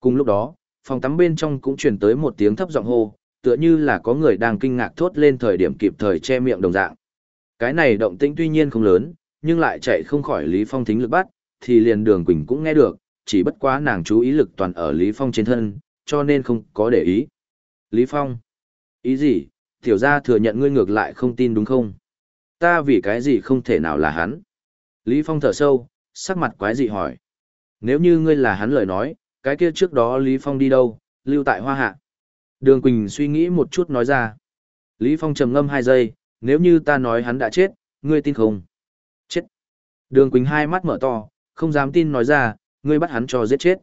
Cùng lúc đó, phòng tắm bên trong cũng truyền tới một tiếng thấp giọng hô, tựa như là có người đang kinh ngạc thốt lên thời điểm kịp thời che miệng đồng dạng. Cái này động tĩnh tuy nhiên không lớn, nhưng lại chạy không khỏi Lý Phong thính lực bắt, thì liền đường Quỳnh cũng nghe được, chỉ bất quá nàng chú ý lực toàn ở Lý Phong trên thân, cho nên không có để ý. Lý Phong, ý gì, tiểu gia thừa nhận ngươi ngược lại không tin đúng không? Ta vì cái gì không thể nào là hắn? Lý Phong thở sâu, sắc mặt quái dị hỏi. Nếu như ngươi là hắn lời nói, cái kia trước đó Lý Phong đi đâu, lưu tại hoa hạ. Đường Quỳnh suy nghĩ một chút nói ra. Lý Phong trầm ngâm hai giây, nếu như ta nói hắn đã chết, ngươi tin không? Chết. Đường Quỳnh hai mắt mở to, không dám tin nói ra, ngươi bắt hắn cho giết chết.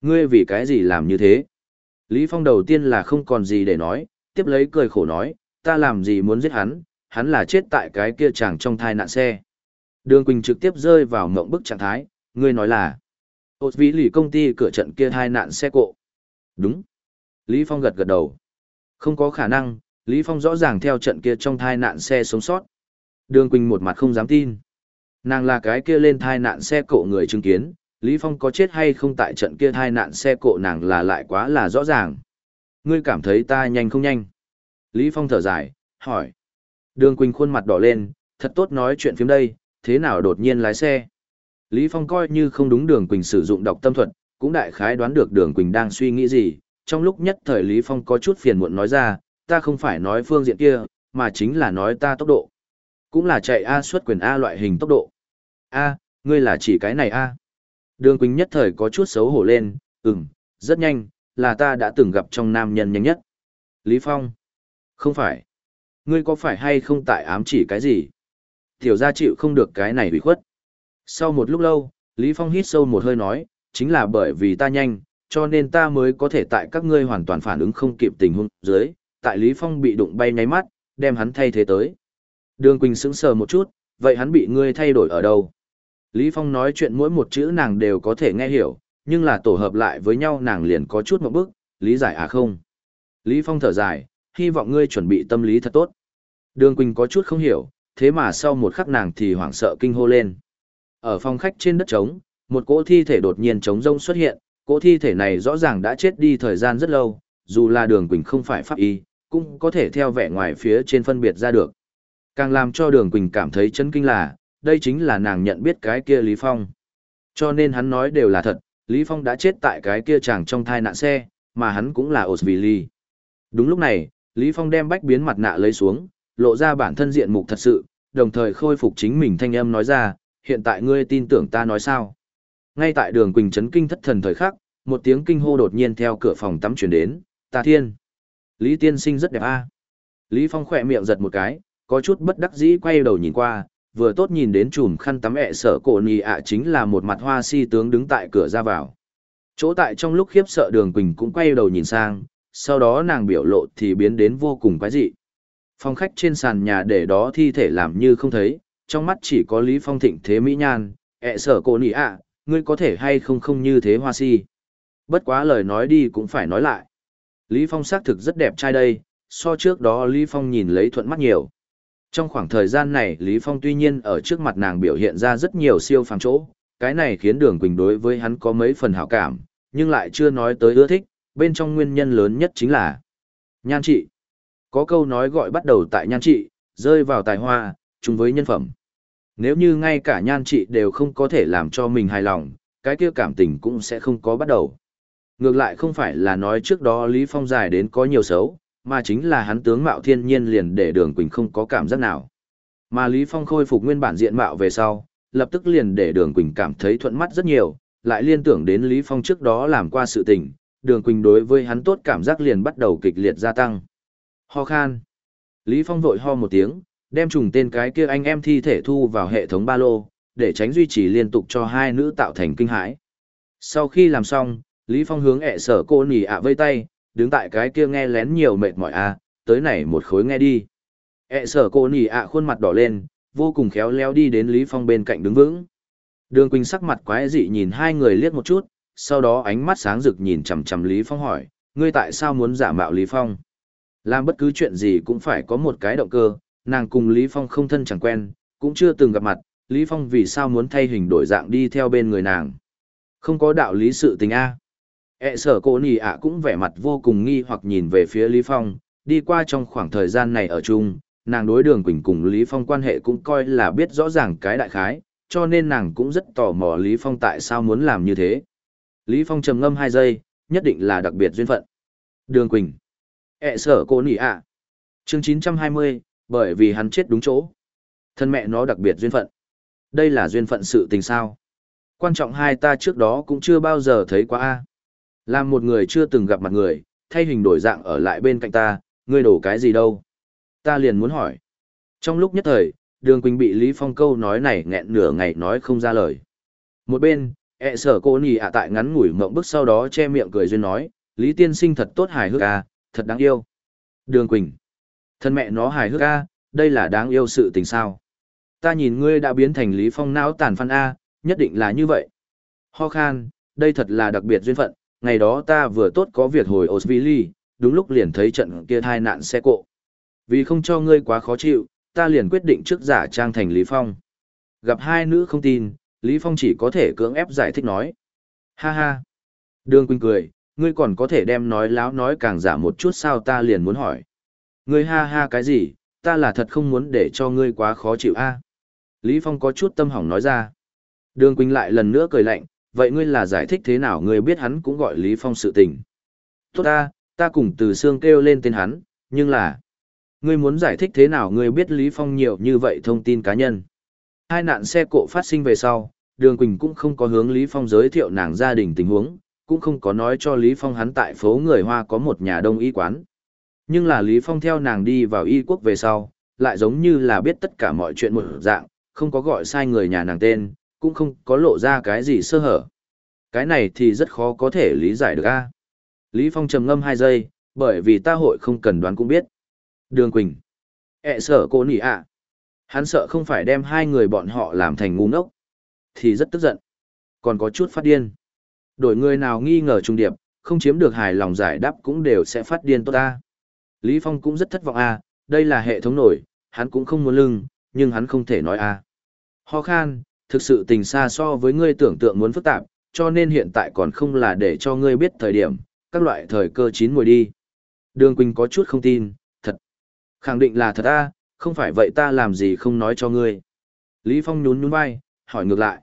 Ngươi vì cái gì làm như thế? Lý Phong đầu tiên là không còn gì để nói, tiếp lấy cười khổ nói, ta làm gì muốn giết hắn, hắn là chết tại cái kia chàng trong thai nạn xe. Đường Quỳnh trực tiếp rơi vào mộng bức trạng thái, ngươi nói là, ột vĩ lì công ty cửa trận kia thai nạn xe cộ. Đúng. Lý Phong gật gật đầu. Không có khả năng, Lý Phong rõ ràng theo trận kia trong thai nạn xe sống sót. Đường Quỳnh một mặt không dám tin. Nàng là cái kia lên thai nạn xe cộ người chứng kiến, Lý Phong có chết hay không tại trận kia thai nạn xe cộ nàng là lại quá là rõ ràng. Ngươi cảm thấy ta nhanh không nhanh? Lý Phong thở dài, hỏi. Đường Quỳnh khuôn mặt đỏ lên, thật tốt nói chuyện phim đây, thế nào đột nhiên lái xe? Lý Phong coi như không đúng Đường Quỳnh sử dụng độc tâm thuật, cũng đại khái đoán được Đường Quỳnh đang suy nghĩ gì. Trong lúc nhất thời Lý Phong có chút phiền muộn nói ra, ta không phải nói phương diện kia, mà chính là nói ta tốc độ. Cũng là chạy A suất quyền A loại hình tốc độ. A, ngươi là chỉ cái này A. Đường Quỳnh nhất thời có chút xấu hổ lên, ừm, rất nhanh, là ta đã từng gặp trong nam nhân nhanh nhất. Lý Phong. Không phải. Ngươi có phải hay không tại ám chỉ cái gì? Tiểu gia chịu không được cái này hủy khuất. Sau một lúc lâu, Lý Phong hít sâu một hơi nói, chính là bởi vì ta nhanh, cho nên ta mới có thể tại các ngươi hoàn toàn phản ứng không kịp tình huống dưới, tại Lý Phong bị đụng bay nháy mắt, đem hắn thay thế tới. Đường Quỳnh sững sờ một chút, vậy hắn bị ngươi thay đổi ở đâu? Lý Phong nói chuyện mỗi một chữ nàng đều có thể nghe hiểu, nhưng là tổ hợp lại với nhau nàng liền có chút một bước, lý giải à không? Lý Phong thở dài, hy vọng ngươi chuẩn bị tâm lý thật tốt. Đường Quỳnh có chút không hiểu, thế mà sau một khắc nàng thì hoảng sợ kinh hô lên. Ở phòng khách trên đất trống, một cỗ thi thể đột nhiên trống rông xuất hiện, cỗ thi thể này rõ ràng đã chết đi thời gian rất lâu, dù là đường Quỳnh không phải pháp y, cũng có thể theo vẻ ngoài phía trên phân biệt ra được. Càng làm cho đường Quỳnh cảm thấy chấn kinh là, đây chính là nàng nhận biết cái kia Lý Phong. Cho nên hắn nói đều là thật, Lý Phong đã chết tại cái kia chàng trong thai nạn xe, mà hắn cũng là Osvili. Đúng lúc này, Lý Phong đem bách biến mặt nạ lấy xuống, lộ ra bản thân diện mục thật sự, đồng thời khôi phục chính mình thanh âm nói ra, hiện tại ngươi tin tưởng ta nói sao. Ngay tại đường Quỳnh chấn kinh thất thần thời khắc, một tiếng kinh hô đột nhiên theo cửa phòng tắm chuyển đến, ta thiên. Lý tiên sinh rất đẹp a. Lý Phong khỏe miệng giật một cái, có chút bất đắc dĩ quay đầu nhìn qua, vừa tốt nhìn đến chùm khăn tắm ẹ sợ cổ nì ạ chính là một mặt hoa si tướng đứng tại cửa ra vào. Chỗ tại trong lúc khiếp sợ đường Quỳnh cũng quay đầu nhìn sang, sau đó nàng biểu lộ thì biến đến vô cùng quái dị. Phòng khách trên sàn nhà để đó thi thể làm như không thấy, trong mắt chỉ có Lý Phong thịnh thế mỹ nhan, ẹ sợ cổ nỉ ạ, ngươi có thể hay không không như thế hoa si. Bất quá lời nói đi cũng phải nói lại. Lý Phong xác thực rất đẹp trai đây, so trước đó Lý Phong nhìn lấy thuận mắt nhiều. Trong khoảng thời gian này Lý Phong tuy nhiên ở trước mặt nàng biểu hiện ra rất nhiều siêu phàm chỗ, cái này khiến Đường Quỳnh đối với hắn có mấy phần hảo cảm, nhưng lại chưa nói tới ưa thích, bên trong nguyên nhân lớn nhất chính là nhan trị. Có câu nói gọi bắt đầu tại nhan trị, rơi vào tài hoa, chung với nhân phẩm. Nếu như ngay cả nhan trị đều không có thể làm cho mình hài lòng, cái kia cảm tình cũng sẽ không có bắt đầu. Ngược lại không phải là nói trước đó Lý Phong dài đến có nhiều xấu, mà chính là hắn tướng mạo thiên nhiên liền để đường quỳnh không có cảm giác nào. Mà Lý Phong khôi phục nguyên bản diện mạo về sau, lập tức liền để đường quỳnh cảm thấy thuận mắt rất nhiều, lại liên tưởng đến Lý Phong trước đó làm qua sự tình, đường quỳnh đối với hắn tốt cảm giác liền bắt đầu kịch liệt gia tăng. Ho khan. Lý Phong vội ho một tiếng, đem trùng tên cái kia anh em thi thể thu vào hệ thống ba lô, để tránh duy trì liên tục cho hai nữ tạo thành kinh hãi. Sau khi làm xong, Lý Phong hướng ẹ sở cô nỉ ạ vây tay, đứng tại cái kia nghe lén nhiều mệt mỏi a, tới này một khối nghe đi. ẹ sở cô nỉ ạ khuôn mặt đỏ lên, vô cùng khéo léo đi đến Lý Phong bên cạnh đứng vững. Đường Quỳnh sắc mặt quái dị nhìn hai người liếc một chút, sau đó ánh mắt sáng rực nhìn chằm chằm Lý Phong hỏi, ngươi tại sao muốn giả mạo Lý Phong? Làm bất cứ chuyện gì cũng phải có một cái động cơ, nàng cùng Lý Phong không thân chẳng quen, cũng chưa từng gặp mặt, Lý Phong vì sao muốn thay hình đổi dạng đi theo bên người nàng? Không có đạo lý sự tình A. E sở cô nì ạ cũng vẻ mặt vô cùng nghi hoặc nhìn về phía Lý Phong, đi qua trong khoảng thời gian này ở chung, nàng đối đường Quỳnh cùng Lý Phong quan hệ cũng coi là biết rõ ràng cái đại khái, cho nên nàng cũng rất tò mò Lý Phong tại sao muốn làm như thế. Lý Phong trầm ngâm hai giây, nhất định là đặc biệt duyên phận. Đường Quỳnh. E sở cô nì ạ. Chương 920, bởi vì hắn chết đúng chỗ. Thân mẹ nó đặc biệt duyên phận. Đây là duyên phận sự tình sao. Quan trọng hai ta trước đó cũng chưa bao giờ thấy qua a. Làm một người chưa từng gặp mặt người, thay hình đổi dạng ở lại bên cạnh ta, ngươi đổ cái gì đâu. Ta liền muốn hỏi. Trong lúc nhất thời, đường quỳnh bị Lý Phong câu nói này nghẹn nửa ngày nói không ra lời. Một bên, ẹ sở cô nhì ạ tại ngắn ngủi mộng bức sau đó che miệng cười duyên nói, Lý tiên sinh thật tốt hài hước a, thật đáng yêu. Đường quỳnh. Thân mẹ nó hài hước a, đây là đáng yêu sự tình sao. Ta nhìn ngươi đã biến thành Lý Phong não tàn phan a, nhất định là như vậy. Ho khan, đây thật là đặc biệt duyên phận, ngày đó ta vừa tốt có việc hồi Osvili, đúng lúc liền thấy trận kia thai nạn xe cộ. Vì không cho ngươi quá khó chịu, ta liền quyết định trước giả trang thành Lý Phong. Gặp hai nữ không tin, Lý Phong chỉ có thể cưỡng ép giải thích nói. Ha ha. Đường Quỳnh cười, ngươi còn có thể đem nói láo nói càng giả một chút sao ta liền muốn hỏi. Ngươi ha ha cái gì, ta là thật không muốn để cho ngươi quá khó chịu a. Lý Phong có chút tâm hỏng nói ra. Đường Quỳnh lại lần nữa cười lạnh, vậy ngươi là giải thích thế nào ngươi biết hắn cũng gọi Lý Phong sự tình. Tốt ta, ta cùng từ xương kêu lên tên hắn, nhưng là... Ngươi muốn giải thích thế nào ngươi biết Lý Phong nhiều như vậy thông tin cá nhân. Hai nạn xe cộ phát sinh về sau, Đường Quỳnh cũng không có hướng Lý Phong giới thiệu nàng gia đình tình huống, cũng không có nói cho Lý Phong hắn tại phố người Hoa có một nhà đông y quán. Nhưng là Lý Phong theo nàng đi vào y quốc về sau, lại giống như là biết tất cả mọi chuyện một dạng, không có gọi sai người nhà nàng tên, cũng không có lộ ra cái gì sơ hở. Cái này thì rất khó có thể lý giải được a. Lý Phong trầm ngâm hai giây, bởi vì ta hội không cần đoán cũng biết. Đường Quỳnh. e sợ cô nỉ ạ. Hắn sợ không phải đem hai người bọn họ làm thành ngu ngốc. Thì rất tức giận. Còn có chút phát điên. Đổi người nào nghi ngờ trung điệp, không chiếm được hài lòng giải đáp cũng đều sẽ phát điên tốt ta. Lý Phong cũng rất thất vọng a, đây là hệ thống nổi, hắn cũng không muốn lưng, nhưng hắn không thể nói a. Ho khan, thực sự tình xa so với ngươi tưởng tượng muốn phức tạp, cho nên hiện tại còn không là để cho ngươi biết thời điểm, các loại thời cơ chín mùi đi. Đường Quỳnh có chút không tin, thật. Khẳng định là thật a, không phải vậy ta làm gì không nói cho ngươi. Lý Phong nhún nhún vai, hỏi ngược lại.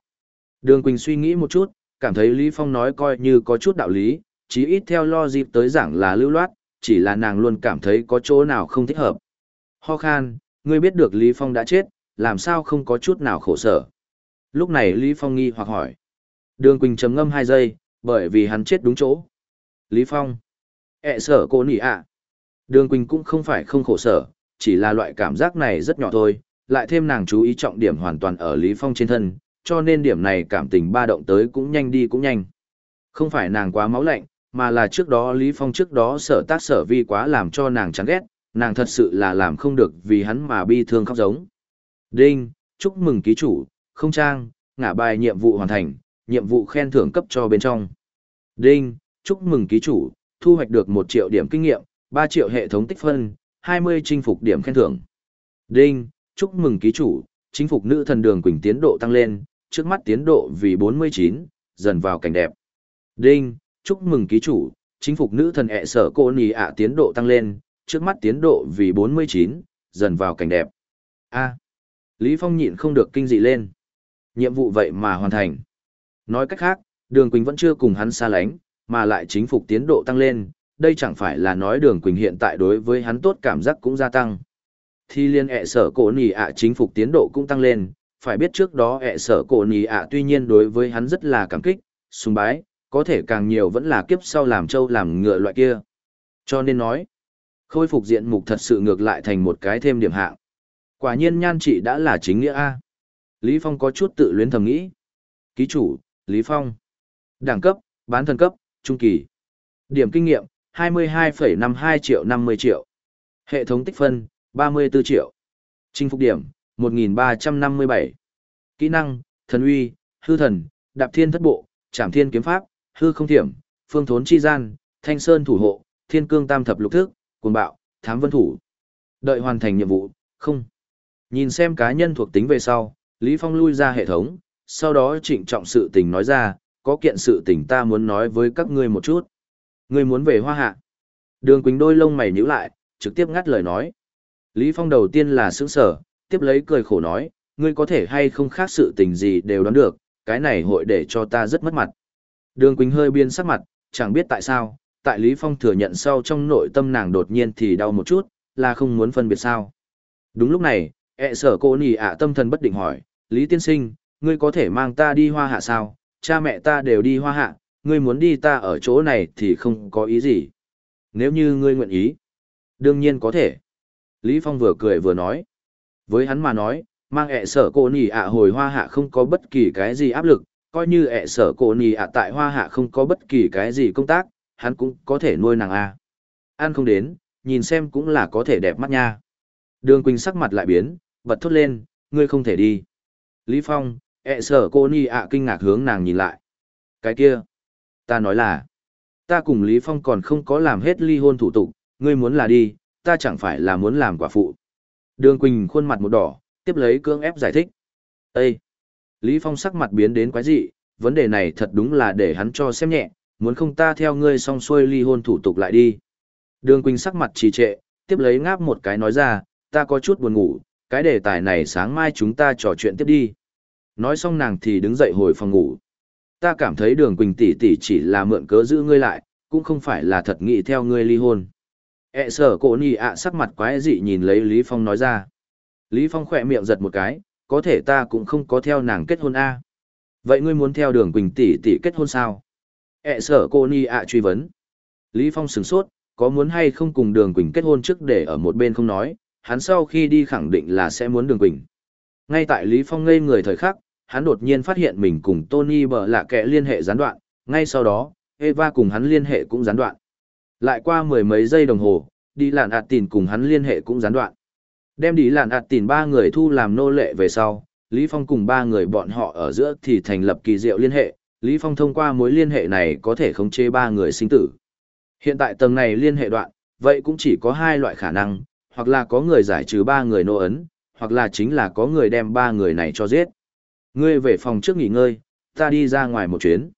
Đường Quỳnh suy nghĩ một chút, cảm thấy Lý Phong nói coi như có chút đạo lý, chí ít theo lo dịp tới giảng là lưu loát, chỉ là nàng luôn cảm thấy có chỗ nào không thích hợp. Ho khan, ngươi biết được Lý Phong đã chết, làm sao không có chút nào khổ sở. Lúc này Lý Phong nghi hoặc hỏi. Đường Quỳnh chấm ngâm hai giây, bởi vì hắn chết đúng chỗ. Lý Phong. e sở cô nỉ ạ. Đường Quỳnh cũng không phải không khổ sở, chỉ là loại cảm giác này rất nhỏ thôi, lại thêm nàng chú ý trọng điểm hoàn toàn ở Lý Phong trên thân, cho nên điểm này cảm tình ba động tới cũng nhanh đi cũng nhanh. Không phải nàng quá máu lạnh, mà là trước đó Lý Phong trước đó sở tác sở vi quá làm cho nàng chán ghét, nàng thật sự là làm không được vì hắn mà bi thương khóc giống. Đinh, chúc mừng ký chủ, không trang, ngả bài nhiệm vụ hoàn thành, nhiệm vụ khen thưởng cấp cho bên trong. Đinh, chúc mừng ký chủ, thu hoạch được 1 triệu điểm kinh nghiệm, 3 triệu hệ thống tích phân, 20 chinh phục điểm khen thưởng. Đinh, chúc mừng ký chủ, chinh phục nữ thần đường quỳnh tiến độ tăng lên, trước mắt tiến độ vì 49, dần vào cảnh đẹp. Đinh, chúc mừng ký chủ, chính phục nữ thần ẹ sở cô nì ạ tiến độ tăng lên, trước mắt tiến độ vì 49, dần vào cảnh đẹp. A. Lý Phong nhịn không được kinh dị lên. Nhiệm vụ vậy mà hoàn thành. Nói cách khác, Đường Quỳnh vẫn chưa cùng hắn xa lánh, mà lại chính phục tiến độ tăng lên, đây chẳng phải là nói Đường Quỳnh hiện tại đối với hắn tốt cảm giác cũng gia tăng. Thì liên ẹ sở cổ nì ạ chính phục tiến độ cũng tăng lên, phải biết trước đó ẹ sở cổ nì ạ tuy nhiên đối với hắn rất là cảm kích, sùng bái, có thể càng nhiều vẫn là kiếp sau làm trâu làm ngựa loại kia. Cho nên nói, khôi phục diện mục thật sự ngược lại thành một cái thêm điểm hạng. Quả nhiên nhan trị đã là chính nghĩa A. Lý Phong có chút tự luyến thầm nghĩ. Ký chủ, Lý Phong. Đẳng cấp, bán thần cấp, trung kỳ. Điểm kinh nghiệm, 22,52 triệu 50 triệu. Hệ thống tích phân, 34 triệu. Chinh phục điểm, 1357. Kỹ năng, thần uy, hư thần, đạp thiên thất bộ, trảm thiên kiếm pháp, hư không thiểm, phương thốn chi gian, thanh sơn thủ hộ, thiên cương tam thập lục thức, cuồng bạo, thám vân thủ. Đợi hoàn thành nhiệm vụ, không. Nhìn xem cá nhân thuộc tính về sau, Lý Phong lui ra hệ thống, sau đó trịnh trọng sự tình nói ra, có kiện sự tình ta muốn nói với các ngươi một chút. Ngươi muốn về hoa hạ. Đường Quỳnh đôi lông mày nhíu lại, trực tiếp ngắt lời nói. Lý Phong đầu tiên là sững sở, tiếp lấy cười khổ nói, ngươi có thể hay không khác sự tình gì đều đoán được, cái này hội để cho ta rất mất mặt. Đường Quỳnh hơi biên sắc mặt, chẳng biết tại sao, tại Lý Phong thừa nhận sau trong nội tâm nàng đột nhiên thì đau một chút, là không muốn phân biệt sao. Đúng lúc này, ẹ sở cô nì ạ tâm thần bất định hỏi, Lý Tiên Sinh, ngươi có thể mang ta đi hoa hạ sao, cha mẹ ta đều đi hoa hạ, ngươi muốn đi ta ở chỗ này thì không có ý gì. Nếu như ngươi nguyện ý, đương nhiên có thể. Lý Phong vừa cười vừa nói. Với hắn mà nói, mang ẹ sở cô nì ạ hồi hoa hạ không có bất kỳ cái gì áp lực, coi như ẹ sở cô nì ạ tại hoa hạ không có bất kỳ cái gì công tác, hắn cũng có thể nuôi nàng a. Ăn không đến, nhìn xem cũng là có thể đẹp mắt nha. Đường Quỳnh sắc mặt lại biến, bật thốt lên, ngươi không thể đi. Lý Phong, ẹ sở cô nì ạ kinh ngạc hướng nàng nhìn lại. Cái kia, ta nói là, ta cùng Lý Phong còn không có làm hết ly hôn thủ tục, ngươi muốn là đi, ta chẳng phải là muốn làm quả phụ. Đường Quỳnh khuôn mặt một đỏ, tiếp lấy cưỡng ép giải thích. Ê! Lý Phong sắc mặt biến đến quái dị, vấn đề này thật đúng là để hắn cho xem nhẹ, muốn không ta theo ngươi xong xuôi ly hôn thủ tục lại đi. Đường Quỳnh sắc mặt trì trệ, tiếp lấy ngáp một cái nói ra, ta có chút buồn ngủ, cái đề tài này sáng mai chúng ta trò chuyện tiếp đi. Nói xong nàng thì đứng dậy hồi phòng ngủ. Ta cảm thấy đường Quỳnh tỷ tỷ chỉ là mượn cớ giữ ngươi lại, cũng không phải là thật nghĩ theo ngươi ly hôn. E sở cổ nì ạ sắc mặt quái dị nhìn lấy Lý Phong nói ra. Lý Phong khỏe miệng giật một cái, có thể ta cũng không có theo nàng kết hôn a. Vậy ngươi muốn theo đường Quỳnh tỷ tỷ kết hôn sao? E sở cô ni ạ truy vấn. Lý Phong sửng sốt, có muốn hay không cùng đường Quỳnh kết hôn trước để ở một bên không nói, hắn sau khi đi khẳng định là sẽ muốn đường Quỳnh. Ngay tại Lý Phong ngây người thời khắc, hắn đột nhiên phát hiện mình cùng Tony bờ lạ kẻ liên hệ gián đoạn, ngay sau đó, Eva cùng hắn liên hệ cũng gián đoạn. Lại qua mười mấy giây đồng hồ, đi lạn ạt tìn cùng hắn liên hệ cũng gián đoạn. Đem đi lạn ạt tìn ba người thu làm nô lệ về sau, Lý Phong cùng ba người bọn họ ở giữa thì thành lập kỳ diệu liên hệ, Lý Phong thông qua mối liên hệ này có thể khống chế ba người sinh tử. Hiện tại tầng này liên hệ đoạn, vậy cũng chỉ có hai loại khả năng, hoặc là có người giải trừ ba người nô ấn, hoặc là chính là có người đem ba người này cho giết. Ngươi về phòng trước nghỉ ngơi, ta đi ra ngoài một chuyến.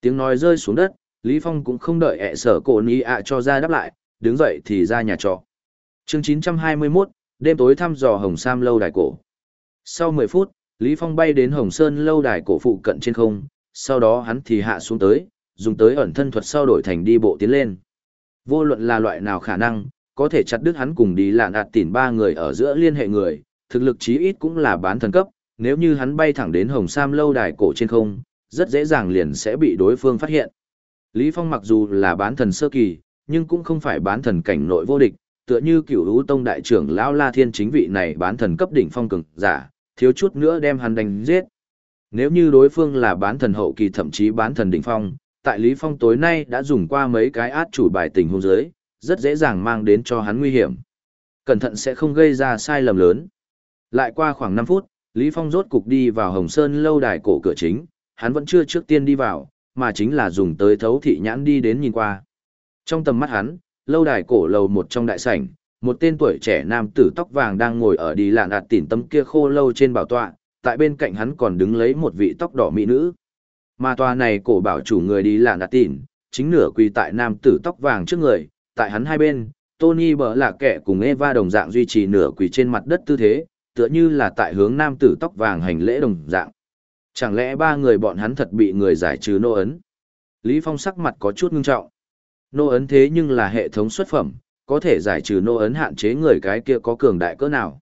Tiếng nói rơi xuống đất, Lý Phong cũng không đợi ẹ sở cổ ni ạ cho ra đáp lại, đứng dậy thì ra nhà trọ. Chương 921, đêm tối thăm dò Hồng Sam lâu đài cổ. Sau 10 phút, Lý Phong bay đến Hồng Sơn lâu đài cổ phụ cận trên không, sau đó hắn thì hạ xuống tới, dùng tới ẩn thân thuật sau đổi thành đi bộ tiến lên. Vô luận là loại nào khả năng, có thể chặt đứt hắn cùng đi lạn ạt tỉn ba người ở giữa liên hệ người, thực lực chí ít cũng là bán thần cấp, nếu như hắn bay thẳng đến Hồng Sam lâu đài cổ trên không, rất dễ dàng liền sẽ bị đối phương phát hiện. Lý Phong mặc dù là bán thần sơ kỳ, nhưng cũng không phải bán thần cảnh nội vô địch, tựa như cửu hữu tông đại trưởng lão La Thiên chính vị này bán thần cấp đỉnh phong cường giả, thiếu chút nữa đem hắn đánh giết. Nếu như đối phương là bán thần hậu kỳ thậm chí bán thần đỉnh phong, tại Lý Phong tối nay đã dùng qua mấy cái át chủ bài tình hôn giới, rất dễ dàng mang đến cho hắn nguy hiểm. Cẩn thận sẽ không gây ra sai lầm lớn. Lại qua khoảng năm phút, Lý Phong rốt cục đi vào Hồng Sơn lâu đài cổ cửa chính, hắn vẫn chưa trước tiên đi vào, mà chính là dùng tới thấu thị nhãn đi đến nhìn qua. Trong tầm mắt hắn, lâu đài cổ lầu một trong đại sảnh, một tên tuổi trẻ nam tử tóc vàng đang ngồi ở đi lạn ạt tỉn tấm kia khô lâu trên bảo tọa, tại bên cạnh hắn còn đứng lấy một vị tóc đỏ mỹ nữ. Mà tòa này cổ bảo chủ người đi lạn ạt tỉn, chính nửa quỳ tại nam tử tóc vàng trước người, tại hắn hai bên, Tony bở là kẻ cùng Eva đồng dạng duy trì nửa quỳ trên mặt đất tư thế, tựa như là tại hướng nam tử tóc vàng hành lễ đồng dạng. Chẳng lẽ ba người bọn hắn thật bị người giải trừ nô ấn? Lý Phong sắc mặt có chút ngưng trọng. Nô ấn thế nhưng là hệ thống xuất phẩm, có thể giải trừ nô ấn hạn chế người cái kia có cường đại cỡ nào.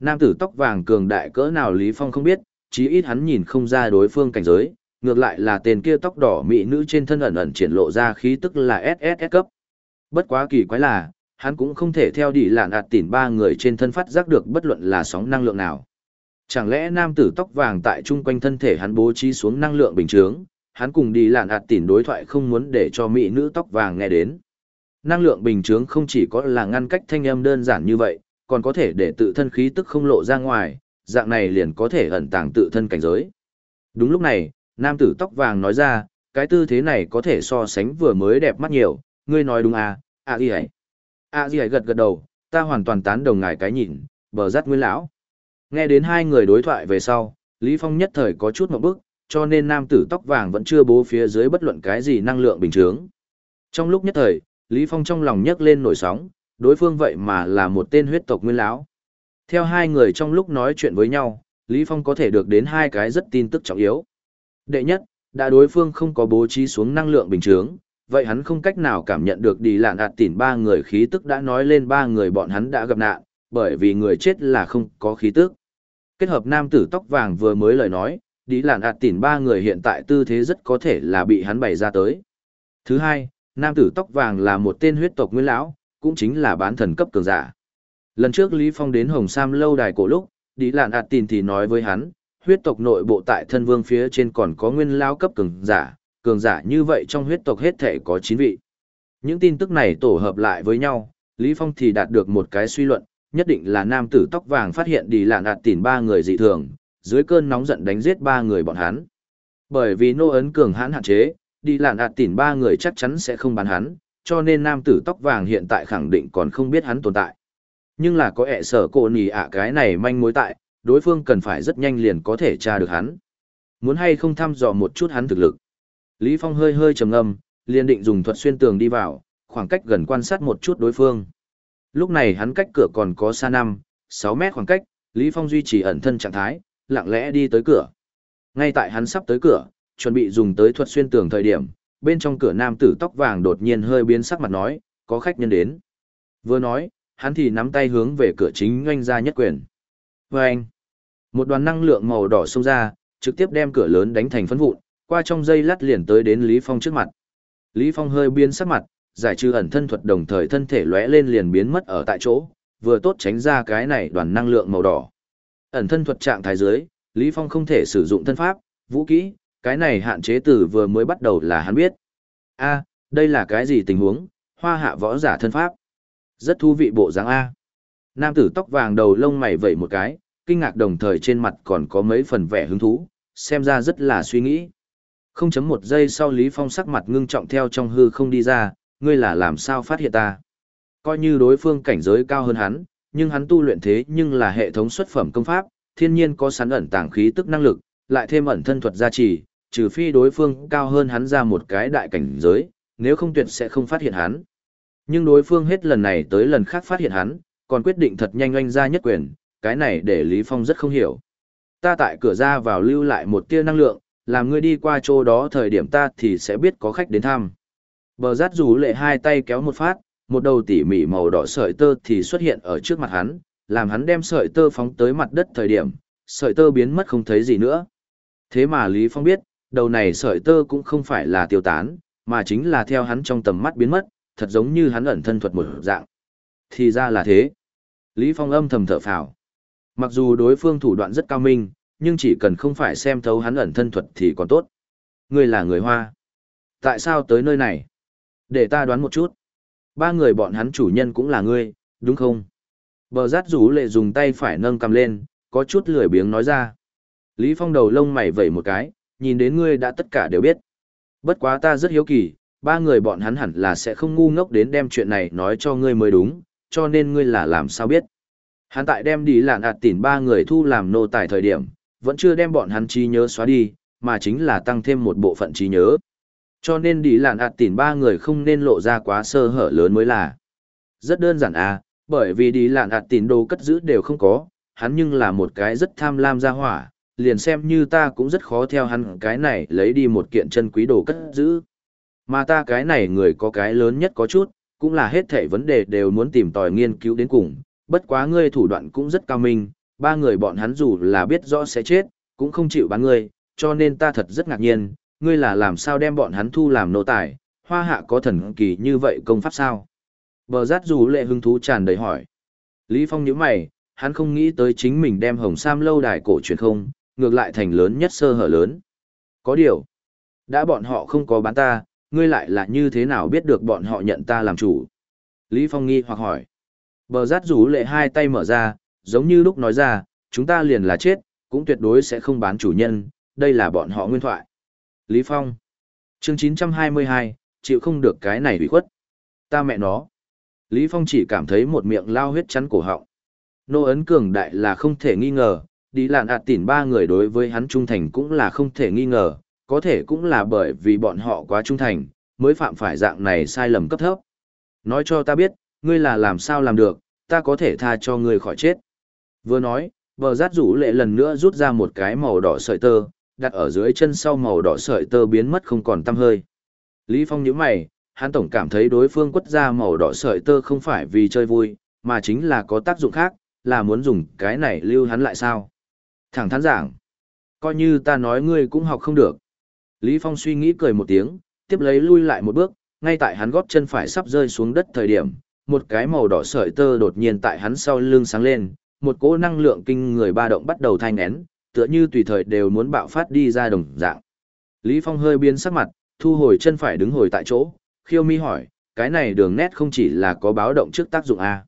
Nam tử tóc vàng cường đại cỡ nào Lý Phong không biết, chí ít hắn nhìn không ra đối phương cảnh giới, ngược lại là tên kia tóc đỏ mỹ nữ trên thân ẩn ẩn triển lộ ra khí tức là SSS cấp. Bất quá kỳ quái là, hắn cũng không thể theo đi lạn ạt tỉn ba người trên thân phát giác được bất luận là sóng năng lượng nào. Chẳng lẽ nam tử tóc vàng tại chung quanh thân thể hắn bố trí xuống năng lượng bình thường, hắn cùng đi lạn ạt tỉn đối thoại không muốn để cho mỹ nữ tóc vàng nghe đến. Năng lượng bình chướng không chỉ có là ngăn cách thanh âm đơn giản như vậy, còn có thể để tự thân khí tức không lộ ra ngoài, dạng này liền có thể ẩn tàng tự thân cảnh giới. Đúng lúc này, nam tử tóc vàng nói ra, cái tư thế này có thể so sánh vừa mới đẹp mắt nhiều, ngươi nói đúng à, à gì hãy. À gì hãy gật gật đầu, ta hoàn toàn tán đồng ngài cái nhìn, bờ rắt nguyên lão. Nghe đến hai người đối thoại về sau, Lý Phong nhất thời có chút một bước cho nên nam tử tóc vàng vẫn chưa bố phía dưới bất luận cái gì năng lượng bình thường. Trong lúc nhất thời, Lý Phong trong lòng nhấc lên nổi sóng, đối phương vậy mà là một tên huyết tộc nguyên lão. Theo hai người trong lúc nói chuyện với nhau, Lý Phong có thể được đến hai cái rất tin tức trọng yếu. Đệ nhất, đã đối phương không có bố trí xuống năng lượng bình thường, vậy hắn không cách nào cảm nhận được đi lạn ạt tỉn ba người khí tức đã nói lên ba người bọn hắn đã gặp nạn, bởi vì người chết là không có khí tức. Kết hợp nam tử tóc vàng vừa mới lời nói, đi làn ạt tỉn ba người hiện tại tư thế rất có thể là bị hắn bày ra tới. Thứ hai, nam tử tóc vàng là một tên huyết tộc nguyên lão, cũng chính là bán thần cấp cường giả. Lần trước Lý Phong đến Hồng Sam lâu đài cổ lúc, đi làn ạt tỉn thì nói với hắn, huyết tộc nội bộ tại thân vương phía trên còn có nguyên lão cấp cường giả, cường giả như vậy trong huyết tộc hết thể có 9 vị. Những tin tức này tổ hợp lại với nhau, Lý Phong thì đạt được một cái suy luận, nhất định là nam tử tóc vàng phát hiện đi lạn ạt tỉn ba người dị thường, dưới cơn nóng giận đánh giết ba người bọn hắn. Bởi vì nô ấn cường hãn hạn chế, đi lạn ạt tỉn ba người chắc chắn sẽ không bán hắn, cho nên nam tử tóc vàng hiện tại khẳng định còn không biết hắn tồn tại. Nhưng là có ẹ sở cổ nì ạ cái này manh mối tại, đối phương cần phải rất nhanh liền có thể tra được hắn. Muốn hay không thăm dò một chút hắn thực lực. Lý Phong hơi hơi trầm ngâm, liền định dùng thuật xuyên tường đi vào, khoảng cách gần quan sát một chút đối phương. Lúc này hắn cách cửa còn có xa 5, 6 mét khoảng cách, Lý Phong duy trì ẩn thân trạng thái, lặng lẽ đi tới cửa. Ngay tại hắn sắp tới cửa, chuẩn bị dùng tới thuật xuyên tường thời điểm, bên trong cửa nam tử tóc vàng đột nhiên hơi biến sắc mặt nói, có khách nhân đến. Vừa nói, hắn thì nắm tay hướng về cửa chính doanh ra nhất quyền. Và anh, một đoàn năng lượng màu đỏ xông ra, trực tiếp đem cửa lớn đánh thành phấn vụn, qua trong dây lát liền tới đến Lý Phong trước mặt. Lý Phong hơi biến sắc mặt, giải trừ ẩn thân thuật đồng thời thân thể lóe lên liền biến mất ở tại chỗ, vừa tốt tránh ra cái này đoàn năng lượng màu đỏ. Ẩn thân thuật trạng thái dưới, Lý Phong không thể sử dụng thân pháp, vũ kỹ, cái này hạn chế từ vừa mới bắt đầu là hắn biết. A, đây là cái gì tình huống, hoa hạ võ giả thân pháp. Rất thú vị bộ dáng A. Nam tử tóc vàng đầu lông mày vẩy một cái, kinh ngạc đồng thời trên mặt còn có mấy phần vẻ hứng thú, xem ra rất là suy nghĩ. Không chấm một giây sau Lý Phong sắc mặt ngưng trọng theo trong hư không đi ra, ngươi là làm sao phát hiện ta. Coi như đối phương cảnh giới cao hơn hắn, nhưng hắn tu luyện thế nhưng là hệ thống xuất phẩm công pháp, thiên nhiên có sẵn ẩn tàng khí tức năng lực, lại thêm ẩn thân thuật gia trì, trừ phi đối phương cao hơn hắn ra một cái đại cảnh giới, nếu không tuyệt sẽ không phát hiện hắn. Nhưng đối phương hết lần này tới lần khác phát hiện hắn, còn quyết định thật nhanh oanh ra nhất quyền, cái này để Lý Phong rất không hiểu. Ta tại cửa ra vào lưu lại một tia năng lượng, làm ngươi đi qua chỗ đó thời điểm ta thì sẽ biết có khách đến thăm. Bờ rát rủ lệ hai tay kéo một phát, một đầu tỉ mỉ màu đỏ sợi tơ thì xuất hiện ở trước mặt hắn, làm hắn đem sợi tơ phóng tới mặt đất thời điểm, sợi tơ biến mất không thấy gì nữa. Thế mà Lý Phong biết, đầu này sợi tơ cũng không phải là tiêu tán, mà chính là theo hắn trong tầm mắt biến mất, thật giống như hắn ẩn thân thuật một dạng. Thì ra là thế. Lý Phong âm thầm thở phào. Mặc dù đối phương thủ đoạn rất cao minh, nhưng chỉ cần không phải xem thấu hắn ẩn thân thuật thì còn tốt. Ngươi là người Hoa. Tại sao tới nơi này? Để ta đoán một chút. Ba người bọn hắn chủ nhân cũng là ngươi, đúng không? Bờ rát rủ lệ dùng tay phải nâng cầm lên, có chút lười biếng nói ra. Lý Phong đầu lông mày vẩy một cái, nhìn đến ngươi đã tất cả đều biết. Bất quá ta rất hiếu kỳ, ba người bọn hắn hẳn là sẽ không ngu ngốc đến đem chuyện này nói cho ngươi mới đúng, cho nên ngươi là làm sao biết. Hắn tại đem đi lạn ạt tỉn ba người thu làm nô tài thời điểm, vẫn chưa đem bọn hắn trí nhớ xóa đi, mà chính là tăng thêm một bộ phận trí nhớ. Cho nên đi lạn ạt tỉn ba người không nên lộ ra quá sơ hở lớn mới là. Rất đơn giản à, bởi vì đi lạn ạt tỉn đồ cất giữ đều không có, hắn nhưng là một cái rất tham lam ra hỏa, liền xem như ta cũng rất khó theo hắn cái này lấy đi một kiện chân quý đồ cất giữ. Mà ta cái này người có cái lớn nhất có chút, cũng là hết thảy vấn đề đều muốn tìm tòi nghiên cứu đến cùng, bất quá ngươi thủ đoạn cũng rất cao minh, ba người bọn hắn dù là biết rõ sẽ chết, cũng không chịu bán ngươi, cho nên ta thật rất ngạc nhiên, ngươi là làm sao đem bọn hắn thu làm nô tài, hoa hạ có thần kỳ như vậy công pháp sao? Bờ rát dù lệ hứng thú tràn đầy hỏi. Lý Phong nhíu mày, hắn không nghĩ tới chính mình đem hồng sam lâu đài cổ truyền không, ngược lại thành lớn nhất sơ hở lớn. Có điều, đã bọn họ không có bán ta, ngươi lại là như thế nào biết được bọn họ nhận ta làm chủ? Lý Phong nghi hoặc hỏi. Bờ rát rủ lệ hai tay mở ra, giống như lúc nói ra, chúng ta liền là chết, cũng tuyệt đối sẽ không bán chủ nhân, đây là bọn họ nguyên thoại. Lý Phong. Chương 922, chịu không được cái này ủy khuất. Ta mẹ nó. Lý Phong chỉ cảm thấy một miệng lao huyết chắn cổ họng. Nô ấn cường đại là không thể nghi ngờ, đi lạn ạt tỉn ba người đối với hắn trung thành cũng là không thể nghi ngờ, có thể cũng là bởi vì bọn họ quá trung thành, mới phạm phải dạng này sai lầm cấp thấp. Nói cho ta biết, ngươi là làm sao làm được, ta có thể tha cho ngươi khỏi chết. Vừa nói, bờ rát rủ lệ lần nữa rút ra một cái màu đỏ sợi tơ, đặt ở dưới chân sau màu đỏ sợi tơ biến mất không còn tăm hơi. Lý Phong nhíu mày, hắn tổng cảm thấy đối phương quất ra màu đỏ sợi tơ không phải vì chơi vui, mà chính là có tác dụng khác, là muốn dùng cái này lưu hắn lại sao. Thẳng thắn giảng, coi như ta nói ngươi cũng học không được. Lý Phong suy nghĩ cười một tiếng, tiếp lấy lui lại một bước, ngay tại hắn gót chân phải sắp rơi xuống đất thời điểm, một cái màu đỏ sợi tơ đột nhiên tại hắn sau lưng sáng lên, một cỗ năng lượng kinh người ba động bắt đầu thanh nén, tựa như tùy thời đều muốn bạo phát đi ra đồng dạng. Lý Phong hơi biến sắc mặt, thu hồi chân phải đứng hồi tại chỗ, khiêu mi hỏi, cái này đường nét không chỉ là có báo động trước tác dụng A.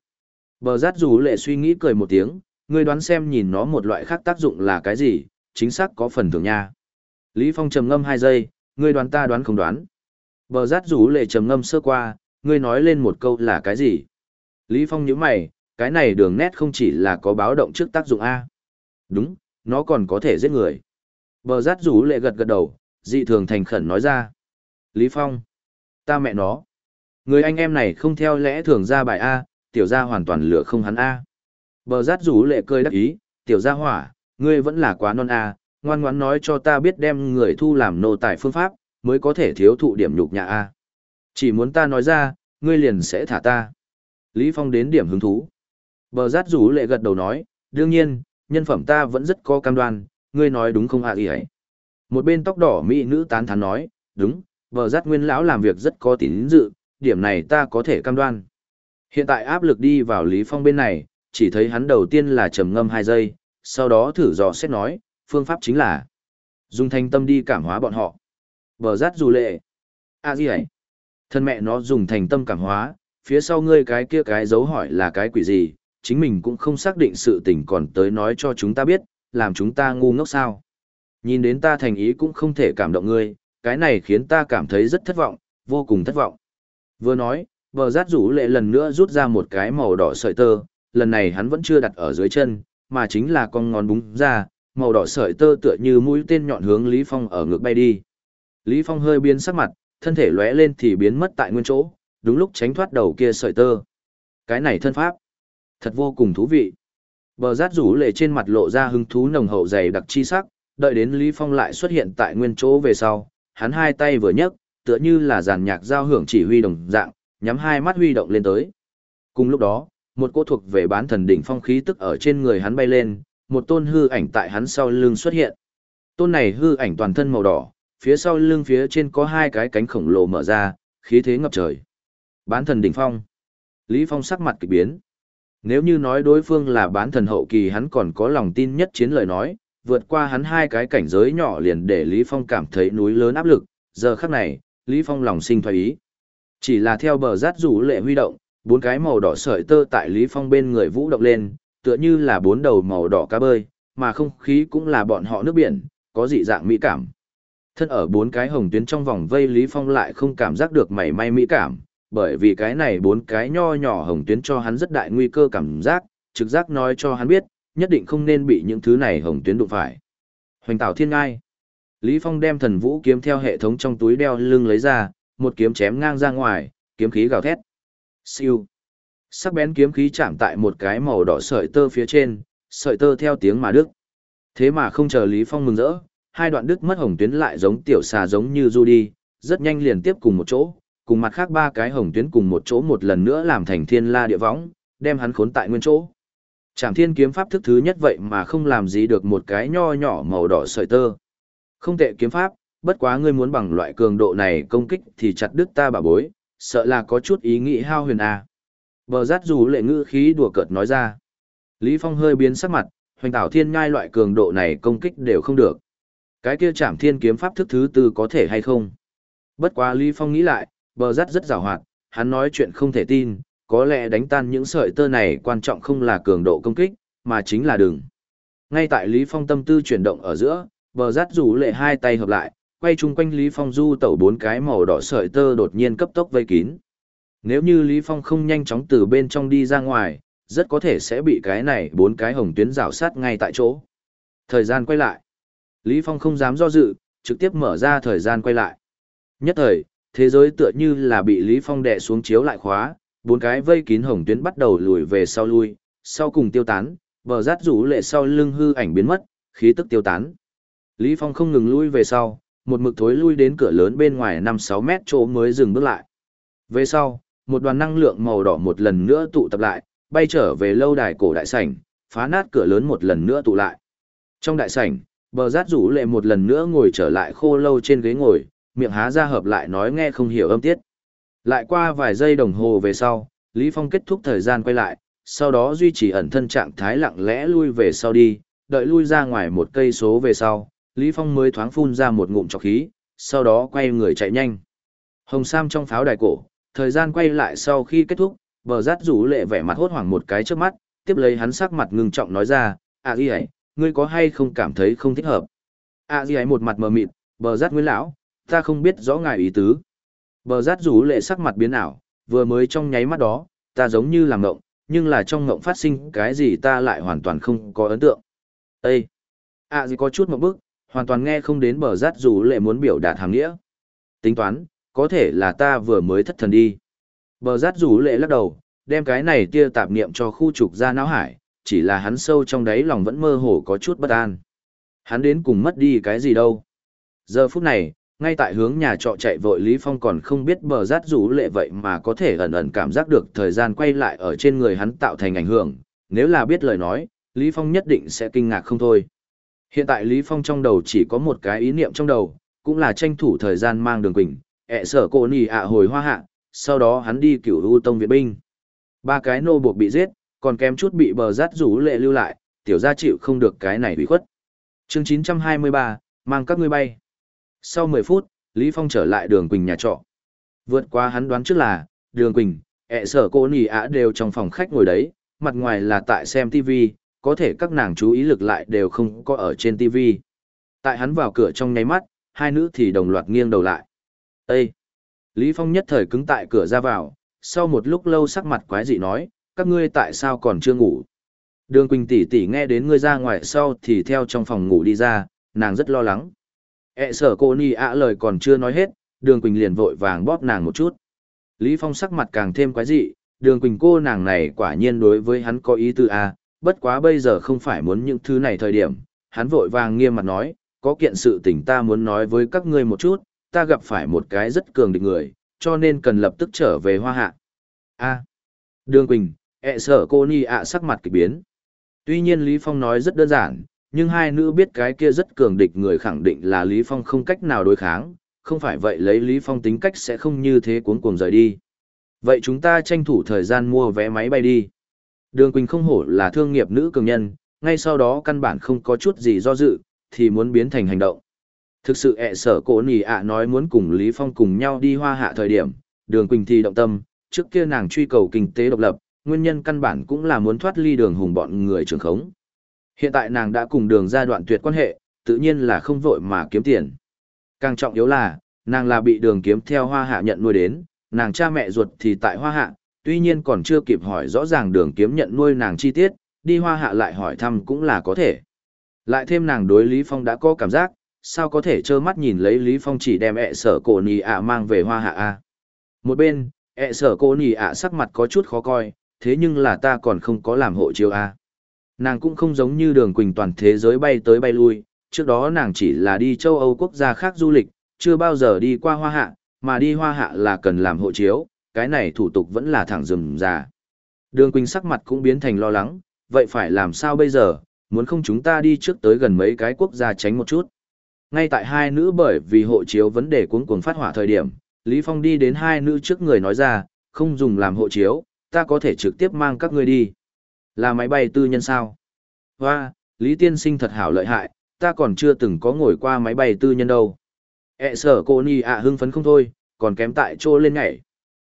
Bờ rát rủ lệ suy nghĩ cười một tiếng, ngươi đoán xem nhìn nó một loại khác tác dụng là cái gì, chính xác có phần thưởng nha. Lý Phong trầm ngâm hai giây, ngươi đoán ta đoán không đoán. Bờ rát rủ lệ trầm ngâm sơ qua, ngươi nói lên một câu là cái gì? Lý Phong nhíu mày, cái này đường nét không chỉ là có báo động trước tác dụng A. Đúng, nó còn có thể giết người. Bờ rát rủ lệ gật gật đầu, dị thường thành khẩn nói ra. Lý Phong, ta mẹ nó. Người anh em này không theo lẽ thường ra bài A, tiểu gia hoàn toàn lửa không hắn A. Bờ rát rủ lệ cười đắc ý, tiểu gia hỏa, ngươi vẫn là quá non A, ngoan ngoãn nói cho ta biết đem người thu làm nô tài phương pháp, mới có thể thiếu thụ điểm nhục nhà A. Chỉ muốn ta nói ra, ngươi liền sẽ thả ta. Lý Phong đến điểm hứng thú. Bờ rát rủ lệ gật đầu nói, đương nhiên, nhân phẩm ta vẫn rất có cam đoan, ngươi nói đúng không ạ à ý ấy. Một bên tóc đỏ mỹ nữ tán thán nói, đúng, bờ giác nguyên lão làm việc rất có tín dự, điểm này ta có thể cam đoan. Hiện tại áp lực đi vào Lý Phong bên này, chỉ thấy hắn đầu tiên là trầm ngâm hai giây, sau đó thử dò xét nói, phương pháp chính là dùng thanh tâm đi cảm hóa bọn họ. Bờ rát dù lệ. À gì ấy? Thân mẹ nó dùng thành tâm cảm hóa, phía sau ngươi cái kia cái dấu hỏi là cái quỷ gì, chính mình cũng không xác định sự tình còn tới nói cho chúng ta biết, làm chúng ta ngu ngốc sao. Nhìn đến ta thành ý cũng không thể cảm động ngươi, cái này khiến ta cảm thấy rất thất vọng, vô cùng thất vọng. Vừa nói, vợ rát rủ lệ lần nữa rút ra một cái màu đỏ sợi tơ, lần này hắn vẫn chưa đặt ở dưới chân, mà chính là con ngón búng ra, màu đỏ sợi tơ tựa như mũi tên nhọn hướng Lý Phong ở ngược bay đi. Lý Phong hơi biến sắc mặt, thân thể lóe lên thì biến mất tại nguyên chỗ, đúng lúc tránh thoát đầu kia sợi tơ. Cái này thân pháp, thật vô cùng thú vị. Bờ rát rủ lệ trên mặt lộ ra hứng thú nồng hậu dày đặc chi sắc, đợi đến Lý Phong lại xuất hiện tại nguyên chỗ về sau, hắn hai tay vừa nhấc, tựa như là giàn nhạc giao hưởng chỉ huy đồng dạng, nhắm hai mắt huy động lên tới. Cùng lúc đó, một cô thuộc về bán thần đỉnh phong khí tức ở trên người hắn bay lên, một tôn hư ảnh tại hắn sau lưng xuất hiện. Tôn này hư ảnh toàn thân màu đỏ, phía sau lưng phía trên có hai cái cánh khổng lồ mở ra, khí thế ngập trời. Bán thần đỉnh phong. Lý Phong sắc mặt kỳ biến. Nếu như nói đối phương là bán thần hậu kỳ hắn còn có lòng tin nhất chiến lời nói, vượt qua hắn hai cái cảnh giới nhỏ liền để Lý Phong cảm thấy núi lớn áp lực, giờ khắc này, Lý Phong lòng sinh thoái ý. Chỉ là theo bờ rát rủ lệ huy động, bốn cái màu đỏ sợi tơ tại Lý Phong bên người vũ động lên, tựa như là bốn đầu màu đỏ cá bơi, mà không khí cũng là bọn họ nước biển, có dị dạng mỹ cảm. Thân ở bốn cái hồng tuyến trong vòng vây Lý Phong lại không cảm giác được mảy may mỹ cảm, bởi vì cái này bốn cái nho nhỏ hồng tuyến cho hắn rất đại nguy cơ cảm giác, trực giác nói cho hắn biết, nhất định không nên bị những thứ này hồng tuyến đụng phải. Hoành tạo thiên ngai. Lý Phong đem thần vũ kiếm theo hệ thống trong túi đeo lưng lấy ra, một kiếm chém ngang ra ngoài, kiếm khí gào thét. Siêu. Sắc bén kiếm khí chạm tại một cái màu đỏ sợi tơ phía trên, sợi tơ theo tiếng mà đứt. Thế mà không chờ Lý Phong mừng rỡ, hai đoạn đứt mất hồng tuyến lại giống tiểu xà giống như du đi, rất nhanh liền tiếp cùng một chỗ, cùng mặt khác ba cái hồng tuyến cùng một chỗ một lần nữa làm thành thiên la địa võng, đem hắn khốn tại nguyên chỗ. Trảm thiên kiếm pháp thức thứ nhất vậy mà không làm gì được một cái nho nhỏ màu đỏ sợi tơ. Không tệ kiếm pháp, bất quá ngươi muốn bằng loại cường độ này công kích thì chặt đứt ta bà bối, sợ là có chút ý nghĩ hao huyền à. Bờ rát dù lệ ngữ khí đùa cợt nói ra. Lý Phong hơi biến sắc mặt, hoành tảo thiên ngai loại cường độ này công kích đều không được. Cái kia trảm thiên kiếm pháp thức thứ tư có thể hay không? Bất quá Lý Phong nghĩ lại, bờ rát rất rào hoạt, hắn nói chuyện không thể tin, có lẽ đánh tan những sợi tơ này quan trọng không là cường độ công kích, mà chính là đường. Ngay tại Lý Phong tâm tư chuyển động ở giữa, bờ rát rủ lệ hai tay hợp lại, quay chung quanh Lý Phong du tẩu bốn cái màu đỏ sợi tơ đột nhiên cấp tốc vây kín. Nếu như Lý Phong không nhanh chóng từ bên trong đi ra ngoài, rất có thể sẽ bị cái này bốn cái hồng tuyến rào sát ngay tại chỗ. Thời gian quay lại. Lý Phong không dám do dự, trực tiếp mở ra thời gian quay lại. Nhất thời, thế giới tựa như là bị Lý Phong đè xuống chiếu lại khóa, bốn cái vây kín hồng tuyến bắt đầu lùi về sau lui, sau cùng tiêu tán, bờ rát rủ lệ sau lưng hư ảnh biến mất, khí tức tiêu tán. Lý Phong không ngừng lui về sau, một mực thối lui đến cửa lớn bên ngoài 5-6 mét chỗ mới dừng bước lại. Về sau, một đoàn năng lượng màu đỏ một lần nữa tụ tập lại, bay trở về lâu đài cổ đại sảnh, phá nát cửa lớn một lần nữa tụ lại. Trong đại sảnh, bờ rát rủ lệ một lần nữa ngồi trở lại khô lâu trên ghế ngồi, miệng há ra hợp lại nói nghe không hiểu âm tiết. Lại qua vài giây đồng hồ về sau, Lý Phong kết thúc thời gian quay lại, sau đó duy trì ẩn thân trạng thái lặng lẽ lui về sau đi, đợi lui ra ngoài một cây số về sau, Lý Phong mới thoáng phun ra một ngụm trọc khí, sau đó quay người chạy nhanh. Hồng Sam trong pháo đài cổ, thời gian quay lại sau khi kết thúc, bờ rát rủ lệ vẻ mặt hốt hoảng một cái trước mắt, tiếp lấy hắn sắc mặt ngưng trọng nói ra, à gì ấy, ngươi có hay không cảm thấy không thích hợp? À gì ấy một mặt mờ mịt, bờ rát nguyên lão, ta không biết rõ ngài ý tứ. Bờ rát rủ lệ sắc mặt biến ảo, vừa mới trong nháy mắt đó, ta giống như làm ngộng, nhưng là trong ngộng phát sinh cái gì ta lại hoàn toàn không có ấn tượng. Ê! À gì có chút một bức, hoàn toàn nghe không đến bờ rát rủ lệ muốn biểu đạt hàng nghĩa. Tính toán, có thể là ta vừa mới thất thần đi. Bờ rát rủ lệ lắc đầu, đem cái này tia tạp niệm cho khu trục ra não hải, chỉ là hắn sâu trong đáy lòng vẫn mơ hồ có chút bất an. Hắn đến cùng mất đi cái gì đâu. Giờ phút này, ngay tại hướng nhà trọ chạy vội Lý Phong còn không biết bờ rát rủ lệ vậy mà có thể ẩn ẩn cảm giác được thời gian quay lại ở trên người hắn tạo thành ảnh hưởng, nếu là biết lời nói, Lý Phong nhất định sẽ kinh ngạc không thôi. Hiện tại Lý Phong trong đầu chỉ có một cái ý niệm trong đầu, cũng là tranh thủ thời gian mang đường quỳnh, ẹ sở cô nì ạ hồi hoa hạ, sau đó hắn đi cửu u tông viện binh. Ba cái nô buộc bị giết, còn kém chút bị bờ rát rủ lệ lưu lại, tiểu gia chịu không được cái này bị khuất. Chương 923, mang các ngươi bay. Sau 10 phút, Lý Phong trở lại đường Quỳnh nhà trọ. Vượt qua hắn đoán trước là, đường Quỳnh, ẹ sở cô nì ạ đều trong phòng khách ngồi đấy, mặt ngoài là tại xem TV, có thể các nàng chú ý lực lại đều không có ở trên TV. Tại hắn vào cửa trong nháy mắt, hai nữ thì đồng loạt nghiêng đầu lại. Ê! Lý Phong nhất thời cứng tại cửa ra vào, sau một lúc lâu sắc mặt quái dị nói, các ngươi tại sao còn chưa ngủ? Đường Quỳnh tỷ tỷ nghe đến ngươi ra ngoài sau thì theo trong phòng ngủ đi ra, nàng rất lo lắng. E sở cô ni ạ lời còn chưa nói hết, đường Quỳnh liền vội vàng bóp nàng một chút. Lý Phong sắc mặt càng thêm quái dị, đường Quỳnh cô nàng này quả nhiên đối với hắn có ý tư a, bất quá bây giờ không phải muốn những thứ này thời điểm, hắn vội vàng nghiêm mặt nói, có kiện sự tình ta muốn nói với các ngươi một chút, ta gặp phải một cái rất cường địch người, cho nên cần lập tức trở về hoa hạ. A. Đường Quỳnh, ẹ sở cô ni ạ sắc mặt kịch biến. Tuy nhiên Lý Phong nói rất đơn giản, nhưng hai nữ biết cái kia rất cường địch người khẳng định là Lý Phong không cách nào đối kháng, không phải vậy lấy Lý Phong tính cách sẽ không như thế cuốn cuồng rời đi. Vậy chúng ta tranh thủ thời gian mua vé máy bay đi. Đường Quỳnh không hổ là thương nghiệp nữ cường nhân, ngay sau đó căn bản không có chút gì do dự, thì muốn biến thành hành động. Thực sự ẹ sở cổ nì ạ nói muốn cùng Lý Phong cùng nhau đi hoa hạ thời điểm, đường Quỳnh thì động tâm, trước kia nàng truy cầu kinh tế độc lập, nguyên nhân căn bản cũng là muốn thoát ly đường hùng bọn người trường khống. Hiện tại nàng đã cùng đường ra đoạn tuyệt quan hệ, tự nhiên là không vội mà kiếm tiền. Càng trọng yếu là, nàng là bị đường kiếm theo hoa hạ nhận nuôi đến, nàng cha mẹ ruột thì tại hoa hạ, tuy nhiên còn chưa kịp hỏi rõ ràng đường kiếm nhận nuôi nàng chi tiết, đi hoa hạ lại hỏi thăm cũng là có thể. Lại thêm nàng đối Lý Phong đã có cảm giác, sao có thể trơ mắt nhìn lấy Lý Phong chỉ đem ẹ sở cổ nì ạ mang về hoa hạ a Một bên, ẹ sở cổ nì ạ sắc mặt có chút khó coi, thế nhưng là ta còn không có làm hộ chiếu a Nàng cũng không giống như đường quỳnh toàn thế giới bay tới bay lui, trước đó nàng chỉ là đi châu Âu quốc gia khác du lịch, chưa bao giờ đi qua hoa hạ, mà đi hoa hạ là cần làm hộ chiếu, cái này thủ tục vẫn là thẳng rừng già. Đường quỳnh sắc mặt cũng biến thành lo lắng, vậy phải làm sao bây giờ, muốn không chúng ta đi trước tới gần mấy cái quốc gia tránh một chút. Ngay tại hai nữ bởi vì hộ chiếu vấn đề cuống cuồng phát hỏa thời điểm, Lý Phong đi đến hai nữ trước người nói ra, không dùng làm hộ chiếu, ta có thể trực tiếp mang các ngươi đi. Là máy bay tư nhân sao? Hoa, Lý Tiên Sinh thật hảo lợi hại, ta còn chưa từng có ngồi qua máy bay tư nhân đâu. E sở cô ni ạ hưng phấn không thôi, còn kém tại chỗ lên nhảy.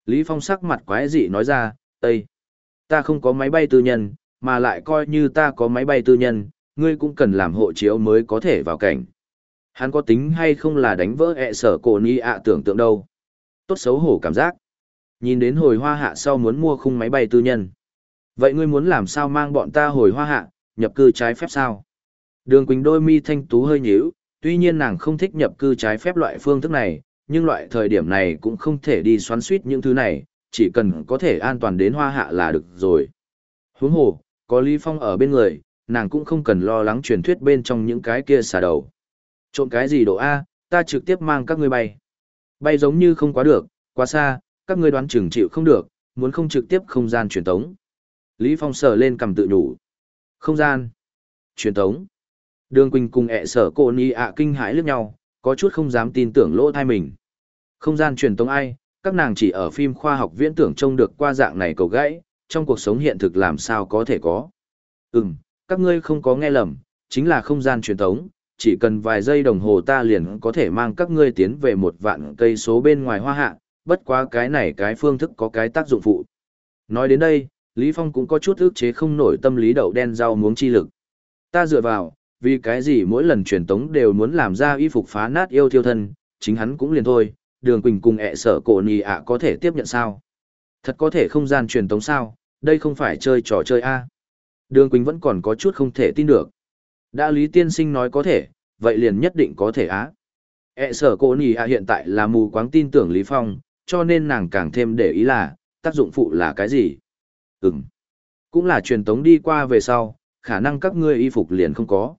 Lý Phong sắc mặt quái dị nói ra, tây, Ta không có máy bay tư nhân, mà lại coi như ta có máy bay tư nhân, ngươi cũng cần làm hộ chiếu mới có thể vào cảnh. Hắn có tính hay không là đánh vỡ ẹ sở cổ ni ạ tưởng tượng đâu. Tốt xấu hổ cảm giác. Nhìn đến hồi hoa hạ sau muốn mua khung máy bay tư nhân. Vậy ngươi muốn làm sao mang bọn ta hồi hoa hạ, nhập cư trái phép sao? Đường Quỳnh đôi mi thanh tú hơi nhíu, tuy nhiên nàng không thích nhập cư trái phép loại phương thức này, nhưng loại thời điểm này cũng không thể đi xoắn suýt những thứ này, chỉ cần có thể an toàn đến hoa hạ là được rồi. Huống hồ, có Lý Phong ở bên người, nàng cũng không cần lo lắng truyền thuyết bên trong những cái kia xả đầu. Trộm cái gì độ A, ta trực tiếp mang các ngươi bay. Bay giống như không quá được, quá xa, các ngươi đoán chừng chịu không được, muốn không trực tiếp không gian truyền tống. Lý Phong sờ lên cầm tự nhủ. Không gian. Truyền thống, Đường Quỳnh cùng ẹ sở cô ni ạ kinh hãi lướt nhau, có chút không dám tin tưởng lỗ thai mình. Không gian truyền thống ai, các nàng chỉ ở phim khoa học viễn tưởng trông được qua dạng này cầu gãy, trong cuộc sống hiện thực làm sao có thể có. Ừm, các ngươi không có nghe lầm, chính là không gian truyền thống. chỉ cần vài giây đồng hồ ta liền có thể mang các ngươi tiến về một vạn cây số bên ngoài hoa hạ, bất quá cái này cái phương thức có cái tác dụng phụ. Nói đến đây, Lý Phong cũng có chút ức chế không nổi tâm lý đậu đen rau muống chi lực. Ta dựa vào, vì cái gì mỗi lần truyền tống đều muốn làm ra y phục phá nát yêu thiêu thân, chính hắn cũng liền thôi, đường quỳnh cùng ẹ sở cổ nì ạ có thể tiếp nhận sao? Thật có thể không gian truyền tống sao, đây không phải chơi trò chơi a Đường quỳnh vẫn còn có chút không thể tin được. Đã Lý Tiên Sinh nói có thể, vậy liền nhất định có thể á. ẹ sở cổ nì ạ hiện tại là mù quáng tin tưởng Lý Phong, cho nên nàng càng thêm để ý là, tác dụng phụ là cái gì? Ừm. Cũng là truyền tống đi qua về sau, khả năng các ngươi y phục liền không có.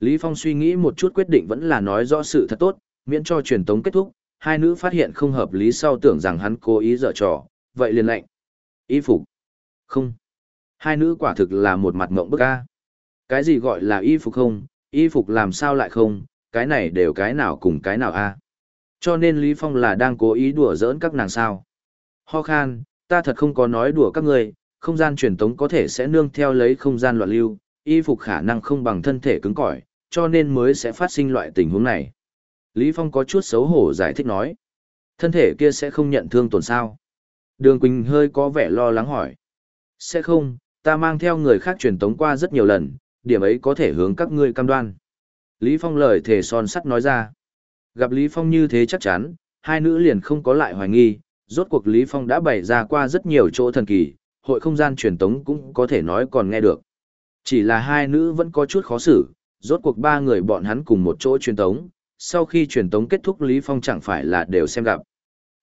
Lý Phong suy nghĩ một chút quyết định vẫn là nói rõ sự thật tốt, miễn cho truyền tống kết thúc, hai nữ phát hiện không hợp lý sau tưởng rằng hắn cố ý dở trò, vậy liền lệnh. Y phục. Không. Hai nữ quả thực là một mặt mộng bức a. Cái gì gọi là y phục không, y phục làm sao lại không, cái này đều cái nào cùng cái nào a. Cho nên Lý Phong là đang cố ý đùa giỡn các nàng sao. Ho khan, ta thật không có nói đùa các người, không gian truyền tống có thể sẽ nương theo lấy không gian loạn lưu, y phục khả năng không bằng thân thể cứng cỏi, cho nên mới sẽ phát sinh loại tình huống này. Lý Phong có chút xấu hổ giải thích nói. Thân thể kia sẽ không nhận thương tổn sao? Đường Quỳnh hơi có vẻ lo lắng hỏi. Sẽ không, ta mang theo người khác truyền tống qua rất nhiều lần, điểm ấy có thể hướng các ngươi cam đoan. Lý Phong lời thề son sắt nói ra. Gặp Lý Phong như thế chắc chắn, hai nữ liền không có lại hoài nghi, rốt cuộc Lý Phong đã bày ra qua rất nhiều chỗ thần kỳ, hội không gian truyền tống cũng có thể nói còn nghe được. Chỉ là hai nữ vẫn có chút khó xử, rốt cuộc ba người bọn hắn cùng một chỗ truyền tống, sau khi truyền tống kết thúc Lý Phong chẳng phải là đều xem gặp.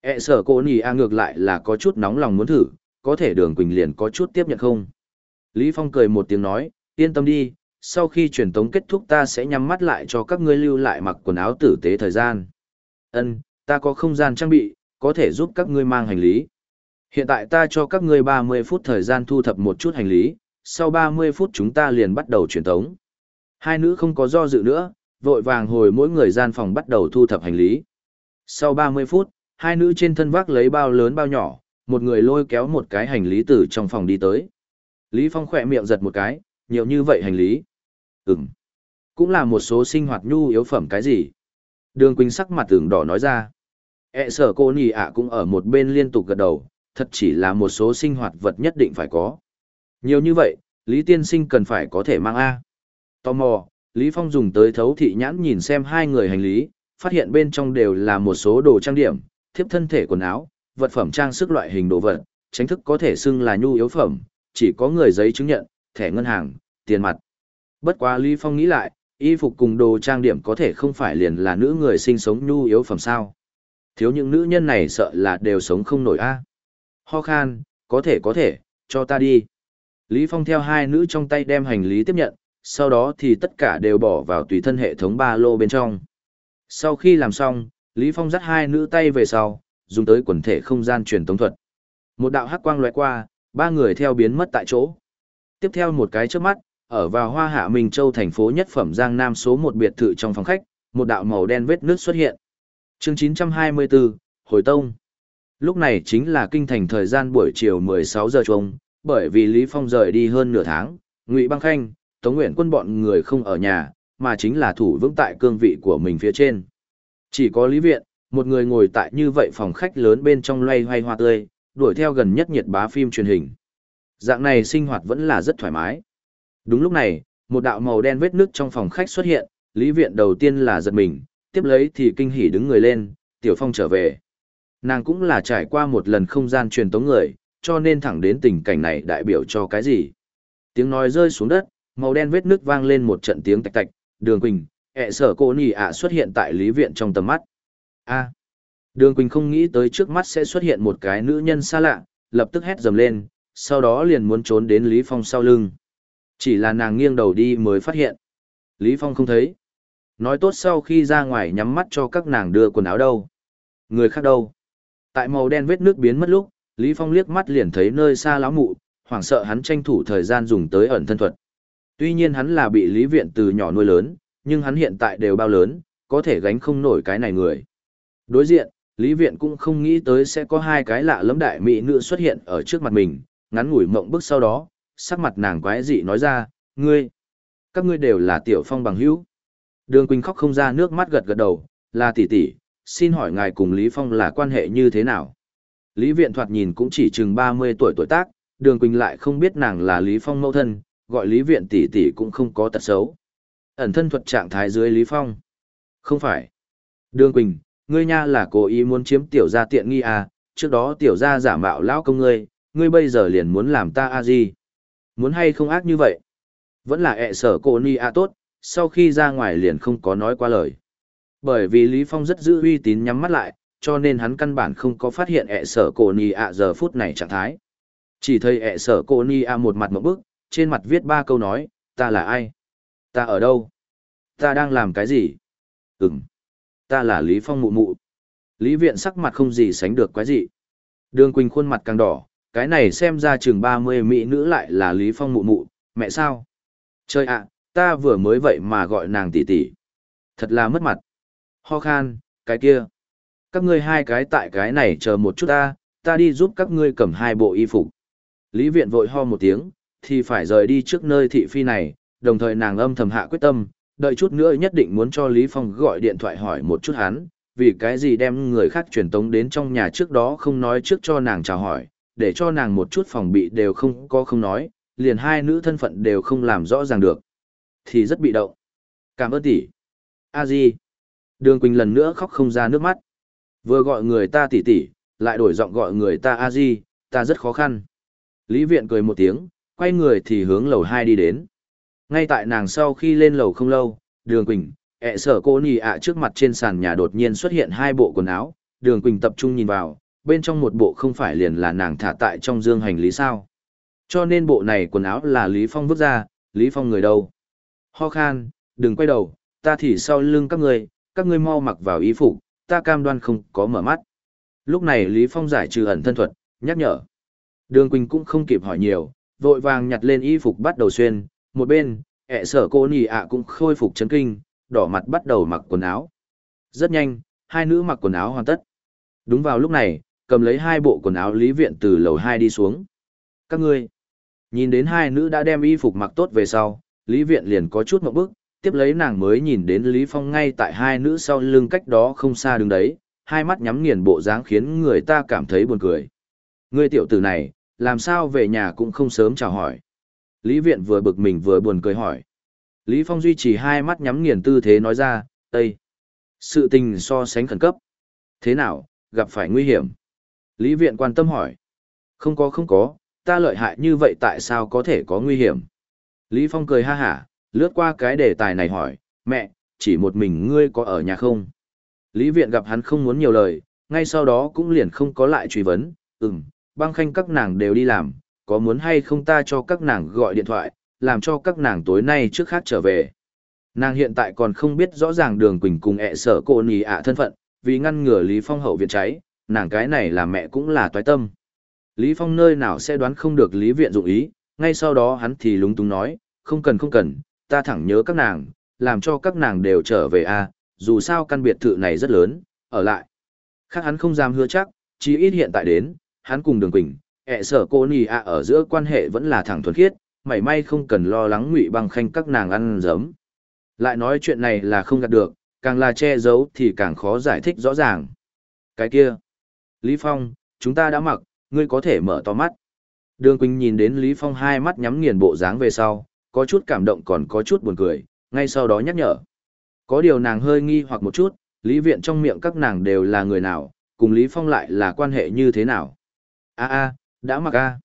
E sở cô nì a ngược lại là có chút nóng lòng muốn thử, có thể đường Quỳnh liền có chút tiếp nhận không. Lý Phong cười một tiếng nói, yên tâm đi, sau khi truyền tống kết thúc ta sẽ nhắm mắt lại cho các ngươi lưu lại mặc quần áo tử tế thời gian. Ân, ta có không gian trang bị, có thể giúp các ngươi mang hành lý. Hiện tại ta cho các ngươi 30 phút thời gian thu thập một chút hành lý, sau 30 phút chúng ta liền bắt đầu truyền tống. Hai nữ không có do dự nữa, vội vàng hồi mỗi người gian phòng bắt đầu thu thập hành lý. Sau 30 phút, hai nữ trên thân vác lấy bao lớn bao nhỏ, một người lôi kéo một cái hành lý từ trong phòng đi tới. Lý Phong khỏe miệng giật một cái, nhiều như vậy hành lý. Ừm. Cũng là một số sinh hoạt nhu yếu phẩm cái gì. Đường Quỳnh sắc mặt tưởng đỏ nói ra. E sở cô nì ạ cũng ở một bên liên tục gật đầu, thật chỉ là một số sinh hoạt vật nhất định phải có. Nhiều như vậy, Lý Tiên Sinh cần phải có thể mang A. Tò mò, Lý Phong dùng tới thấu thị nhãn nhìn xem hai người hành lý, phát hiện bên trong đều là một số đồ trang điểm, thiếp thân thể quần áo, vật phẩm trang sức loại hình đồ vật, tránh thức có thể xưng là nhu yếu phẩm, chỉ có người giấy chứng nhận, thẻ ngân hàng, tiền mặt. Bất quá Lý Phong nghĩ lại, y phục cùng đồ trang điểm có thể không phải liền là nữ người sinh sống nhu yếu phẩm sao. Thiếu những nữ nhân này sợ là đều sống không nổi a. Ho khan, có thể có thể, cho ta đi. Lý Phong theo hai nữ trong tay đem hành lý tiếp nhận, sau đó thì tất cả đều bỏ vào tùy thân hệ thống ba lô bên trong. Sau khi làm xong, Lý Phong dắt hai nữ tay về sau, dùng tới quần thể không gian truyền tống thuật. Một đạo hắc quang lóe qua, ba người theo biến mất tại chỗ. Tiếp theo một cái trước mắt, ở vào Hoa Hạ Minh Châu thành phố nhất phẩm Giang Nam số một biệt thự trong phòng khách, một đạo màu đen vết nước xuất hiện. Chương 924, Hồi Tông. Lúc này chính là kinh thành thời gian buổi chiều 16 giờ chung, bởi vì Lý Phong rời đi hơn nửa tháng, Ngụy Băng Khanh, Tống Nguyện quân bọn người không ở nhà, mà chính là thủ vững tại cương vị của mình phía trên. Chỉ có Lý Viện, một người ngồi tại như vậy phòng khách lớn bên trong loay hoay hoa tươi, đuổi theo gần nhất nhiệt bá phim truyền hình. Dạng này sinh hoạt vẫn là rất thoải mái. Đúng lúc này, một đạo màu đen vết nước trong phòng khách xuất hiện, Lý Viện đầu tiên là giật mình, tiếp lấy thì kinh hỉ đứng người lên, Tiểu Phong trở về. Nàng cũng là trải qua một lần không gian truyền tống người, cho nên thẳng đến tình cảnh này đại biểu cho cái gì. Tiếng nói rơi xuống đất, màu đen vết nước vang lên một trận tiếng tạch tạch, đường quỳnh, ẹ sở cô nì ạ xuất hiện tại Lý Viện trong tầm mắt. a đường quỳnh không nghĩ tới trước mắt sẽ xuất hiện một cái nữ nhân xa lạ, lập tức hét dầm lên, sau đó liền muốn trốn đến Lý Phong sau lưng. Chỉ là nàng nghiêng đầu đi mới phát hiện. Lý Phong không thấy. Nói tốt sau khi ra ngoài nhắm mắt cho các nàng đưa quần áo đâu. Người khác đâu. Tại màu đen vết nước biến mất lúc, Lý Phong liếc mắt liền thấy nơi xa lão mụ, hoảng sợ hắn tranh thủ thời gian dùng tới ẩn thân thuật. Tuy nhiên hắn là bị Lý Viện từ nhỏ nuôi lớn, nhưng hắn hiện tại đều bao lớn, có thể gánh không nổi cái này người. Đối diện, Lý Viện cũng không nghĩ tới sẽ có hai cái lạ lẫm đại mỹ nữ xuất hiện ở trước mặt mình, ngắn ngủi mộng bức sau đó, sắc mặt nàng quái dị nói ra, ngươi, các ngươi đều là tiểu phong bằng hữu. Đường Quỳnh khóc không ra nước mắt gật gật đầu, là tỷ tỷ, xin hỏi ngài cùng Lý Phong là quan hệ như thế nào? Lý Viện thoạt nhìn cũng chỉ chừng 30 tuổi tuổi tác, Đường Quỳnh lại không biết nàng là Lý Phong mẫu thân, gọi Lý Viện tỷ tỷ cũng không có tật xấu. Ẩn thân thuật trạng thái dưới Lý Phong. Không phải. Đường Quỳnh, ngươi nha là cố ý muốn chiếm tiểu gia tiện nghi à, trước đó tiểu gia giả mạo lão công ngươi, ngươi bây giờ liền muốn làm ta a gì? Muốn hay không ác như vậy? Vẫn là ẹ sở cô ni a tốt, sau khi ra ngoài liền không có nói qua lời. Bởi vì Lý Phong rất giữ uy tín nhắm mắt lại, cho nên hắn căn bản không có phát hiện ẹ sở cô ni a giờ phút này trạng thái. Chỉ thấy ẹ sở cô ni a một mặt một bức, trên mặt viết ba câu nói, ta là ai? Ta ở đâu? Ta đang làm cái gì? Ừm. Ta là Lý Phong mụ mụ. Lý Viện sắc mặt không gì sánh được quái gì. Đường Quỳnh khuôn mặt càng đỏ, cái này xem ra chừng 30 mỹ nữ lại là Lý Phong mụ mụ, mẹ sao? Trời ạ, ta vừa mới vậy mà gọi nàng tỷ tỷ. Thật là mất mặt. Ho khan, cái kia. Các ngươi hai cái tại cái này chờ một chút ta, ta đi giúp các ngươi cầm hai bộ y phục. Lý Viện vội ho một tiếng, thì phải rời đi trước nơi thị phi này, đồng thời nàng âm thầm hạ quyết tâm, đợi chút nữa nhất định muốn cho Lý Phong gọi điện thoại hỏi một chút hắn, vì cái gì đem người khác truyền tống đến trong nhà trước đó không nói trước cho nàng chào hỏi, để cho nàng một chút phòng bị đều không có không nói, liền hai nữ thân phận đều không làm rõ ràng được. Thì rất bị động. Cảm ơn tỷ. A Di. Đường Quỳnh lần nữa khóc không ra nước mắt. Vừa gọi người ta tỷ tỷ, lại đổi giọng gọi người ta A Di, ta rất khó khăn. Lý Viện cười một tiếng, quay người thì hướng lầu 2 đi đến. Ngay tại nàng sau khi lên lầu không lâu, Đường Quỳnh, ẹ sở cô nì ạ trước mặt trên sàn nhà đột nhiên xuất hiện hai bộ quần áo, Đường Quỳnh tập trung nhìn vào, bên trong một bộ không phải liền là nàng thả tại trong dương hành lý sao. Cho nên bộ này quần áo là Lý Phong vứt ra, Lý Phong người đâu. Ho khan, đừng quay đầu, ta thì sau lưng các người các ngươi mau mặc vào y phục, ta cam đoan không có mở mắt. Lúc này Lý Phong giải trừ ẩn thân thuật, nhắc nhở. Đường Quỳnh cũng không kịp hỏi nhiều, vội vàng nhặt lên y phục bắt đầu xuyên, một bên, ẹ sở cô nì ạ cũng khôi phục chấn kinh, đỏ mặt bắt đầu mặc quần áo. Rất nhanh, hai nữ mặc quần áo hoàn tất. Đúng vào lúc này, cầm lấy hai bộ quần áo lý viện từ lầu hai đi xuống. Các ngươi, nhìn đến hai nữ đã đem y phục mặc tốt về sau, lý viện liền có chút một bước, tiếp lấy nàng mới nhìn đến Lý Phong ngay tại hai nữ sau lưng cách đó không xa đứng đấy, hai mắt nhắm nghiền bộ dáng khiến người ta cảm thấy buồn cười. Ngươi tiểu tử này, làm sao về nhà cũng không sớm chào hỏi. Lý Viện vừa bực mình vừa buồn cười hỏi. Lý Phong duy trì hai mắt nhắm nghiền tư thế nói ra, Tây. Sự tình so sánh khẩn cấp. Thế nào, gặp phải nguy hiểm? Lý Viện quan tâm hỏi. Không có không có, ta lợi hại như vậy tại sao có thể có nguy hiểm? Lý Phong cười ha hả, lướt qua cái đề tài này hỏi, mẹ, chỉ một mình ngươi có ở nhà không? Lý Viện gặp hắn không muốn nhiều lời, ngay sau đó cũng liền không có lại truy vấn, ừm, băng khanh các nàng đều đi làm, có muốn hay không ta cho các nàng gọi điện thoại, làm cho các nàng tối nay trước khác trở về. Nàng hiện tại còn không biết rõ ràng đường Quỳnh cùng ẹ sở cô nì ạ thân phận, vì ngăn ngừa Lý Phong hậu viện cháy, nàng cái này là mẹ cũng là toái tâm. Lý Phong nơi nào sẽ đoán không được Lý Viện dụng ý, ngay sau đó hắn thì lúng túng nói, không cần không cần, ta thẳng nhớ các nàng, làm cho các nàng đều trở về a dù sao căn biệt thự này rất lớn, ở lại. Khác hắn không dám hứa chắc, chỉ ít hiện tại đến, hắn cùng đường Quỳnh, ẹ sở cô nì à ở giữa quan hệ vẫn là thẳng thuần khiết, mảy may không cần lo lắng ngụy băng khanh các nàng ăn giấm. Lại nói chuyện này là không gạt được, càng là che giấu thì càng khó giải thích rõ ràng. Cái kia, Lý Phong, chúng ta đã mặc, ngươi có thể mở to mắt. Đường Quỳnh nhìn đến Lý Phong hai mắt nhắm nghiền bộ dáng về sau, có chút cảm động còn có chút buồn cười, ngay sau đó nhắc nhở. Có điều nàng hơi nghi hoặc một chút, Lý Viện trong miệng các nàng đều là người nào, cùng Lý Phong lại là quan hệ như thế nào. a a đã mặc a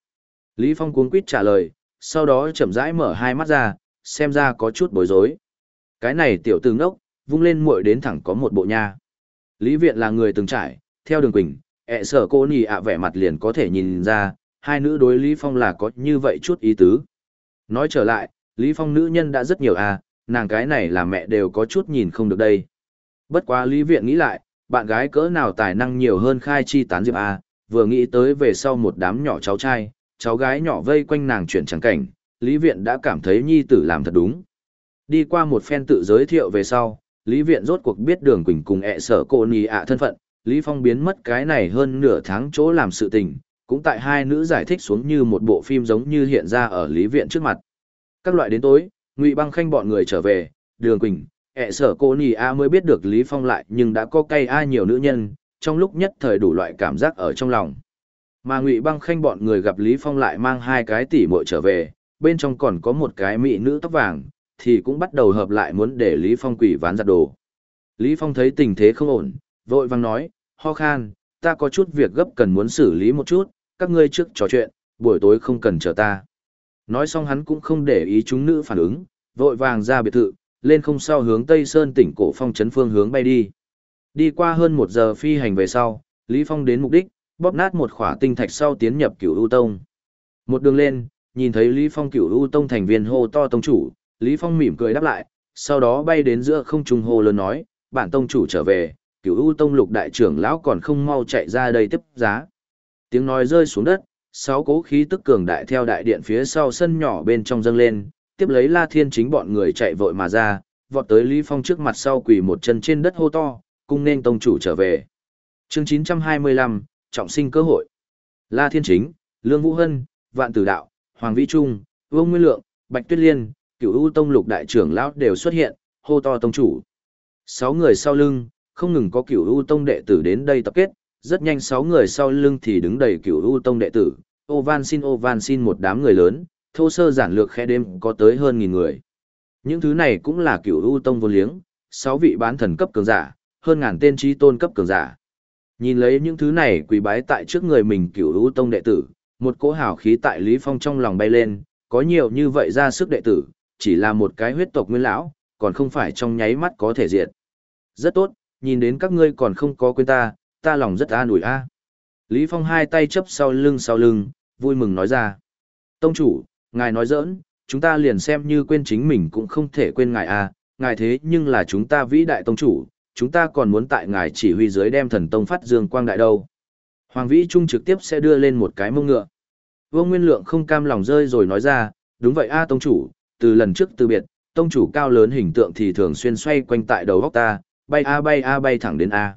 Lý Phong cuống quýt trả lời, sau đó chậm rãi mở hai mắt ra, xem ra có chút bối rối. Cái này tiểu tử ngốc, vung lên muội đến thẳng có một bộ nha. Lý Viện là người từng trải, theo đường quỳnh, ẹ sở cô nì ạ vẻ mặt liền có thể nhìn ra, hai nữ đối Lý Phong là có như vậy chút ý tứ. Nói trở lại, Lý Phong nữ nhân đã rất nhiều à, nàng cái này là mẹ đều có chút nhìn không được đây. Bất quá Lý Viện nghĩ lại, bạn gái cỡ nào tài năng nhiều hơn khai chi tán diệp à, vừa nghĩ tới về sau một đám nhỏ cháu trai, cháu gái nhỏ vây quanh nàng chuyển trắng cảnh, Lý Viện đã cảm thấy nhi tử làm thật đúng. Đi qua một phen tự giới thiệu về sau, Lý Viện rốt cuộc biết đường Quỳnh cùng ẹ sở cô nì ạ thân phận, Lý Phong biến mất cái này hơn nửa tháng chỗ làm sự tình, cũng tại hai nữ giải thích xuống như một bộ phim giống như hiện ra ở Lý Viện trước mặt. Các loại đến tối, Ngụy Băng Khanh bọn người trở về, đường Quỳnh, ẹ sở cô nì a mới biết được Lý Phong lại nhưng đã có cay a nhiều nữ nhân, trong lúc nhất thời đủ loại cảm giác ở trong lòng. Mà Ngụy Băng Khanh bọn người gặp Lý Phong lại mang hai cái tỷ muội trở về, bên trong còn có một cái mỹ nữ tóc vàng, thì cũng bắt đầu hợp lại muốn để Lý Phong quỷ ván giặt đồ. Lý Phong thấy tình thế không ổn, vội vàng nói, ho khan, ta có chút việc gấp cần muốn xử lý một chút, các ngươi trước trò chuyện, buổi tối không cần chờ ta. Nói xong hắn cũng không để ý chúng nữ phản ứng, vội vàng ra biệt thự, lên không sao hướng Tây Sơn tỉnh cổ phong Trấn phương hướng bay đi. Đi qua hơn một giờ phi hành về sau, Lý Phong đến mục đích, bóp nát một khỏa tinh thạch sau tiến nhập cửu U Tông. Một đường lên, nhìn thấy Lý Phong cửu U Tông thành viên hô to tông chủ, Lý Phong mỉm cười đáp lại, sau đó bay đến giữa không trung hô lớn nói, bản tông chủ trở về, cửu U Tông lục đại trưởng lão còn không mau chạy ra đây tiếp giá. Tiếng nói rơi xuống đất, sáu cố khí tức cường đại theo đại điện phía sau sân nhỏ bên trong dâng lên, tiếp lấy La Thiên chính bọn người chạy vội mà ra, vọt tới Lý Phong trước mặt sau quỳ một chân trên đất hô to, cung nên tông chủ trở về. Chương 925, trọng sinh cơ hội. La Thiên Chính, Lương Vũ Hân, Vạn Tử Đạo, Hoàng Vĩ Trung, Vương Nguyên Lượng, Bạch Tuyết Liên, Cửu U Tông lục đại trưởng lão đều xuất hiện, hô to tông chủ. Sáu người sau lưng, không ngừng có Cửu U Tông đệ tử đến đây tập kết, rất nhanh sáu người sau lưng thì đứng đầy Cửu U Tông đệ tử, ô van xin ô van xin một đám người lớn, thô sơ giản lược khe đêm có tới hơn nghìn người. Những thứ này cũng là Cửu U Tông vô liếng, sáu vị bán thần cấp cường giả, hơn ngàn tên trí tôn cấp cường giả. Nhìn lấy những thứ này quỳ bái tại trước người mình cửu u tông đệ tử, một cỗ hào khí tại Lý Phong trong lòng bay lên, có nhiều như vậy ra sức đệ tử, chỉ là một cái huyết tộc nguyên lão, còn không phải trong nháy mắt có thể diệt. Rất tốt, nhìn đến các ngươi còn không có quên ta, ta lòng rất an ủi a. Lý Phong hai tay chấp sau lưng sau lưng, vui mừng nói ra. Tông chủ, ngài nói giỡn, chúng ta liền xem như quên chính mình cũng không thể quên ngài a, ngài thế nhưng là chúng ta vĩ đại tông chủ, chúng ta còn muốn tại ngài chỉ huy dưới đem thần tông phát dương quang đại đâu. Hoàng Vĩ Trung trực tiếp sẽ đưa lên một cái mông ngựa. Vương Nguyên Lượng không cam lòng rơi rồi nói ra, đúng vậy a tông chủ, từ lần trước từ biệt, tông chủ cao lớn hình tượng thì thường xuyên xoay quanh tại đầu góc ta, bay a bay a bay thẳng đến a.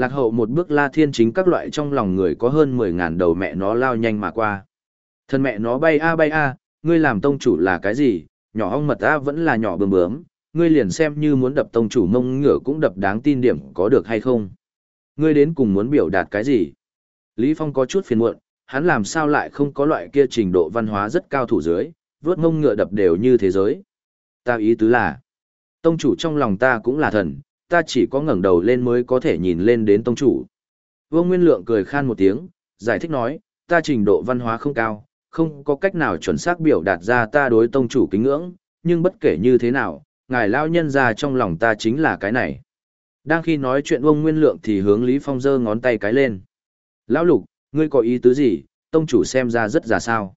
Lạc hậu một bước la thiên chính các loại trong lòng người có hơn 10.000 đầu mẹ nó lao nhanh mà qua. Thân mẹ nó bay a bay a, ngươi làm tông chủ là cái gì, nhỏ ong mật a vẫn là nhỏ bướm bướm, ngươi liền xem như muốn đập tông chủ mông ngựa cũng đập đáng tin điểm có được hay không. Ngươi đến cùng muốn biểu đạt cái gì? Lý Phong có chút phiền muộn, hắn làm sao lại không có loại kia trình độ văn hóa rất cao thủ dưới, vớt mông ngựa đập đều như thế giới. Ta ý tứ là, tông chủ trong lòng ta cũng là thần, ta chỉ có ngẩng đầu lên mới có thể nhìn lên đến tông chủ. Vương Nguyên Lượng cười khan một tiếng, giải thích nói, ta trình độ văn hóa không cao, không có cách nào chuẩn xác biểu đạt ra ta đối tông chủ kính ngưỡng, nhưng bất kể như thế nào, ngài lao nhân ra trong lòng ta chính là cái này. Đang khi nói chuyện ông Nguyên Lượng thì hướng Lý Phong giơ ngón tay cái lên. Lão Lục, ngươi có ý tứ gì, tông chủ xem ra rất già sao.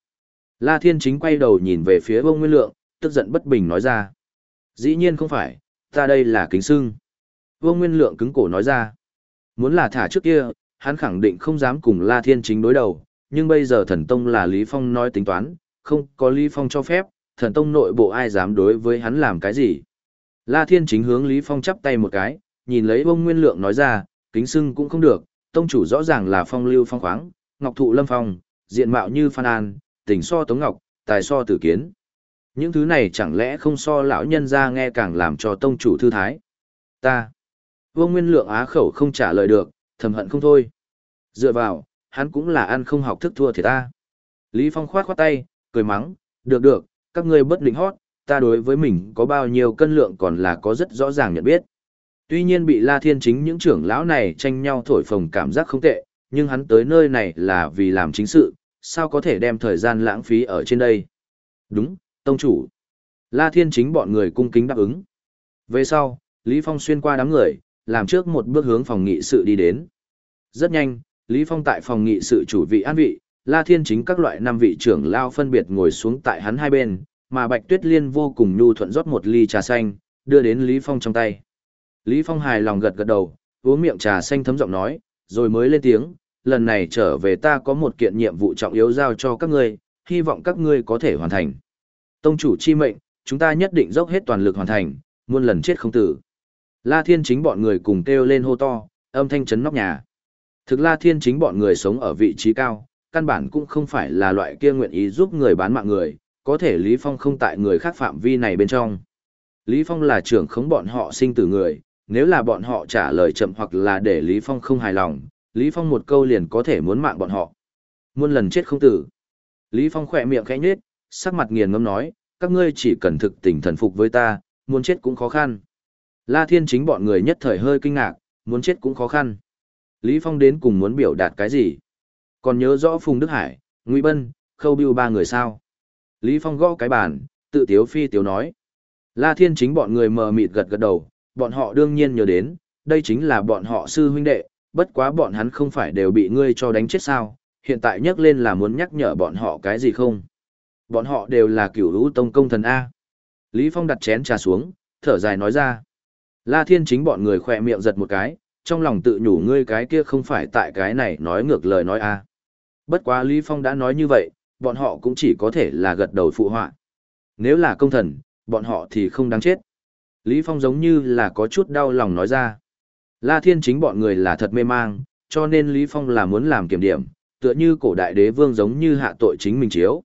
La Thiên Chính quay đầu nhìn về phía ông Nguyên Lượng, tức giận bất bình nói ra. Dĩ nhiên không phải, ta đây là kính sưng. Vương Nguyên Lượng cứng cổ nói ra. Muốn là thả trước kia, hắn khẳng định không dám cùng La Thiên Chính đối đầu, nhưng bây giờ thần tông là Lý Phong nói tính toán, không có Lý Phong cho phép, thần tông nội bộ ai dám đối với hắn làm cái gì. La Thiên chính hướng Lý Phong chắp tay một cái, nhìn lấy Vương nguyên lượng nói ra, kính sưng cũng không được, tông chủ rõ ràng là phong lưu phong khoáng, ngọc thụ lâm phong, diện mạo như phan an, tình so tống ngọc, tài so tử kiến. Những thứ này chẳng lẽ không so lão nhân ra nghe càng làm cho tông chủ thư thái. Ta. Vô Nguyên Lượng á khẩu không trả lời được, thầm hận không thôi. Dựa vào, hắn cũng là ăn không học thức thua thì ta. Lý Phong khoát khoát tay, cười mắng, được được, các ngươi bất định hót, ta đối với mình có bao nhiêu cân lượng còn là có rất rõ ràng nhận biết. Tuy nhiên bị La Thiên chính những trưởng lão này tranh nhau thổi phồng cảm giác không tệ, nhưng hắn tới nơi này là vì làm chính sự, sao có thể đem thời gian lãng phí ở trên đây. Đúng, tông chủ. La Thiên chính bọn người cung kính đáp ứng. Về sau, Lý Phong xuyên qua đám người, làm trước một bước hướng phòng nghị sự đi đến. Rất nhanh, Lý Phong tại phòng nghị sự chủ vị an vị, La Thiên chính các loại năm vị trưởng lao phân biệt ngồi xuống tại hắn hai bên, mà Bạch Tuyết Liên vô cùng nhu thuận rót một ly trà xanh, đưa đến Lý Phong trong tay. Lý Phong hài lòng gật gật đầu, uống miệng trà xanh thấm giọng nói, rồi mới lên tiếng, lần này trở về ta có một kiện nhiệm vụ trọng yếu giao cho các ngươi, hy vọng các ngươi có thể hoàn thành. Tông chủ chi mệnh, chúng ta nhất định dốc hết toàn lực hoàn thành, muôn lần chết không tử. La Thiên chính bọn người cùng kêu lên hô to, âm thanh chấn nóc nhà. Thực La Thiên chính bọn người sống ở vị trí cao, căn bản cũng không phải là loại kia nguyện ý giúp người bán mạng người, có thể Lý Phong không tại người khác phạm vi này bên trong. Lý Phong là trưởng khống bọn họ sinh tử người, nếu là bọn họ trả lời chậm hoặc là để Lý Phong không hài lòng, Lý Phong một câu liền có thể muốn mạng bọn họ. Muôn lần chết không tử. Lý Phong khỏe miệng khẽ nhếch, sắc mặt nghiền ngẫm nói, các ngươi chỉ cần thực tình thần phục với ta, muốn chết cũng khó khăn. La Thiên chính bọn người nhất thời hơi kinh ngạc, muốn chết cũng khó khăn. Lý Phong đến cùng muốn biểu đạt cái gì? Còn nhớ rõ Phùng Đức Hải, Ngụy Bân, Khâu Biêu ba người sao? Lý Phong gõ cái bàn, tự tiếu phi tiếu nói. La Thiên chính bọn người mờ mịt gật gật đầu, bọn họ đương nhiên nhớ đến, đây chính là bọn họ sư huynh đệ, bất quá bọn hắn không phải đều bị ngươi cho đánh chết sao, hiện tại nhắc lên là muốn nhắc nhở bọn họ cái gì không? Bọn họ đều là cửu lũ tông công thần A. Lý Phong đặt chén trà xuống, thở dài nói ra. La Thiên chính bọn người khỏe miệng giật một cái, trong lòng tự nhủ ngươi cái kia không phải tại cái này nói ngược lời nói A. Bất quá Lý Phong đã nói như vậy, bọn họ cũng chỉ có thể là gật đầu phụ họa. Nếu là công thần, bọn họ thì không đáng chết. Lý Phong giống như là có chút đau lòng nói ra. La Thiên chính bọn người là thật mê mang, cho nên Lý Phong là muốn làm kiểm điểm, tựa như cổ đại đế vương giống như hạ tội chính mình chiếu.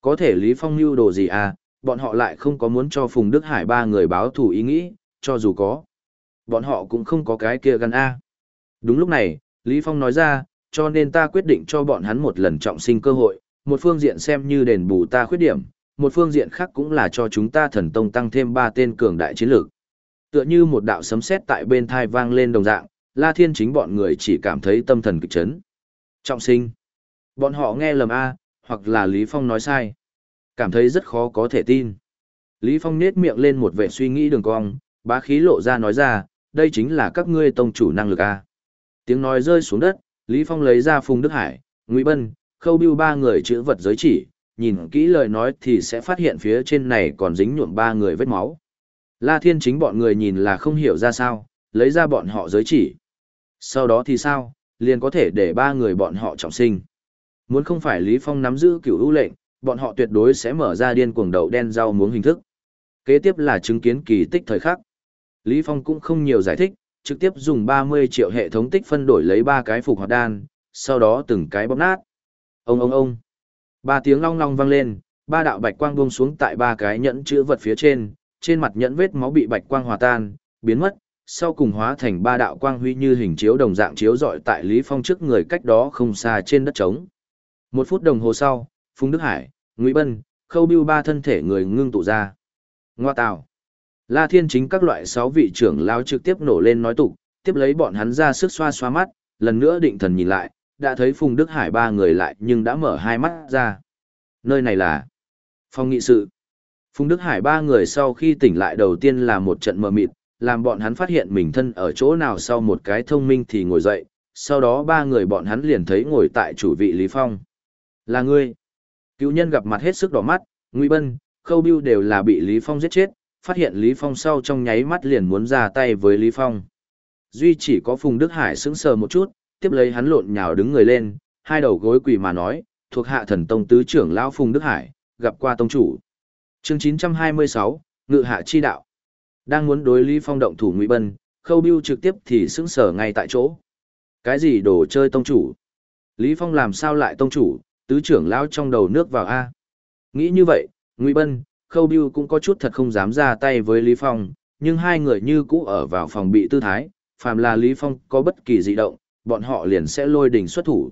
Có thể Lý Phong lưu đồ gì à, bọn họ lại không có muốn cho Phùng Đức Hải ba người báo thù ý nghĩ, cho dù có. Bọn họ cũng không có cái kia gan A. Đúng lúc này, Lý Phong nói ra, cho nên ta quyết định cho bọn hắn một lần trọng sinh cơ hội, một phương diện xem như đền bù ta khuyết điểm, một phương diện khác cũng là cho chúng ta thần tông tăng thêm ba tên cường đại chiến lược. Tựa như một đạo sấm sét tại bên thai vang lên đồng dạng, La Thiên chính bọn người chỉ cảm thấy tâm thần kịch chấn. Trọng sinh. Bọn họ nghe lầm A, hoặc là Lý Phong nói sai. Cảm thấy rất khó có thể tin. Lý Phong nết miệng lên một vẻ suy nghĩ đường cong, bá khí lộ ra nói ra, đây chính là các ngươi tông chủ năng lực A. Tiếng nói rơi xuống đất, Lý Phong lấy ra Phùng Đức Hải, Ngụy Bân, Khâu Biêu ba người chữ vật giới chỉ, nhìn kỹ lời nói thì sẽ phát hiện phía trên này còn dính nhuộm ba người vết máu. La Thiên chính bọn người nhìn là không hiểu ra sao, lấy ra bọn họ giới chỉ. Sau đó thì sao, liền có thể để ba người bọn họ trọng sinh. Muốn không phải Lý Phong nắm giữ cửu ưu lệnh, bọn họ tuyệt đối sẽ mở ra điên cuồng đầu đen rau muống hình thức. Kế tiếp là chứng kiến kỳ tích thời khắc. Lý Phong cũng không nhiều giải thích, trực tiếp dùng 30 triệu hệ thống tích phân đổi lấy ba cái phục hoạt đan, sau đó từng cái bóp nát. Ông ông ông. Ba tiếng long long vang lên, ba đạo bạch quang buông xuống tại ba cái nhẫn chữ vật phía trên, trên mặt nhẫn vết máu bị bạch quang hòa tan, biến mất, sau cùng hóa thành ba đạo quang huy như hình chiếu đồng dạng chiếu rọi tại Lý Phong trước người cách đó không xa trên đất trống. Một phút đồng hồ sau, Phùng Đức Hải, Ngụy Bân, Khâu Bưu ba thân thể người ngưng tụ ra. Ngoa tạo. La Thiên chính các loại sáu vị trưởng lao trực tiếp nổ lên nói tục, tiếp lấy bọn hắn ra sức xoa xoa mắt, lần nữa định thần nhìn lại, đã thấy Phùng Đức Hải ba người lại nhưng đã mở hai mắt ra. Nơi này là phòng nghị sự. Phùng Đức Hải ba người sau khi tỉnh lại đầu tiên là một trận mờ mịt, làm bọn hắn phát hiện mình thân ở chỗ nào sau một cái thông minh thì ngồi dậy, sau đó ba người bọn hắn liền thấy ngồi tại chủ vị Lý Phong. Là ngươi. Cựu nhân gặp mặt hết sức đỏ mắt, Ngụy Bân, Khâu Biêu đều là bị Lý Phong giết chết, phát hiện Lý Phong sau trong nháy mắt liền muốn ra tay với Lý Phong. Duy chỉ có Phùng Đức Hải sững sờ một chút, tiếp lấy hắn lộn nhào đứng người lên, hai đầu gối quỳ mà nói, thuộc hạ thần tông tứ trưởng lão Phùng Đức Hải, gặp qua tông chủ. Chương 926, Ngự hạ chi đạo. Đang muốn đối Lý Phong động thủ Ngụy Bân, Khâu Biêu trực tiếp thì sững sờ ngay tại chỗ. Cái gì đồ chơi tông chủ? Lý Phong làm sao lại tông chủ, tứ trưởng lão trong đầu nước vào A. Nghĩ như vậy, Ngụy Bân, Khâu Biêu cũng có chút thật không dám ra tay với Lý Phong, nhưng hai người như cũ ở vào phòng bị tư thái, phàm là Lý Phong có bất kỳ dị động, bọn họ liền sẽ lôi đỉnh xuất thủ.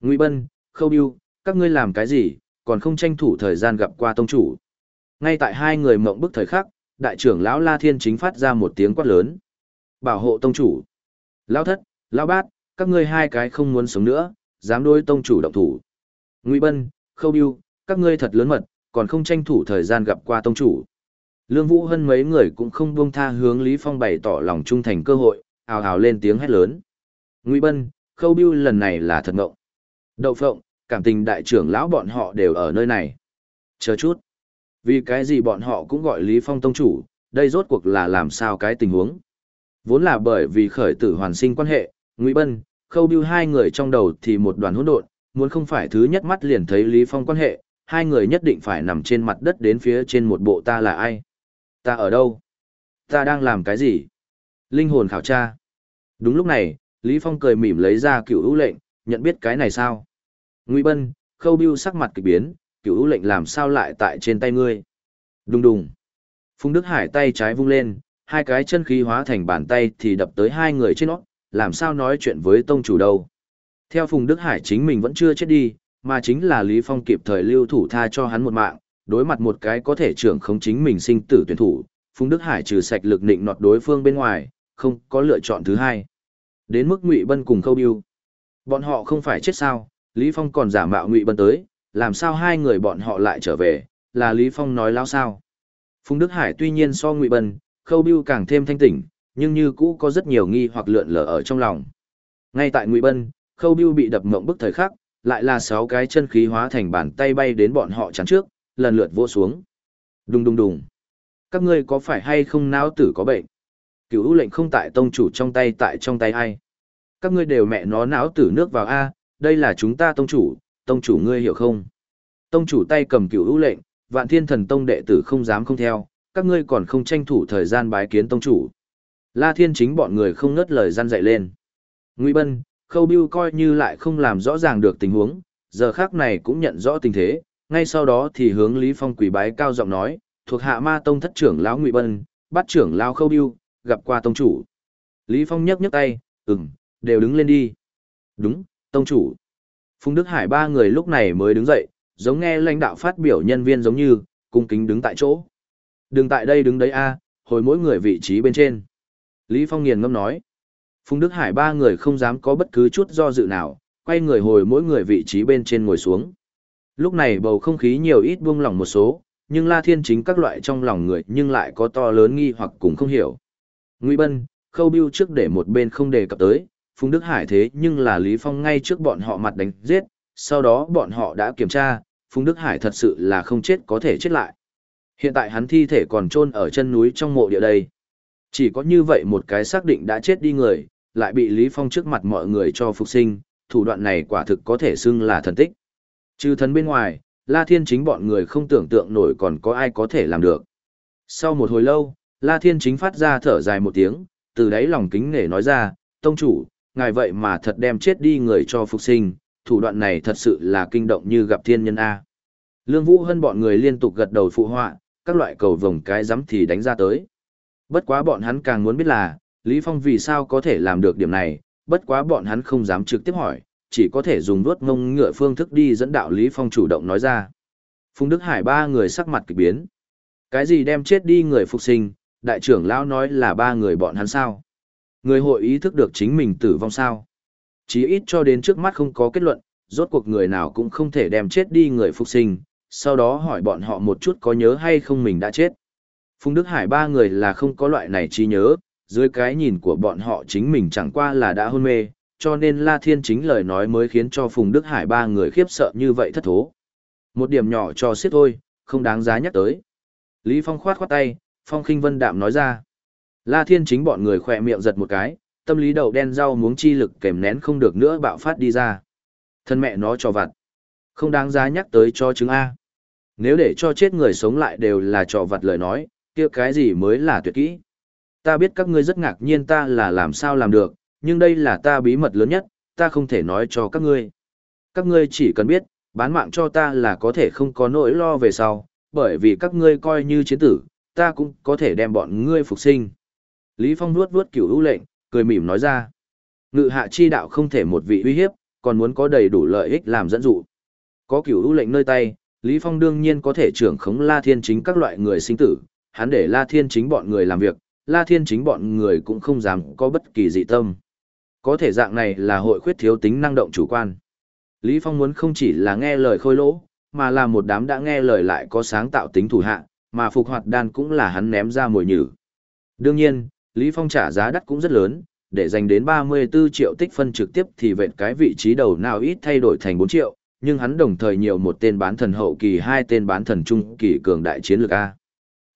Ngụy Bân, Khâu Biêu, các ngươi làm cái gì, còn không tranh thủ thời gian gặp qua tông chủ. Ngay tại hai người mộng bức thời khắc, đại trưởng lão La Thiên chính phát ra một tiếng quát lớn. Bảo hộ tông chủ. Lão thất, lão bát, các ngươi hai cái không muốn sống nữa, dám đối tông chủ động thủ. Ngụy Bân, Khâu Biêu, các ngươi thật lớn mật, còn không tranh thủ thời gian gặp qua tông chủ. Lương Vũ Hân mấy người cũng không buông tha hướng Lý Phong bày tỏ lòng trung thành cơ hội, ào ào lên tiếng hét lớn. Ngụy Bân, Khâu Bưu lần này là thật ngộng. Đậu Phộng, cảm tình đại trưởng lão bọn họ đều ở nơi này. Chờ chút. Vì cái gì bọn họ cũng gọi Lý Phong tông chủ, đây rốt cuộc là làm sao cái tình huống. Vốn là bởi vì khởi tử hoàn sinh quan hệ, Ngụy Bân, Khâu Bưu hai người trong đầu thì một đoàn hỗn độn, muốn không phải thứ nhất mắt liền thấy Lý Phong quan hệ, hai người nhất định phải nằm trên mặt đất đến phía trên một bộ ta là ai. Ta ở đâu? Ta đang làm cái gì? Linh hồn khảo tra. Đúng lúc này, Lý Phong cười mỉm lấy ra cựu hữu lệnh, nhận biết cái này sao? Ngụy Bân, Khâu Bưu sắc mặt kỳ biến, cựu hữu lệnh làm sao lại tại trên tay ngươi? Đùng đùng. Phùng Đức Hải tay trái vung lên, hai cái chân khí hóa thành bàn tay thì đập tới hai người trên nó, làm sao nói chuyện với tông chủ đâu. Theo Phùng Đức Hải chính mình vẫn chưa chết đi, mà chính là Lý Phong kịp thời lưu thủ tha cho hắn một mạng, đối mặt một cái có thể trưởng không chính mình sinh tử tuyển thủ, Phùng Đức Hải trừ sạch lực nịnh nọt đối phương bên ngoài, không có lựa chọn thứ hai. Đến mức Ngụy Bân cùng Khâu Biêu. Bọn họ không phải chết sao, Lý Phong còn giả mạo Ngụy Bân tới, làm sao hai người bọn họ lại trở về, là Lý Phong nói lao sao. Phùng Đức Hải tuy nhiên so Ngụy Bân, Khâu Biêu càng thêm thanh tỉnh, nhưng như cũ có rất nhiều nghi hoặc lượn lờ ở trong lòng. Ngay tại Ngụy Bân, Khâu Biêu bị đập mộng bức thời khắc, lại là sáu cái chân khí hóa thành bàn tay bay đến bọn họ chắn trước, lần lượt vỗ xuống. Đùng đùng đùng. Các ngươi có phải hay không não tử có bệnh? Cửu ưu lệnh không tại tông chủ trong tay tại trong tay ai? Các ngươi đều mẹ nó não tử nước vào A, đây là chúng ta tông chủ, tông chủ ngươi hiểu không? Tông chủ tay cầm cửu ưu lệnh, vạn thiên thần tông đệ tử không dám không theo, các ngươi còn không tranh thủ thời gian bái kiến tông chủ. La thiên chính bọn người không ngớt lời gian dạy lên. Ngụy Bân, Khâu Bưu coi như lại không làm rõ ràng được tình huống, giờ khác này cũng nhận rõ tình thế, ngay sau đó thì hướng Lý Phong quỳ bái cao giọng nói, thuộc hạ ma tông thất trưởng lão Ngụy Bân, bắt trưởng lão Khâu Bưu, gặp qua tông chủ. Lý Phong nhấc nhấc tay, ừm, đều đứng lên đi. Đúng, tông chủ. Phùng Đức Hải ba người lúc này mới đứng dậy, giống nghe lãnh đạo phát biểu nhân viên giống như, cung kính đứng tại chỗ. Đừng tại đây đứng đấy a, hồi mỗi người vị trí bên trên. Lý Phong nghiền ngâm nói. Phùng Đức Hải ba người không dám có bất cứ chút do dự nào, quay người hồi mỗi người vị trí bên trên ngồi xuống. Lúc này bầu không khí nhiều ít buông lỏng một số, nhưng La Thiên chính các loại trong lòng người nhưng lại có to lớn nghi hoặc cũng không hiểu. Ngụy Bân, Khâu Biêu trước để một bên không đề cập tới, Phùng Đức Hải thế nhưng là Lý Phong ngay trước bọn họ mặt đánh giết, sau đó bọn họ đã kiểm tra, Phùng Đức Hải thật sự là không chết có thể chết lại. Hiện tại hắn thi thể còn chôn ở chân núi trong mộ địa đây. Chỉ có như vậy một cái xác định đã chết đi người, lại bị Lý Phong trước mặt mọi người cho phục sinh, thủ đoạn này quả thực có thể xưng là thần tích. Trừ thần bên ngoài, La Thiên chính bọn người không tưởng tượng nổi còn có ai có thể làm được. Sau một hồi lâu, La Thiên chính phát ra thở dài một tiếng, từ đáy lòng kính nể nói ra, tông chủ, ngài vậy mà thật đem chết đi người cho phục sinh, thủ đoạn này thật sự là kinh động như gặp thiên nhân A. Lương Vũ Hân bọn người liên tục gật đầu phụ họa, các loại cầu vồng cái giấm thì đánh ra tới. Bất quá bọn hắn càng muốn biết là, Lý Phong vì sao có thể làm được điểm này, bất quá bọn hắn không dám trực tiếp hỏi, chỉ có thể dùng đuốt ngông ngựa phương thức đi dẫn đạo Lý Phong chủ động nói ra. Phùng Đức Hải ba người sắc mặt kỳ biến. Cái gì đem chết đi người phục sinh, đại trưởng lão nói là ba người bọn hắn sao? Người hội ý thức được chính mình tử vong sao? Chí ít cho đến trước mắt không có kết luận, rốt cuộc người nào cũng không thể đem chết đi người phục sinh, sau đó hỏi bọn họ một chút có nhớ hay không mình đã chết. Phùng Đức Hải ba người là không có loại này trí nhớ, dưới cái nhìn của bọn họ chính mình chẳng qua là đã hôn mê, cho nên La Thiên chính lời nói mới khiến cho Phùng Đức Hải ba người khiếp sợ như vậy thất thố. Một điểm nhỏ cho xiết thôi, không đáng giá nhắc tới. Lý Phong khoát khoát tay, Phong khinh vân đạm nói ra. La Thiên chính bọn người khỏe miệng giật một cái, tâm lý đầu đen rau muống chi lực kèm nén không được nữa bạo phát đi ra. Thân mẹ nó cho vặt. Không đáng giá nhắc tới cho chứng A. Nếu để cho chết người sống lại đều là trò vặt lời nói, kia cái gì mới là tuyệt kỹ. Ta biết các ngươi rất ngạc nhiên ta là làm sao làm được, nhưng đây là ta bí mật lớn nhất, ta không thể nói cho các ngươi. Các ngươi chỉ cần biết, bán mạng cho ta là có thể không có nỗi lo về sau, bởi vì các ngươi coi như chiến tử, ta cũng có thể đem bọn ngươi phục sinh. Lý Phong nuốt nuốt cửu ưu lệnh, cười mỉm nói ra. Ngự hạ chi đạo không thể một vị uy hiếp, còn muốn có đầy đủ lợi ích làm dẫn dụ. Có cửu ưu lệnh nơi tay, Lý Phong đương nhiên có thể trưởng khống La Thiên chính các loại người sinh tử, hắn để La Thiên chính bọn người làm việc, La Thiên chính bọn người cũng không dám có bất kỳ dị tâm. Có thể dạng này là hội khuyết thiếu tính năng động chủ quan. Lý Phong muốn không chỉ là nghe lời khôi lỗ, mà là một đám đã nghe lời lại có sáng tạo tính thủ hạ, mà phục hoạt đan cũng là hắn ném ra mồi nhử. Đương nhiên, Lý Phong trả giá đắt cũng rất lớn, để dành đến 34 triệu tích phân trực tiếp thì vẹn cái vị trí đầu nào ít thay đổi thành 4 triệu, nhưng hắn đồng thời nhiều một tên bán thần hậu kỳ hai tên bán thần trung kỳ cường đại chiến lược A.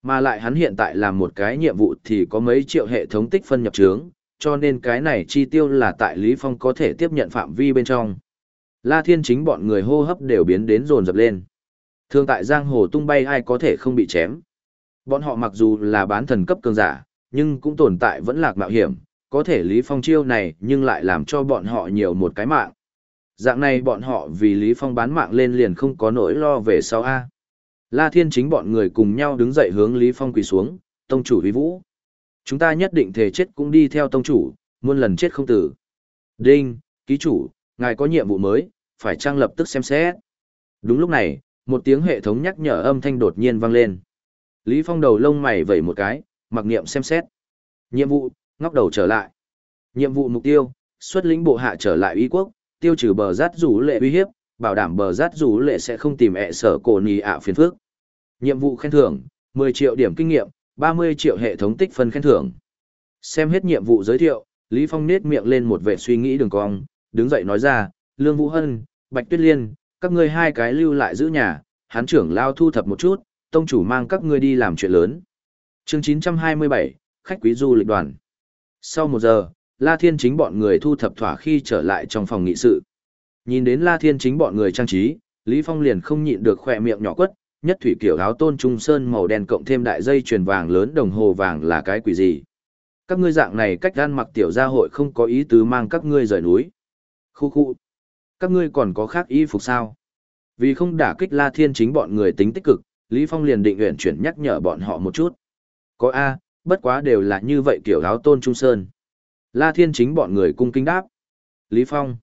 Mà lại hắn hiện tại làm một cái nhiệm vụ thì có mấy triệu hệ thống tích phân nhập trướng, cho nên cái này chi tiêu là tại Lý Phong có thể tiếp nhận phạm vi bên trong. La Thiên chính bọn người hô hấp đều biến đến rồn dập lên. Thường tại giang hồ tung bay ai có thể không bị chém. Bọn họ mặc dù là bán thần cấp cường giả, nhưng cũng tồn tại vẫn lạc mạo hiểm, có thể Lý Phong chiêu này nhưng lại làm cho bọn họ nhiều một cái mạng. Dạng này bọn họ vì Lý Phong bán mạng lên liền không có nỗi lo về sau A. La Thiên chính bọn người cùng nhau đứng dậy hướng Lý Phong quỳ xuống, tông chủ vi vũ. Chúng ta nhất định thể chết cũng đi theo tông chủ, muôn lần chết không tử. Đinh, ký chủ, ngài có nhiệm vụ mới, phải trang lập tức xem xét. Đúng lúc này, một tiếng hệ thống nhắc nhở âm thanh đột nhiên vang lên. Lý Phong đầu lông mày vẩy một cái, mặc niệm xem xét. Nhiệm vụ, ngóc đầu trở lại. Nhiệm vụ mục tiêu, xuất lĩnh bộ hạ trở lại uy quốc, tiêu trừ bờ rát rủ lệ uy hiếp, bảo đảm bờ rát dù lệ sẽ không tìm ẹ sở cổ nì ạ phiền phước. Nhiệm vụ khen thưởng, 10 triệu điểm kinh nghiệm, 30 triệu hệ thống tích phân khen thưởng. Xem hết nhiệm vụ giới thiệu, Lý Phong nết miệng lên một vẻ suy nghĩ đường cong, đứng dậy nói ra, Lương Vũ Hân, Bạch Tuyết Liên, các ngươi hai cái lưu lại giữ nhà, hán trưởng lao thu thập một chút, tông chủ mang các ngươi đi làm chuyện lớn. Chương 927, khách quý du lịch đoàn. Sau một giờ, La Thiên chính bọn người thu thập thỏa khi trở lại trong phòng nghị sự. Nhìn đến La Thiên chính bọn người trang trí, Lý Phong liền không nhịn được khỏe miệng nhỏ quất, nhất thủy kiểu áo tôn trung sơn màu đen cộng thêm đại dây chuyền vàng lớn đồng hồ vàng là cái quỷ gì. Các ngươi dạng này cách gan mặc tiểu gia hội không có ý tứ mang các ngươi rời núi. Khu khu. Các ngươi còn có khác y phục sao? Vì không đả kích La Thiên chính bọn người tính tích cực, Lý Phong liền định nguyện chuyển nhắc nhở bọn họ một chút. Có A, bất quá đều là như vậy kiểu áo tôn trung sơn. La Thiên chính bọn người cung kính đáp. Lý Phong.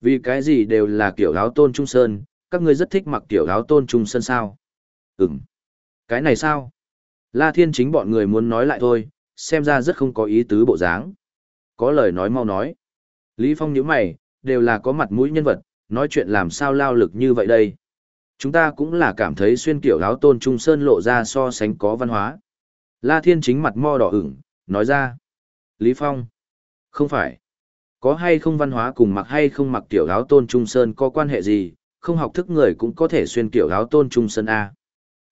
Vì cái gì đều là kiểu áo tôn trung sơn, các ngươi rất thích mặc kiểu áo tôn trung sơn sao? Ừm. Cái này sao? La Thiên chính bọn người muốn nói lại thôi, xem ra rất không có ý tứ bộ dáng. Có lời nói mau nói. Lý Phong nhíu mày, đều là có mặt mũi nhân vật, nói chuyện làm sao lao lực như vậy đây. Chúng ta cũng là cảm thấy xuyên kiểu áo tôn trung sơn lộ ra so sánh có văn hóa. La Thiên chính mặt mo đỏ ửng, nói ra. Lý Phong. Không phải. Có hay không văn hóa cùng mặc hay không mặc tiểu áo tôn trung sơn có quan hệ gì, không học thức người cũng có thể xuyên tiểu áo tôn trung sơn A.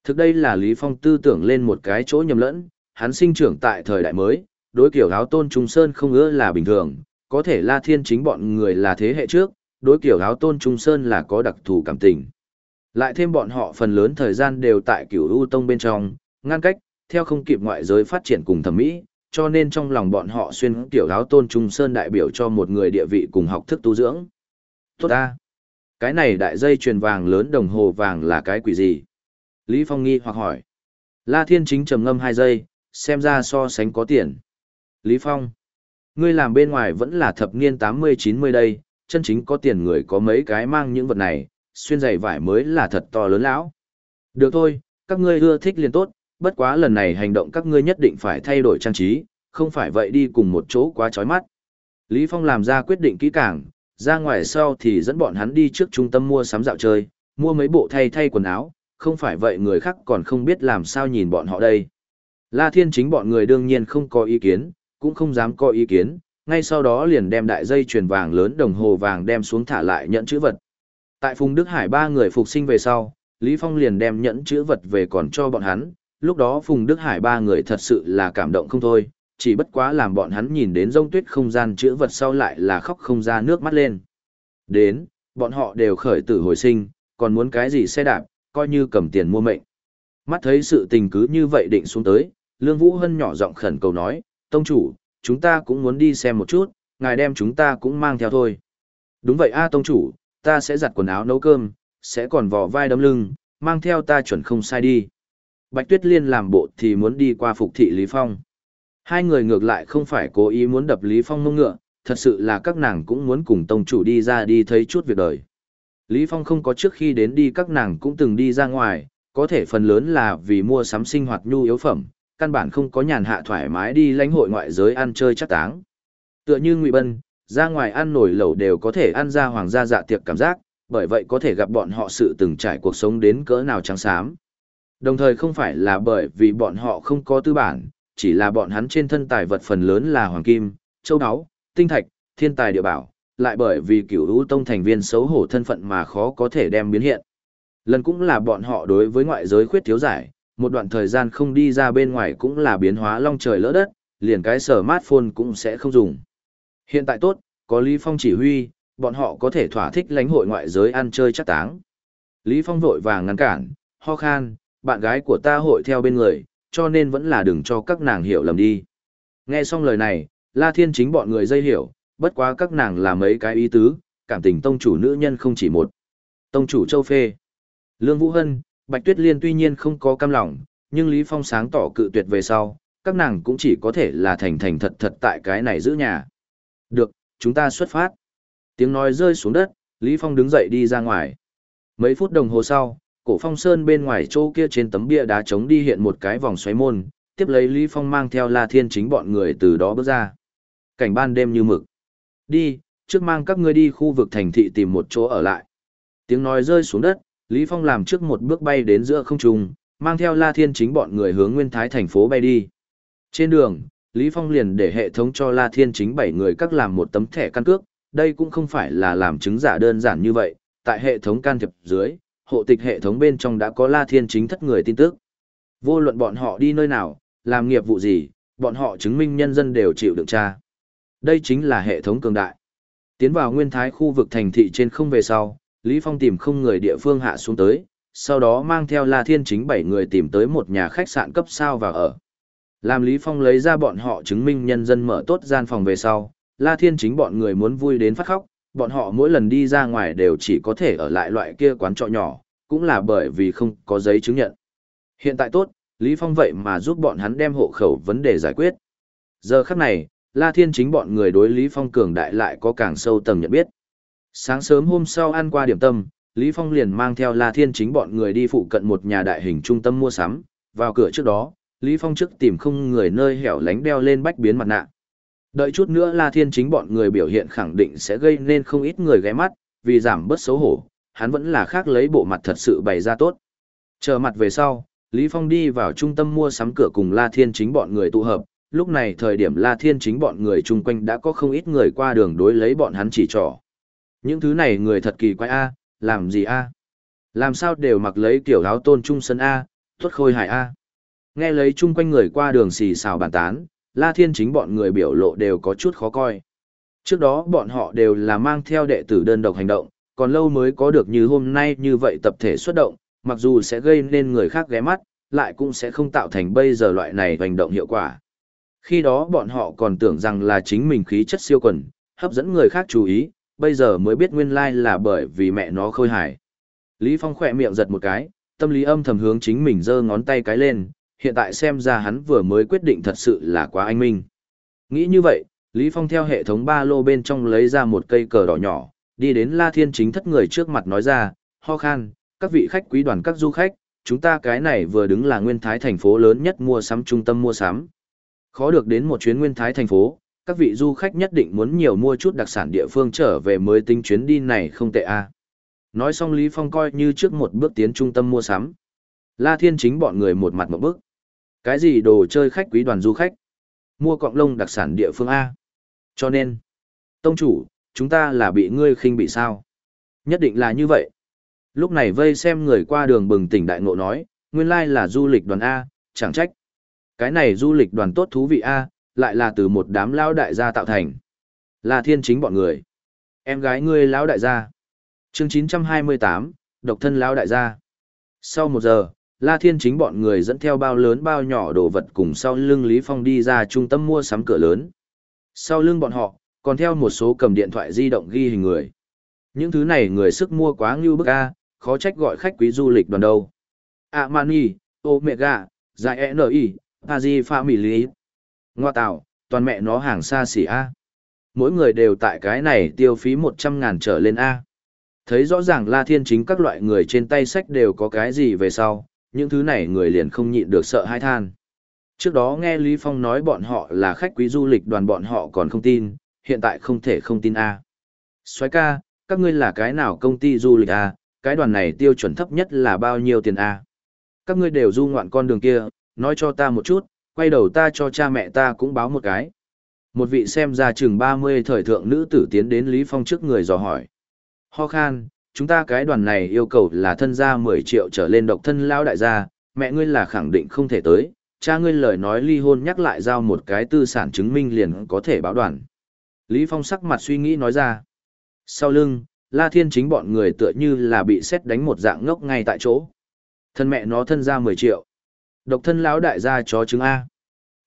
Thực đây là Lý Phong tư tưởng lên một cái chỗ nhầm lẫn, hắn sinh trưởng tại thời đại mới, đối kiểu áo tôn trung sơn không ưa là bình thường, có thể La Thiên chính bọn người là thế hệ trước, đối kiểu áo tôn trung sơn là có đặc thù cảm tình. Lại thêm bọn họ phần lớn thời gian đều tại kiểu ưu tông bên trong, ngăn cách, theo không kịp ngoại giới phát triển cùng thẩm mỹ, cho nên trong lòng bọn họ xuyên tiểu áo tôn trung sơn đại biểu cho một người địa vị cùng học thức tu dưỡng. Tốt ta! Cái này đại dây chuyền vàng lớn đồng hồ vàng là cái quỷ gì? Lý Phong nghi hoặc hỏi. La Thiên Chính trầm ngâm hai giây, xem ra so sánh có tiền. Lý Phong! Ngươi làm bên ngoài vẫn là thập niên 80-90 đây, chân chính có tiền người có mấy cái mang những vật này, xuyên giày vải mới là thật to lớn lão. Được thôi, các ngươi ưa thích liền tốt, bất quá lần này hành động các ngươi nhất định phải thay đổi trang trí, không phải vậy đi cùng một chỗ quá chói mắt. Lý Phong làm ra quyết định kỹ càng, ra ngoài sau thì dẫn bọn hắn đi trước trung tâm mua sắm dạo chơi, mua mấy bộ thay thay quần áo, không phải vậy người khác còn không biết làm sao nhìn bọn họ đây. La Thiên chính bọn người đương nhiên không có ý kiến, cũng không dám có ý kiến, ngay sau đó liền đem đại dây chuyền vàng lớn đồng hồ vàng đem xuống thả lại nhận chữ vật. Tại Phùng Đức Hải ba người phục sinh về sau, Lý Phong liền đem nhẫn chữ vật về còn cho bọn hắn, lúc đó Phùng Đức Hải ba người thật sự là cảm động không thôi, chỉ bất quá làm bọn hắn nhìn đến rông tuyết không gian chữ vật sau lại là khóc không ra nước mắt lên. Đến, bọn họ đều khởi tử hồi sinh, còn muốn cái gì xe đạp, coi như cầm tiền mua mệnh. Mắt thấy sự tình cứ như vậy định xuống tới, Lương Vũ Hân nhỏ giọng khẩn cầu nói, Tông chủ, chúng ta cũng muốn đi xem một chút, ngài đem chúng ta cũng mang theo thôi. Đúng vậy a Tông chủ, ta sẽ giặt quần áo nấu cơm, sẽ còn vò vai đấm lưng, mang theo ta chuẩn không sai đi. Bạch Tuyết Liên làm bộ thì muốn đi qua phục thị Lý Phong. Hai người ngược lại không phải cố ý muốn đập Lý Phong mông ngựa, thật sự là các nàng cũng muốn cùng tông chủ đi ra đi thấy chút việc đời. Lý Phong không có trước khi đến đi các nàng cũng từng đi ra ngoài, có thể phần lớn là vì mua sắm sinh hoạt nhu yếu phẩm, căn bản không có nhàn hạ thoải mái đi lãnh hội ngoại giới ăn chơi chắc táng. Tựa như Ngụy Bân, ra ngoài ăn nổi lẩu đều có thể ăn ra hoàng gia dạ tiệc cảm giác, bởi vậy có thể gặp bọn họ sự từng trải cuộc sống đến cỡ nào trắng xám. Đồng thời không phải là bởi vì bọn họ không có tư bản, chỉ là bọn hắn trên thân tài vật phần lớn là hoàng kim, châu áo, tinh thạch, thiên tài địa bảo, lại bởi vì cửu hữu tông thành viên xấu hổ thân phận mà khó có thể đem biến hiện. Lần cũng là bọn họ đối với ngoại giới khuyết thiếu giải, một đoạn thời gian không đi ra bên ngoài cũng là biến hóa long trời lỡ đất, liền cái smartphone cũng sẽ không dùng. Hiện tại tốt, có Lý Phong chỉ huy, bọn họ có thể thỏa thích lãnh hội ngoại giới ăn chơi chắc táng. Lý Phong vội vàng ngăn cản, ho khan, bạn gái của ta hội theo bên người, cho nên vẫn là đừng cho các nàng hiểu lầm đi. Nghe xong lời này, La Thiên chính bọn người dây hiểu, bất quá các nàng là mấy cái ý tứ, cảm tình tông chủ nữ nhân không chỉ một. Tông chủ Châu Phê, Lương Vũ Hân, Bạch Tuyết Liên tuy nhiên không có cam lòng, nhưng Lý Phong sáng tỏ cự tuyệt về sau, các nàng cũng chỉ có thể là thành thành thật thật tại cái này giữ nhà. Được, chúng ta xuất phát. Tiếng nói rơi xuống đất, Lý Phong đứng dậy đi ra ngoài. Mấy phút đồng hồ sau, cổ phong sơn bên ngoài chỗ kia trên tấm bia đá trống đi hiện một cái vòng xoáy môn, tiếp lấy Lý Phong mang theo La Thiên chính bọn người từ đó bước ra. Cảnh ban đêm như mực. Đi, trước mang các ngươi đi khu vực thành thị tìm một chỗ ở lại. Tiếng nói rơi xuống đất, Lý Phong làm trước một bước bay đến giữa không trung, mang theo La Thiên chính bọn người hướng Nguyên Thái thành phố bay đi. Trên đường, Lý Phong liền để hệ thống cho La Thiên chính bảy người các làm một tấm thẻ căn cước, đây cũng không phải là làm chứng giả đơn giản như vậy, tại hệ thống can thiệp dưới, hộ tịch hệ thống bên trong đã có La Thiên chính thất người tin tức. Vô luận bọn họ đi nơi nào, làm nghiệp vụ gì, bọn họ chứng minh nhân dân đều chịu đựng tra. Đây chính là hệ thống cường đại. Tiến vào nguyên thái khu vực thành thị trên không về sau, Lý Phong tìm không người địa phương hạ xuống tới, sau đó mang theo La Thiên chính bảy người tìm tới một nhà khách sạn cấp sao và ở. Làm Lý Phong lấy ra bọn họ chứng minh nhân dân mở tốt gian phòng về sau, La Thiên chính bọn người muốn vui đến phát khóc, bọn họ mỗi lần đi ra ngoài đều chỉ có thể ở lại loại kia quán trọ nhỏ, cũng là bởi vì không có giấy chứng nhận. Hiện tại tốt, Lý Phong vậy mà giúp bọn hắn đem hộ khẩu vấn đề giải quyết. Giờ khắc này, La Thiên chính bọn người đối Lý Phong cường đại lại có càng sâu tầng nhận biết. Sáng sớm hôm sau ăn qua điểm tâm, Lý Phong liền mang theo La Thiên chính bọn người đi phụ cận một nhà đại hình trung tâm mua sắm, vào cửa trước đó, Lý Phong trước tìm không người nơi hẻo lánh đeo lên bách biến mặt nạ. Đợi chút nữa La Thiên chính bọn người biểu hiện khẳng định sẽ gây nên không ít người ghé mắt, vì giảm bớt xấu hổ, hắn vẫn là khác lấy bộ mặt thật sự bày ra tốt. Chờ mặt về sau, Lý Phong đi vào trung tâm mua sắm cửa cùng La Thiên chính bọn người tụ hợp, lúc này thời điểm La Thiên chính bọn người chung quanh đã có không ít người qua đường đối lấy bọn hắn chỉ trỏ. Những thứ này người thật kỳ quái a, làm gì a? Làm sao đều mặc lấy kiểu áo tôn trung sân a, tuất khôi hải a. Nghe lấy chung quanh người qua đường xì xào bàn tán, La Thiên chính bọn người biểu lộ đều có chút khó coi. Trước đó bọn họ đều là mang theo đệ tử đơn độc hành động, còn lâu mới có được như hôm nay như vậy tập thể xuất động, mặc dù sẽ gây nên người khác ghé mắt, lại cũng sẽ không tạo thành bây giờ loại này hành động hiệu quả. Khi đó bọn họ còn tưởng rằng là chính mình khí chất siêu quần, hấp dẫn người khác chú ý, bây giờ mới biết nguyên lai là bởi vì mẹ nó khôi hài. Lý Phong khỏe miệng giật một cái, tâm lý âm thầm hướng chính mình giơ ngón tay cái lên, hiện tại xem ra hắn vừa mới quyết định thật sự là quá anh minh. Nghĩ như vậy, Lý Phong theo hệ thống ba lô bên trong lấy ra một cây cờ đỏ nhỏ, đi đến La Thiên chính thất người trước mặt nói ra, ho khan, các vị khách quý đoàn các du khách, chúng ta cái này vừa đứng là nguyên thái thành phố lớn nhất mua sắm trung tâm mua sắm. Khó được đến một chuyến nguyên thái thành phố, các vị du khách nhất định muốn nhiều mua chút đặc sản địa phương trở về mới tính chuyến đi này không tệ a. À. Nói xong Lý Phong coi như trước một bước tiến trung tâm mua sắm. La Thiên chính bọn người một mặt một bước. Cái gì đồ chơi khách quý đoàn du khách? Mua cọng lông đặc sản địa phương A. Cho nên, tông chủ, chúng ta là bị ngươi khinh bị sao? Nhất định là như vậy. Lúc này vây xem người qua đường bừng tỉnh đại ngộ nói, nguyên lai là du lịch đoàn A, chẳng trách. Cái này du lịch đoàn tốt thú vị A, lại là từ một đám lão đại gia tạo thành. Là thiên chính bọn người. Em gái ngươi lão đại gia. Chương 928, độc thân lão đại gia. Sau một giờ, La Thiên chính bọn người dẫn theo bao lớn bao nhỏ đồ vật cùng sau lưng Lý Phong đi ra trung tâm mua sắm cửa lớn. Sau lưng bọn họ, còn theo một số cầm điện thoại di động ghi hình người. Những thứ này người sức mua quá ngưu bức a, khó trách gọi khách quý du lịch đoàn đâu. Amani, Omega, Giải NI, Pazi Family. Ngoa tạo, toàn mẹ nó hàng xa xỉ a. Mỗi người đều tại cái này tiêu phí 100 ngàn trở lên a. Thấy rõ ràng La Thiên chính các loại người trên tay sách đều có cái gì về sau, những thứ này người liền không nhịn được sợ hãi than. Trước đó nghe Lý Phong nói bọn họ là khách quý du lịch đoàn bọn họ còn không tin, hiện tại không thể không tin A. Xoái ca, các ngươi là cái nào công ty du lịch A, cái đoàn này tiêu chuẩn thấp nhất là bao nhiêu tiền A? Các ngươi đều du ngoạn con đường kia, nói cho ta một chút, quay đầu ta cho cha mẹ ta cũng báo một cái. Một vị xem ra chừng 30 thời thượng nữ tử tiến đến Lý Phong trước người dò hỏi. Ho khan, chúng ta cái đoàn này yêu cầu là thân gia 10 triệu trở lên độc thân lão đại gia, mẹ ngươi là khẳng định không thể tới, cha ngươi lời nói ly hôn nhắc lại giao một cái tư sản chứng minh liền có thể báo đoàn. Lý Phong sắc mặt suy nghĩ nói ra. Sau lưng, La Thiên chính bọn người tựa như là bị xét đánh một dạng ngốc ngay tại chỗ. Thân mẹ nó thân ra 10 triệu. Độc thân lão đại gia chó trứng A.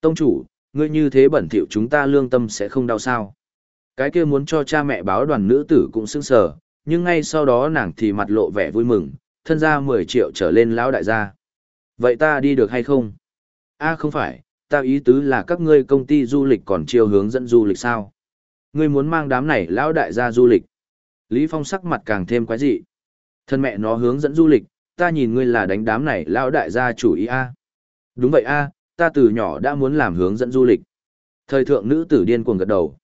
Tông chủ, ngươi như thế bẩn thỉu chúng ta lương tâm sẽ không đau sao. Cái kia muốn cho cha mẹ báo đoàn nữ tử cũng sững sờ, nhưng ngay sau đó nàng thì mặt lộ vẻ vui mừng, thân ra 10 triệu trở lên lão đại gia. Vậy ta đi được hay không? A không phải, ta ý tứ là các ngươi công ty du lịch còn chiêu hướng dẫn du lịch sao? Ngươi muốn mang đám này lão đại gia du lịch. Lý Phong sắc mặt càng thêm quái dị. Thân mẹ nó hướng dẫn du lịch, ta nhìn ngươi là đánh đám này lão đại gia chủ ý a. Đúng vậy a, ta từ nhỏ đã muốn làm hướng dẫn du lịch. Thời thượng nữ tử điên cuồng gật đầu.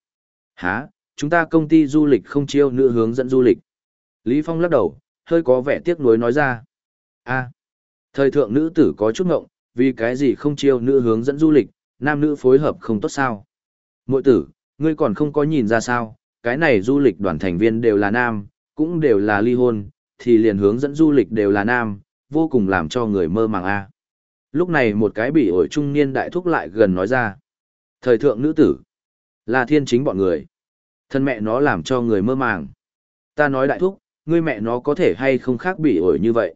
Hả, chúng ta công ty du lịch không chiêu nữ hướng dẫn du lịch. Lý Phong lắc đầu, hơi có vẻ tiếc nuối nói ra. A, thời thượng nữ tử có chút ngộng, vì cái gì không chiêu nữ hướng dẫn du lịch, nam nữ phối hợp không tốt sao? Mội tử, ngươi còn không có nhìn ra sao, cái này du lịch đoàn thành viên đều là nam, cũng đều là ly hôn, thì liền hướng dẫn du lịch đều là nam, vô cùng làm cho người mơ màng a. Lúc này một cái bị ổi trung niên đại thúc lại gần nói ra. Thời thượng nữ tử, là thiên chính bọn người. Thân mẹ nó làm cho người mơ màng. Ta nói đại thúc, ngươi mẹ nó có thể hay không khác bị ổi như vậy.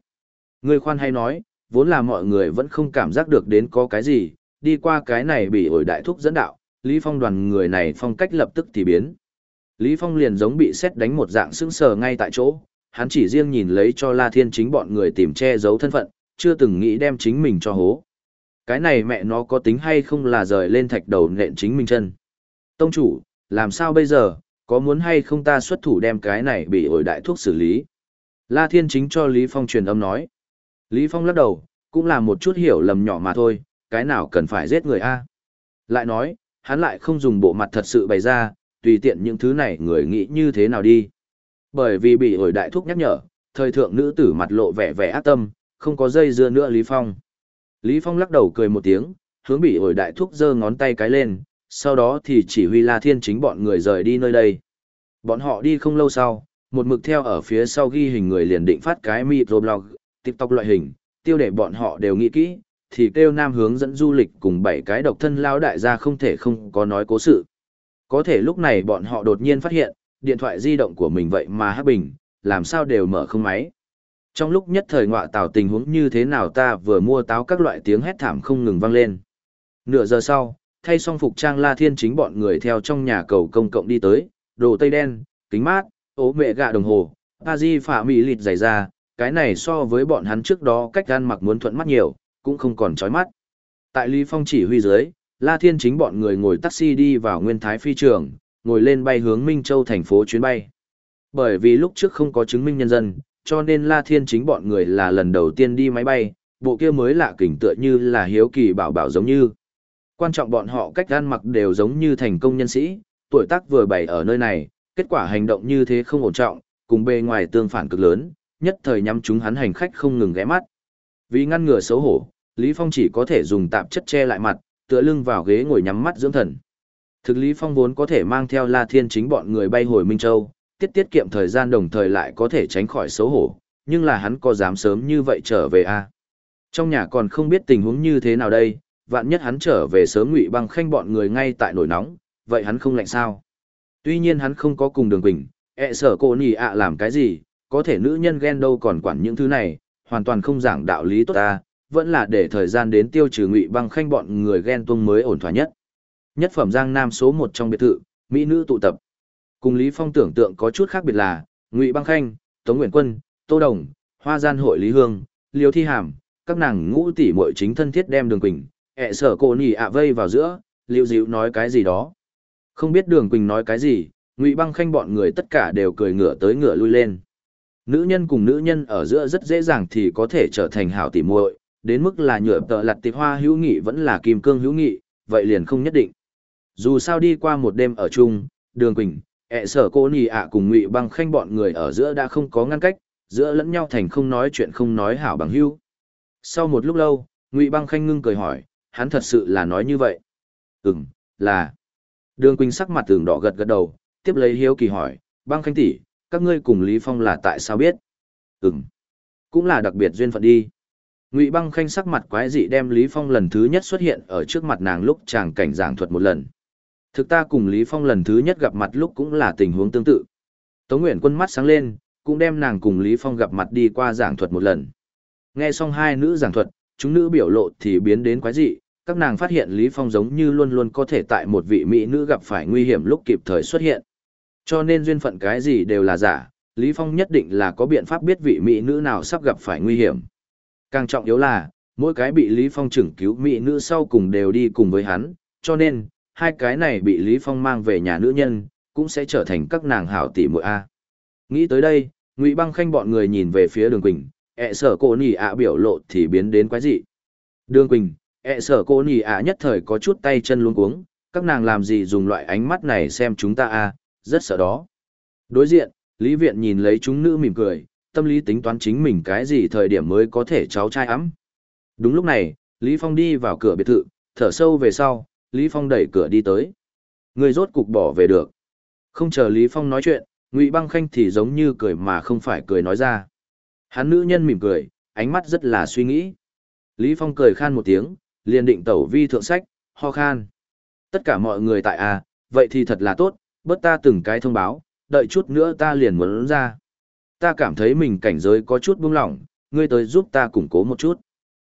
Ngươi khoan hay nói, vốn là mọi người vẫn không cảm giác được đến có cái gì, đi qua cái này bị ổi đại thúc dẫn đạo, Lý Phong đoàn người này phong cách lập tức thì biến. Lý Phong liền giống bị xét đánh một dạng sững sờ ngay tại chỗ, hắn chỉ riêng nhìn lấy cho La Thiên chính bọn người tìm che giấu thân phận, chưa từng nghĩ đem chính mình cho hố. Cái này mẹ nó có tính hay không là rời lên thạch đầu nện chính mình chân. Tông chủ, làm sao bây giờ, có muốn hay không ta xuất thủ đem cái này bị ổi đại thuốc xử lý. La Thiên chính cho Lý Phong truyền âm nói. Lý Phong lắc đầu, cũng là một chút hiểu lầm nhỏ mà thôi, cái nào cần phải giết người a? Lại nói, hắn lại không dùng bộ mặt thật sự bày ra, tùy tiện những thứ này người nghĩ như thế nào đi. Bởi vì bị ổi đại thúc nhắc nhở, thời thượng nữ tử mặt lộ vẻ vẻ ác tâm, không có dây dưa nữa Lý Phong. Lý Phong lắc đầu cười một tiếng, hướng bị ổi đại thúc giơ ngón tay cái lên, sau đó thì chỉ huy La Thiên chính bọn người rời đi nơi đây. Bọn họ đi không lâu sau, một mực theo ở phía sau ghi hình người liền định phát cái microblog, TikTok loại hình, tiêu để bọn họ đều nghĩ kỹ, thì kêu nam hướng dẫn du lịch cùng bảy cái độc thân lao đại gia không thể không có nói cố sự. Có thể lúc này bọn họ đột nhiên phát hiện, điện thoại di động của mình vậy mà hắc bình, làm sao đều mở không máy. Trong lúc nhất thời ngọa tào tình huống như thế nào ta vừa mua táo các loại tiếng hét thảm không ngừng vang lên. Nửa giờ sau, thay xong phục trang la thiên chính bọn người theo trong nhà cầu công cộng đi tới, đồ tây đen, kính mát, ố mẹ gạ đồng hồ, pa di phả mì lịt dày ra, cái này so với bọn hắn trước đó cách gan mặc muốn thuận mắt nhiều, cũng không còn chói mắt. Tại Lý Phong chỉ huy dưới, La Thiên chính bọn người ngồi taxi đi vào Nguyên Thái phi trường, ngồi lên bay hướng Minh Châu thành phố chuyến bay. Bởi vì lúc trước không có chứng minh nhân dân, cho nên La Thiên chính bọn người là lần đầu tiên đi máy bay, bộ kia mới lạ kỉnh tựa như là hiếu kỳ bảo bảo giống như. Quan trọng bọn họ cách ăn mặc đều giống như thành công nhân sĩ, tuổi tác vừa bày ở nơi này, kết quả hành động như thế không ổn trọng, cùng bề ngoài tương phản cực lớn, nhất thời nhắm chúng hắn hành khách không ngừng ghé mắt. Vì ngăn ngừa xấu hổ, Lý Phong chỉ có thể dùng tạp chất che lại mặt, tựa lưng vào ghế ngồi nhắm mắt dưỡng thần. Thực Lý Phong vốn có thể mang theo La Thiên chính bọn người bay hồi Minh Châu, tiết tiết kiệm thời gian đồng thời lại có thể tránh khỏi xấu hổ, nhưng là hắn có dám sớm như vậy trở về à? Trong nhà còn không biết tình huống như thế nào đây, vạn nhất hắn trở về sớm ngụy băng khanh bọn người ngay tại nổi nóng, vậy hắn không lạnh sao? Tuy nhiên hắn không có cùng đường quỳnh, ẹ sở cô nhì ạ làm cái gì, có thể nữ nhân ghen đâu còn quản những thứ này, hoàn toàn không giảng đạo lý tốt ta, vẫn là để thời gian đến tiêu trừ ngụy băng khanh bọn người ghen tuông mới ổn thỏa nhất. Nhất phẩm Giang Nam số một trong biệt thự, mỹ nữ tụ tập. Cùng Lý Phong tưởng tượng có chút khác biệt là, ngụy băng khanh, Tống Nguyễn Quân, Tô Đồng, Hoa Gian Hội Lý Hương, Liêu Thi Hàm, các nàng ngũ tỷ muội chính thân thiết đem Đường Quỳnh, ẹ sở cô nỉ ạ vây vào giữa, liễu Diệu nói cái gì đó. Không biết Đường Quỳnh nói cái gì, ngụy băng khanh bọn người tất cả đều cười ngửa tới ngửa lui lên. Nữ nhân cùng nữ nhân ở giữa rất dễ dàng thì có thể trở thành hảo tỉ muội, đến mức là nhựa tợ lặt tịp hoa hữu nghị vẫn là kim cương hữu nghị, vậy liền không nhất định. Dù sao đi qua một đêm ở chung, Đường Quỳnh, ẹ sở cô nhì ạ cùng ngụy băng khanh bọn người ở giữa đã không có ngăn cách, giữa lẫn nhau thành không nói chuyện không nói hảo bằng hữu. Sau một lúc lâu, Ngụy Băng Khanh ngưng cười hỏi, hắn thật sự là nói như vậy. Ừm, là. Đường Quỳnh sắc mặt tường đỏ gật gật đầu, tiếp lấy hiếu kỳ hỏi, Băng Khanh tỷ, các ngươi cùng Lý Phong là tại sao biết? Ừm, cũng là đặc biệt duyên phận đi. Ngụy Băng Khanh sắc mặt quái dị đem Lý Phong lần thứ nhất xuất hiện ở trước mặt nàng lúc chàng cảnh giảng thuật một lần. Thực ta cùng Lý Phong lần thứ nhất gặp mặt lúc cũng là tình huống tương tự. Tống Nguyễn Quân mắt sáng lên, cũng đem nàng cùng Lý Phong gặp mặt đi qua giảng thuật một lần. Nghe xong hai nữ giảng thuật, chúng nữ biểu lộ thì biến đến quái dị, các nàng phát hiện Lý Phong giống như luôn luôn có thể tại một vị mỹ nữ gặp phải nguy hiểm lúc kịp thời xuất hiện. Cho nên duyên phận cái gì đều là giả, Lý Phong nhất định là có biện pháp biết vị mỹ nữ nào sắp gặp phải nguy hiểm. Càng trọng yếu là, mỗi cái bị Lý Phong chừng cứu mỹ nữ sau cùng đều đi cùng với hắn, cho nên, hai cái này bị Lý Phong mang về nhà nữ nhân, cũng sẽ trở thành các nàng hảo tỷ muội A. Nghĩ tới đây, Ngụy Băng Khanh bọn người nhìn về phía Đường Quỳnh, ẹ sở cô nỉ ạ biểu lộ thì biến đến quái dị. Đường Quỳnh, ẹ sở cô nỉ ạ nhất thời có chút tay chân luống cuống, các nàng làm gì dùng loại ánh mắt này xem chúng ta a, rất sợ đó. Đối diện, Lý Viện nhìn lấy chúng nữ mỉm cười, tâm lý tính toán chính mình cái gì thời điểm mới có thể cháu trai ấm. Đúng lúc này, Lý Phong đi vào cửa biệt thự, thở sâu về sau, Lý Phong đẩy cửa đi tới. Người rốt cục bỏ về được. Không chờ Lý Phong nói chuyện, Ngụy Băng Khanh thì giống như cười mà không phải cười nói ra. Hắn nữ nhân mỉm cười, ánh mắt rất là suy nghĩ. Lý Phong cười khan một tiếng, liền định tẩu vi thượng sách, ho khan. Tất cả mọi người tại A, vậy thì thật là tốt, bớt ta từng cái thông báo, đợi chút nữa ta liền muốn ra. Ta cảm thấy mình cảnh giới có chút buông lỏng, ngươi tới giúp ta củng cố một chút.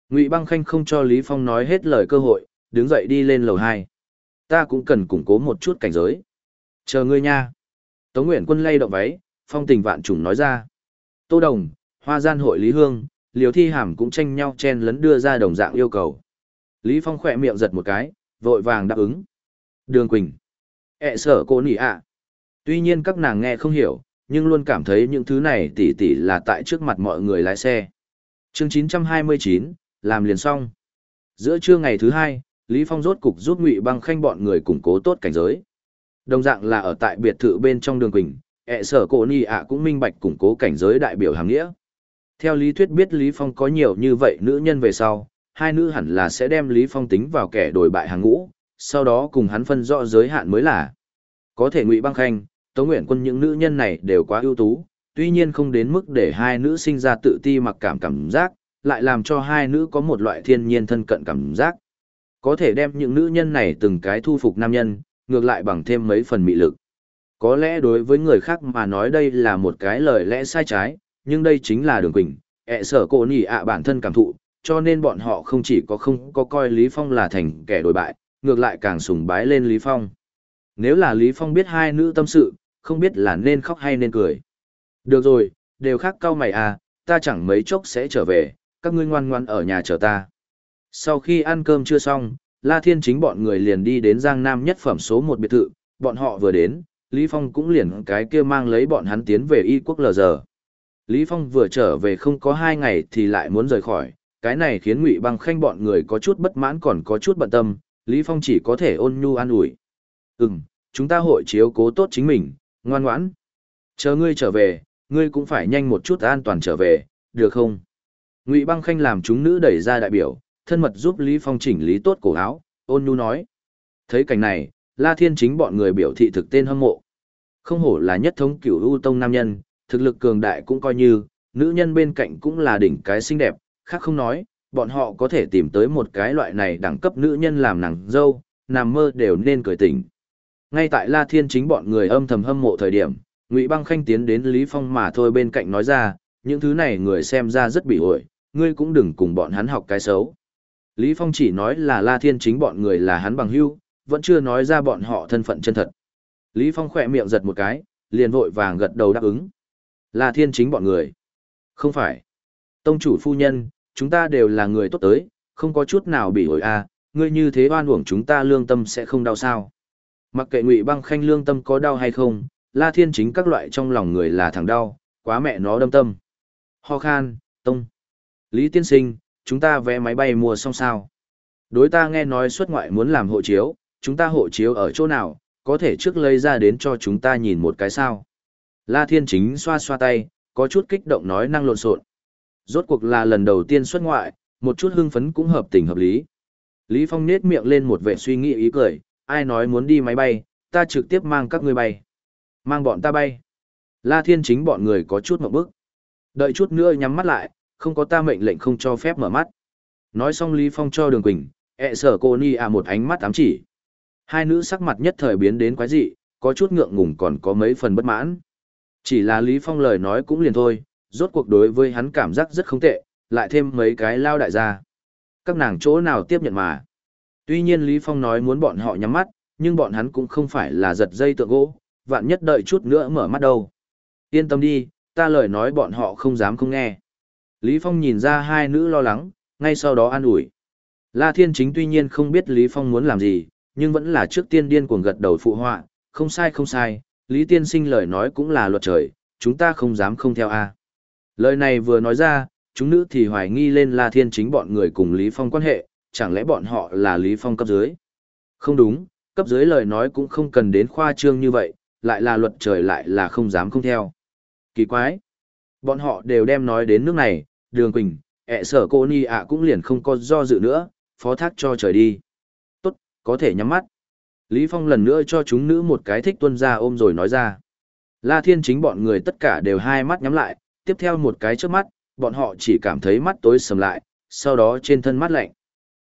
Ngụy Băng Khanh không cho Lý Phong nói hết lời cơ hội, đứng dậy đi lên lầu 2. Ta cũng cần củng cố một chút cảnh giới. Chờ ngươi nha. Tống Nguyện Quân lay động váy, phong tình vạn trùng nói ra. Tô Đồng, Hoa gian hội Lý Hương, Liều Thi Hàm cũng tranh nhau chen lấn đưa ra đồng dạng yêu cầu. Lý Phong khỏe miệng giật một cái, vội vàng đáp ứng. Đường Quỳnh. ẹ sở cô nỉ ạ. Tuy nhiên các nàng nghe không hiểu, nhưng luôn cảm thấy những thứ này tỉ tỉ là tại trước mặt mọi người lái xe. Chương 929, làm liền xong. Giữa trưa ngày thứ hai, Lý Phong rốt cục giúp Ngụy Băng Khanh bọn người củng cố tốt cảnh giới. Đồng dạng là ở tại biệt thự bên trong đường Quỳnh, ẹ sở cổ ni ạ cũng minh bạch củng cố cảnh giới đại biểu hàng nghĩa. Theo lý thuyết biết Lý Phong có nhiều như vậy nữ nhân về sau, hai nữ hẳn là sẽ đem Lý Phong tính vào kẻ đổi bại hàng ngũ, sau đó cùng hắn phân rõ giới hạn mới là. Có thể Ngụy Băng Khanh, Tống Nguyện Quân những nữ nhân này đều quá ưu tú, tuy nhiên không đến mức để hai nữ sinh ra tự ti mặc cảm cảm giác, lại làm cho hai nữ có một loại thiên nhiên thân cận cảm giác. Có thể đem những nữ nhân này từng cái thu phục nam nhân, ngược lại bằng thêm mấy phần mị lực. Có lẽ đối với người khác mà nói đây là một cái lời lẽ sai trái, nhưng đây chính là đường quỳnh, ẹ sở cổ nỉ ạ bản thân cảm thụ, cho nên bọn họ không chỉ có không có coi Lý Phong là thành kẻ đổi bại, ngược lại càng sùng bái lên Lý Phong. Nếu là Lý Phong biết hai nữ tâm sự, không biết là nên khóc hay nên cười. Được rồi, đều khác cao mày à, ta chẳng mấy chốc sẽ trở về, các ngươi ngoan ngoan ở nhà chờ ta. Sau khi ăn cơm chưa xong, La Thiên chính bọn người liền đi đến Giang Nam nhất phẩm số một biệt thự, bọn họ vừa đến, Lý Phong cũng liền cái kia mang lấy bọn hắn tiến về y quốc lờ giờ. Lý Phong vừa trở về không có hai ngày thì lại muốn rời khỏi, cái này khiến Ngụy Băng Khanh bọn người có chút bất mãn còn có chút bận tâm, Lý Phong chỉ có thể ôn nhu an ủi. Ừm, chúng ta hội chiếu cố tốt chính mình, ngoan ngoãn. Chờ ngươi trở về, ngươi cũng phải nhanh một chút an toàn trở về, được không? Ngụy Băng Khanh làm chúng nữ đẩy ra đại biểu, thân mật giúp Lý Phong chỉnh lý tốt cổ áo, ôn nhu nói. Thấy cảnh này, La Thiên chính bọn người biểu thị thực tên hâm mộ. Không hổ là nhất thống cửu u tông nam nhân, thực lực cường đại cũng coi như, nữ nhân bên cạnh cũng là đỉnh cái xinh đẹp, khác không nói, bọn họ có thể tìm tới một cái loại này đẳng cấp nữ nhân làm nàng dâu, nằm mơ đều nên cười tỉnh. Ngay tại La Thiên chính bọn người âm thầm hâm mộ thời điểm, Ngụy Băng Khanh tiến đến Lý Phong mà thôi bên cạnh nói ra, những thứ này người xem ra rất bị ổi, ngươi cũng đừng cùng bọn hắn học cái xấu. Lý Phong chỉ nói là La Thiên chính bọn người là hắn bằng hữu, vẫn chưa nói ra bọn họ thân phận chân thật. Lý Phong khỏe miệng giật một cái, liền vội vàng gật đầu đáp ứng là Thiên chính bọn người. Không phải. Tông chủ phu nhân, chúng ta đều là người tốt tới, không có chút nào bị ổi a, à, ngươi như thế oan uổng chúng ta lương tâm sẽ không đau sao. Mặc kệ Ngụy Băng Khanh lương tâm có đau hay không, La Thiên chính các loại trong lòng người là thằng đau, quá mẹ nó đâm tâm. Ho khan, tông. Lý tiên sinh, chúng ta vé máy bay mua xong sao? Đối ta nghe nói xuất ngoại muốn làm hộ chiếu, chúng ta hộ chiếu ở chỗ nào, có thể trước lấy ra đến cho chúng ta nhìn một cái sao? La Thiên Chính xoa xoa tay, có chút kích động nói năng lộn xộn. Rốt cuộc là lần đầu tiên xuất ngoại, Một chút hưng phấn cũng hợp tình hợp lý. Lý Phong nết miệng lên một vẻ suy nghĩ ý cười, ai nói muốn đi máy bay, ta trực tiếp mang các ngươi bay. Mang bọn ta bay. La Thiên chính bọn người có chút một bước. Đợi chút nữa nhắm mắt lại, không có ta mệnh lệnh không cho phép mở mắt. Nói xong Lý Phong cho Đường Quỳnh, ẹ sở cô ni à một ánh mắt ám chỉ. Hai nữ sắc mặt nhất thời biến đến quái dị, có chút ngượng ngùng còn có mấy phần bất mãn. Chỉ là Lý Phong lời nói cũng liền thôi, rốt cuộc đối với hắn cảm giác rất không tệ, lại thêm mấy cái lao đại gia. Các nàng chỗ nào tiếp nhận mà. Tuy nhiên Lý Phong nói muốn bọn họ nhắm mắt, nhưng bọn hắn cũng không phải là giật dây tượng gỗ, vạn nhất đợi chút nữa mở mắt đâu. Yên tâm đi, ta lời nói bọn họ không dám không nghe. Lý Phong nhìn ra hai nữ lo lắng, ngay sau đó an ủi. La Thiên Chính tuy nhiên không biết Lý Phong muốn làm gì, nhưng vẫn là trước tiên điên cuồng gật đầu phụ họa, không sai không sai, Lý Tiên Sinh lời nói cũng là luật trời, chúng ta không dám không theo a. Lời này vừa nói ra, chúng nữ thì hoài nghi lên La Thiên Chính bọn người cùng Lý Phong quan hệ, chẳng lẽ bọn họ là Lý Phong cấp dưới? Không đúng, cấp dưới lời nói cũng không cần đến khoa trương như vậy, lại là luật trời lại là không dám không theo. Kỳ quái. Bọn họ đều đem nói đến nước này, đường quỳnh, ẹ sở cô ni ạ cũng liền không có do dự nữa, phó thác cho trời đi. Tốt, có thể nhắm mắt. Lý Phong lần nữa cho chúng nữ một cái thích tuân ra ôm rồi nói ra. La Thiên chính bọn người tất cả đều hai mắt nhắm lại, tiếp theo một cái trước mắt, bọn họ chỉ cảm thấy mắt tối sầm lại, sau đó trên thân mắt lạnh.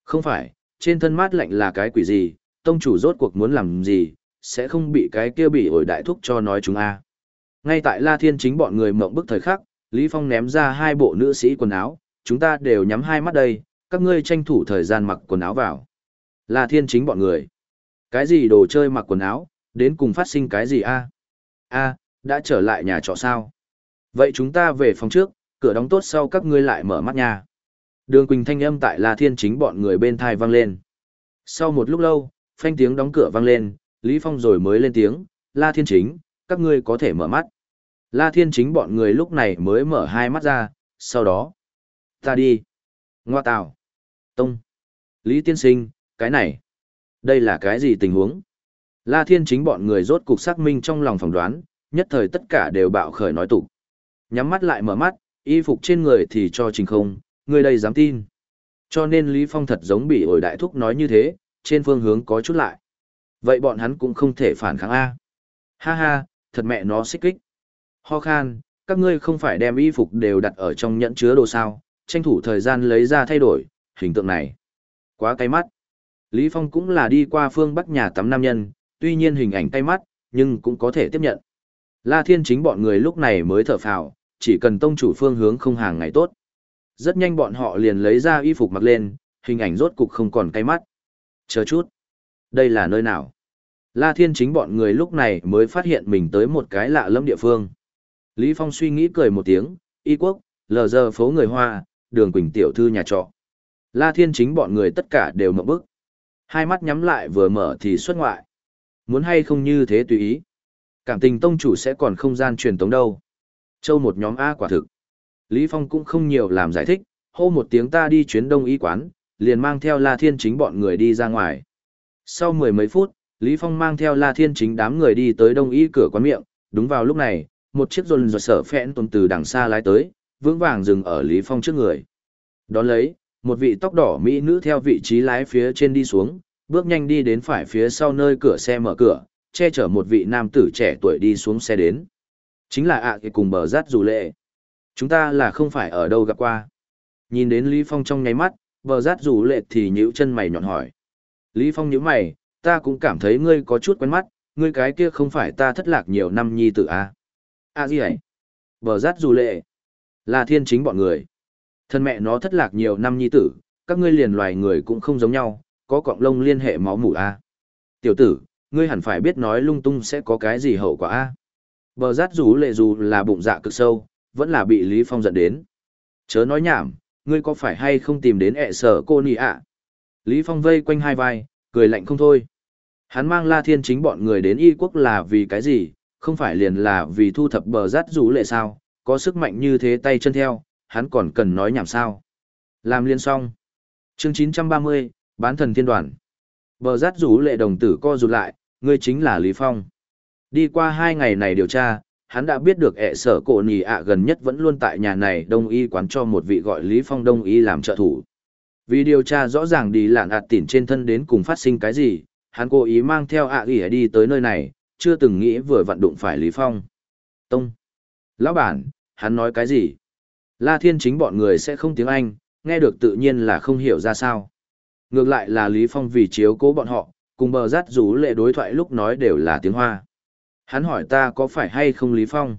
Không phải, trên thân mắt lạnh là cái quỷ gì, tông chủ rốt cuộc muốn làm gì, sẽ không bị cái kia bị ổi đại thúc cho nói chúng a. Ngay tại La Thiên chính bọn người mộng bức thời khắc, Lý Phong ném ra hai bộ nữ sĩ quần áo, chúng ta đều nhắm hai mắt đây, các ngươi tranh thủ thời gian mặc quần áo vào. La Thiên chính bọn người. Cái gì đồ chơi mặc quần áo, đến cùng phát sinh cái gì a? A, đã trở lại nhà trọ sao? Vậy chúng ta về phòng trước, cửa đóng tốt sau các ngươi lại mở mắt nha. Đường Quỳnh thanh âm tại La Thiên chính bọn người bên thai vang lên. Sau một lúc lâu, phanh tiếng đóng cửa vang lên, Lý Phong rồi mới lên tiếng, La Thiên chính, các ngươi có thể mở mắt. La Thiên chính bọn người lúc này mới mở hai mắt ra, sau đó. Ta đi. Ngoa tào. Tông. Lý Tiên Sinh, cái này. Đây là cái gì tình huống? La Thiên chính bọn người rốt cục xác minh trong lòng phỏng đoán, nhất thời tất cả đều bạo khởi nói tụ. Nhắm mắt lại mở mắt, y phục trên người thì cho trình không, người đây dám tin. Cho nên Lý Phong thật giống bị ổi đại thúc nói như thế, trên phương hướng có chút lại. Vậy bọn hắn cũng không thể phản kháng A. Ha ha, thật mẹ nó xích kích. Ho khan, các ngươi không phải đem y phục đều đặt ở trong nhẫn chứa đồ sao, tranh thủ thời gian lấy ra thay đổi, hình tượng này. Quá cay mắt. Lý Phong cũng là đi qua phương Bắc nhà tắm nam nhân, tuy nhiên hình ảnh tay mắt, nhưng cũng có thể tiếp nhận. La Thiên chính bọn người lúc này mới thở phào, chỉ cần tông chủ phương hướng không hàng ngày tốt. Rất nhanh bọn họ liền lấy ra y phục mặc lên, hình ảnh rốt cục không còn cay mắt. Chờ chút. Đây là nơi nào? La Thiên chính bọn người lúc này mới phát hiện mình tới một cái lạ lẫm địa phương. Lý Phong suy nghĩ cười một tiếng, y quốc, lờ giờ phố người Hoa, đường quỳnh tiểu thư nhà trọ. La Thiên chính bọn người tất cả đều mộng bức. Hai mắt nhắm lại vừa mở thì xuất ngoại. Muốn hay không như thế tùy ý. Cảm tình tông chủ sẽ còn không gian truyền tống đâu. Châu một nhóm A quả thực. Lý Phong cũng không nhiều làm giải thích, hô một tiếng ta đi chuyến đông y quán, liền mang theo La Thiên chính bọn người đi ra ngoài. Sau mười mấy phút, Lý Phong mang theo La Thiên chính đám người đi tới đông y cửa quán miệng, đúng vào lúc này, một chiếc rồn rột sở phẽn tuần từ đằng xa lái tới, vững vàng dừng ở Lý Phong trước người. Đón lấy, một vị tóc đỏ mỹ nữ theo vị trí lái phía trên đi xuống, bước nhanh đi đến phải phía sau nơi cửa xe mở cửa, che chở một vị nam tử trẻ tuổi đi xuống xe đến. Chính là ạ à cùng bờ rát dù lệ. Chúng ta là không phải ở đâu gặp qua. Nhìn đến Lý Phong trong nháy mắt, bờ rát dù lệ thì nhíu chân mày nhọn hỏi. Lý Phong nhíu mày, ta cũng cảm thấy ngươi có chút quen mắt, ngươi cái kia không phải ta thất lạc nhiều năm nhi tử à. À gì ấy? Bờ rát dù lệ. Là thiên chính bọn người. Thân mẹ nó thất lạc nhiều năm nhi tử, các ngươi liền loài người cũng không giống nhau, có cọng lông liên hệ máu mủ a. Tiểu tử, ngươi hẳn phải biết nói lung tung sẽ có cái gì hậu quả a. Bờ rát rú lệ dù là bụng dạ cực sâu, vẫn là bị Lý Phong giận đến. Chớ nói nhảm, ngươi có phải hay không tìm đến ẹ sở cô nì ạ? Lý Phong vây quanh hai vai, cười lạnh không thôi. Hắn mang La Thiên chính bọn người đến y quốc là vì cái gì, không phải liền là vì thu thập bờ rát rú lệ sao, có sức mạnh như thế tay chân theo, hắn còn cần nói nhảm sao. Làm liên xong. Chương 930, bán thần thiên đoàn. Bờ rát rủ lệ đồng tử co rụt lại, ngươi chính là Lý Phong. Đi qua hai ngày này điều tra, hắn đã biết được ẹ sở cổ nì ạ gần nhất vẫn luôn tại nhà này đông y quán cho một vị gọi Lý Phong đông y làm trợ thủ. Vì điều tra rõ ràng đi lạn ạt tỉn trên thân đến cùng phát sinh cái gì, hắn cố ý mang theo ạ à đi tới nơi này, chưa từng nghĩ vừa vặn đụng phải Lý Phong. Tông. Lão bản, hắn nói cái gì? La Thiên chính bọn người sẽ không tiếng Anh, nghe được tự nhiên là không hiểu ra sao. Ngược lại là Lý Phong vì chiếu cố bọn họ, cùng bờ rát rú lệ đối thoại lúc nói đều là tiếng Hoa. Hắn hỏi ta có phải hay không Lý Phong?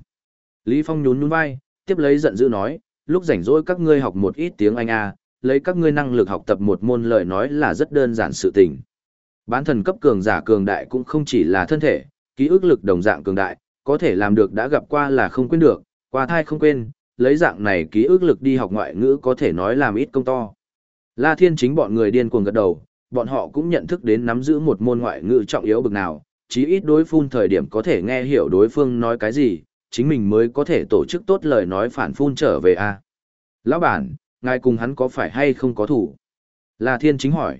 Lý Phong nhún nhún vai, tiếp lấy giận dữ nói, lúc rảnh rỗi các ngươi học một ít tiếng Anh à, lấy các ngươi năng lực học tập một môn lời nói là rất đơn giản sự tình. Bán thần cấp cường giả cường đại cũng không chỉ là thân thể, ký ức lực đồng dạng cường đại, có thể làm được đã gặp qua là không quên được, qua thai không quên, lấy dạng này ký ức lực đi học ngoại ngữ có thể nói làm ít công to. La Thiên chính bọn người điên cuồng gật đầu, bọn họ cũng nhận thức đến nắm giữ một môn ngoại ngữ trọng yếu bực nào, chí ít đối phun thời điểm có thể nghe hiểu đối phương nói cái gì, chính mình mới có thể tổ chức tốt lời nói phản phun trở về a. Lão bản, ngài cùng hắn có phải hay không có thủ? La Thiên chính hỏi.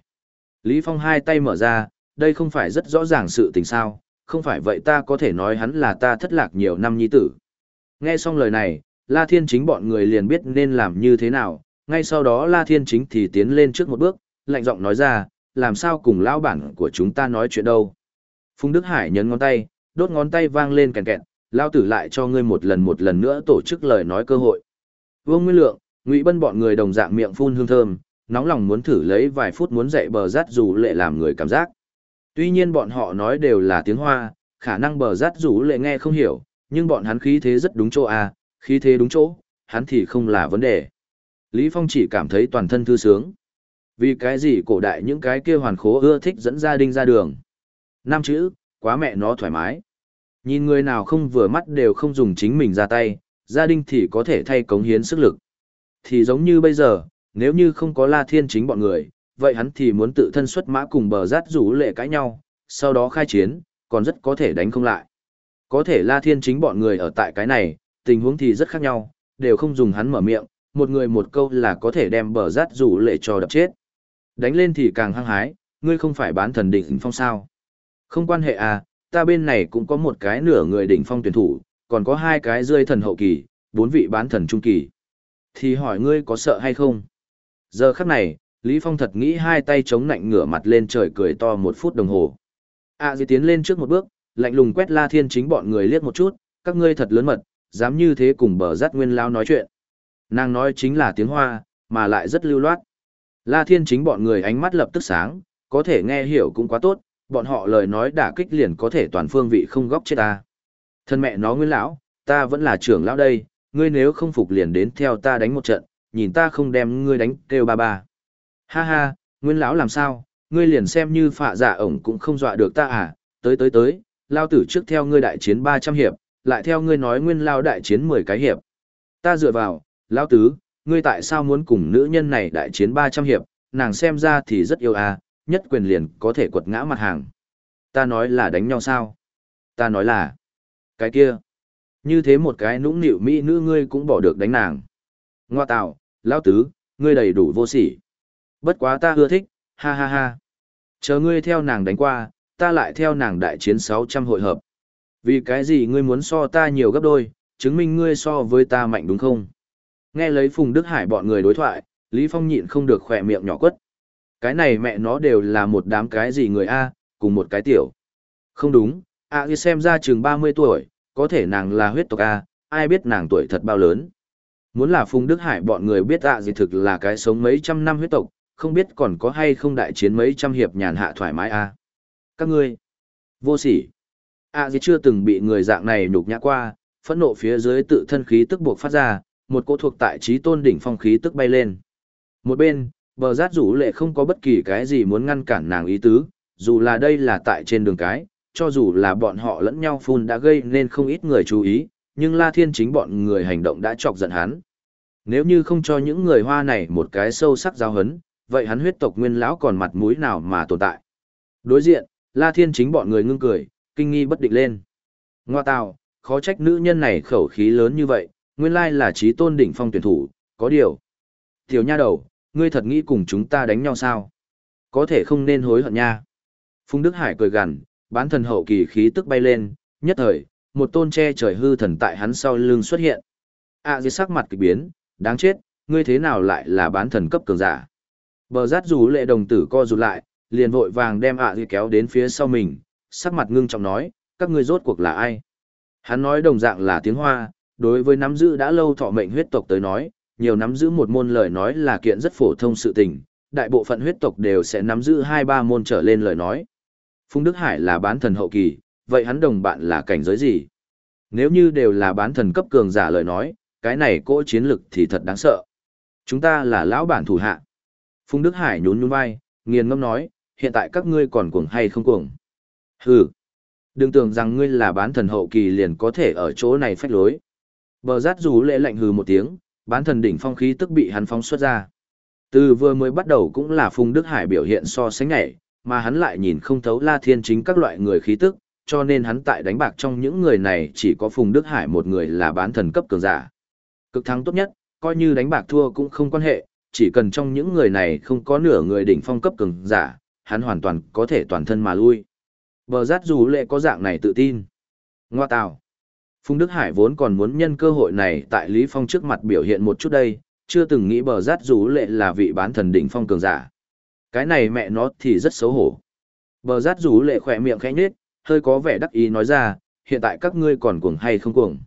Lý Phong hai tay mở ra, đây không phải rất rõ ràng sự tình sao, không phải vậy ta có thể nói hắn là ta thất lạc nhiều năm nhi tử. Nghe xong lời này, La Thiên chính bọn người liền biết nên làm như thế nào, ngay sau đó La Thiên chính thì tiến lên trước một bước, lạnh giọng nói ra, làm sao cùng lão bản của chúng ta nói chuyện đâu. Phùng Đức Hải nhấn ngón tay, đốt ngón tay vang lên kèn kẹt, lao tử lại cho ngươi một lần một lần nữa tổ chức lời nói cơ hội. Vương Nguyên Lượng, Ngụy Bân bọn người đồng dạng miệng phun hương thơm, nóng lòng muốn thử lấy vài phút muốn dạy bờ rát dù lệ làm người cảm giác. Tuy nhiên bọn họ nói đều là tiếng Hoa, khả năng bờ rát rủ lệ nghe không hiểu, nhưng bọn hắn khí thế rất đúng chỗ à, khí thế đúng chỗ, hắn thì không là vấn đề. Lý Phong chỉ cảm thấy toàn thân thư sướng. Vì cái gì cổ đại những cái kia hoàn khố ưa thích dẫn gia đình ra đường. Năm chữ, quá mẹ nó thoải mái. Nhìn người nào không vừa mắt đều không dùng chính mình ra tay, gia đình thì có thể thay cống hiến sức lực. Thì giống như bây giờ, nếu như không có La Thiên chính bọn người, vậy hắn thì muốn tự thân xuất mã cùng bờ rát rủ lệ cãi nhau, sau đó khai chiến, còn rất có thể đánh không lại. Có thể La Thiên chính bọn người ở tại cái này, tình huống thì rất khác nhau, đều không dùng hắn mở miệng, một người một câu là có thể đem bờ rát rủ lệ cho đập chết. Đánh lên thì càng hăng hái, ngươi không phải bán thần đỉnh phong sao. Không quan hệ à, ta bên này cũng có một cái nửa người đỉnh phong tuyển thủ, còn có hai cái rơi thần hậu kỳ, bốn vị bán thần trung kỳ. Thì hỏi ngươi có sợ hay không? Giờ khắc này, Lý Phong thật nghĩ hai tay chống nạnh ngửa mặt lên trời cười to một phút đồng hồ. A à, Di tiến lên trước một bước, lạnh lùng quét La Thiên chính bọn người liếc một chút, các ngươi thật lớn mật, dám như thế cùng bờ rát nguyên lao nói chuyện. Nàng nói chính là tiếng Hoa, mà lại rất lưu loát. La Thiên chính bọn người ánh mắt lập tức sáng, có thể nghe hiểu cũng quá tốt, bọn họ lời nói đả kích liền có thể toàn phương vị không góc chết ta. Thân mẹ nó nguyên lão, ta vẫn là trưởng lão đây, ngươi nếu không phục liền đến theo ta đánh một trận, nhìn ta không đem ngươi đánh kêu ba ba. Ha ha, nguyên lão làm sao, ngươi liền xem như phạ giả ổng cũng không dọa được ta à, tới tới tới, lao tử trước theo ngươi đại chiến 300 hiệp, lại theo ngươi nói nguyên lao đại chiến 10 cái hiệp. Ta dựa vào, lao tứ, ngươi tại sao muốn cùng nữ nhân này đại chiến 300 hiệp, nàng xem ra thì rất yêu à, nhất quyền liền có thể quật ngã mặt hàng. Ta nói là đánh nhau sao? Ta nói là, cái kia, như thế một cái nũng nịu mỹ nữ ngươi cũng bỏ được đánh nàng. Ngoa tạo, lao tứ, ngươi đầy đủ vô sỉ. Bất quá ta ưa thích, ha ha ha. Chờ ngươi theo nàng đánh qua, ta lại theo nàng đại chiến 600 hội hợp. Vì cái gì ngươi muốn so ta nhiều gấp đôi, chứng minh ngươi so với ta mạnh đúng không? Nghe lấy Phùng Đức Hải bọn người đối thoại, Lý Phong nhịn không được khỏe miệng nhỏ quất. Cái này mẹ nó đều là một đám cái gì người A, cùng một cái tiểu. Không đúng, A à, xem ra chừng 30 tuổi, có thể nàng là huyết tộc A, ai biết nàng tuổi thật bao lớn. Muốn là Phùng Đức Hải bọn người biết ạ gì thực là cái sống mấy trăm năm huyết tộc, không biết còn có hay không đại chiến mấy trăm hiệp nhàn hạ thoải mái a các ngươi vô sỉ a di chưa từng bị người dạng này nhục nhã qua phẫn nộ phía dưới tự thân khí tức buộc phát ra một cỗ thuộc tại trí tôn đỉnh phong khí tức bay lên một bên bờ rát rủ lệ không có bất kỳ cái gì muốn ngăn cản nàng ý tứ dù là đây là tại trên đường cái cho dù là bọn họ lẫn nhau phun đã gây nên không ít người chú ý nhưng la thiên chính bọn người hành động đã chọc giận hắn nếu như không cho những người hoa này một cái sâu sắc giáo hấn vậy hắn huyết tộc nguyên lão còn mặt mũi nào mà tồn tại. Đối diện, La Thiên chính bọn người ngưng cười, kinh nghi bất định lên. Ngoa tạo, khó trách nữ nhân này khẩu khí lớn như vậy, nguyên lai là trí tôn đỉnh phong tuyển thủ, có điều. Tiểu nha đầu, ngươi thật nghĩ cùng chúng ta đánh nhau sao? Có thể không nên hối hận nha. Phùng Đức Hải cười gằn, bán thần hậu kỳ khí tức bay lên, nhất thời, một tôn che trời hư thần tại hắn sau lưng xuất hiện. À dưới sắc mặt kỳ biến, đáng chết, ngươi thế nào lại là bán thần cấp cường giả? Bờ rát rủ lệ đồng tử co rụt lại, liền vội vàng đem ạ à kéo đến phía sau mình, sắc mặt ngưng trọng nói, các ngươi rốt cuộc là ai? Hắn nói đồng dạng là tiếng Hoa, đối với nắm giữ đã lâu thọ mệnh huyết tộc tới nói, nhiều nắm giữ một môn lời nói là kiện rất phổ thông sự tình, đại bộ phận huyết tộc đều sẽ nắm giữ hai ba môn trở lên lời nói. Phùng Đức Hải là bán thần hậu kỳ, vậy hắn đồng bạn là cảnh giới gì? Nếu như đều là bán thần cấp cường giả lời nói, cái này cỗ chiến lực thì thật đáng sợ. Chúng ta là lão bản thủ hạ. Phùng Đức Hải nhún nhún vai, nghiền ngâm nói, hiện tại các ngươi còn cuồng hay không cuồng? Hừ, đừng tưởng rằng ngươi là bán thần hậu kỳ liền có thể ở chỗ này phách lối. Bờ rát rú lệ lạnh hừ một tiếng, bán thần đỉnh phong khí tức bị hắn phóng xuất ra. Từ vừa mới bắt đầu cũng là Phùng Đức Hải biểu hiện so sánh nhảy, mà hắn lại nhìn không thấu La Thiên chính các loại người khí tức, cho nên hắn tại đánh bạc trong những người này chỉ có Phùng Đức Hải một người là bán thần cấp cường giả. Cực thắng tốt nhất, coi như đánh bạc thua cũng không quan hệ, chỉ cần trong những người này không có nửa người đỉnh phong cấp cường giả, hắn hoàn toàn có thể toàn thân mà lui. Bờ rát dù lệ có dạng này tự tin. Ngoa tào. Phùng Đức Hải vốn còn muốn nhân cơ hội này tại Lý Phong trước mặt biểu hiện một chút đây, chưa từng nghĩ bờ rát dù lệ là vị bán thần đỉnh phong cường giả. Cái này mẹ nó thì rất xấu hổ. Bờ rát dù lệ khỏe miệng khẽ nhếch, hơi có vẻ đắc ý nói ra, hiện tại các ngươi còn cuồng hay không cuồng.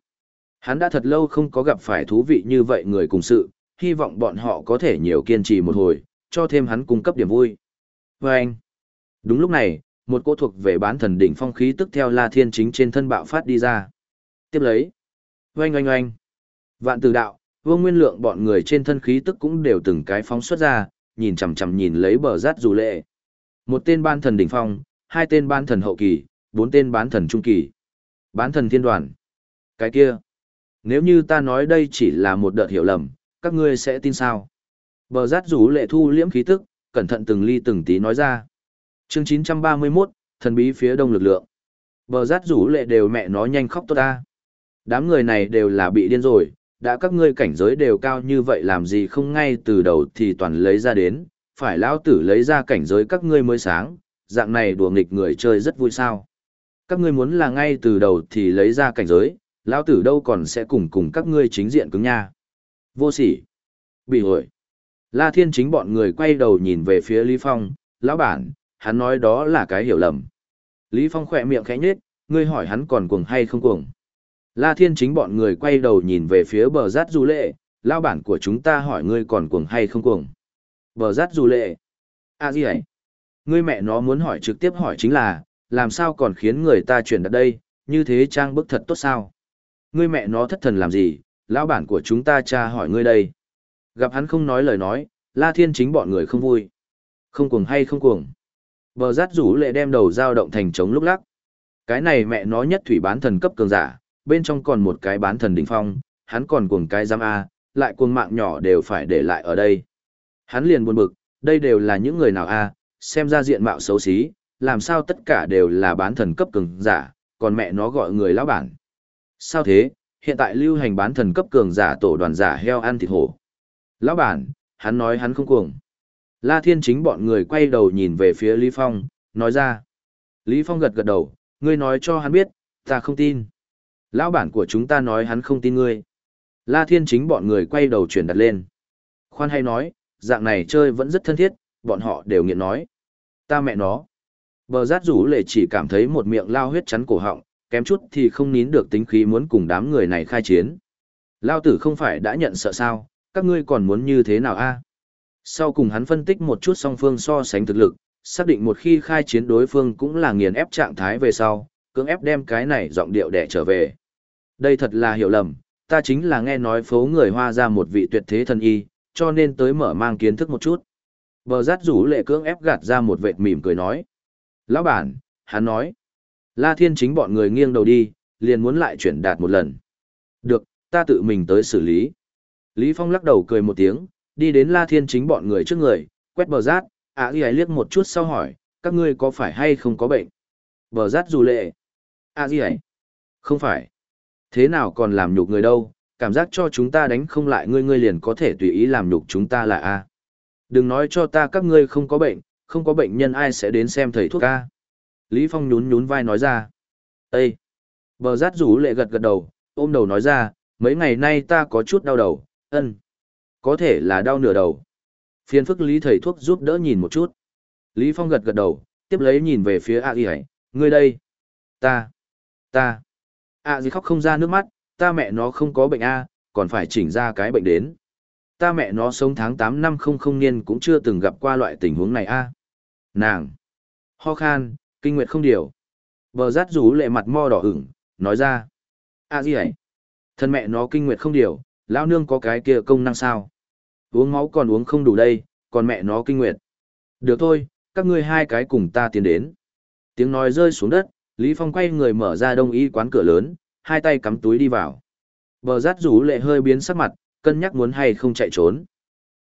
Hắn đã thật lâu không có gặp phải thú vị như vậy người cùng sự, hy vọng bọn họ có thể nhiều kiên trì một hồi, cho thêm hắn cung cấp điểm vui. Và anh, đúng lúc này, một cô thuộc về bán thần đỉnh phong khí tức theo La Thiên Chính trên thân bạo phát đi ra. Tiếp lấy, oanh oanh oanh, vạn tử đạo, vô nguyên lượng bọn người trên thân khí tức cũng đều từng cái phóng xuất ra, nhìn chằm chằm nhìn lấy bờ rát dù lệ. Một tên ban thần đỉnh phong, hai tên ban thần hậu kỳ, bốn tên bán thần trung kỳ. Bán thần thiên đoàn. Cái kia. Nếu như ta nói đây chỉ là một đợt hiểu lầm, các ngươi sẽ tin sao? Bờ rát rủ lệ thu liễm khí tức, cẩn thận từng ly từng tí nói ra. Chương 931, thần bí phía đông lực lượng. Bờ rát rủ lệ đều mẹ nó nhanh khóc tốt ta. Đám người này đều là bị điên rồi, đã các ngươi cảnh giới đều cao như vậy làm gì không ngay từ đầu thì toàn lấy ra đến, phải lão tử lấy ra cảnh giới các ngươi mới sáng, dạng này đùa nghịch người chơi rất vui sao. Các ngươi muốn là ngay từ đầu thì lấy ra cảnh giới, lão tử đâu còn sẽ cùng cùng các ngươi chính diện cứng nha. Vô sỉ. Bị hội. La Thiên chính bọn người quay đầu nhìn về phía Lý Phong, lão bản, hắn nói đó là cái hiểu lầm. Lý Phong khỏe miệng khẽ nhếch, ngươi hỏi hắn còn cuồng hay không cuồng. La Thiên chính bọn người quay đầu nhìn về phía bờ rát du lệ, lão bản của chúng ta hỏi ngươi còn cuồng hay không cuồng. Bờ rát du lệ. À gì ấy? Ngươi mẹ nó muốn hỏi trực tiếp hỏi chính là, làm sao còn khiến người ta chuyển đặt đây, như thế trang bức thật tốt sao? Ngươi mẹ nó thất thần làm gì, lão bản của chúng ta cha hỏi ngươi đây. Gặp hắn không nói lời nói, La Thiên chính bọn người không vui. Không cuồng hay không cuồng. Bờ rát rủ lệ đem đầu dao động thành trống lúc lắc. Cái này mẹ nó nhất thủy bán thần cấp cường giả, bên trong còn một cái bán thần đỉnh phong, hắn còn cuồng cái giam A, lại cuồng mạng nhỏ đều phải để lại ở đây. Hắn liền buồn bực, đây đều là những người nào A, xem ra diện mạo xấu xí, làm sao tất cả đều là bán thần cấp cường giả, còn mẹ nó gọi người lão bản. Sao thế, hiện tại lưu hành bán thần cấp cường giả tổ đoàn giả heo ăn thịt hổ. Lão bản, hắn nói hắn không cuồng. La Thiên chính bọn người quay đầu nhìn về phía Lý Phong, nói ra. Lý Phong gật gật đầu, ngươi nói cho hắn biết, ta không tin. Lão bản của chúng ta nói hắn không tin ngươi. La Thiên chính bọn người quay đầu chuyển đặt lên. Khoan hay nói, dạng này chơi vẫn rất thân thiết, bọn họ đều nghiện nói. Ta mẹ nó. Bờ rát rủ lệ chỉ cảm thấy một miệng lao huyết chắn cổ họng, kém chút thì không nín được tính khí muốn cùng đám người này khai chiến. Lao tử không phải đã nhận sợ sao, các ngươi còn muốn như thế nào a? Sau cùng hắn phân tích một chút song phương so sánh thực lực, xác định một khi khai chiến đối phương cũng là nghiền ép trạng thái về sau, cưỡng ép đem cái này giọng điệu để trở về. Đây thật là hiểu lầm, ta chính là nghe nói phố người hoa ra một vị tuyệt thế thần y, cho nên tới mở mang kiến thức một chút. Bờ rát rủ lệ cưỡng ép gạt ra một vệt mỉm cười nói. Lão bản, hắn nói. La Thiên chính bọn người nghiêng đầu đi, liền muốn lại chuyển đạt một lần. Được, ta tự mình tới xử lý. Lý Phong lắc đầu cười một tiếng, đi đến La Thiên chính bọn người trước người, quét bờ rát, ạ ghi liếc một chút sau hỏi, các ngươi có phải hay không có bệnh? Bờ rát dù lệ. ạ ghi Không phải. Thế nào còn làm nhục người đâu, cảm giác cho chúng ta đánh không lại ngươi ngươi liền có thể tùy ý làm nhục chúng ta là A. Đừng nói cho ta các ngươi không có bệnh, không có bệnh nhân ai sẽ đến xem thầy thuốc A. Lý Phong nhún nhún vai nói ra. Ê! Bờ rát rủ lệ gật gật đầu, ôm đầu nói ra, mấy ngày nay ta có chút đau đầu, ân. Có thể là đau nửa đầu. Phiên phức Lý thầy thuốc giúp đỡ nhìn một chút. Lý Phong gật gật đầu, tiếp lấy nhìn về phía A Di ấy, ngươi đây. Ta, ta. A Di khóc không ra nước mắt, ta mẹ nó không có bệnh A, còn phải chỉnh ra cái bệnh đến. Ta mẹ nó sống tháng 8 năm không không niên cũng chưa từng gặp qua loại tình huống này A. Nàng, ho khan, kinh nguyệt không điều. Bờ rát rú lệ mặt mo đỏ ửng, nói ra. A Di ấy, thân mẹ nó kinh nguyệt không điều, lão nương có cái kia công năng sao? Uống máu còn uống không đủ đây, còn mẹ nó kinh nguyệt. Được thôi, các ngươi hai cái cùng ta tiến đến. Tiếng nói rơi xuống đất, Lý Phong quay người mở ra đông y quán cửa lớn, hai tay cắm túi đi vào. Bờ rát rủ lệ hơi biến sắc mặt, cân nhắc muốn hay không chạy trốn.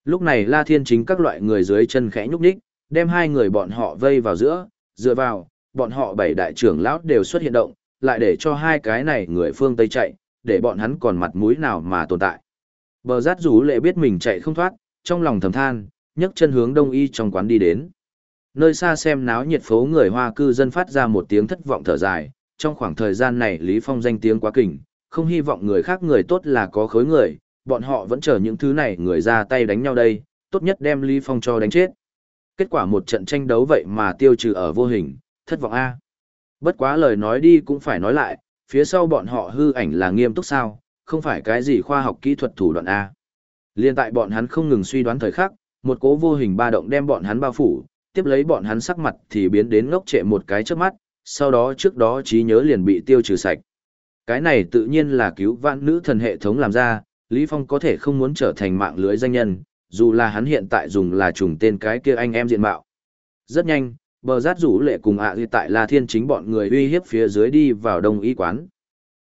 Lúc này La Thiên chính các loại người dưới chân khẽ nhúc nhích, đem hai người bọn họ vây vào giữa, dựa vào, bọn họ bảy đại trưởng lão đều xuất hiện động, lại để cho hai cái này người phương Tây chạy, để bọn hắn còn mặt mũi nào mà tồn tại. Bờ rát rủ lệ biết mình chạy không thoát, trong lòng thầm than, nhấc chân hướng đông y trong quán đi đến. Nơi xa xem náo nhiệt phố người Hoa cư dân phát ra một tiếng thất vọng thở dài, trong khoảng thời gian này Lý Phong danh tiếng quá kình, không hy vọng người khác người tốt là có khối người, bọn họ vẫn chờ những thứ này người ra tay đánh nhau đây, tốt nhất đem Lý Phong cho đánh chết. Kết quả một trận tranh đấu vậy mà tiêu trừ ở vô hình, thất vọng A. Bất quá lời nói đi cũng phải nói lại, phía sau bọn họ hư ảnh là nghiêm túc sao, không phải cái gì khoa học kỹ thuật thủ đoạn A. Liên tại bọn hắn không ngừng suy đoán thời khắc, một cố vô hình ba động đem bọn hắn bao phủ, tiếp lấy bọn hắn sắc mặt thì biến đến ngốc trệ một cái trước mắt, sau đó trước đó trí nhớ liền bị tiêu trừ sạch. Cái này tự nhiên là cứu vãn nữ thần hệ thống làm ra, Lý Phong có thể không muốn trở thành mạng lưới danh nhân, dù là hắn hiện tại dùng là trùng tên cái kia anh em diện mạo. Rất nhanh, bờ rát rủ lệ cùng ạ à tại La Thiên chính bọn người uy hiếp phía dưới đi vào đông y quán.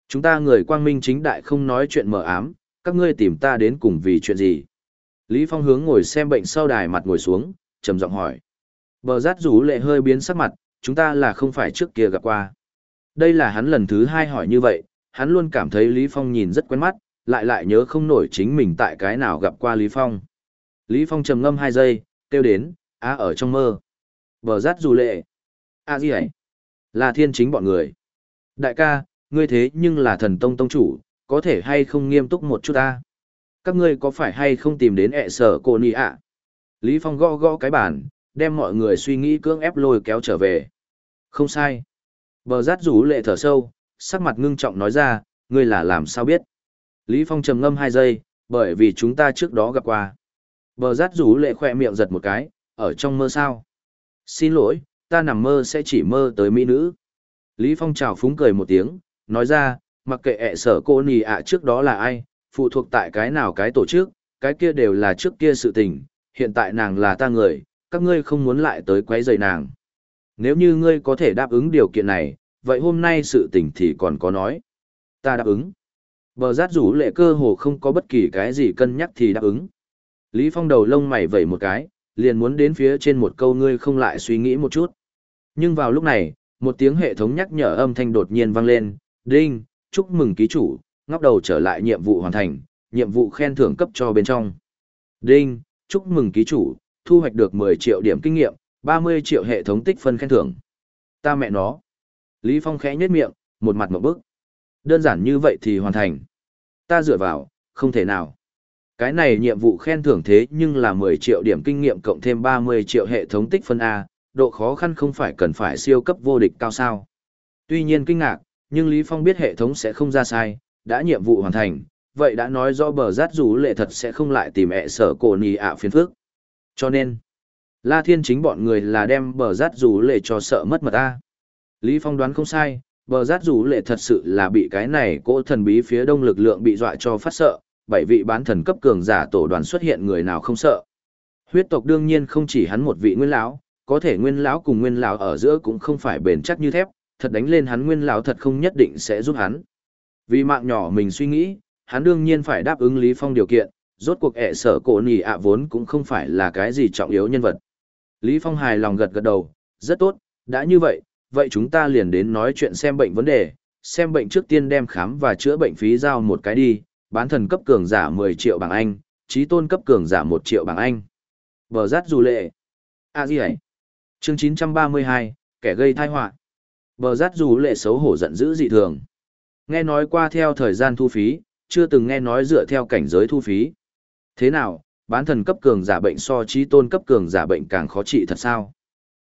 Chúng ta người quang minh chính đại không nói chuyện mờ ám, các ngươi tìm ta đến cùng vì chuyện gì? Lý Phong hướng ngồi xem bệnh sau đài mặt ngồi xuống, trầm giọng hỏi. Bờ rát rủ lệ hơi biến sắc mặt, chúng ta là không phải trước kia gặp qua. Đây là hắn lần thứ hai hỏi như vậy, hắn luôn cảm thấy Lý Phong nhìn rất quen mắt, lại lại nhớ không nổi chính mình tại cái nào gặp qua Lý Phong. Lý Phong trầm ngâm hai giây, kêu đến, á ở trong mơ. Bờ rát rủ lệ. À gì ấy? Là thiên chính bọn người. Đại ca, ngươi thế nhưng là thần tông tông chủ, có thể hay không nghiêm túc một chút ta? Các ngươi có phải hay không tìm đến ẹ sở cô nì ạ? Lý Phong gõ gõ cái bàn, đem mọi người suy nghĩ cưỡng ép lôi kéo trở về. Không sai. Bờ rát rủ lệ thở sâu, sắc mặt ngưng trọng nói ra, ngươi là làm sao biết. Lý Phong trầm ngâm hai giây, bởi vì chúng ta trước đó gặp qua. Bờ rát rủ lệ khỏe miệng giật một cái, ở trong mơ sao. Xin lỗi, ta nằm mơ sẽ chỉ mơ tới mỹ nữ. Lý Phong chào phúng cười một tiếng, nói ra, mặc kệ ẹ sở cô nì ạ trước đó là ai, phụ thuộc tại cái nào cái tổ chức, cái kia đều là trước kia sự tình, hiện tại nàng là ta người, các ngươi không muốn lại tới quấy rầy nàng. Nếu như ngươi có thể đáp ứng điều kiện này, vậy hôm nay sự tình thì còn có nói. Ta đáp ứng. Bờ rát rủ lệ cơ hồ không có bất kỳ cái gì cân nhắc thì đáp ứng. Lý Phong đầu lông mày vẩy một cái, liền muốn đến phía trên một câu ngươi không lại suy nghĩ một chút. Nhưng vào lúc này, một tiếng hệ thống nhắc nhở âm thanh đột nhiên vang lên, đinh, chúc mừng ký chủ, ngóc đầu trở lại nhiệm vụ hoàn thành, nhiệm vụ khen thưởng cấp cho bên trong. Đinh, chúc mừng ký chủ, thu hoạch được 10 triệu điểm kinh nghiệm, 30 triệu hệ thống tích phân khen thưởng. Ta mẹ nó. Lý Phong khẽ nhếch miệng, một mặt một bức. Đơn giản như vậy thì hoàn thành. Ta dựa vào, không thể nào. Cái này nhiệm vụ khen thưởng thế nhưng là 10 triệu điểm kinh nghiệm cộng thêm 30 triệu hệ thống tích phân A, độ khó khăn không phải cần phải siêu cấp vô địch cao sao. Tuy nhiên kinh ngạc, nhưng Lý Phong biết hệ thống sẽ không ra sai, đã nhiệm vụ hoàn thành, vậy đã nói rõ bờ rát rủ lệ thật sẽ không lại tìm ẹ sở cổ nì ạ phiền phức. Cho nên, La Thiên chính bọn người là đem bờ rát rủ lệ cho sợ mất mật ta. Lý Phong đoán không sai, bờ rát rủ lệ thật sự là bị cái này cỗ thần bí phía đông lực lượng bị dọa cho phát sợ, bảy vị bán thần cấp cường giả tổ đoàn xuất hiện người nào không sợ. Huyết tộc đương nhiên không chỉ hắn một vị nguyên lão, có thể nguyên lão cùng nguyên lão ở giữa cũng không phải bền chắc như thép, thật đánh lên hắn nguyên lão thật không nhất định sẽ giúp hắn. Vì mạng nhỏ mình suy nghĩ, hắn đương nhiên phải đáp ứng Lý Phong điều kiện, rốt cuộc ẹ sở cổ nì ạ vốn cũng không phải là cái gì trọng yếu nhân vật. Lý Phong hài lòng gật gật đầu, rất tốt, đã như vậy, vậy chúng ta liền đến nói chuyện xem bệnh vấn đề, xem bệnh trước tiên đem khám và chữa bệnh phí giao một cái đi, bán thần cấp cường giả 10 triệu bảng Anh, trí tôn cấp cường giả 1 triệu bảng Anh. Bờ rát dù lệ. À gì ấy? Chương 932, kẻ gây tai họa. Bờ rát dù lệ xấu hổ giận dữ dị thường. Nghe nói qua theo thời gian thu phí, chưa từng nghe nói dựa theo cảnh giới thu phí. Thế nào, bán thần cấp cường giả bệnh so trí tôn cấp cường giả bệnh càng khó trị thật sao?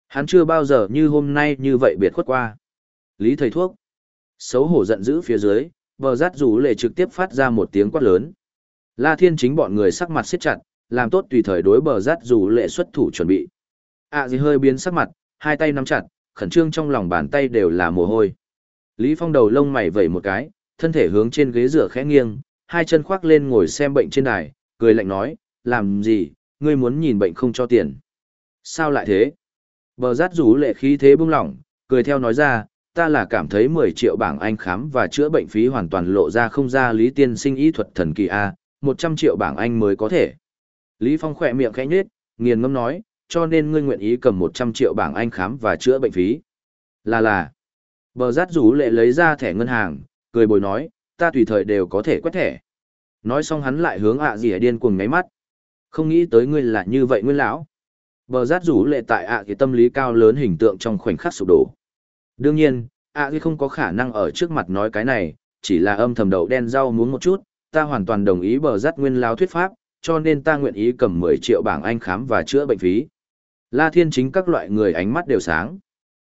Hắn chưa bao giờ như hôm nay như vậy biệt khuất qua. Lý thầy thuốc. Xấu hổ giận dữ phía dưới, bờ rát rủ lệ trực tiếp phát ra một tiếng quát lớn. La Thiên chính bọn người sắc mặt siết chặt, làm tốt tùy thời đối bờ rát rủ lệ xuất thủ chuẩn bị. À gì hơi biến sắc mặt, hai tay nắm chặt, khẩn trương trong lòng bàn tay đều là mồ hôi. Lý Phong đầu lông mày vẩy một cái, thân thể hướng trên ghế rửa khẽ nghiêng, hai chân khoác lên ngồi xem bệnh trên đài, cười lạnh nói, làm gì, ngươi muốn nhìn bệnh không cho tiền. Sao lại thế? Bờ rát rủ lệ khí thế bung lỏng, cười theo nói ra, ta là cảm thấy 10 triệu bảng Anh khám và chữa bệnh phí hoàn toàn lộ ra không ra lý tiên sinh y thuật thần kỳ A, 100 triệu bảng Anh mới có thể. Lý Phong khỏe miệng khẽ nhếch, nghiền ngâm nói, cho nên ngươi nguyện ý cầm 100 triệu bảng Anh khám và chữa bệnh phí. Là là. Bờ rát rủ lệ lấy ra thẻ ngân hàng, cười bồi nói, ta tùy thời đều có thể quét thẻ. Nói xong hắn lại hướng ạ à dì điên cuồng ngáy mắt. Không nghĩ tới ngươi là như vậy nguyên lão. Bờ rát rủ lệ tại ạ à tâm lý cao lớn hình tượng trong khoảnh khắc sụp đổ. Đương nhiên, ạ à không có khả năng ở trước mặt nói cái này, chỉ là âm thầm đậu đen rau muốn một chút, ta hoàn toàn đồng ý bờ rắt nguyên lao thuyết pháp, cho nên ta nguyện ý cầm 10 triệu bảng Anh khám và chữa bệnh phí. La Thiên chính các loại người ánh mắt đều sáng.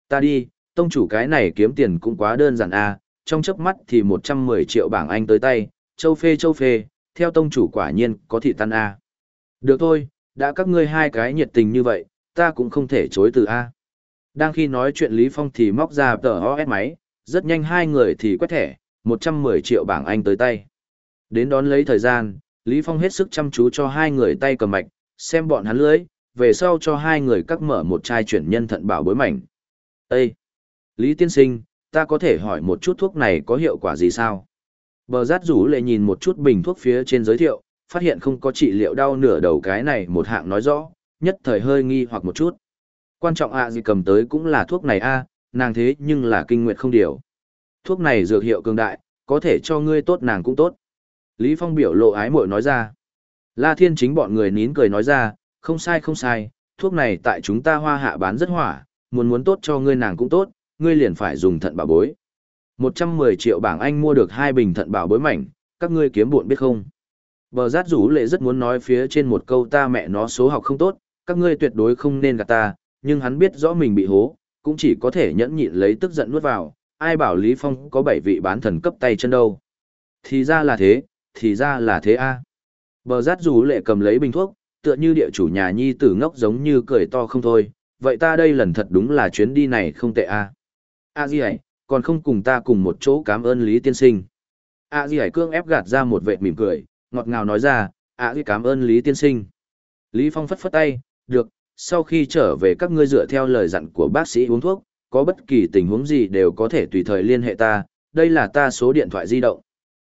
Ta đi, tông chủ cái này kiếm tiền cũng quá đơn giản a, trong chớp mắt thì 110 triệu bảng Anh tới tay, châu phê châu phê, theo tông chủ quả nhiên có thị tan a. Được thôi, đã các ngươi hai cái nhiệt tình như vậy, ta cũng không thể chối từ a. Đang khi nói chuyện Lý Phong thì móc ra tờ OS máy, rất nhanh hai người thì quét thẻ, 110 triệu bảng Anh tới tay. Đến đón lấy thời gian, Lý Phong hết sức chăm chú cho hai người tay cầm mạch, xem bọn hắn lưới, về sau cho hai người cắt mở một chai chuyển nhân thận bảo bối mảnh. Ê! Lý tiên sinh, ta có thể hỏi một chút thuốc này có hiệu quả gì sao? Bờ rát rủ lệ nhìn một chút bình thuốc phía trên giới thiệu, phát hiện không có trị liệu đau nửa đầu cái này một hạng nói rõ, nhất thời hơi nghi hoặc một chút. Quan trọng ạ gì cầm tới cũng là thuốc này a, nàng thế nhưng là kinh nguyệt không điều. Thuốc này dược hiệu cường đại, có thể cho ngươi tốt nàng cũng tốt. Lý Phong biểu lộ ái muội nói ra. La Thiên chính bọn người nín cười nói ra, không sai không sai, thuốc này tại chúng ta hoa hạ bán rất hỏa, muốn muốn tốt cho ngươi nàng cũng tốt, ngươi liền phải dùng thận bảo bối. 110 triệu bảng Anh mua được hai bình thận bảo bối mảnh, các ngươi kiếm buồn biết không? Bờ rát rủ lệ rất muốn nói phía trên một câu ta mẹ nó số học không tốt, các ngươi tuyệt đối không nên gạt ta, nhưng hắn biết rõ mình bị hố, cũng chỉ có thể nhẫn nhịn lấy tức giận nuốt vào, ai bảo Lý Phong có bảy vị bán thần cấp tay chân đâu. Thì ra là thế, thì ra là thế a. Bờ rát dù lệ cầm lấy bình thuốc, tựa như địa chủ nhà nhi tử ngốc giống như cười to không thôi, vậy ta đây lần thật đúng là chuyến đi này không tệ a. A gì ấy, còn không cùng ta cùng một chỗ cảm ơn Lý Tiên Sinh. A gì ấy cương ép gạt ra một vệt mỉm cười, ngọt ngào nói ra, A gì cảm ơn Lý Tiên Sinh. Lý Phong phất phất tay, được, sau khi trở về các ngươi dựa theo lời dặn của bác sĩ uống thuốc, có bất kỳ tình huống gì đều có thể tùy thời liên hệ ta, đây là ta số điện thoại di động.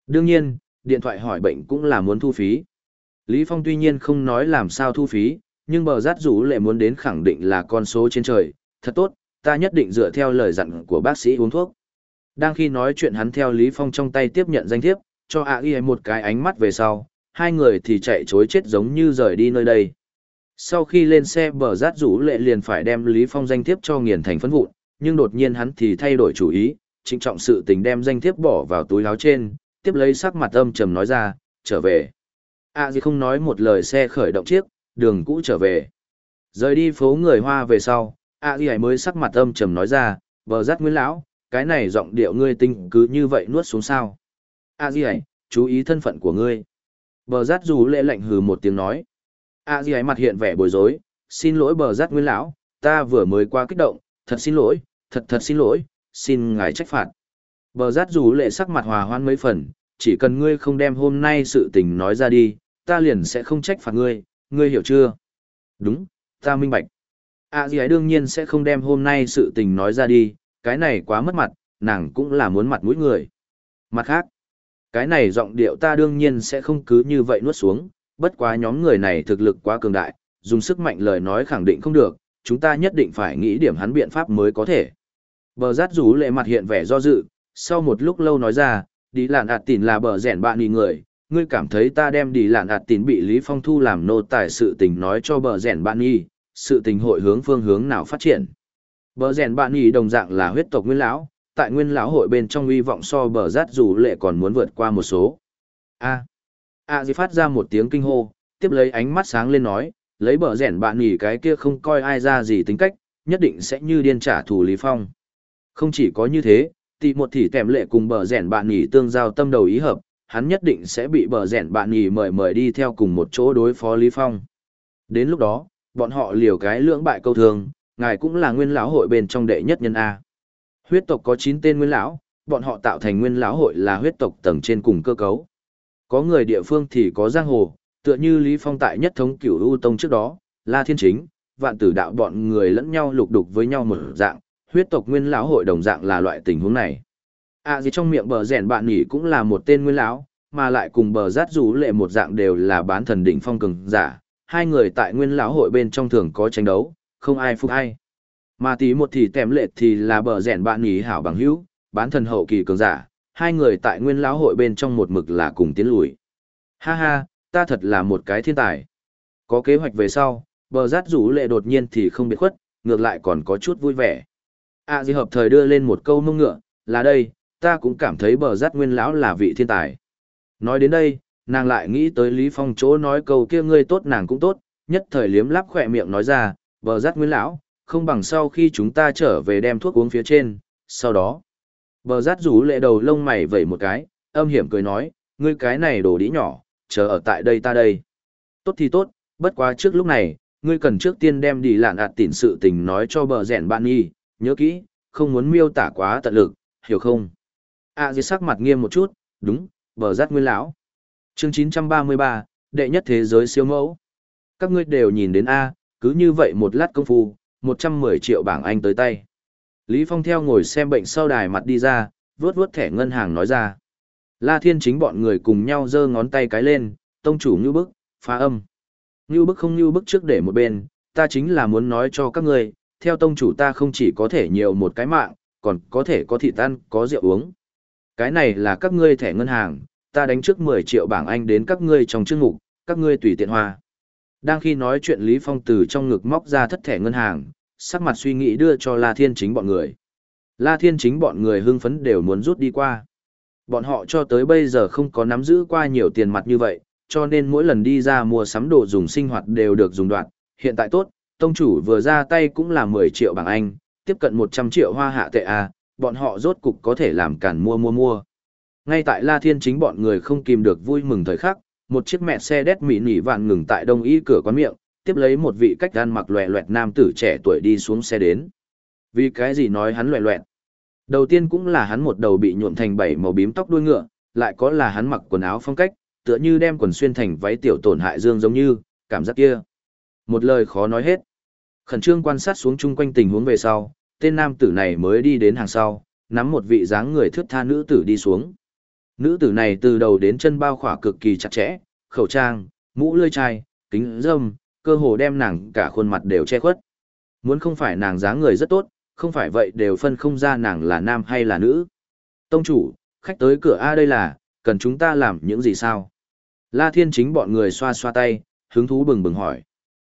Đương nhiên, điện thoại hỏi bệnh cũng là muốn thu phí. Lý Phong tuy nhiên không nói làm sao thu phí, nhưng bờ rát rủ lệ muốn đến khẳng định là con số trên trời, thật tốt, ta nhất định dựa theo lời dặn của bác sĩ uống thuốc. Đang khi nói chuyện hắn theo Lý Phong trong tay tiếp nhận danh thiếp, cho ạ y một cái ánh mắt về sau, hai người thì chạy chối chết giống như rời đi nơi đây. Sau khi lên xe bờ rát rủ lệ liền phải đem Lý Phong danh thiếp cho nghiền thành phấn vụn, nhưng đột nhiên hắn thì thay đổi chủ ý, trịnh trọng sự tình đem danh thiếp bỏ vào túi láo trên, tiếp lấy sắc mặt âm trầm nói ra, trở về. À gì không nói một lời xe khởi động chiếc, đường cũ trở về. Rời đi phố người Hoa về sau, À gì mới sắc mặt âm trầm nói ra, bờ rát nguyên lão, cái này giọng điệu ngươi tinh cứ như vậy nuốt xuống sao. À gì chú ý thân phận của ngươi. Bờ rát dù lệ lạnh hừ một tiếng nói a di ấy mặt hiện vẻ bối rối, xin lỗi bờ rát nguyên lão, ta vừa mới qua kích động, thật xin lỗi, thật thật xin lỗi, xin ngài trách phạt. Bờ rát dù lệ sắc mặt hòa hoan mấy phần, chỉ cần ngươi không đem hôm nay sự tình nói ra đi, ta liền sẽ không trách phạt ngươi, ngươi hiểu chưa? Đúng, ta minh bạch. A Di ấy đương nhiên sẽ không đem hôm nay sự tình nói ra đi, cái này quá mất mặt, nàng cũng là muốn mặt mũi người. Mặt khác, cái này giọng điệu ta đương nhiên sẽ không cứ như vậy nuốt xuống, bất quá nhóm người này thực lực quá cường đại, dùng sức mạnh lời nói khẳng định không được, chúng ta nhất định phải nghĩ điểm hắn biện pháp mới có thể. Bờ rát rú lệ mặt hiện vẻ do dự, sau một lúc lâu nói ra, đi lạn ạt tìn là bờ rẻn bạn đi người, ngươi cảm thấy ta đem đi lạn ạt tỉn bị Lý Phong thu làm nô tài sự tình nói cho bờ rẻn bạn ý, sự tình hội hướng phương hướng nào phát triển. Bờ rèn bạn ý đồng dạng là huyết tộc nguyên lão, tại nguyên lão hội bên trong uy vọng so bờ rát dù lệ còn muốn vượt qua một số. A. A à phát ra một tiếng kinh hô, tiếp lấy ánh mắt sáng lên nói, lấy bờ rẻn bạn nghỉ cái kia không coi ai ra gì tính cách, nhất định sẽ như điên trả thù Lý Phong. Không chỉ có như thế, Tị một thì tèm lệ cùng bờ rẻn bạn nghỉ tương giao tâm đầu ý hợp, hắn nhất định sẽ bị bờ rẻn bạn nghỉ mời mời đi theo cùng một chỗ đối phó Lý Phong. Đến lúc đó, bọn họ liều cái lưỡng bại câu thường, ngài cũng là nguyên lão hội bên trong đệ nhất nhân A. Huyết tộc có chín tên nguyên lão, bọn họ tạo thành nguyên lão hội là huyết tộc tầng trên cùng cơ cấu. Có người địa phương thì có giang hồ, tựa như Lý Phong tại nhất thống cửu u tông trước đó, La Thiên Chính, vạn tử đạo bọn người lẫn nhau lục đục với nhau một dạng, huyết tộc nguyên lão hội đồng dạng là loại tình huống này. À gì trong miệng bờ rèn bạn nhỉ cũng là một tên nguyên lão, mà lại cùng bờ rát rú lệ một dạng đều là bán thần đỉnh phong cường giả, hai người tại nguyên lão hội bên trong thường có tranh đấu, không ai phục ai. Mà tí một thì tèm lệ thì là bờ rèn bạn nhỉ hảo bằng hữu, bán thần hậu kỳ cường giả, hai người tại nguyên lão hội bên trong một mực là cùng tiến lùi. Ha ha, ta thật là một cái thiên tài. Có kế hoạch về sau, bờ rát rủ lệ đột nhiên thì không biệt khuất, ngược lại còn có chút vui vẻ. À gì hợp thời đưa lên một câu mông ngựa, là đây, ta cũng cảm thấy bờ rát nguyên lão là vị thiên tài. Nói đến đây, nàng lại nghĩ tới Lý Phong chỗ nói câu kia ngươi tốt nàng cũng tốt, nhất thời liếm lắp khỏe miệng nói ra, bờ rát nguyên lão, không bằng sau khi chúng ta trở về đem thuốc uống phía trên, sau đó. Bờ rát rủ lệ đầu lông mày vẩy một cái, âm hiểm cười nói, ngươi cái này đồ đĩ nhỏ, chờ ở tại đây ta đây. Tốt thì tốt, bất quá trước lúc này, ngươi cần trước tiên đem đi lạn ạt tỉn sự tình nói cho bờ rèn bạn nhi, nhớ kỹ, không muốn miêu tả quá tận lực, hiểu không? À dì sắc mặt nghiêm một chút, đúng, bờ rát nguyên lão. Chương 933, đệ nhất thế giới siêu mẫu. Các ngươi đều nhìn đến A, cứ như vậy một lát công phu, 110 triệu bảng Anh tới tay. Lý Phong theo ngồi xem bệnh sau đài mặt đi ra, vớt vớt thẻ ngân hàng nói ra. La Thiên chính bọn người cùng nhau giơ ngón tay cái lên, tông chủ như bức, phá âm. Như bức không như bức trước để một bên, ta chính là muốn nói cho các ngươi, theo tông chủ ta không chỉ có thể nhiều một cái mạng, còn có thể có thịt ăn, có rượu uống. Cái này là các ngươi thẻ ngân hàng, ta đánh trước 10 triệu bảng Anh đến các ngươi trong chương mục, các ngươi tùy tiện hoa. Đang khi nói chuyện Lý Phong từ trong ngực móc ra thất thẻ ngân hàng, sắc mặt suy nghĩ đưa cho La Thiên chính bọn người. La Thiên chính bọn người hưng phấn đều muốn rút đi qua. Bọn họ cho tới bây giờ không có nắm giữ qua nhiều tiền mặt như vậy, cho nên mỗi lần đi ra mua sắm đồ dùng sinh hoạt đều được dùng đoạn. Hiện tại tốt, tông chủ vừa ra tay cũng là 10 triệu bảng Anh, tiếp cận 100 triệu hoa hạ tệ A, bọn họ rốt cục có thể làm cản mua mua mua. Ngay tại La Thiên chính bọn người không kìm được vui mừng thời khắc, một chiếc mẹ xe đét mị nỉ vạn ngừng tại đông y cửa quán miệng, tiếp lấy một vị cách gan mặc loẹ loẹt nam tử trẻ tuổi đi xuống xe đến. Vì cái gì nói hắn loẹ loẹt? Đầu tiên cũng là hắn một đầu bị nhuộm thành bảy màu bím tóc đuôi ngựa, lại có là hắn mặc quần áo phong cách, tựa như đem quần xuyên thành váy tiểu tổn hại dương giống như, cảm giác kia. Một lời khó nói hết. Khẩn trương quan sát xuống chung quanh tình huống về sau, tên nam tử này mới đi đến hàng sau, nắm một vị dáng người thước tha nữ tử đi xuống. Nữ tử này từ đầu đến chân bao khỏa cực kỳ chặt chẽ, khẩu trang, mũ lươi chai, kính dâm, cơ hồ đem nàng cả khuôn mặt đều che khuất. Muốn không phải nàng dáng người rất tốt, không phải vậy đều phân không ra nàng là nam hay là nữ. Tông chủ, khách tới cửa A đây là, cần chúng ta làm những gì sao? La Thiên chính bọn người xoa xoa tay, hứng thú bừng bừng hỏi.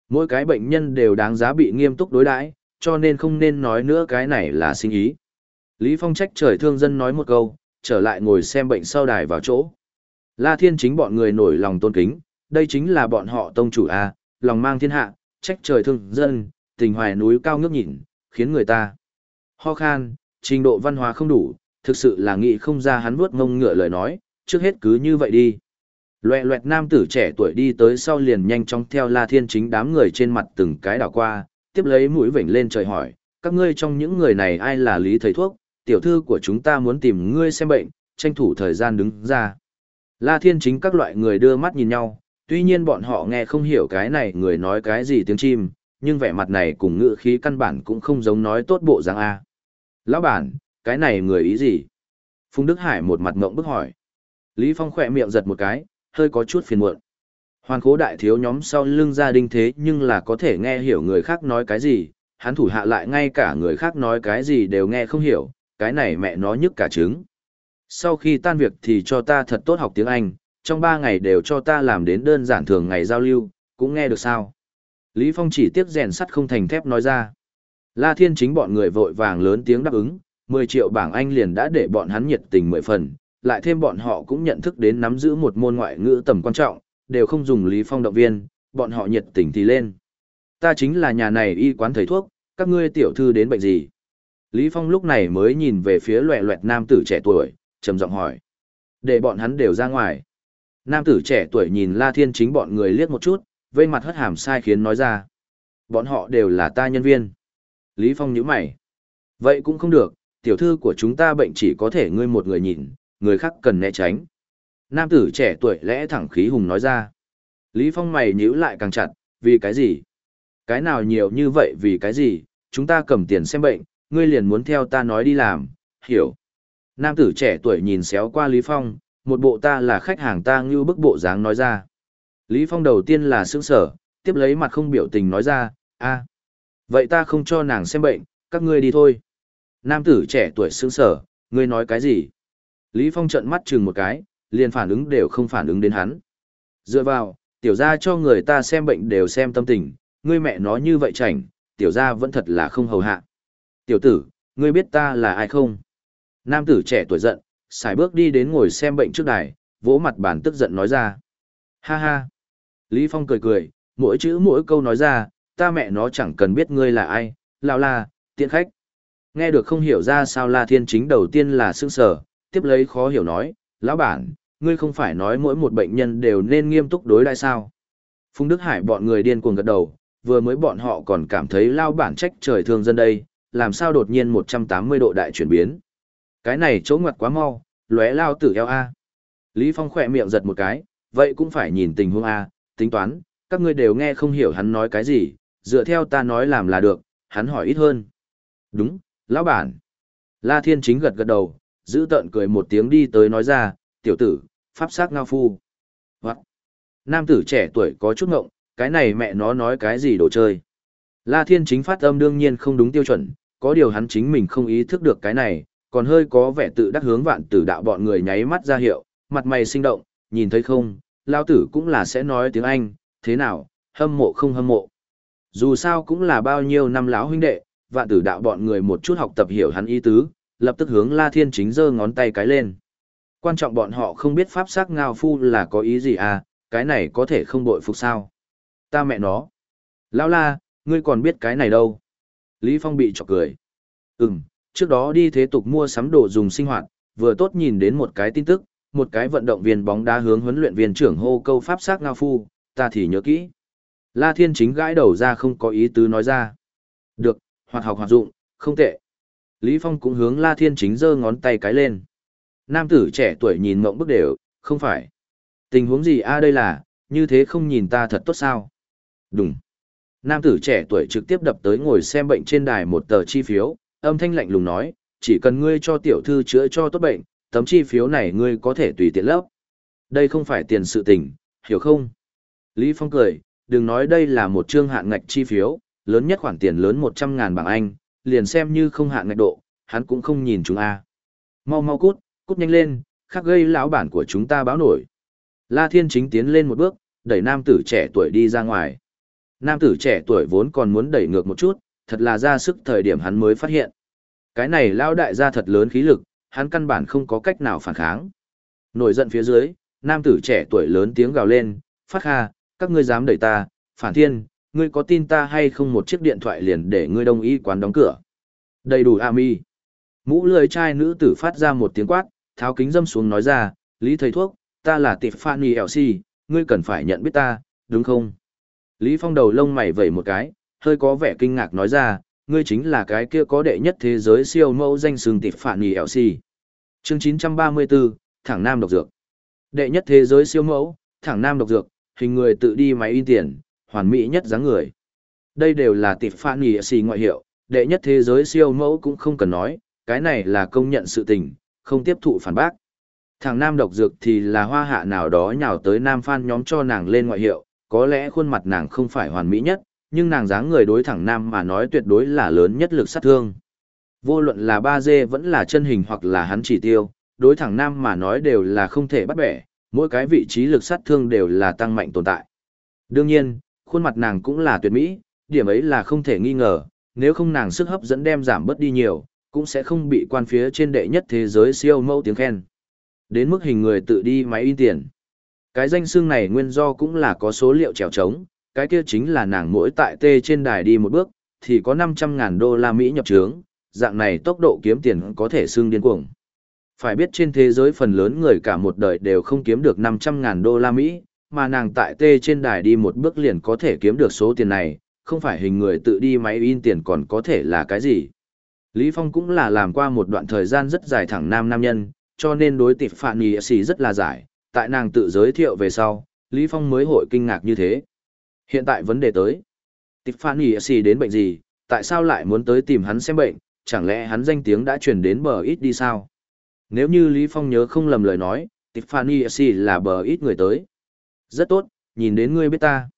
Mỗi cái bệnh nhân đều đáng giá bị nghiêm túc đối đãi, cho nên không nên nói nữa cái này là sinh ý. Lý Phong trách trời thương dân nói một câu, trở lại ngồi xem bệnh sau đài vào chỗ. La Thiên chính bọn người nổi lòng tôn kính, đây chính là bọn họ tông chủ A, lòng mang thiên hạ, trách trời thương dân, tình hoài núi cao ngước nhìn, khiến người ta ho khan, trình độ văn hóa không đủ, thực sự là nghĩ không ra hắn vuốt ngông ngựa lời nói, trước hết cứ như vậy đi. Loẹ loẹt nam tử trẻ tuổi đi tới sau liền nhanh chóng theo La Thiên chính đám người trên mặt từng cái đảo qua, tiếp lấy mũi vểnh lên trời hỏi, các ngươi trong những người này ai là lý thầy thuốc, tiểu thư của chúng ta muốn tìm ngươi xem bệnh, tranh thủ thời gian đứng ra. La Thiên chính các loại người đưa mắt nhìn nhau, tuy nhiên bọn họ nghe không hiểu cái này người nói cái gì tiếng chim, nhưng vẻ mặt này cùng ngữ khí căn bản cũng không giống nói tốt bộ dáng A. Lão bản, cái này người ý gì? Phùng Đức Hải một mặt ngộng bức hỏi. Lý Phong khỏe miệng giật một cái, hơi có chút phiền muộn. Hoàn Cố đại thiếu nhóm sau lưng gia đình thế nhưng là có thể nghe hiểu người khác nói cái gì, hắn thủ hạ lại ngay cả người khác nói cái gì đều nghe không hiểu, cái này mẹ nó nhức cả trứng. Sau khi tan việc thì cho ta thật tốt học tiếng Anh, trong ba ngày đều cho ta làm đến đơn giản thường ngày giao lưu, cũng nghe được sao. Lý Phong chỉ tiếc rèn sắt không thành thép nói ra. La Thiên chính bọn người vội vàng lớn tiếng đáp ứng, 10 triệu bảng Anh liền đã để bọn hắn nhiệt tình mười phần, lại thêm bọn họ cũng nhận thức đến nắm giữ một môn ngoại ngữ tầm quan trọng, đều không dùng Lý Phong động viên, bọn họ nhiệt tình thì lên. Ta chính là nhà này y quán thầy thuốc, các ngươi tiểu thư đến bệnh gì? Lý Phong lúc này mới nhìn về phía loẹ loẹt nam tử trẻ tuổi, trầm giọng hỏi. Để bọn hắn đều ra ngoài. Nam tử trẻ tuổi nhìn La Thiên chính bọn người liếc một chút, vây mặt hất hàm sai khiến nói ra. Bọn họ đều là ta nhân viên. Lý Phong nhíu mày. Vậy cũng không được, tiểu thư của chúng ta bệnh chỉ có thể ngươi một người nhìn, người khác cần né tránh. Nam tử trẻ tuổi lẽ thẳng khí hùng nói ra. Lý Phong mày nhíu lại càng chặt, vì cái gì? Cái nào nhiều như vậy vì cái gì? Chúng ta cầm tiền xem bệnh, ngươi liền muốn theo ta nói đi làm, hiểu. Nam tử trẻ tuổi nhìn xéo qua Lý Phong, một bộ ta là khách hàng ta ngưu bức bộ dáng nói ra. Lý Phong đầu tiên là sững sở, tiếp lấy mặt không biểu tình nói ra, a, vậy ta không cho nàng xem bệnh, các ngươi đi thôi. Nam tử trẻ tuổi sững sở, ngươi nói cái gì? Lý Phong trợn mắt chừng một cái, liền phản ứng đều không phản ứng đến hắn. Dựa vào, tiểu gia cho người ta xem bệnh đều xem tâm tình, ngươi mẹ nó như vậy chảnh, tiểu gia vẫn thật là không hầu hạ. Tiểu tử, ngươi biết ta là ai không? Nam tử trẻ tuổi giận, xài bước đi đến ngồi xem bệnh trước đài, vỗ mặt bản tức giận nói ra. Ha ha. Lý Phong cười cười, mỗi chữ mỗi câu nói ra, ta mẹ nó chẳng cần biết ngươi là ai, lao la, tiện khách. Nghe được không hiểu ra sao La Thiên chính đầu tiên là sương sở, tiếp lấy khó hiểu nói, lão bản, ngươi không phải nói mỗi một bệnh nhân đều nên nghiêm túc đối đãi sao. Phùng Đức Hải bọn người điên cuồng gật đầu, vừa mới bọn họ còn cảm thấy lao bản trách trời thương dân đây, làm sao đột nhiên 180 độ đại chuyển biến. Cái này chỗ ngoặt quá mau, lóe lao tử eo A. Lý Phong khỏe miệng giật một cái, vậy cũng phải nhìn tình huống A, tính toán, các ngươi đều nghe không hiểu hắn nói cái gì, dựa theo ta nói làm là được, hắn hỏi ít hơn. Đúng, lão bản. La Thiên chính gật gật đầu, giữ tợn cười một tiếng đi tới nói ra, tiểu tử, pháp sắc ngao phu. Hoặc, nam tử trẻ tuổi có chút ngộng, cái này mẹ nó nói cái gì đồ chơi. La Thiên chính phát âm đương nhiên không đúng tiêu chuẩn, có điều hắn chính mình không ý thức được cái này, còn hơi có vẻ tự đắc hướng vạn tử đạo bọn người nháy mắt ra hiệu, mặt mày sinh động, nhìn thấy không, lao tử cũng là sẽ nói tiếng Anh, thế nào, hâm mộ không hâm mộ. Dù sao cũng là bao nhiêu năm lão huynh đệ, vạn tử đạo bọn người một chút học tập hiểu hắn ý tứ, lập tức hướng La Thiên chính giơ ngón tay cái lên. Quan trọng bọn họ không biết pháp sắc ngao phu là có ý gì à, cái này có thể không bội phục sao. Ta mẹ nó. Lão la, ngươi còn biết cái này đâu. Lý Phong bị chọc cười. Ừm, trước đó đi thế tục mua sắm đồ dùng sinh hoạt, vừa tốt nhìn đến một cái tin tức, một cái vận động viên bóng đá hướng huấn luyện viên trưởng hô câu pháp sát ngao phu, ta thì nhớ kỹ. La Thiên chính gãi đầu ra không có ý tứ nói ra. Được, hoạt học hoạt dụng, không tệ. Lý Phong cũng hướng La Thiên chính giơ ngón tay cái lên. Nam tử trẻ tuổi nhìn mộng bức đều, không phải. Tình huống gì a đây là, như thế không nhìn ta thật tốt sao? Đúng. Nam tử trẻ tuổi trực tiếp đập tới ngồi xem bệnh trên đài một tờ chi phiếu, âm thanh lạnh lùng nói, chỉ cần ngươi cho tiểu thư chữa cho tốt bệnh, tấm chi phiếu này ngươi có thể tùy tiện lấp. Đây không phải tiền sự tình, hiểu không? Lý Phong cười, đừng nói đây là một chương hạn ngạch chi phiếu, lớn nhất khoản tiền lớn 100.000 bảng Anh, liền xem như không hạn ngạch độ, hắn cũng không nhìn chúng a. Mau mau cút, cút nhanh lên, khác gây lão bản của chúng ta báo nổi. La Thiên Chính tiến lên một bước, đẩy nam tử trẻ tuổi đi ra ngoài. Nam tử trẻ tuổi vốn còn muốn đẩy ngược một chút, thật là ra sức thời điểm hắn mới phát hiện. Cái này lao đại ra thật lớn khí lực, hắn căn bản không có cách nào phản kháng. Nổi giận phía dưới, nam tử trẻ tuổi lớn tiếng gào lên, phát hà các ngươi dám đẩy ta, phản thiên, ngươi có tin ta hay không một chiếc điện thoại liền để ngươi đồng ý quán đóng cửa. Đầy đủ ami. Mũ lười trai nữ tử phát ra một tiếng quát, tháo kính dâm xuống nói ra, Lý thầy thuốc, ta là Tiffany LC, ngươi cần phải nhận biết ta, đúng không? Lý Phong đầu lông mày vẩy một cái, hơi có vẻ kinh ngạc nói ra, ngươi chính là cái kia có đệ nhất thế giới siêu mẫu danh sừng Tiffany LC. Chương 934, thẳng nam độc dược. Đệ nhất thế giới siêu mẫu, thẳng nam độc dược, hình người tự đi máy in tiền, hoàn mỹ nhất dáng người. Đây đều là Tiffany LC ngoại hiệu, đệ nhất thế giới siêu mẫu cũng không cần nói, cái này là công nhận sự tình, không tiếp thụ phản bác. Thằng nam độc dược thì là hoa hạ nào đó nhào tới nam phan nhóm cho nàng lên ngoại hiệu, có lẽ khuôn mặt nàng không phải hoàn mỹ nhất, nhưng nàng dáng người đối thẳng nam mà nói tuyệt đối là lớn nhất lực sát thương. Vô luận là ba d vẫn là chân hình hoặc là hắn chỉ tiêu, đối thẳng nam mà nói đều là không thể bắt bẻ, mỗi cái vị trí lực sát thương đều là tăng mạnh tồn tại. Đương nhiên, khuôn mặt nàng cũng là tuyệt mỹ, điểm ấy là không thể nghi ngờ, nếu không nàng sức hấp dẫn đem giảm bớt đi nhiều, cũng sẽ không bị quan phía trên đệ nhất thế giới siêu mẫu tiếng khen. Đến mức hình người tự đi máy in tiền. Cái danh xương này nguyên do cũng là có số liệu trèo trống, cái kia chính là nàng mỗi tại tê trên đài đi một bước, thì có 500.000 đô la Mỹ nhập trướng, dạng này tốc độ kiếm tiền có thể xương điên cuồng. Phải biết trên thế giới phần lớn người cả một đời đều không kiếm được 500.000 đô la Mỹ, mà nàng tại tê trên đài đi một bước liền có thể kiếm được số tiền này, không phải hình người tự đi máy in tiền còn có thể là cái gì. Lý Phong cũng là làm qua một đoạn thời gian rất dài thẳng nam nam nhân, cho nên đối tịp phạn Nghị xì rất là giải, tại nàng tự giới thiệu về sau, Lý Phong mới hội kinh ngạc như thế. Hiện tại vấn đề tới. Tiffany xì đến bệnh gì, tại sao lại muốn tới tìm hắn xem bệnh, chẳng lẽ hắn danh tiếng đã truyền đến bờ ít đi sao? Nếu như Lý Phong nhớ không lầm lời nói, Tiffany xì là bờ ít người tới. Rất tốt, nhìn đến ngươi biết ta.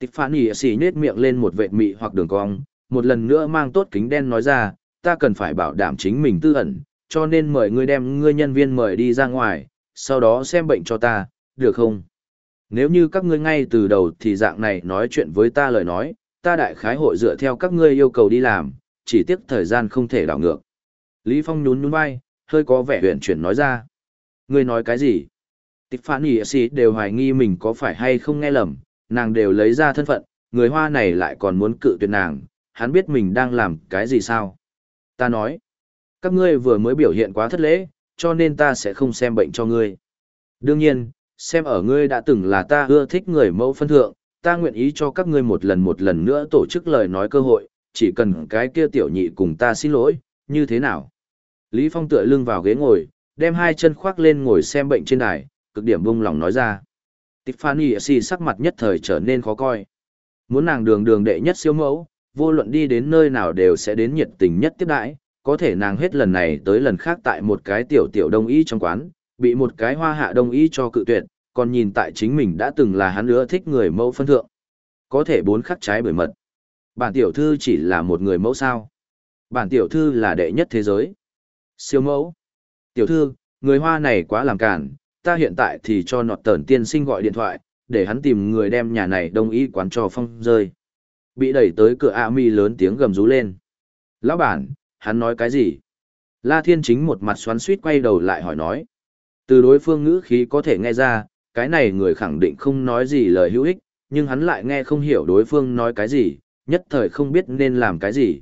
Tiffany xì nhếch miệng lên một vệt mị hoặc đường cong, một lần nữa mang tốt kính đen nói ra, ta cần phải bảo đảm chính mình tư ẩn, cho nên mời ngươi đem ngươi nhân viên mời đi ra ngoài, sau đó xem bệnh cho ta, được không? Nếu như các ngươi ngay từ đầu thì dạng này nói chuyện với ta lời nói, ta đại khái hội dựa theo các ngươi yêu cầu đi làm, chỉ tiếc thời gian không thể đảo ngược. Lý Phong nhún nhún vai, hơi có vẻ huyền chuyển nói ra. Ngươi nói cái gì? Tiffany S đều hoài nghi mình có phải hay không nghe lầm, nàng đều lấy ra thân phận, người hoa này lại còn muốn cự tuyệt nàng, hắn biết mình đang làm cái gì sao? Ta nói, các ngươi vừa mới biểu hiện quá thất lễ, cho nên ta sẽ không xem bệnh cho ngươi. Đương nhiên, xem ở ngươi đã từng là ta ưa thích người mẫu phân thượng, ta nguyện ý cho các ngươi một lần một lần nữa tổ chức lời nói cơ hội, chỉ cần cái kia tiểu nhị cùng ta xin lỗi, như thế nào? Lý Phong tựa lưng vào ghế ngồi, đem hai chân khoác lên ngồi xem bệnh trên đài, cực điểm bung lòng nói ra. Tiffany si sắc mặt nhất thời trở nên khó coi. Muốn nàng đường đường đệ nhất siêu mẫu, vô luận đi đến nơi nào đều sẽ đến nhiệt tình nhất tiếp đãi, có thể nàng hết lần này tới lần khác tại một cái tiểu tiểu đông y trong quán, bị một cái hoa hạ đồng ý cho cự tuyệt, còn nhìn tại chính mình đã từng là hắn nữa thích người mẫu phân thượng. Có thể bốn khắc trái bởi mật. Bản tiểu thư chỉ là một người mẫu sao. Bản tiểu thư là đệ nhất thế giới. Siêu mẫu. Tiểu thư, người hoa này quá làm cản, ta hiện tại thì cho nọt tờn tiên sinh gọi điện thoại, để hắn tìm người đem nhà này đồng ý quán cho phong rơi. Bị đẩy tới cửa A mi lớn tiếng gầm rú lên. Lão bản, hắn nói cái gì? La Thiên Chính một mặt xoắn suýt quay đầu lại hỏi nói. Từ đối phương ngữ khí có thể nghe ra, cái này người khẳng định không nói gì lời hữu ích, nhưng hắn lại nghe không hiểu đối phương nói cái gì, nhất thời không biết nên làm cái gì.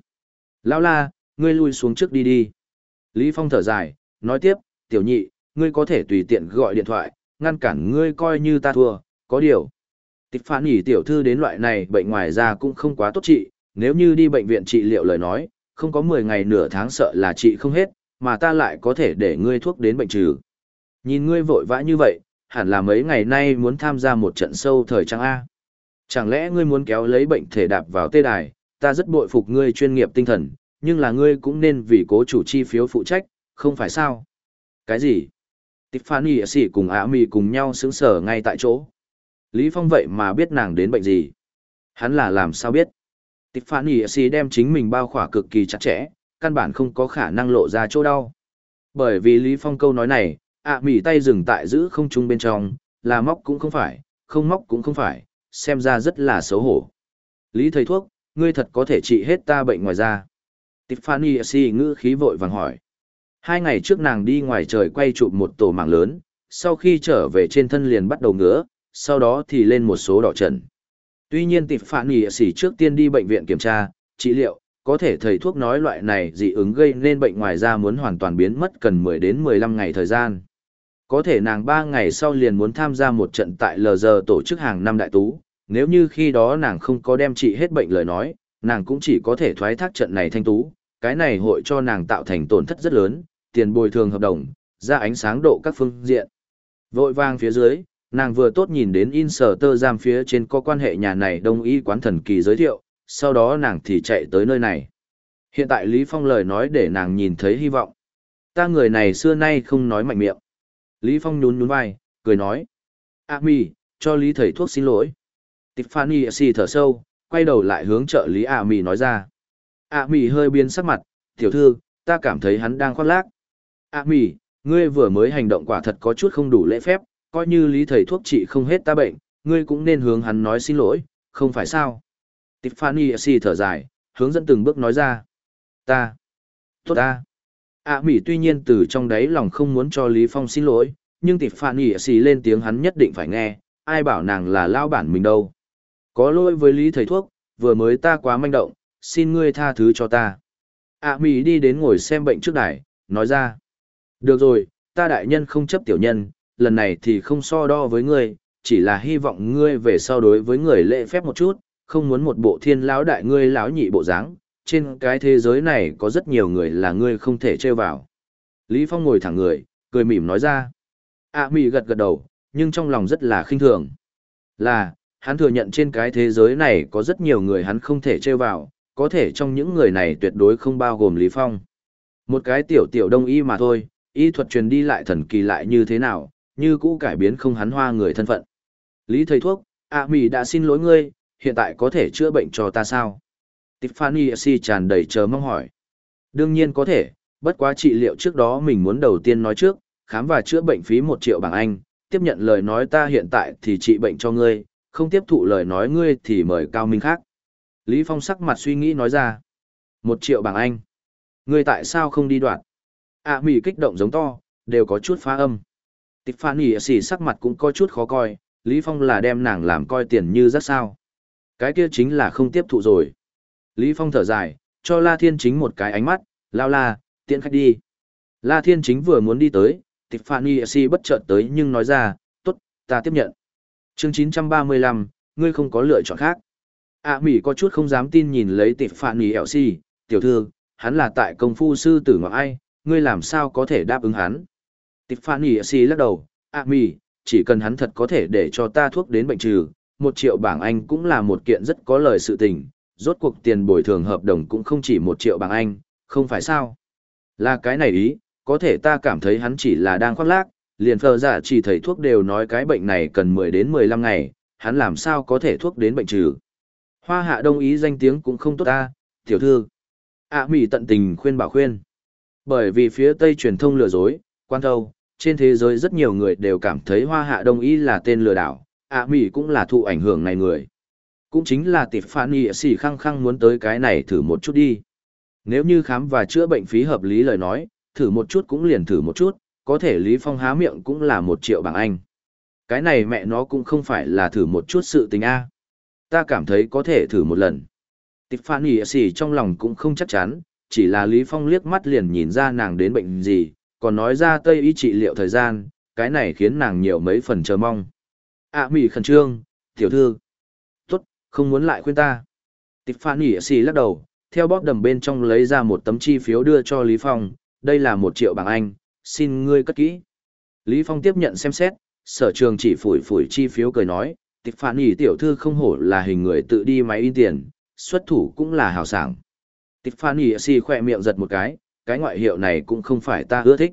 Lão la, ngươi lui xuống trước đi đi. Lý Phong thở dài, nói tiếp, tiểu nhị, ngươi có thể tùy tiện gọi điện thoại, ngăn cản ngươi coi như ta thua, có điều. Tịch phản nhỉ tiểu thư đến loại này bệnh ngoài ra cũng không quá tốt trị, nếu như đi bệnh viện trị liệu lời nói, không có 10 ngày nửa tháng sợ là trị không hết, mà ta lại có thể để ngươi thuốc đến bệnh trừ. Nhìn ngươi vội vã như vậy, hẳn là mấy ngày nay muốn tham gia một trận sâu thời trang A. Chẳng lẽ ngươi muốn kéo lấy bệnh thể đạp vào tê đài, ta rất bội phục ngươi chuyên nghiệp tinh thần, nhưng là ngươi cũng nên vì cố chủ chi phiếu phụ trách, không phải sao? Cái gì? Tiffany sĩ cùng Ả Mì cùng nhau sướng sở ngay tại chỗ. Lý Phong vậy mà biết nàng đến bệnh gì? Hắn là làm sao biết? Tiffany sĩ đem chính mình bao khỏa cực kỳ chặt chẽ, căn bản không có khả năng lộ ra chỗ đau. Bởi vì Lý Phong câu nói này, Ả mỉ tay dừng tại giữ không trung bên trong, là móc cũng không phải, không móc cũng không phải, xem ra rất là xấu hổ. Lý thầy thuốc, ngươi thật có thể trị hết ta bệnh ngoài da. Tiffany si ngữ khí vội vàng hỏi. Hai ngày trước nàng đi ngoài trời quay chụp một tổ mạng lớn, sau khi trở về trên thân liền bắt đầu ngứa, sau đó thì lên một số đỏ trần. Tuy nhiên Tiffany si trước tiên đi bệnh viện kiểm tra, trị liệu, có thể thầy thuốc nói loại này dị ứng gây nên bệnh ngoài da muốn hoàn toàn biến mất cần 10 đến 15 ngày thời gian. Có thể nàng 3 ngày sau liền muốn tham gia một trận tại LG tổ chức hàng năm đại tú, nếu như khi đó nàng không có đem trị hết bệnh lời nói, nàng cũng chỉ có thể thoái thác trận này thanh tú, cái này hội cho nàng tạo thành tổn thất rất lớn, tiền bồi thường hợp đồng, ra ánh sáng độ các phương diện. Vội vang phía dưới, nàng vừa tốt nhìn đến in sở tơ giam phía trên có quan hệ nhà này đông y quán thần kỳ giới thiệu, sau đó nàng thì chạy tới nơi này. Hiện tại Lý Phong lời nói để nàng nhìn thấy hy vọng. Ta người này xưa nay không nói mạnh miệng. Lý Phong nhún nhún vai, cười nói. À, A mi, cho Lý thầy thuốc xin lỗi. Tiffany xì thở sâu, quay đầu lại hướng trợ lý à, A mi nói ra. À, A mi hơi biến sắc mặt, tiểu thư, ta cảm thấy hắn đang khoác lác. A mi, ngươi vừa mới hành động quả thật có chút không đủ lễ phép, coi như Lý thầy thuốc trị không hết ta bệnh, ngươi cũng nên hướng hắn nói xin lỗi, không phải sao? Tiffany xì thở dài, hướng dẫn từng bước nói ra. Ta. Tốt ta. A Mỹ tuy nhiên từ trong đáy lòng không muốn cho Lý Phong xin lỗi, nhưng tịp phản ỉ xì lên tiếng hắn nhất định phải nghe, ai bảo nàng là lao bản mình đâu. Có lỗi với Lý thầy thuốc, vừa mới ta quá manh động, xin ngươi tha thứ cho ta. ạ à, Mỹ đi đến ngồi xem bệnh trước đài, nói ra. Được rồi, ta đại nhân không chấp tiểu nhân, lần này thì không so đo với ngươi, chỉ là hy vọng ngươi về sau đối với người lễ phép một chút, không muốn một bộ thiên lão đại ngươi lão nhị bộ dáng trên cái thế giới này có rất nhiều người là ngươi không thể trêu vào. Lý Phong ngồi thẳng người, cười mỉm nói ra. A à, gật gật đầu, nhưng trong lòng rất là khinh thường. Là, hắn thừa nhận trên cái thế giới này có rất nhiều người hắn không thể trêu vào, có thể trong những người này tuyệt đối không bao gồm Lý Phong. Một cái tiểu tiểu đông y mà thôi, y thuật truyền đi lại thần kỳ lại như thế nào, như cũ cải biến không hắn hoa người thân phận. Lý thầy thuốc, A à, đã xin lỗi ngươi, hiện tại có thể chữa bệnh cho ta sao? Tiffany si tràn đầy chờ mong hỏi. Đương nhiên có thể, bất quá trị liệu trước đó mình muốn đầu tiên nói trước, khám và chữa bệnh phí một triệu bảng Anh, tiếp nhận lời nói ta hiện tại thì trị bệnh cho ngươi, không tiếp thụ lời nói ngươi thì mời cao minh khác. Lý Phong sắc mặt suy nghĩ nói ra. Một triệu bảng Anh. Ngươi tại sao không đi đoạn? à, mỉ kích động giống to, đều có chút phá âm. Tiffany si sắc mặt cũng có chút khó coi, Lý Phong là đem nàng làm coi tiền như rất sao. Cái kia chính là không tiếp thụ rồi. Lý Phong thở dài, cho La Thiên Chính một cái ánh mắt, lao la, tiện khách đi. La Thiên Chính vừa muốn đi tới, Tiffany Si bất chợt tới nhưng nói ra, tốt, ta tiếp nhận. Chương 935, ngươi không có lựa chọn khác. ạ à, có chút không dám tin nhìn lấy Tiffany Si, tiểu thư, hắn là tại công phu sư tử ngọc ai, ngươi làm sao có thể đáp ứng hắn. Tiffany si lắc đầu, à Mỹ, chỉ cần hắn thật có thể để cho ta thuốc đến bệnh trừ, một triệu bảng Anh cũng là một kiện rất có lời sự tình, rốt cuộc tiền bồi thường hợp đồng cũng không chỉ một triệu bảng Anh, không phải sao. Là cái này ý, có thể ta cảm thấy hắn chỉ là đang khoác lác, liền phờ giả chỉ thầy thuốc đều nói cái bệnh này cần 10 đến 15 ngày, hắn làm sao có thể thuốc đến bệnh trừ. Hoa hạ đông ý danh tiếng cũng không tốt ta, tiểu thư. ạ mỉ tận tình khuyên bảo khuyên. Bởi vì phía Tây truyền thông lừa dối, quan thâu, trên thế giới rất nhiều người đều cảm thấy hoa hạ đông ý là tên lừa đảo, ạ mỹ cũng là thụ ảnh hưởng này người. Cũng chính là tỷ phản nghị sĩ khăng khăng muốn tới cái này thử một chút đi. Nếu như khám và chữa bệnh phí hợp lý lời nói, thử một chút cũng liền thử một chút, có thể Lý Phong há miệng cũng là một triệu bảng Anh. Cái này mẹ nó cũng không phải là thử một chút sự tình A. Ta cảm thấy có thể thử một lần. Tiffany phản xỉ trong lòng cũng không chắc chắn, chỉ là Lý Phong liếc mắt liền nhìn ra nàng đến bệnh gì, còn nói ra tây y trị liệu thời gian, cái này khiến nàng nhiều mấy phần chờ mong. ạ à, mỉ khẩn trương, tiểu thư. Không muốn lại khuyên ta. Tịch nhỉ xì lắc đầu, theo bóp đầm bên trong lấy ra một tấm chi phiếu đưa cho Lý Phong, đây là một triệu bảng Anh, xin ngươi cất kỹ. Lý Phong tiếp nhận xem xét, sở trường chỉ phủi phủi chi phiếu cười nói, tịch nhỉ tiểu thư không hổ là hình người tự đi máy in tiền, xuất thủ cũng là hào sảng. Tiffany xì khỏe miệng giật một cái, cái ngoại hiệu này cũng không phải ta ưa thích.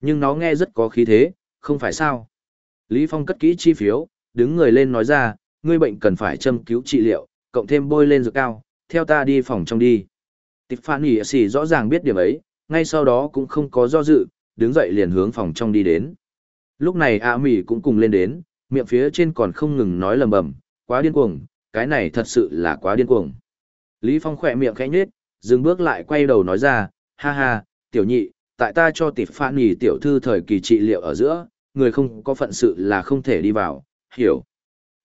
Nhưng nó nghe rất có khí thế, không phải sao. Lý Phong cất kỹ chi phiếu, đứng người lên nói ra, ngươi bệnh cần phải châm cứu trị liệu, cộng thêm bôi lên dược cao, theo ta đi phòng trong đi. Tiffany xì rõ ràng biết điểm ấy, ngay sau đó cũng không có do dự, đứng dậy liền hướng phòng trong đi đến. Lúc này A Mỹ cũng cùng lên đến, miệng phía trên còn không ngừng nói lầm bầm, quá điên cuồng, cái này thật sự là quá điên cuồng. Lý Phong khỏe miệng khẽ nhếch, dừng bước lại quay đầu nói ra, ha ha, tiểu nhị, tại ta cho tịp phản nhì tiểu thư thời kỳ trị liệu ở giữa, người không có phận sự là không thể đi vào, hiểu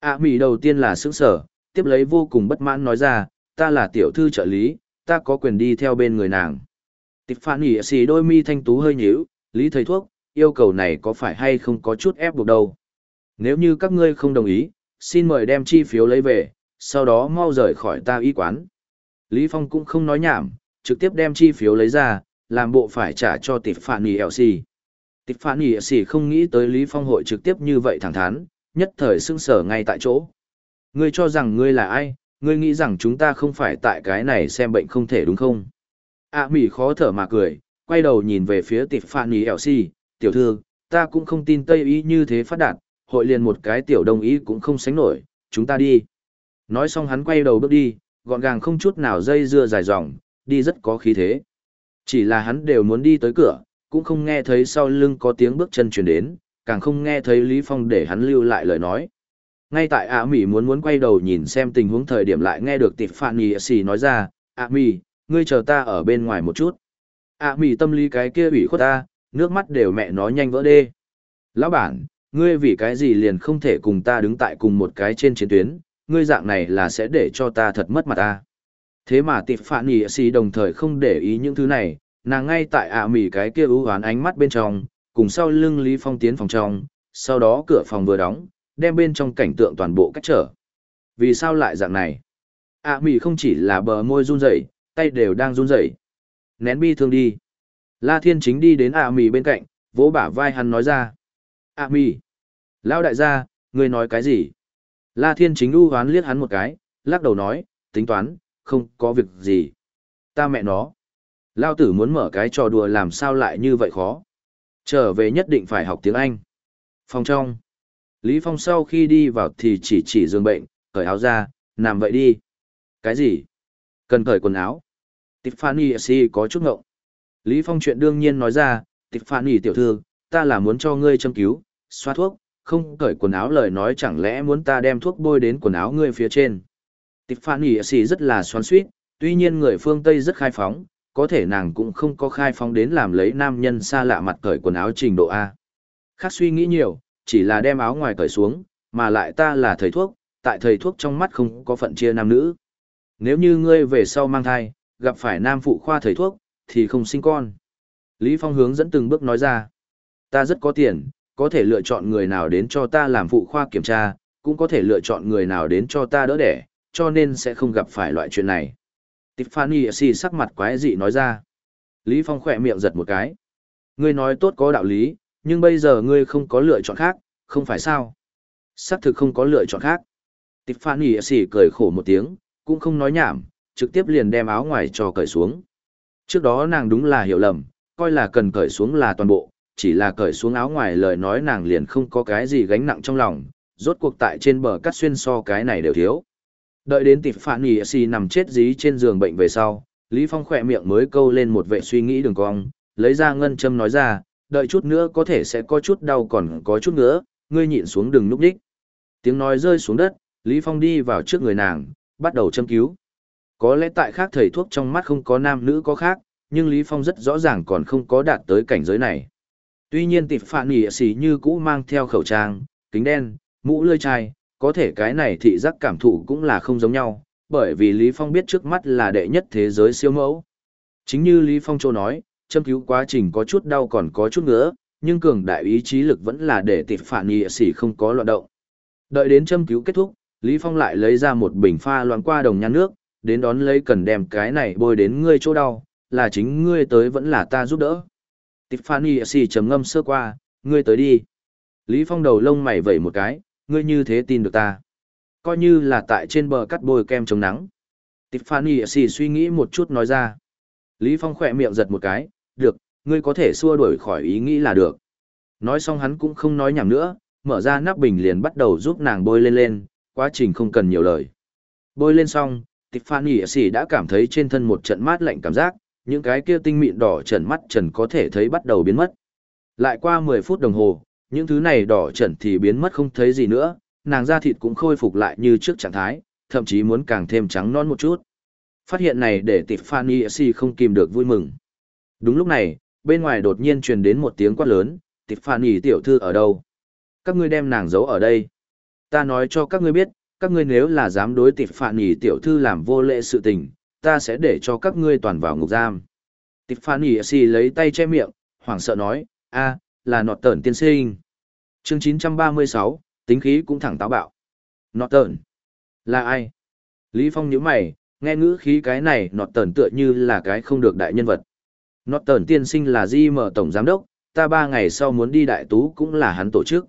ạ à, đầu tiên là sững sở, tiếp lấy vô cùng bất mãn nói ra, ta là tiểu thư trợ lý, ta có quyền đi theo bên người nàng. tịch phản nhì xì đôi mi thanh tú hơi nhíu, lý thầy thuốc, yêu cầu này có phải hay không có chút ép buộc đâu. Nếu như các ngươi không đồng ý, xin mời đem chi phiếu lấy về, sau đó mau rời khỏi ta y quán. Lý Phong cũng không nói nhảm, trực tiếp đem chi phiếu lấy ra, làm bộ phải trả cho tịch phản nì xì tịch phản nì xì không nghĩ tới Lý Phong hội trực tiếp như vậy thẳng thắn, nhất thời sưng sở ngay tại chỗ. Ngươi cho rằng ngươi là ai, ngươi nghĩ rằng chúng ta không phải tại cái này xem bệnh không thể đúng không? A à, mỉ khó thở mà cười, quay đầu nhìn về phía tịp phản nì LC, tiểu thư, ta cũng không tin Tây ý như thế phát đạt, hội liền một cái tiểu đồng ý cũng không sánh nổi, chúng ta đi. Nói xong hắn quay đầu bước đi, gọn gàng không chút nào dây dưa dài dòng, đi rất có khí thế. Chỉ là hắn đều muốn đi tới cửa, cũng không nghe thấy sau lưng có tiếng bước chân chuyển đến, càng không nghe thấy Lý Phong để hắn lưu lại lời nói. Ngay tại ạ mỉ muốn muốn quay đầu nhìn xem tình huống thời điểm lại nghe được tịp phạn nhì xì nói ra, ạ mỉ, ngươi chờ ta ở bên ngoài một chút. ạ mỉ tâm lý cái kia ủy khuất ta, nước mắt đều mẹ nó nhanh vỡ đê. Lão bản, ngươi vì cái gì liền không thể cùng ta đứng tại cùng một cái trên chiến tuyến, ngươi dạng này là sẽ để cho ta thật mất mặt ta. Thế mà tịp Phạn nhị xì đồng thời không để ý những thứ này, nàng ngay tại ạ mỉ cái kia ưu hoán ánh mắt bên trong, cùng sau lưng Lý Phong tiến phòng trong, sau đó cửa phòng vừa đóng, đem bên trong cảnh tượng toàn bộ cách trở. Vì sao lại dạng này? À, ạ mỉ không chỉ là bờ môi run rẩy, tay đều đang run rẩy. Nén bi thương đi. La Thiên chính đi đến à, ạ mỉ bên cạnh, vỗ bả vai hắn nói ra. À, ạ mỉ. Lão đại gia, ngươi nói cái gì? La Thiên chính u hoán liếc hắn một cái, lắc đầu nói, tính toán, không có việc gì. Ta mẹ nó. Lao tử muốn mở cái trò đùa làm sao lại như vậy khó. Trở về nhất định phải học tiếng Anh. Phòng trong. Lý Phong sau khi đi vào thì chỉ chỉ giường bệnh, cởi áo ra, nằm vậy đi. Cái gì? Cần cởi quần áo. Tiffany si có chút ngộng. Lý Phong chuyện đương nhiên nói ra, Tiffany tiểu thư, ta là muốn cho ngươi châm cứu, xoa thuốc, không cởi quần áo lời nói chẳng lẽ muốn ta đem thuốc bôi đến quần áo ngươi phía trên. Tiffany si rất là xoắn suýt, tuy nhiên người phương Tây rất khai phóng, có thể nàng cũng không có khai phóng đến làm lấy nam nhân xa lạ mặt cởi quần áo trình độ A. Khác suy nghĩ nhiều, chỉ là đem áo ngoài cởi xuống, mà lại ta là thầy thuốc, tại thầy thuốc trong mắt không có phận chia nam nữ. Nếu như ngươi về sau mang thai, gặp phải nam phụ khoa thầy thuốc, thì không sinh con. Lý Phong hướng dẫn từng bước nói ra. Ta rất có tiền, có thể lựa chọn người nào đến cho ta làm phụ khoa kiểm tra, cũng có thể lựa chọn người nào đến cho ta đỡ đẻ, cho nên sẽ không gặp phải loại chuyện này. Tiffany si sắc mặt quái dị nói ra. Lý Phong khỏe miệng giật một cái. Ngươi nói tốt có đạo lý, nhưng bây giờ ngươi không có lựa chọn khác, không phải sao? Sắc thực không có lựa chọn khác. Tiffany si cười khổ một tiếng, cũng không nói nhảm, trực tiếp liền đem áo ngoài cho cởi xuống. Trước đó nàng đúng là hiểu lầm, coi là cần cởi xuống là toàn bộ, chỉ là cởi xuống áo ngoài lời nói nàng liền không có cái gì gánh nặng trong lòng, rốt cuộc tại trên bờ cắt xuyên so cái này đều thiếu. Đợi đến tịp phản nghỉ xì nằm chết dí trên giường bệnh về sau, Lý Phong khỏe miệng mới câu lên một vệ suy nghĩ đường cong, lấy ra ngân châm nói ra, đợi chút nữa có thể sẽ có chút đau còn có chút nữa, ngươi nhịn xuống đừng núp đích. Tiếng nói rơi xuống đất, Lý Phong đi vào trước người nàng, bắt đầu châm cứu. Có lẽ tại khác thầy thuốc trong mắt không có nam nữ có khác, nhưng Lý Phong rất rõ ràng còn không có đạt tới cảnh giới này. Tuy nhiên tịp phản nghỉ xì như cũ mang theo khẩu trang, kính đen, mũ lươi chai, có thể cái này thị giác cảm thụ cũng là không giống nhau, bởi vì Lý Phong biết trước mắt là đệ nhất thế giới siêu mẫu. Chính như Lý Phong châu nói, châm cứu quá trình có chút đau còn có chút ngứa, nhưng cường đại ý chí lực vẫn là để tịp phản nghị sĩ không có loạn động. Đợi đến châm cứu kết thúc, Lý Phong lại lấy ra một bình pha loạn qua đồng nhan nước, đến đón lấy cần đem cái này bôi đến ngươi chỗ đau, là chính ngươi tới vẫn là ta giúp đỡ. Tiffany xì trầm ngâm sơ qua, ngươi tới đi. Lý Phong đầu lông mày vẩy một cái, ngươi như thế tin được ta. Coi như là tại trên bờ cắt bôi kem chống nắng. Tiffany xì suy nghĩ một chút nói ra. Lý Phong khỏe miệng giật một cái, được, ngươi có thể xua đuổi khỏi ý nghĩ là được. Nói xong hắn cũng không nói nhảm nữa, mở ra nắp bình liền bắt đầu giúp nàng bôi lên lên, quá trình không cần nhiều lời. Bôi lên xong, Tiffany xì đã cảm thấy trên thân một trận mát lạnh cảm giác, những cái kia tinh mịn đỏ trần mắt trần có thể thấy bắt đầu biến mất. Lại qua 10 phút đồng hồ, những thứ này đỏ trần thì biến mất không thấy gì nữa, nàng da thịt cũng khôi phục lại như trước trạng thái, thậm chí muốn càng thêm trắng non một chút. Phát hiện này để Tiffany Si không kìm được vui mừng. Đúng lúc này, bên ngoài đột nhiên truyền đến một tiếng quát lớn, Tiffany tiểu thư ở đâu? Các ngươi đem nàng giấu ở đây. Ta nói cho các ngươi biết, các ngươi nếu là dám đối Tiffany tiểu thư làm vô lễ sự tình, ta sẽ để cho các ngươi toàn vào ngục giam. Tiffany Si lấy tay che miệng, hoảng sợ nói, a, là nọt tởn tiên sinh. Chương 936, tính khí cũng thẳng táo bạo. Nọt tởn. Là ai? Lý Phong nhíu mày, nghe ngữ khí cái này nọt tởn tựa như là cái không được đại nhân vật. Nọt tởn tiên sinh là di mở tổng giám đốc, ta ba ngày sau muốn đi đại tú cũng là hắn tổ chức.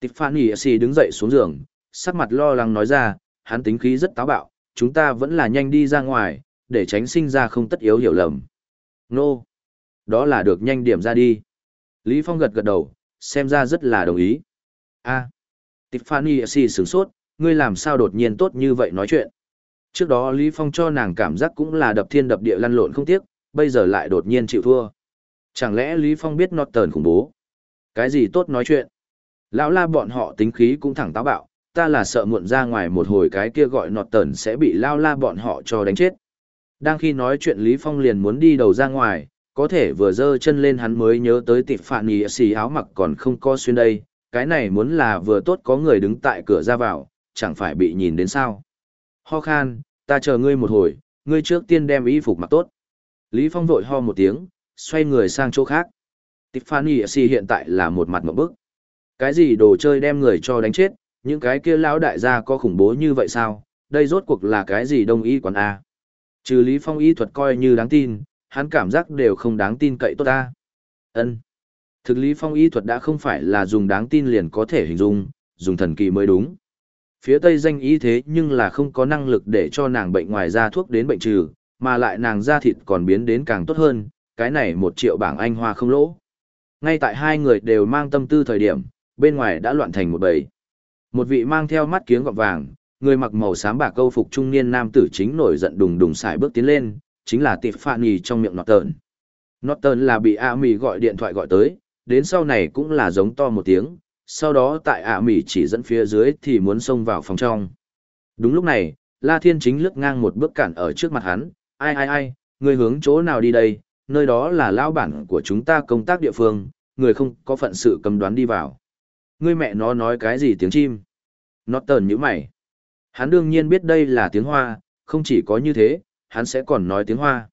Tiffany Si đứng dậy xuống giường, sắc mặt lo lắng nói ra, hắn tính khí rất táo bạo, chúng ta vẫn là nhanh đi ra ngoài, để tránh sinh ra không tất yếu hiểu lầm. Nô! Đó là được nhanh điểm ra đi. Lý Phong gật gật đầu, xem ra rất là đồng ý. A, Tiffany si sửng sốt, ngươi làm sao đột nhiên tốt như vậy nói chuyện. Trước đó Lý Phong cho nàng cảm giác cũng là đập thiên đập địa lăn lộn không tiếc, bây giờ lại đột nhiên chịu thua. Chẳng lẽ Lý Phong biết nọt tờn khủng bố? Cái gì tốt nói chuyện? Lão la bọn họ tính khí cũng thẳng táo bạo, ta là sợ muộn ra ngoài một hồi cái kia gọi nọt tờn sẽ bị lao la bọn họ cho đánh chết. Đang khi nói chuyện Lý Phong liền muốn đi đầu ra ngoài, có thể vừa dơ chân lên hắn mới nhớ tới tịp phạn nhì xì áo mặc còn không co xuyên đây, cái này muốn là vừa tốt có người đứng tại cửa ra vào, chẳng phải bị nhìn đến sao. Ho khan, ta chờ ngươi một hồi, ngươi trước tiên đem y phục mặc tốt. Lý Phong vội ho một tiếng, xoay người sang chỗ khác. Tiffany Si hiện tại là một mặt một bức. Cái gì đồ chơi đem người cho đánh chết, những cái kia lão đại gia có khủng bố như vậy sao? Đây rốt cuộc là cái gì đông y quán A? Trừ Lý Phong y thuật coi như đáng tin, hắn cảm giác đều không đáng tin cậy tốt ta. Ân. Thực Lý Phong y thuật đã không phải là dùng đáng tin liền có thể hình dung, dùng thần kỳ mới đúng. Phía Tây danh y thế nhưng là không có năng lực để cho nàng bệnh ngoài ra thuốc đến bệnh trừ, mà lại nàng da thịt còn biến đến càng tốt hơn, cái này một triệu bảng Anh hoa không lỗ. Ngay tại hai người đều mang tâm tư thời điểm, bên ngoài đã loạn thành một bầy. Một vị mang theo mắt kiếng gọt vàng, người mặc màu xám bạc câu phục trung niên nam tử chính nổi giận đùng đùng xài bước tiến lên, chính là Tiffany trong miệng Norton. Norton là bị A Mì gọi điện thoại gọi tới, đến sau này cũng là giống to một tiếng, sau đó tại A Mì chỉ dẫn phía dưới thì muốn xông vào phòng trong. Đúng lúc này, La Thiên chính lướt ngang một bước cản ở trước mặt hắn, ai ai ai, người hướng chỗ nào đi đây, nơi đó là lao bản của chúng ta công tác địa phương, người không có phận sự cầm đoán đi vào. Ngươi mẹ nó nói cái gì tiếng chim? Norton như mày. Hắn đương nhiên biết đây là tiếng Hoa, không chỉ có như thế, hắn sẽ còn nói tiếng Hoa.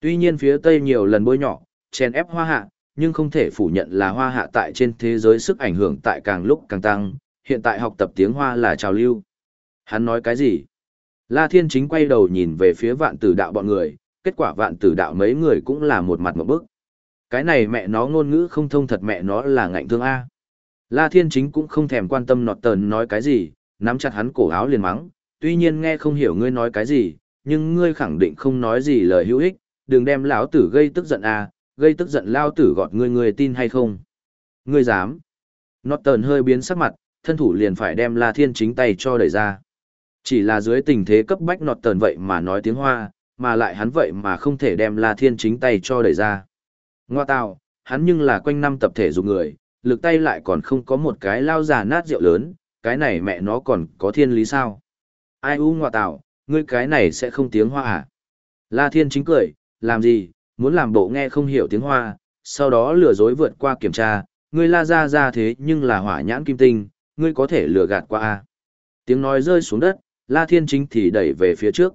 Tuy nhiên phía Tây nhiều lần bôi nhỏ, chèn ép Hoa hạ, nhưng không thể phủ nhận là Hoa hạ tại trên thế giới sức ảnh hưởng tại càng lúc càng tăng, hiện tại học tập tiếng Hoa là trào lưu. Hắn nói cái gì? La Thiên Chính quay đầu nhìn về phía vạn tử đạo bọn người, kết quả vạn tử đạo mấy người cũng là một mặt một bức. Cái này mẹ nó ngôn ngữ không thông thật mẹ nó là ngạnh thương A. La Thiên Chính cũng không thèm quan tâm nọt tờn nói cái gì, nắm chặt hắn cổ áo liền mắng, tuy nhiên nghe không hiểu ngươi nói cái gì, nhưng ngươi khẳng định không nói gì lời hữu ích, đừng đem lão tử gây tức giận à, gây tức giận lao tử gọt ngươi ngươi tin hay không? Ngươi dám? Norton hơi biến sắc mặt, thân thủ liền phải đem La Thiên Chính tay cho đẩy ra. Chỉ là dưới tình thế cấp bách Norton vậy mà nói tiếng Hoa, mà lại hắn vậy mà không thể đem La Thiên chính tay cho đẩy ra. Ngoa tào, hắn nhưng là quanh năm tập thể dục người, lực tay lại còn không có một cái lao già nát rượu lớn, cái này mẹ nó còn có thiên lý sao? Ai u ngoa tào, ngươi cái này sẽ không tiếng Hoa à? La Thiên chính cười, làm gì, muốn làm bộ nghe không hiểu tiếng Hoa, sau đó lừa dối vượt qua kiểm tra, ngươi la ra ra thế nhưng là hỏa nhãn kim tinh, ngươi có thể lừa gạt qua à? Tiếng nói rơi xuống đất, La Thiên chính thì đẩy về phía trước.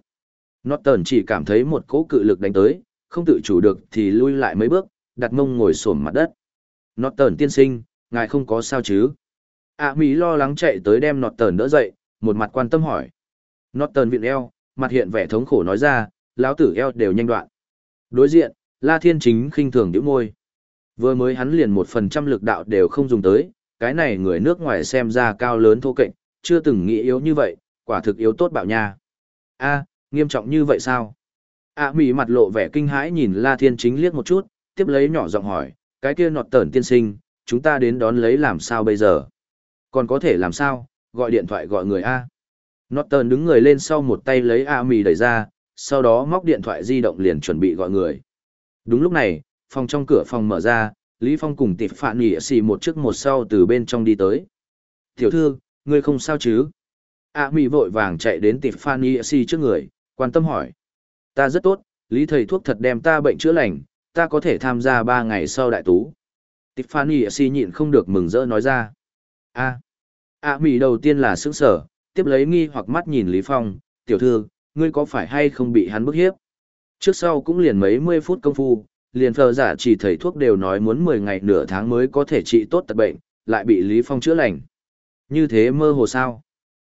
Norton chỉ cảm thấy một cỗ cự lực đánh tới, không tự chủ được thì lui lại mấy bước, đặt mông ngồi xổm mặt đất. Norton tiên sinh, ngài không có sao chứ? A Mỹ lo lắng chạy tới đem Norton đỡ dậy, một mặt quan tâm hỏi. Norton viện eo, mặt hiện vẻ thống khổ nói ra, lão tử eo đều nhanh đoạn. Đối diện, La Thiên Chính khinh thường nhíu môi. Vừa mới hắn liền một phần trăm lực đạo đều không dùng tới, cái này người nước ngoài xem ra cao lớn thô kệch, chưa từng nghĩ yếu như vậy, quả thực yếu tốt bạo nha. A, nghiêm trọng như vậy sao? A à, Mỹ mặt lộ vẻ kinh hãi nhìn La Thiên Chính liếc một chút, tiếp lấy nhỏ giọng hỏi, cái kia nọt tẩn tiên sinh, chúng ta đến đón lấy làm sao bây giờ? Còn có thể làm sao? Gọi điện thoại gọi người A. Norton đứng người lên sau một tay lấy A mì đẩy ra, sau đó móc điện thoại di động liền chuẩn bị gọi người. Đúng lúc này, phòng trong cửa phòng mở ra, Lý Phong cùng tịp phạn nhỉ xì một trước một sau từ bên trong đi tới. Tiểu thư, ngươi không sao chứ? A mì vội vàng chạy đến tịp phạn nhỉ xì trước người, quan tâm hỏi. Ta rất tốt, lý thầy thuốc thật đem ta bệnh chữa lành, ta có thể tham gia ba ngày sau đại tú. Tiffany si nhịn không được mừng rỡ nói ra. a a Mỹ đầu tiên là sững sở, tiếp lấy nghi hoặc mắt nhìn Lý Phong, tiểu thư, ngươi có phải hay không bị hắn bức hiếp? Trước sau cũng liền mấy mươi phút công phu, liền phờ giả chỉ thầy thuốc đều nói muốn 10 ngày nửa tháng mới có thể trị tốt tật bệnh, lại bị Lý Phong chữa lành. Như thế mơ hồ sao?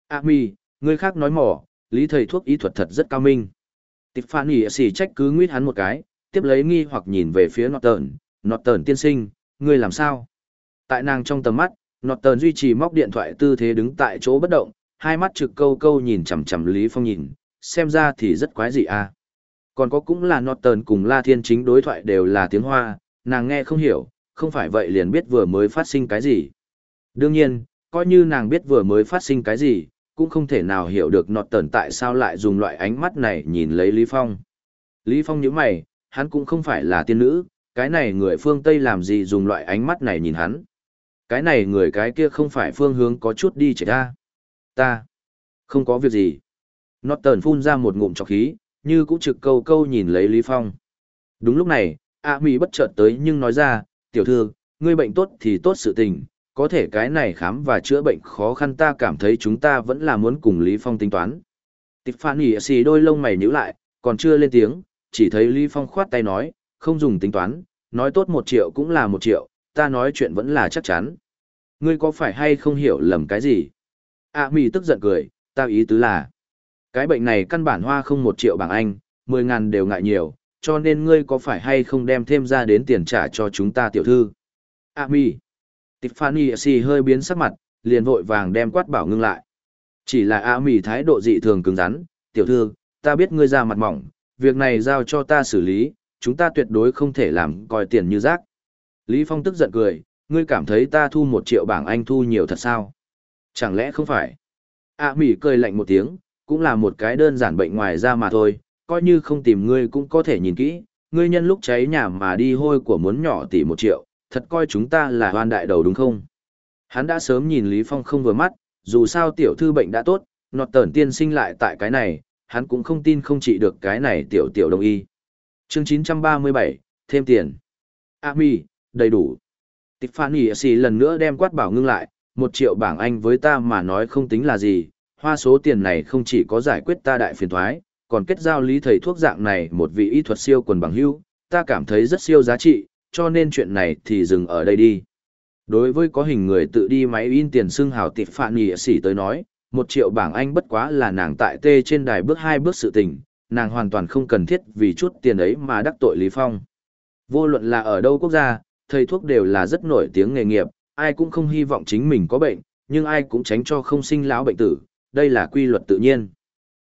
A mi, ngươi khác nói mỏ, lý thầy thuốc y thuật thật rất cao minh. Tiffany xỉ trách cứ nguyết hắn một cái, tiếp lấy nghi hoặc nhìn về phía Norton, Norton tiên sinh, ngươi làm sao? Tại nàng trong tầm mắt, Norton duy trì móc điện thoại tư thế đứng tại chỗ bất động, hai mắt trực câu câu nhìn chằm chằm Lý Phong nhìn, xem ra thì rất quái dị à. Còn có cũng là Norton cùng La Thiên chính đối thoại đều là tiếng Hoa, nàng nghe không hiểu, không phải vậy liền biết vừa mới phát sinh cái gì. Đương nhiên, coi như nàng biết vừa mới phát sinh cái gì, cũng không thể nào hiểu được nọt tần tại sao lại dùng loại ánh mắt này nhìn lấy Lý Phong. Lý Phong nhíu mày, hắn cũng không phải là tiên nữ, cái này người phương Tây làm gì dùng loại ánh mắt này nhìn hắn. Cái này người cái kia không phải phương hướng có chút đi chạy ra. Ta, không có việc gì. Nọt tần phun ra một ngụm trọc khí, như cũng trực câu câu nhìn lấy Lý Phong. Đúng lúc này, A Mỹ bất chợt tới nhưng nói ra, tiểu thư, ngươi bệnh tốt thì tốt sự tình, có thể cái này khám và chữa bệnh khó khăn ta cảm thấy chúng ta vẫn là muốn cùng Lý Phong tính toán. Tiffany xì đôi lông mày nhíu lại, còn chưa lên tiếng, chỉ thấy Lý Phong khoát tay nói, không dùng tính toán, nói tốt một triệu cũng là một triệu, ta nói chuyện vẫn là chắc chắn. Ngươi có phải hay không hiểu lầm cái gì? A Mỹ tức giận cười, ta ý tứ là, cái bệnh này căn bản hoa không một triệu bảng Anh, mười ngàn đều ngại nhiều, cho nên ngươi có phải hay không đem thêm ra đến tiền trả cho chúng ta tiểu thư? A Mỹ. Tiffany xì hơi biến sắc mặt, liền vội vàng đem quát bảo ngưng lại. Chỉ là A Mỹ thái độ dị thường cứng rắn, tiểu thư, ta biết ngươi ra mặt mỏng, việc này giao cho ta xử lý, chúng ta tuyệt đối không thể làm coi tiền như rác. Lý Phong tức giận cười, ngươi cảm thấy ta thu một triệu bảng Anh thu nhiều thật sao? Chẳng lẽ không phải? A Mỹ cười lạnh một tiếng, cũng là một cái đơn giản bệnh ngoài da mà thôi, coi như không tìm ngươi cũng có thể nhìn kỹ, ngươi nhân lúc cháy nhà mà đi hôi của muốn nhỏ tỷ một triệu, thật coi chúng ta là hoan đại đầu đúng không? Hắn đã sớm nhìn Lý Phong không vừa mắt, dù sao tiểu thư bệnh đã tốt, nọt tẩn tiên sinh lại tại cái này, hắn cũng không tin không trị được cái này tiểu tiểu đồng y. Chương 937, thêm tiền. A mi, đầy đủ. Tiffany xì lần nữa đem quát bảo ngưng lại, một triệu bảng Anh với ta mà nói không tính là gì, hoa số tiền này không chỉ có giải quyết ta đại phiền thoái, còn kết giao lý thầy thuốc dạng này một vị y thuật siêu quần bằng hưu, ta cảm thấy rất siêu giá trị, cho nên chuyện này thì dừng ở đây đi. Đối với có hình người tự đi máy in tiền xưng hào tịp phạn nhị sĩ tới nói, một triệu bảng Anh bất quá là nàng tại tê trên đài bước hai bước sự tình, nàng hoàn toàn không cần thiết vì chút tiền ấy mà đắc tội Lý Phong. Vô luận là ở đâu quốc gia, thầy thuốc đều là rất nổi tiếng nghề nghiệp, ai cũng không hy vọng chính mình có bệnh, nhưng ai cũng tránh cho không sinh lão bệnh tử, đây là quy luật tự nhiên.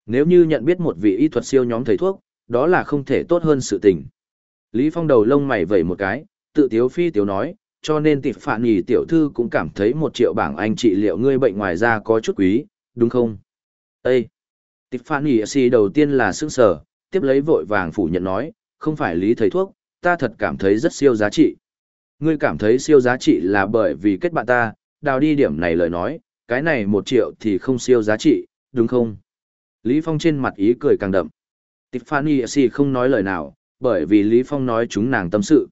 Nếu như nhận biết một vị y thuật siêu nhóm thầy thuốc, đó là không thể tốt hơn sự tình. Lý Phong đầu lông mày vẩy một cái, tự tiếu phi tiếu nói, cho nên tịp phản nhì tiểu thư cũng cảm thấy một triệu bảng anh trị liệu ngươi bệnh ngoài ra có chút quý, đúng không? Ê! Tịp phản nhì si đầu tiên là sững sở, tiếp lấy vội vàng phủ nhận nói, không phải lý thầy thuốc, ta thật cảm thấy rất siêu giá trị. Ngươi cảm thấy siêu giá trị là bởi vì kết bạn ta, đào đi điểm này lời nói, cái này một triệu thì không siêu giá trị, đúng không? Lý Phong trên mặt ý cười càng đậm. Tiffany si không nói lời nào, bởi vì Lý Phong nói chúng nàng tâm sự.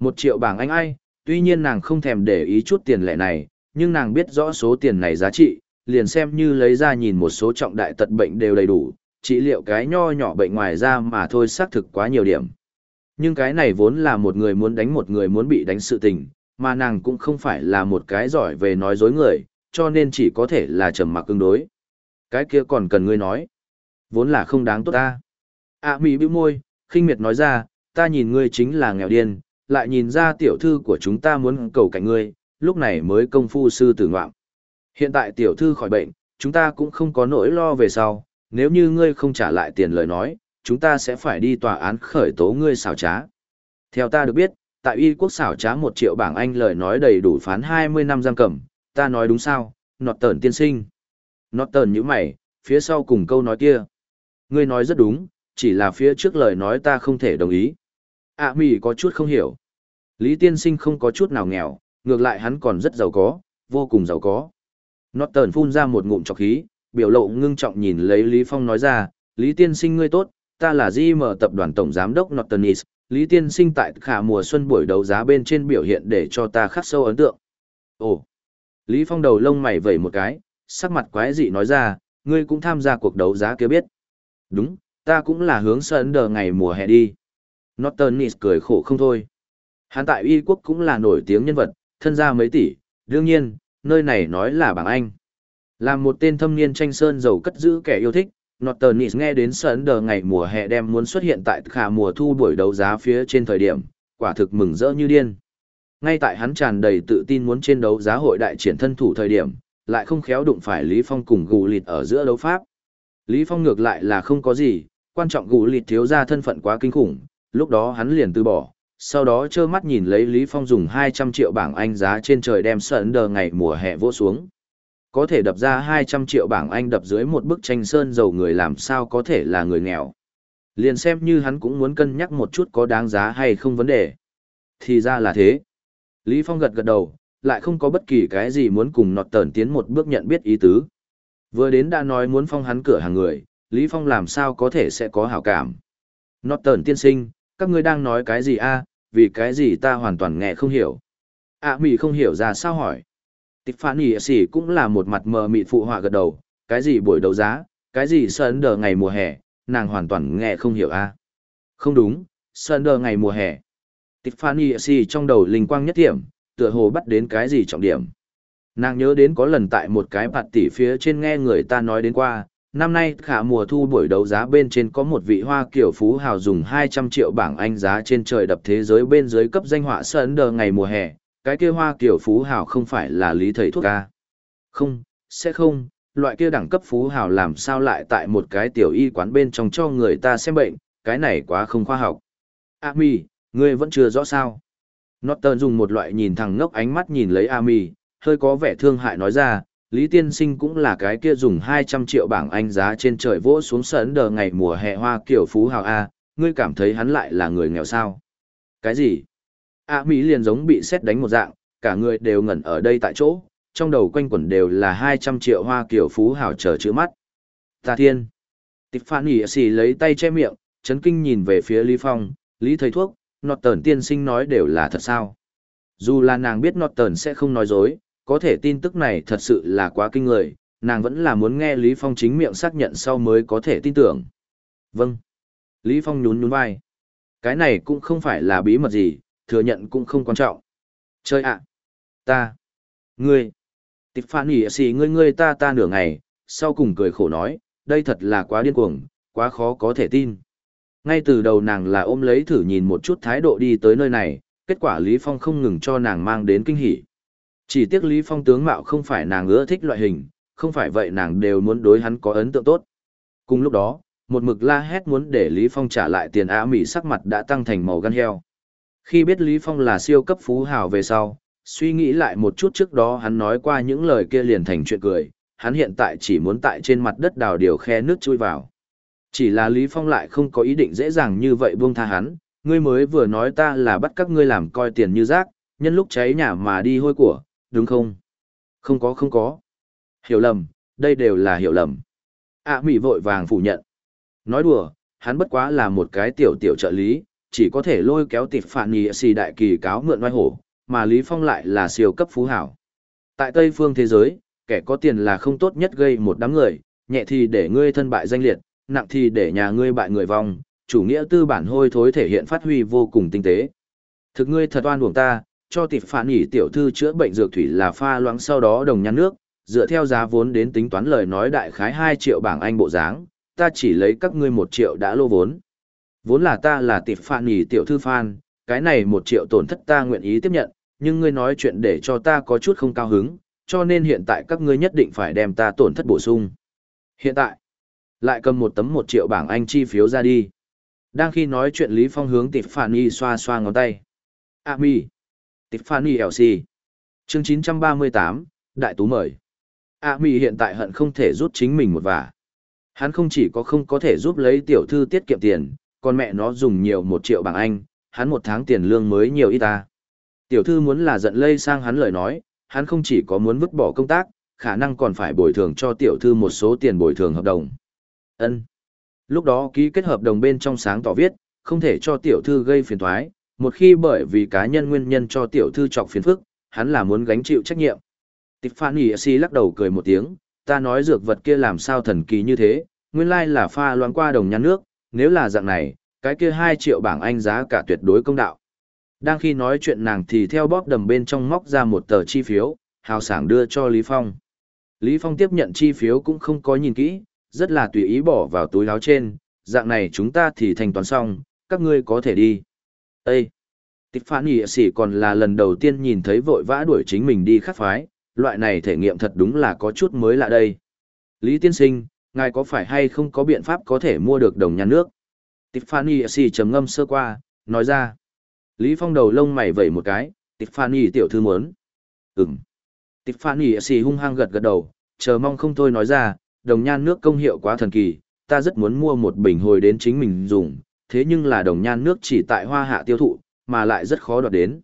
Một triệu bảng anh ai, tuy nhiên nàng không thèm để ý chút tiền lệ này, nhưng nàng biết rõ số tiền này giá trị, liền xem như lấy ra nhìn một số trọng đại tật bệnh đều đầy đủ, chỉ liệu cái nho nhỏ bệnh ngoài ra mà thôi xác thực quá nhiều điểm. Nhưng cái này vốn là một người muốn đánh một người muốn bị đánh sự tình, mà nàng cũng không phải là một cái giỏi về nói dối người, cho nên chỉ có thể là trầm mặc cứng đối. Cái kia còn cần ngươi nói. Vốn là không đáng tốt ta. À mỉ bĩu môi, khinh miệt nói ra, ta nhìn ngươi chính là nghèo điên, lại nhìn ra tiểu thư của chúng ta muốn cầu cạnh ngươi, lúc này mới công phu sư tử ngoạm. Hiện tại tiểu thư khỏi bệnh, chúng ta cũng không có nỗi lo về sau, nếu như ngươi không trả lại tiền lời nói, chúng ta sẽ phải đi tòa án khởi tố ngươi xảo trá. Theo ta được biết, tại y quốc xảo trá một triệu bảng Anh lời nói đầy đủ phán 20 năm giam cầm, ta nói đúng sao, nọt tờn tiên sinh. Nọt tờn như mày, phía sau cùng câu nói kia. Ngươi nói rất đúng, chỉ là phía trước lời nói ta không thể đồng ý. à, mì có chút không hiểu. Lý tiên sinh không có chút nào nghèo, ngược lại hắn còn rất giàu có, vô cùng giàu có. Nọt tờn phun ra một ngụm trọc khí, biểu lộ ngưng trọng nhìn lấy Lý Phong nói ra, Lý tiên sinh ngươi tốt, ta là GM tập đoàn tổng giám đốc Nortonis, Lý tiên sinh tại khả mùa xuân buổi đấu giá bên trên biểu hiện để cho ta khắc sâu ấn tượng. Ồ! Lý Phong đầu lông mày vẩy một cái, sắc mặt quái dị nói ra, ngươi cũng tham gia cuộc đấu giá kia biết. Đúng, ta cũng là hướng sơn đờ ngày mùa hè đi. Nortonis cười khổ không thôi. Hắn tại Y quốc cũng là nổi tiếng nhân vật, thân gia mấy tỷ, đương nhiên, nơi này nói là bảng Anh. Là một tên thâm niên tranh sơn giàu cất giữ kẻ yêu thích, Nortonis nghe đến sơn đờ ngày mùa hè đem muốn xuất hiện tại khả mùa thu buổi đấu giá phía trên thời điểm, quả thực mừng rỡ như điên. Ngay tại hắn tràn đầy tự tin muốn trên đấu giá hội đại triển thân thủ thời điểm, lại không khéo đụng phải Lý Phong cùng gù lịt ở giữa đấu pháp. Lý Phong ngược lại là không có gì, quan trọng gù lịt thiếu ra thân phận quá kinh khủng, lúc đó hắn liền từ bỏ, sau đó trơ mắt nhìn lấy Lý Phong dùng 200 triệu bảng Anh giá trên trời đem sơn đờ ngày mùa hè vỗ xuống. Có thể đập ra 200 triệu bảng Anh đập dưới một bức tranh sơn dầu người làm sao có thể là người nghèo. Liền xem như hắn cũng muốn cân nhắc một chút có đáng giá hay không vấn đề. Thì ra là thế. Lý Phong gật gật đầu, lại không có bất kỳ cái gì muốn cùng nọt tờn tiến một bước nhận biết ý tứ. Vừa đến đã nói muốn phong hắn cửa hàng người, Lý Phong làm sao có thể sẽ có hảo cảm. Nọt tờn tiên sinh, các ngươi đang nói cái gì a? vì cái gì ta hoàn toàn nghe không hiểu. À mì không hiểu ra sao hỏi. Tiffany xỉ cũng là một mặt mờ mịt phụ họa gật đầu, cái gì buổi đấu giá, cái gì sơn đờ ngày mùa hè, nàng hoàn toàn nghe không hiểu a. Không đúng, sơn đờ ngày mùa hè. Tiffany xỉ trong đầu linh quang nhất điểm, tựa hồ bắt đến cái gì trọng điểm. Nàng nhớ đến có lần tại một cái bạt tỷ phía trên nghe người ta nói đến qua, năm nay khả mùa thu buổi đấu giá bên trên có một vị hoa kiểu phú hào dùng 200 triệu bảng Anh giá trên trời đập thế giới bên dưới cấp danh họa sơn đờ ngày mùa hè, cái kia hoa kiểu phú hào không phải là lý thầy thuốc ca. Không, sẽ không, loại kia đẳng cấp phú hào làm sao lại tại một cái tiểu y quán bên trong cho người ta xem bệnh, cái này quá không khoa học. Ami, ngươi vẫn chưa rõ sao. Norton dùng một loại nhìn thẳng ngốc ánh mắt nhìn lấy Ami, hơi có vẻ thương hại nói ra, Lý Tiên Sinh cũng là cái kia dùng 200 triệu bảng Anh giá trên trời vỗ xuống sấn đờ ngày mùa hè hoa kiểu phú hào A, ngươi cảm thấy hắn lại là người nghèo sao? Cái gì? A Mỹ liền giống bị xét đánh một dạng, cả người đều ngẩn ở đây tại chỗ, trong đầu quanh quẩn đều là 200 triệu hoa kiểu phú hào chờ chữ mắt. Ta thiên! Tịch phan nhỉ xì lấy tay che miệng, chấn kinh nhìn về phía Lý Phong, Lý thầy thuốc, nọt tờn tiên sinh nói đều là thật sao? Dù là nàng biết nọt tờn sẽ không nói dối, có thể tin tức này thật sự là quá kinh người, nàng vẫn là muốn nghe Lý Phong chính miệng xác nhận sau mới có thể tin tưởng. Vâng. Lý Phong nhún nhún vai. Cái này cũng không phải là bí mật gì, thừa nhận cũng không quan trọng. Chơi ạ. Ta. Ngươi. Tịch phản nhỉ xì ngươi ngươi ta ta nửa ngày, sau cùng cười khổ nói, đây thật là quá điên cuồng, quá khó có thể tin. Ngay từ đầu nàng là ôm lấy thử nhìn một chút thái độ đi tới nơi này, kết quả Lý Phong không ngừng cho nàng mang đến kinh hỉ. Chỉ tiếc Lý Phong tướng mạo không phải nàng ưa thích loại hình, không phải vậy nàng đều muốn đối hắn có ấn tượng tốt. Cùng lúc đó, một mực la hét muốn để Lý Phong trả lại tiền á mỹ sắc mặt đã tăng thành màu gan heo. Khi biết Lý Phong là siêu cấp phú hào về sau, suy nghĩ lại một chút trước đó hắn nói qua những lời kia liền thành chuyện cười, hắn hiện tại chỉ muốn tại trên mặt đất đào điều khe nước chui vào. Chỉ là Lý Phong lại không có ý định dễ dàng như vậy buông tha hắn, ngươi mới vừa nói ta là bắt các ngươi làm coi tiền như rác, nhân lúc cháy nhà mà đi hôi của, đúng không? Không có không có. Hiểu lầm, đây đều là hiểu lầm. ạ à, Mỹ vội vàng phủ nhận. Nói đùa, hắn bất quá là một cái tiểu tiểu trợ lý, chỉ có thể lôi kéo tịp phản nhì xì đại kỳ cáo mượn oai hổ, mà Lý Phong lại là siêu cấp phú hảo. Tại Tây phương thế giới, kẻ có tiền là không tốt nhất gây một đám người, nhẹ thì để ngươi thân bại danh liệt, nặng thì để nhà ngươi bại người vong, chủ nghĩa tư bản hôi thối thể hiện phát huy vô cùng tinh tế. Thực ngươi thật oan uổng ta, cho tịp phản nhỉ tiểu thư chữa bệnh dược thủy là pha loãng sau đó đồng nhăn nước, dựa theo giá vốn đến tính toán lời nói đại khái 2 triệu bảng Anh bộ dáng, ta chỉ lấy các ngươi 1 triệu đã lô vốn. Vốn là ta là tịp phạn nhì tiểu thư phan cái này một triệu tổn thất ta nguyện ý tiếp nhận, nhưng ngươi nói chuyện để cho ta có chút không cao hứng, cho nên hiện tại các ngươi nhất định phải đem ta tổn thất bổ sung. Hiện tại, lại cầm một tấm một triệu bảng Anh chi phiếu ra đi. Đang khi nói chuyện Lý Phong hướng tịp phạn nhì xoa xoa ngón tay. a mi. Tiffany LC. Chương 938, Đại Tú mời. A mi hiện tại hận không thể rút chính mình một vả. Hắn không chỉ có không có thể giúp lấy tiểu thư tiết kiệm tiền, còn mẹ nó dùng nhiều một triệu bảng Anh, hắn một tháng tiền lương mới nhiều ít ta. Tiểu thư muốn là giận lây sang hắn lời nói, hắn không chỉ có muốn vứt bỏ công tác, khả năng còn phải bồi thường cho tiểu thư một số tiền bồi thường hợp đồng. Ân. Lúc đó ký kết hợp đồng bên trong sáng tỏ viết, không thể cho tiểu thư gây phiền toái, một khi bởi vì cá nhân nguyên nhân cho tiểu thư trọc phiền phức, hắn là muốn gánh chịu trách nhiệm. Tiffany si lắc đầu cười một tiếng, ta nói dược vật kia làm sao thần kỳ như thế, nguyên lai là pha loãng qua đồng nhan nước, nếu là dạng này, cái kia 2 triệu bảng Anh giá cả tuyệt đối công đạo. Đang khi nói chuyện nàng thì theo bóp đầm bên trong móc ra một tờ chi phiếu, hào sảng đưa cho Lý Phong. Lý Phong tiếp nhận chi phiếu cũng không có nhìn kỹ, rất là tùy ý bỏ vào túi áo trên, dạng này chúng ta thì thanh toán xong, các ngươi có thể đi. Ê! Tiffany sĩ còn là lần đầu tiên nhìn thấy vội vã đuổi chính mình đi khắc phái, loại này thể nghiệm thật đúng là có chút mới lạ đây. Lý tiên sinh, ngài có phải hay không có biện pháp có thể mua được đồng nhà nước? Tiffany xì trầm ngâm sơ qua, nói ra. Lý Phong đầu lông mày vẩy một cái, Tiffany tiểu thư muốn. Ừm. Tiffany xì hung hăng gật gật đầu, chờ mong không thôi nói ra, đồng nhan nước công hiệu quá thần kỳ, ta rất muốn mua một bình hồi đến chính mình dùng, thế nhưng là đồng nhan nước chỉ tại hoa hạ tiêu thụ, mà lại rất khó đoạt đến.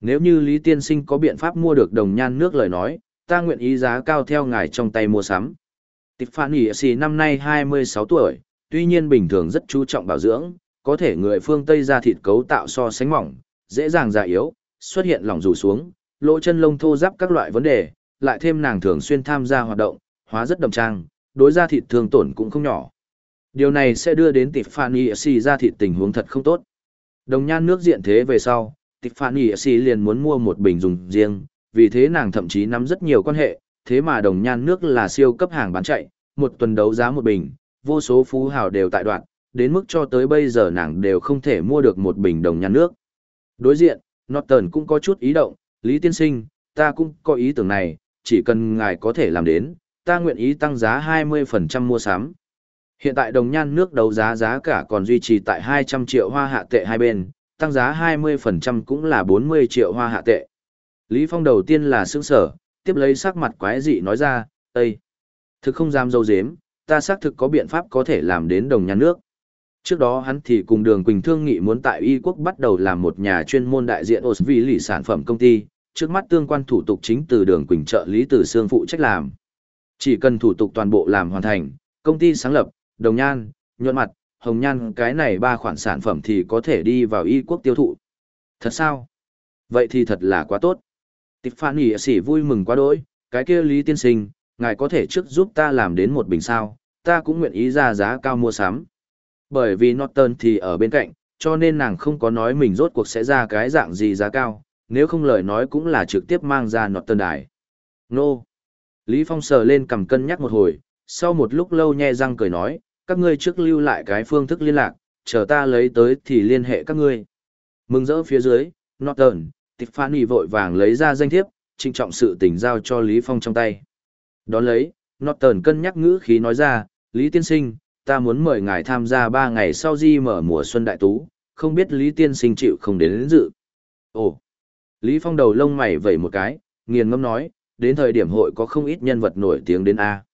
Nếu như Lý Tiên Sinh có biện pháp mua được đồng nhan nước lời nói, ta nguyện ý giá cao theo ngài trong tay mua sắm. Tiffany S. năm nay 26 tuổi, tuy nhiên bình thường rất chú trọng bảo dưỡng, có thể người phương Tây da thịt cấu tạo so sánh mỏng, dễ dàng già yếu, xuất hiện lỏng rủ xuống, lỗ chân lông thô giáp các loại vấn đề, lại thêm nàng thường xuyên tham gia hoạt động, hóa rất đầm trang, đối da thịt thường tổn cũng không nhỏ. Điều này sẽ đưa đến Tiffany S. da thịt tình huống thật không tốt. Đồng nhan nước diện thế về sau, Tiffany S. liền muốn mua một bình dùng riêng, vì thế nàng thậm chí nắm rất nhiều quan hệ, thế mà đồng nhan nước là siêu cấp hàng bán chạy, một tuần đấu giá một bình, vô số phú hào đều tại đoạn, đến mức cho tới bây giờ nàng đều không thể mua được một bình đồng nhan nước. Đối diện, Norton cũng có chút ý động, Lý Tiên Sinh, ta cũng có ý tưởng này, chỉ cần ngài có thể làm đến, ta nguyện ý tăng giá 20% mua sắm. Hiện tại đồng nhan nước đấu giá giá cả còn duy trì tại 200 triệu hoa hạ tệ hai bên, tăng giá 20% cũng là 40 triệu hoa hạ tệ. Lý Phong đầu tiên là sướng sở, tiếp lấy sắc mặt quái dị nói ra, Ây! Thực không dám dâu dếm, ta xác thực có biện pháp có thể làm đến đồng nhà nước. Trước đó hắn thì cùng đường Quỳnh thương nghị muốn tại Y quốc bắt đầu làm một nhà chuyên môn đại diện vì lì sản phẩm công ty, trước mắt tương quan thủ tục chính từ đường Quỳnh trợ lý từ xương phụ trách làm. Chỉ cần thủ tục toàn bộ làm hoàn thành, công ty sáng lập, đồng nhan, nhuận mặt, hồng nhan cái này ba khoản sản phẩm thì có thể đi vào y quốc tiêu thụ. Thật sao? Vậy thì thật là quá tốt. Tiffany sỉ vui mừng quá đỗi, cái kia Lý Tiên Sinh, ngài có thể trước giúp ta làm đến một bình sao, ta cũng nguyện ý ra giá cao mua sắm. Bởi vì Norton thì ở bên cạnh, cho nên nàng không có nói mình rốt cuộc sẽ ra cái dạng gì giá cao, nếu không lời nói cũng là trực tiếp mang ra Norton đài. Nô! Lý Phong sờ lên cầm cân nhắc một hồi, sau một lúc lâu nhe răng cười nói, các ngươi trước lưu lại cái phương thức liên lạc, chờ ta lấy tới thì liên hệ các ngươi. Mừng rỡ phía dưới, Norton, Tiffany vội vàng lấy ra danh thiếp, trinh trọng sự tình giao cho Lý Phong trong tay. Đón lấy, Norton cân nhắc ngữ khí nói ra, Lý Tiên Sinh, ta muốn mời ngài tham gia 3 ngày sau di mở mùa xuân đại tú, không biết Lý Tiên Sinh chịu không đến, đến dự. Ồ! Lý Phong đầu lông mày vẩy một cái, nghiền ngâm nói, đến thời điểm hội có không ít nhân vật nổi tiếng đến A.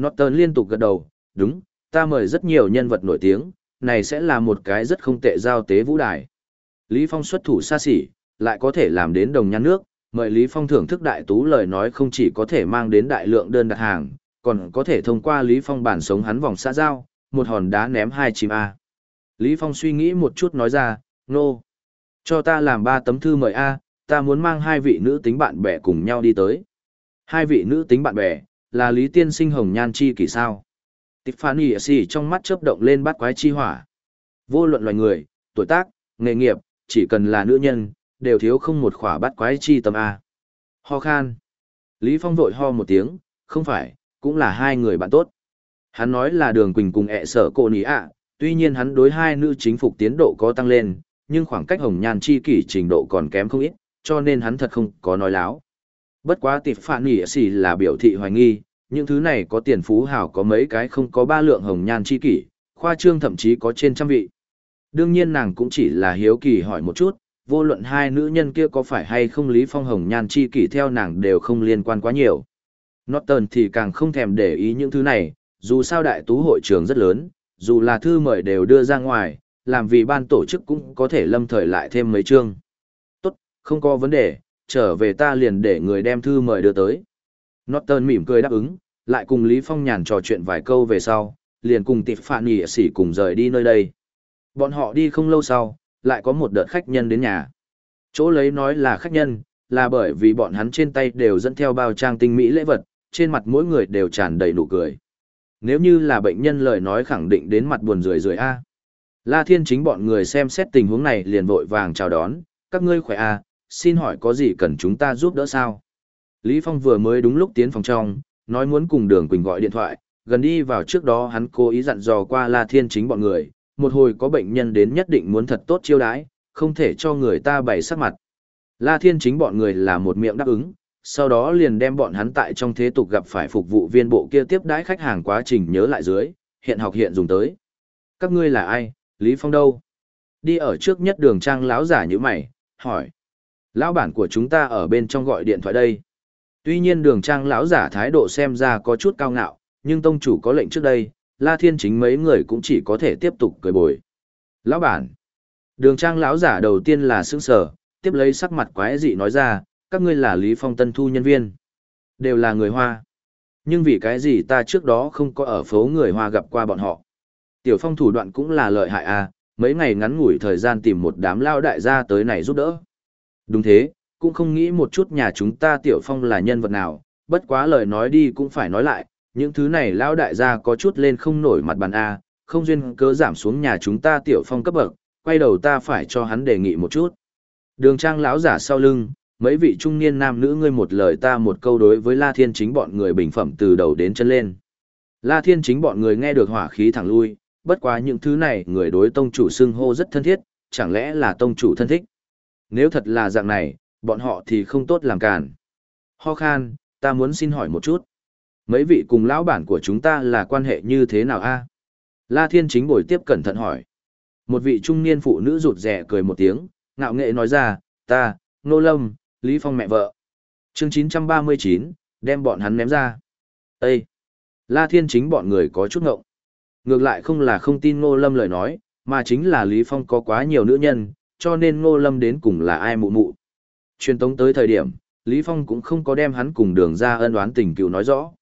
Norton liên tục gật đầu, đúng, ta mời rất nhiều nhân vật nổi tiếng, này sẽ là một cái rất không tệ giao tế vũ đài. Lý Phong xuất thủ xa xỉ, lại có thể làm đến đồng nhan nước, mời Lý Phong thưởng thức đại tú lời nói không chỉ có thể mang đến đại lượng đơn đặt hàng, còn có thể thông qua Lý Phong bản sống hắn vòng xã giao, một hòn đá ném hai chim A. Lý Phong suy nghĩ một chút nói ra, nô, no. cho ta làm ba tấm thư mời A, ta muốn mang hai vị nữ tính bạn bè cùng nhau đi tới. Hai vị nữ tính bạn bè, là Lý Tiên Sinh Hồng Nhan Chi kỳ sao. Tiffany xì trong mắt chớp động lên bắt quái chi hỏa. Vô luận loài người, tuổi tác, nghề nghiệp, chỉ cần là nữ nhân, đều thiếu không một khỏa bắt quái chi tâm A. Ho khan. Lý Phong vội ho một tiếng, không phải, cũng là hai người bạn tốt. Hắn nói là đường quỳnh cùng ẹ sở cô ní ạ, tuy nhiên hắn đối hai nữ chính phục tiến độ có tăng lên, nhưng khoảng cách hồng nhan chi kỷ trình độ còn kém không ít, cho nên hắn thật không có nói láo. Bất quá tịp phản nỉ xì là biểu thị hoài nghi, những thứ này có tiền phú hào có mấy cái không có ba lượng hồng nhan chi kỷ, khoa trương thậm chí có trên trăm vị. Đương nhiên nàng cũng chỉ là hiếu kỳ hỏi một chút, vô luận hai nữ nhân kia có phải hay không Lý Phong hồng nhan chi kỷ theo nàng đều không liên quan quá nhiều. Norton thì càng không thèm để ý những thứ này, dù sao đại tú hội trường rất lớn, dù là thư mời đều đưa ra ngoài, làm vì ban tổ chức cũng có thể lâm thời lại thêm mấy chương. Tốt, không có vấn đề, trở về ta liền để người đem thư mời đưa tới. Norton mỉm cười đáp ứng, lại cùng Lý Phong nhàn trò chuyện vài câu về sau, liền cùng tịp phạn nhị sĩ cùng rời đi nơi đây. Bọn họ đi không lâu sau, lại có một đợt khách nhân đến nhà. Chỗ lấy nói là khách nhân, là bởi vì bọn hắn trên tay đều dẫn theo bao trang tinh mỹ lễ vật, trên mặt mỗi người đều tràn đầy nụ cười. Nếu như là bệnh nhân lời nói khẳng định đến mặt buồn rười rượi A. La Thiên chính bọn người xem xét tình huống này liền vội vàng chào đón, các ngươi khỏe A, xin hỏi có gì cần chúng ta giúp đỡ sao? Lý Phong vừa mới đúng lúc tiến phòng trong, nói muốn cùng Đường Quỳnh gọi điện thoại, gần đi vào trước đó hắn cố ý dặn dò qua La Thiên chính bọn người, một hồi có bệnh nhân đến nhất định muốn thật tốt chiêu đãi, không thể cho người ta bày sắc mặt. La Thiên chính bọn người là một miệng đáp ứng, sau đó liền đem bọn hắn tại trong thế tục gặp phải phục vụ viên bộ kia tiếp đãi khách hàng quá trình nhớ lại dưới, hiện học hiện dùng tới. Các ngươi là ai, Lý Phong đâu? Đi ở trước nhất đường trang lão giả như mày, hỏi. Lão bản của chúng ta ở bên trong gọi điện thoại đây. Tuy nhiên đường trang lão giả thái độ xem ra có chút cao ngạo, nhưng tông chủ có lệnh trước đây, La Thiên chính mấy người cũng chỉ có thể tiếp tục cười bồi. Lão bản. Đường trang lão giả đầu tiên là sững sở, tiếp lấy sắc mặt quái dị nói ra, các ngươi là Lý Phong tân thu nhân viên. Đều là người Hoa. Nhưng vì cái gì ta trước đó không có ở phố người Hoa gặp qua bọn họ. Tiểu Phong thủ đoạn cũng là lợi hại à, mấy ngày ngắn ngủi thời gian tìm một đám lao đại gia tới này giúp đỡ. Đúng thế, cũng không nghĩ một chút nhà chúng ta tiểu phong là nhân vật nào, bất quá lời nói đi cũng phải nói lại, những thứ này lão đại gia có chút lên không nổi mặt bàn A, không duyên cớ giảm xuống nhà chúng ta tiểu phong cấp bậc, quay đầu ta phải cho hắn đề nghị một chút. Đường trang lão giả sau lưng, mấy vị trung niên nam nữ ngươi một lời ta một câu đối với La Thiên chính bọn người bình phẩm từ đầu đến chân lên. La Thiên chính bọn người nghe được hỏa khí thẳng lui, bất quá những thứ này người đối tông chủ xưng hô rất thân thiết, chẳng lẽ là tông chủ thân thích. Nếu thật là dạng này, bọn họ thì không tốt làm cản. Ho khan, ta muốn xin hỏi một chút. Mấy vị cùng lão bản của chúng ta là quan hệ như thế nào a? La Thiên chính bồi tiếp cẩn thận hỏi. Một vị trung niên phụ nữ rụt rè cười một tiếng, ngạo nghệ nói ra, ta, Nô Lâm, Lý Phong mẹ vợ. Chương 939, đem bọn hắn ném ra. Ê! La Thiên chính bọn người có chút ngộng. Ngược lại không là không tin Ngô Lâm lời nói, mà chính là Lý Phong có quá nhiều nữ nhân, cho nên Ngô Lâm đến cùng là ai mụ mụ. Truyền tống tới thời điểm, Lý Phong cũng không có đem hắn cùng đường ra ân oán tình cựu nói rõ.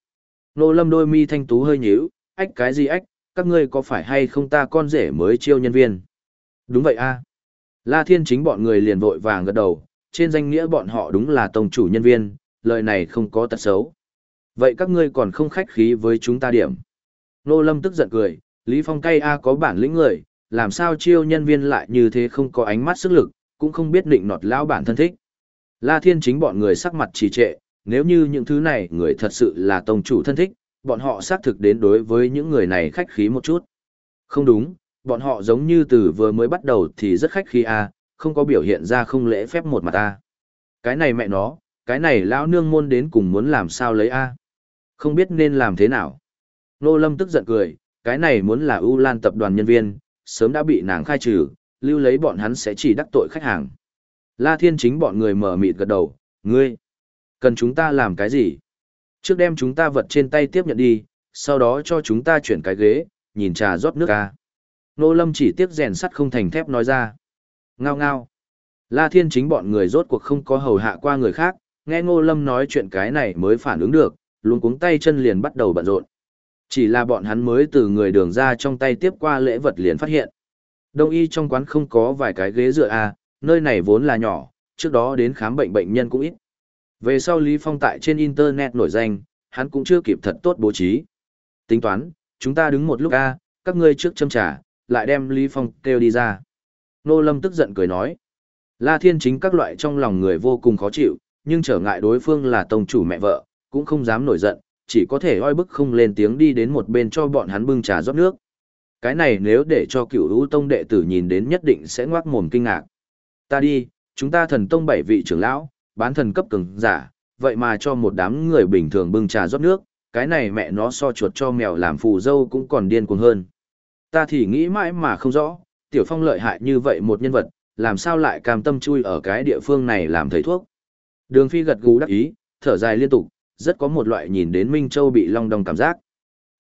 Nô Lâm đôi mi thanh tú hơi nhíu, ách cái gì ách, các ngươi có phải hay không ta con rể mới chiêu nhân viên? Đúng vậy a. La Thiên chính bọn người liền vội vàng gật đầu, trên danh nghĩa bọn họ đúng là tông chủ nhân viên, lời này không có tật xấu. Vậy các ngươi còn không khách khí với chúng ta điểm. Nô Lâm tức giận cười, Lý Phong cay A có bản lĩnh người, làm sao chiêu nhân viên lại như thế không có ánh mắt sức lực, cũng không biết định nọt lão bản thân thích. La Thiên chính bọn người sắc mặt trì trệ, nếu như những thứ này người thật sự là tông chủ thân thích, bọn họ xác thực đến đối với những người này khách khí một chút. Không đúng, bọn họ giống như từ vừa mới bắt đầu thì rất khách khí a, không có biểu hiện ra không lễ phép một mặt ta. Cái này mẹ nó, cái này lão nương môn đến cùng muốn làm sao lấy a. Không biết nên làm thế nào. Nô Lâm tức giận cười, cái này muốn là U Lan tập đoàn nhân viên, sớm đã bị nàng khai trừ, lưu lấy bọn hắn sẽ chỉ đắc tội khách hàng. La Thiên chính bọn người mở mịt gật đầu, ngươi, cần chúng ta làm cái gì? Trước đem chúng ta vật trên tay tiếp nhận đi, sau đó cho chúng ta chuyển cái ghế, nhìn trà rót nước ca. Nô Lâm chỉ tiếp rèn sắt không thành thép nói ra. Ngao ngao. La Thiên chính bọn người rốt cuộc không có hầu hạ qua người khác, nghe Ngô Lâm nói chuyện cái này mới phản ứng được, luôn cuống tay chân liền bắt đầu bận rộn. Chỉ là bọn hắn mới từ người đường ra trong tay tiếp qua lễ vật liền phát hiện. Đông y trong quán không có vài cái ghế dựa à, nơi này vốn là nhỏ, trước đó đến khám bệnh bệnh nhân cũng ít. Về sau Lý Phong tại trên Internet nổi danh, hắn cũng chưa kịp thật tốt bố trí. Tính toán, chúng ta đứng một lúc a, à, các ngươi trước châm trà, lại đem Lý Phong kêu đi ra. Nô Lâm tức giận cười nói. La Thiên chính các loại trong lòng người vô cùng khó chịu, nhưng trở ngại đối phương là tông chủ mẹ vợ, cũng không dám nổi giận, chỉ có thể oi bức không lên tiếng đi đến một bên cho bọn hắn bưng trà rót nước. Cái này nếu để cho cựu hữu tông đệ tử nhìn đến nhất định sẽ ngoác mồm kinh ngạc. Ta đi, chúng ta thần tông bảy vị trưởng lão, bán thần cấp cường giả, vậy mà cho một đám người bình thường bưng trà rót nước, cái này mẹ nó so chuột cho mèo làm phù dâu cũng còn điên cuồng hơn. Ta thì nghĩ mãi mà không rõ, tiểu phong lợi hại như vậy một nhân vật, làm sao lại cam tâm chui ở cái địa phương này làm thầy thuốc. Đường phi gật gù đắc ý, thở dài liên tục, rất có một loại nhìn đến Minh Châu bị long đong cảm giác.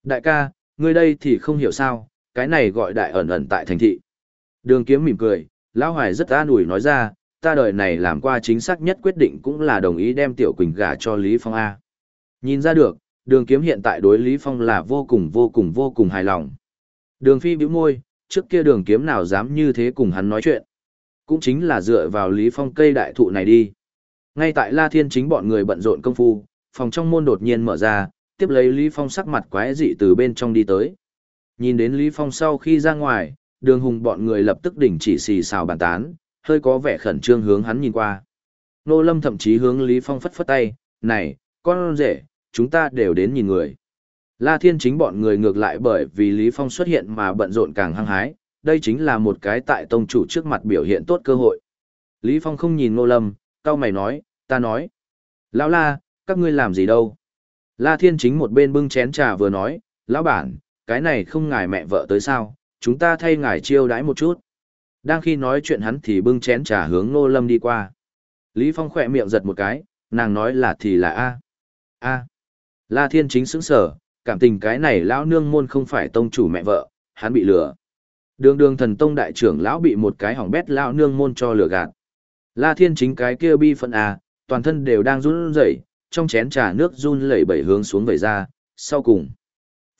Đại ca, ngươi đây thì không hiểu sao, cái này gọi đại ẩn ẩn tại thành thị. Đường kiếm mỉm cười, Lão Hoài rất an ủi nói ra, ta đời này làm qua chính xác nhất quyết định cũng là đồng ý đem Tiểu Quỳnh gả cho Lý Phong A. Nhìn ra được, đường kiếm hiện tại đối Lý Phong là vô cùng vô cùng vô cùng hài lòng. Đường phi bĩu môi, trước kia đường kiếm nào dám như thế cùng hắn nói chuyện. Cũng chính là dựa vào Lý Phong cây đại thụ này đi. Ngay tại La Thiên chính bọn người bận rộn công phu, phòng trong môn đột nhiên mở ra, tiếp lấy Lý Phong sắc mặt quái dị từ bên trong đi tới. Nhìn đến Lý Phong sau khi ra ngoài, đường hùng bọn người lập tức đỉnh chỉ xì xào bàn tán, hơi có vẻ khẩn trương hướng hắn nhìn qua. Nô Lâm thậm chí hướng Lý Phong phất phất tay, này, con rể, chúng ta đều đến nhìn người. La Thiên chính bọn người ngược lại bởi vì Lý Phong xuất hiện mà bận rộn càng hăng hái, đây chính là một cái tại tông chủ trước mặt biểu hiện tốt cơ hội. Lý Phong không nhìn Nô Lâm, cao mày nói, ta nói. Lão La, các ngươi làm gì đâu? La Thiên chính một bên bưng chén trà vừa nói, lão bản, cái này không ngài mẹ vợ tới sao, chúng ta thay ngài chiêu đãi một chút. Đang khi nói chuyện hắn thì bưng chén trà hướng Nô Lâm đi qua. Lý Phong khỏe miệng giật một cái, nàng nói là thì là A. A. La Thiên chính sững sở, cảm tình cái này lão nương môn không phải tông chủ mẹ vợ, hắn bị lừa. Đường đường thần tông đại trưởng lão bị một cái hỏng bét lão nương môn cho lừa gạt. La Thiên chính cái kia bi phận A, toàn thân đều đang run rẩy, trong chén trà nước run lẩy bẩy hướng xuống vẩy ra, sau cùng.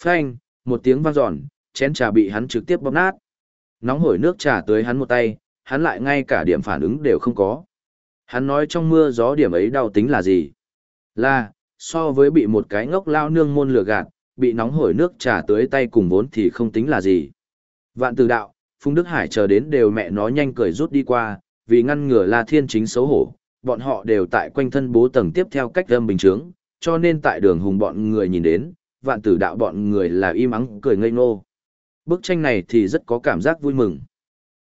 Phanh, một tiếng vang dọn, chén trà bị hắn trực tiếp bóp nát. Nóng hổi nước trà tới hắn một tay, hắn lại ngay cả điểm phản ứng đều không có. Hắn nói trong mưa gió điểm ấy đau tính là gì? Là, so với bị một cái ngốc lao nương môn lừa gạt, bị nóng hổi nước trà tới tay cùng vốn thì không tính là gì. Vạn từ đạo, Phùng Đức Hải chờ đến đều mẹ nó nhanh cười rút đi qua, vì ngăn ngừa La Thiên chính xấu hổ, bọn họ đều tại quanh thân bố tầng tiếp theo cách âm bình chướng, cho nên tại đường hùng bọn người nhìn đến, vạn tử đạo bọn người là im ắng cười ngây ngô. Bức tranh này thì rất có cảm giác vui mừng.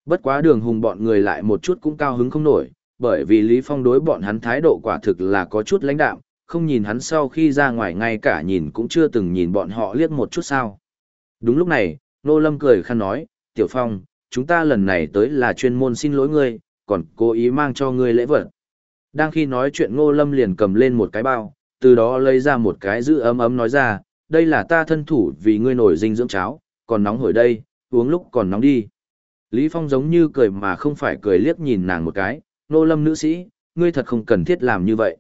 Bất quá đường hùng bọn người lại một chút cũng cao hứng không nổi, bởi vì Lý Phong đối bọn hắn thái độ quả thực là có chút lãnh đạm, không nhìn hắn sau khi ra ngoài ngay cả nhìn cũng chưa từng nhìn bọn họ liếc một chút sao. Đúng lúc này, Nô Lâm cười khăn nói, Tiểu Phong, chúng ta lần này tới là chuyên môn xin lỗi ngươi, còn cố ý mang cho ngươi lễ vật. Đang khi nói chuyện Ngô Lâm liền cầm lên một cái bao, từ đó lấy ra một cái giữ ấm ấm nói ra, đây là ta thân thủ vì ngươi nổi dinh dưỡng cháo, còn nóng hổi đây, uống lúc còn nóng đi. Lý Phong giống như cười mà không phải cười liếc nhìn nàng một cái, Nô Lâm nữ sĩ, ngươi thật không cần thiết làm như vậy.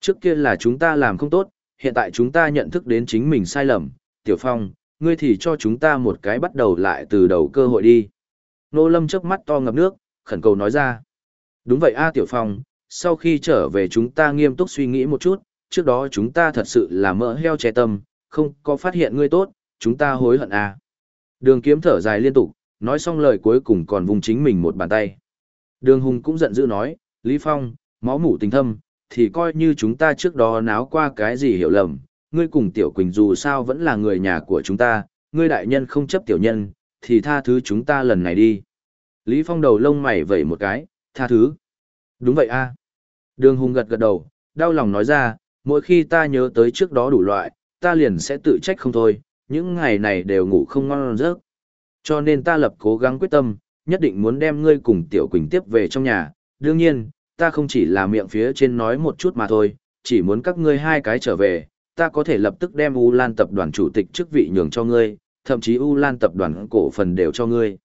Trước kia là chúng ta làm không tốt, hiện tại chúng ta nhận thức đến chính mình sai lầm, Tiểu Phong, ngươi thì cho chúng ta một cái bắt đầu lại từ đầu cơ hội đi. Nô Lâm chớp mắt to ngập nước, khẩn cầu nói ra. Đúng vậy a Tiểu Phong, sau khi trở về chúng ta nghiêm túc suy nghĩ một chút, trước đó chúng ta thật sự là mỡ heo che tâm, không có phát hiện ngươi tốt, chúng ta hối hận à? Đường kiếm thở dài liên tục, nói xong lời cuối cùng còn vùng chính mình một bàn tay. Đường Hùng cũng giận dữ nói, Lý Phong, máu mủ tình thâm, thì coi như chúng ta trước đó náo qua cái gì hiểu lầm, ngươi cùng Tiểu Quỳnh dù sao vẫn là người nhà của chúng ta, ngươi đại nhân không chấp tiểu nhân, thì tha thứ chúng ta lần này đi. Lý Phong đầu lông mày vẩy một cái, tha thứ. Đúng vậy a. Đường Hùng gật gật đầu, đau lòng nói ra, mỗi khi ta nhớ tới trước đó đủ loại, ta liền sẽ tự trách không thôi, những ngày này đều ngủ không ngon giấc. Cho nên ta lập cố gắng quyết tâm, nhất định muốn đem ngươi cùng Tiểu Quỳnh tiếp về trong nhà. Đương nhiên, ta không chỉ là miệng phía trên nói một chút mà thôi, chỉ muốn các ngươi hai cái trở về, ta có thể lập tức đem U Lan tập đoàn chủ tịch chức vị nhường cho ngươi, thậm chí U Lan tập đoàn cổ phần đều cho ngươi.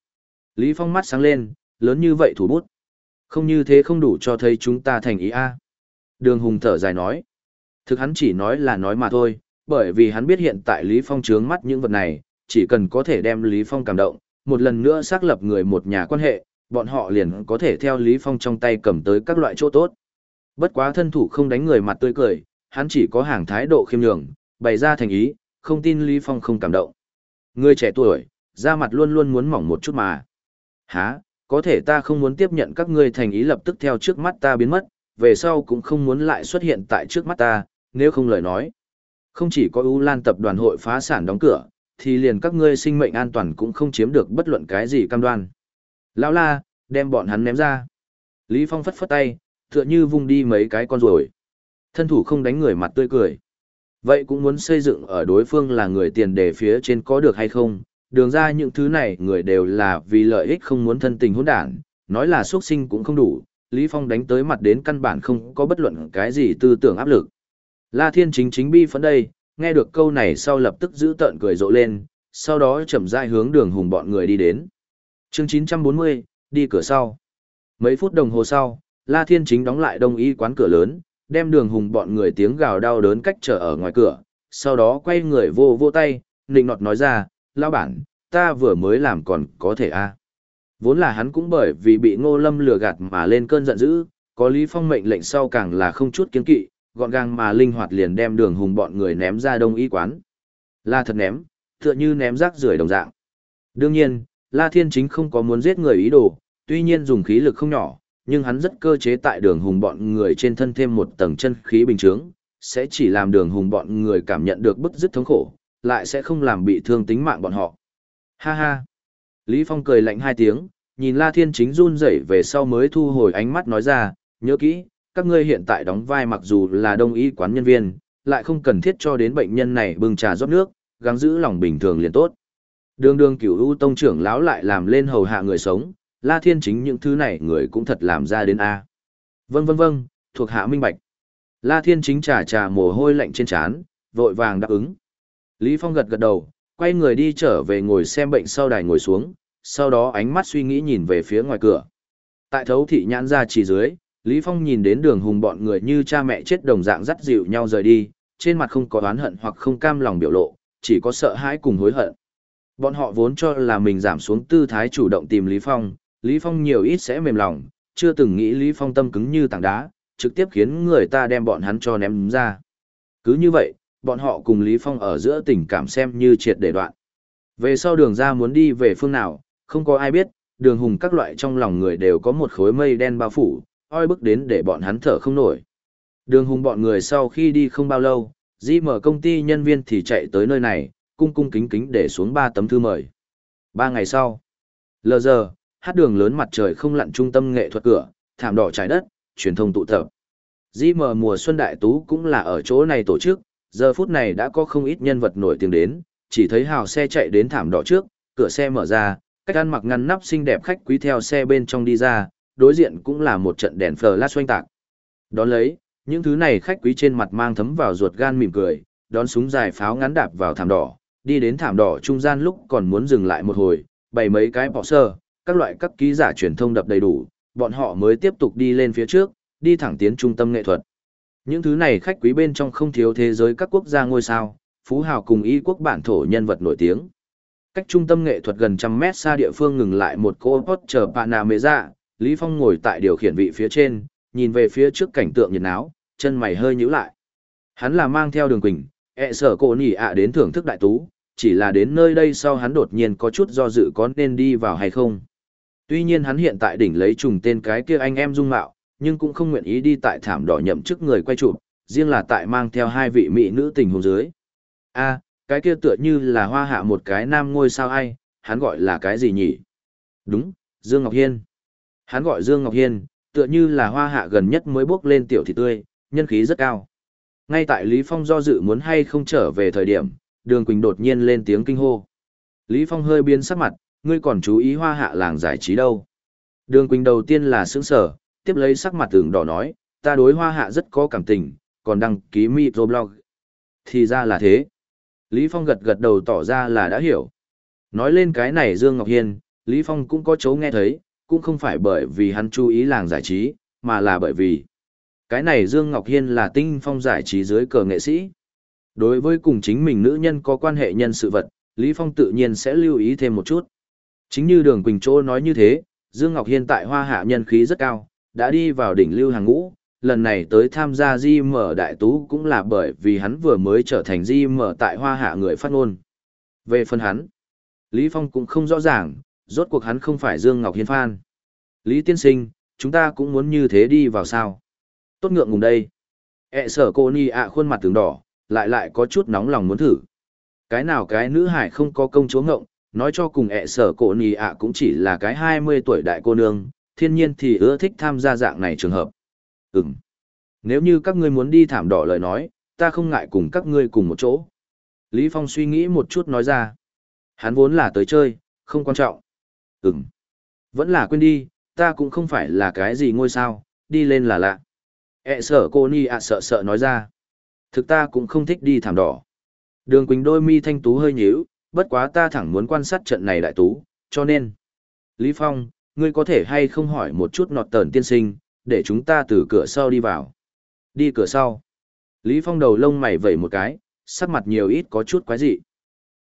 Lý Phong mắt sáng lên, lớn như vậy thủ bút. Không như thế không đủ cho thấy chúng ta thành ý a. Đường Hùng thở dài nói. Thực hắn chỉ nói là nói mà thôi, bởi vì hắn biết hiện tại Lý Phong trướng mắt những vật này, chỉ cần có thể đem Lý Phong cảm động, một lần nữa xác lập người một nhà quan hệ, bọn họ liền có thể theo Lý Phong trong tay cầm tới các loại chỗ tốt. Bất quá thân thủ không đánh người mặt tươi cười, hắn chỉ có hàng thái độ khiêm nhường, bày ra thành ý, không tin Lý Phong không cảm động. Người trẻ tuổi, da mặt luôn luôn muốn mỏng một chút mà. Hả, có thể ta không muốn tiếp nhận các ngươi thành ý lập tức theo trước mắt ta biến mất, về sau cũng không muốn lại xuất hiện tại trước mắt ta, nếu không lời nói. Không chỉ có U Lan tập đoàn hội phá sản đóng cửa, thì liền các ngươi sinh mệnh an toàn cũng không chiếm được bất luận cái gì cam đoan. Lão la, đem bọn hắn ném ra. Lý Phong phất phất tay, tựa như vung đi mấy cái con rồi. Thân thủ không đánh người mặt tươi cười. Vậy cũng muốn xây dựng ở đối phương là người tiền đề phía trên có được hay không, đường ra những thứ này người đều là vì lợi ích không muốn thân tình hỗn đản, nói là xuất sinh cũng không đủ, Lý Phong đánh tới mặt đến căn bản không có bất luận cái gì tư tưởng áp lực. La Thiên chính chính bi phấn đây, nghe được câu này sau lập tức giữ tợn cười rộ lên, sau đó chậm rãi hướng đường hùng bọn người đi đến. Chương 940, đi cửa sau. Mấy phút đồng hồ sau, La Thiên chính đóng lại đông y quán cửa lớn, đem đường hùng bọn người tiếng gào đau đớn cách trở ở ngoài cửa, sau đó quay người vô vô tay, nịnh nọt nói ra, lão bản, ta vừa mới làm còn có thể a. À. Vốn là hắn cũng bởi vì bị Ngô Lâm lừa gạt mà lên cơn giận dữ, có Lý Phong mệnh lệnh sau càng là không chút kiên kỵ, gọn gàng mà linh hoạt liền đem đường hùng bọn người ném ra đông y quán. La thật ném, tựa như ném rác rưởi đồng dạng. Đương nhiên, La Thiên chính không có muốn giết người ý đồ, tuy nhiên dùng khí lực không nhỏ, nhưng hắn rất cơ chế tại đường hùng bọn người trên thân thêm một tầng chân khí bình chướng, sẽ chỉ làm đường hùng bọn người cảm nhận được bức dứt thống khổ, lại sẽ không làm bị thương tính mạng bọn họ. Ha ha! Lý Phong cười lạnh hai tiếng, nhìn La Thiên Chính run rẩy về sau mới thu hồi ánh mắt nói ra, nhớ kỹ, các ngươi hiện tại đóng vai mặc dù là đông y quán nhân viên, lại không cần thiết cho đến bệnh nhân này bưng trà rót nước, gắng giữ lòng bình thường liền tốt. Đường đường cửu u tông trưởng lão lại làm lên hầu hạ người sống, La Thiên Chính những thứ này người cũng thật làm ra đến A. Vâng vâng vâng, thuộc hạ minh bạch. La Thiên Chính trà trà mồ hôi lạnh trên trán, vội vàng đáp ứng. Lý Phong gật gật đầu, quay người đi trở về ngồi xem bệnh sau đài ngồi xuống, sau đó ánh mắt suy nghĩ nhìn về phía ngoài cửa. Tại thấu thị nhãn ra chỉ dưới, Lý Phong nhìn đến đường hùng bọn người như cha mẹ chết đồng dạng dắt dịu nhau rời đi, trên mặt không có oán hận hoặc không cam lòng biểu lộ, chỉ có sợ hãi cùng hối hận. Bọn họ vốn cho là mình giảm xuống tư thái chủ động tìm Lý Phong, Lý Phong nhiều ít sẽ mềm lòng, chưa từng nghĩ Lý Phong tâm cứng như tảng đá, trực tiếp khiến người ta đem bọn hắn cho ném ra. Cứ như vậy, bọn họ cùng Lý Phong ở giữa tình cảm xem như triệt để đoạn. Về sau đường ra muốn đi về phương nào, không có ai biết, đường hùng các loại trong lòng người đều có một khối mây đen bao phủ, oi bức đến để bọn hắn thở không nổi. Đường hùng bọn người sau khi đi không bao lâu, di mở công ty nhân viên thì chạy tới nơi này, cung cung kính kính để xuống ba tấm thư mời. Ba ngày sau, lờ giờ, hát đường lớn mặt trời không lặn trung tâm nghệ thuật cửa, thảm đỏ trái đất, truyền thông tụ tập. Di mở mùa xuân đại tú cũng là ở chỗ này tổ chức, giờ phút này đã có không ít nhân vật nổi tiếng đến, chỉ thấy hào xe chạy đến thảm đỏ trước, cửa xe mở ra, cách ăn mặc ngăn nắp xinh đẹp khách quý theo xe bên trong đi ra, đối diện cũng là một trận đèn flash xoanh tạc. Đón lấy, những thứ này khách quý trên mặt mang thấm vào ruột gan mỉm cười, đón súng dài pháo ngắn đạp vào thảm đỏ, đi đến thảm đỏ trung gian lúc còn muốn dừng lại một hồi, bày mấy cái bỏ sơ, các loại các ký giả truyền thông đập đầy đủ, bọn họ mới tiếp tục đi lên phía trước, đi thẳng tiến trung tâm nghệ thuật. Những thứ này khách quý bên trong không thiếu thế giới các quốc gia ngôi sao, phú hào cùng y quốc bản thổ nhân vật nổi tiếng. Cách trung tâm nghệ thuật gần trăm mét xa địa phương ngừng lại một cô hot chờ Panamera, Lý Phong ngồi tại điều khiển vị phía trên, nhìn về phía trước cảnh tượng nhiệt áo, chân mày hơi nhíu lại. Hắn là mang theo đường quỳnh, ẹ sở cổ nỉ ạ đến thưởng thức đại tú, chỉ là đến nơi đây sau hắn đột nhiên có chút do dự có nên đi vào hay không. Tuy nhiên hắn hiện tại đỉnh lấy trùng tên cái kia anh em dung mạo, nhưng cũng không nguyện ý đi tại thảm đỏ nhậm chức người quay chụp, riêng là tại mang theo hai vị mỹ nữ tình hôn dưới. A, cái kia tựa như là hoa hạ một cái nam ngôi sao ai, hắn gọi là cái gì nhỉ? Đúng, Dương Ngọc Hiên. Hắn gọi Dương Ngọc Hiên, tựa như là hoa hạ gần nhất mới bước lên tiểu thị tươi, nhân khí rất cao. Ngay tại Lý Phong do dự muốn hay không trở về thời điểm, Đường Quỳnh đột nhiên lên tiếng kinh hô. Lý Phong hơi biến sắc mặt, ngươi còn chú ý hoa hạ làng giải trí đâu. Đường Quỳnh đầu tiên là sững sở, tiếp lấy sắc mặt tưởng đỏ nói, ta đối hoa hạ rất có cảm tình, còn đăng ký microblog. Thì ra là thế. Lý Phong gật gật đầu tỏ ra là đã hiểu. Nói lên cái này Dương Ngọc Hiên, Lý Phong cũng có chấu nghe thấy, cũng không phải bởi vì hắn chú ý làng giải trí, mà là bởi vì cái này Dương Ngọc Hiên là tinh phong giải trí dưới cờ nghệ sĩ. Đối với cùng chính mình nữ nhân có quan hệ nhân sự vật, Lý Phong tự nhiên sẽ lưu ý thêm một chút. Chính như đường Quỳnh Châu nói như thế, Dương Ngọc Hiên tại hoa hạ nhân khí rất cao, đã đi vào đỉnh lưu hàng ngũ, lần này tới tham gia di mở đại tú cũng là bởi vì hắn vừa mới trở thành di mở tại hoa hạ người phát ngôn. Về phần hắn, Lý Phong cũng không rõ ràng, rốt cuộc hắn không phải Dương Ngọc Hiên Phan. Lý Tiên Sinh, chúng ta cũng muốn như thế đi vào sao. Tốt ngượng ngùng đây. E sở cô ni ạ khuôn mặt tướng đỏ, lại lại có chút nóng lòng muốn thử. Cái nào cái nữ hải không có công chúa ngộng, nói cho cùng ẹ sở cổ nì ạ cũng chỉ là cái 20 tuổi đại cô nương, thiên nhiên thì ưa thích tham gia dạng này trường hợp. Ừm. Nếu như các ngươi muốn đi thảm đỏ lời nói, ta không ngại cùng các ngươi cùng một chỗ. Lý Phong suy nghĩ một chút nói ra. Hắn vốn là tới chơi, không quan trọng. Ừm. Vẫn là quên đi, ta cũng không phải là cái gì ngôi sao, đi lên là lạ. E sợ cô ni ạ sợ sợ nói ra. Thực ta cũng không thích đi thảm đỏ. Đường Quỳnh đôi mi thanh tú hơi nhíu, bất quá ta thẳng muốn quan sát trận này đại tú, cho nên. Lý Phong, ngươi có thể hay không hỏi một chút nọt tờn tiên sinh, để chúng ta từ cửa sau đi vào. Đi cửa sau. Lý Phong đầu lông mày vẩy một cái, sắc mặt nhiều ít có chút quái dị.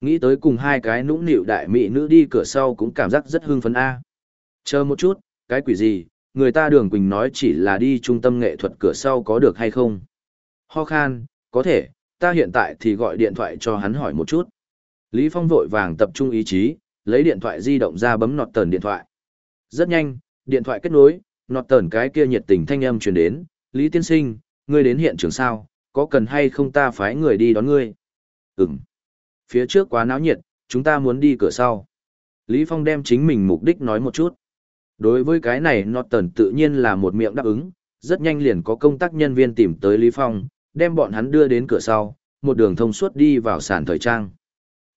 Nghĩ tới cùng hai cái nũng nịu đại mỹ nữ đi cửa sau cũng cảm giác rất hưng phấn A. Chờ một chút, cái quỷ gì, người ta đường quỳnh nói chỉ là đi trung tâm nghệ thuật cửa sau có được hay không? Ho khan, có thể, ta hiện tại thì gọi điện thoại cho hắn hỏi một chút. Lý Phong vội vàng tập trung ý chí, lấy điện thoại di động ra bấm nọt tờn điện thoại. Rất nhanh, điện thoại kết nối, nọt tờn cái kia nhiệt tình thanh âm truyền đến, Lý Tiên Sinh, ngươi đến hiện trường sao, có cần hay không ta phái người đi đón ngươi? Ừm. Phía trước quá náo nhiệt, chúng ta muốn đi cửa sau. Lý Phong đem chính mình mục đích nói một chút. Đối với cái này Norton tự nhiên là một miệng đáp ứng, rất nhanh liền có công tác nhân viên tìm tới Lý Phong, đem bọn hắn đưa đến cửa sau, một đường thông suốt đi vào sàn thời trang.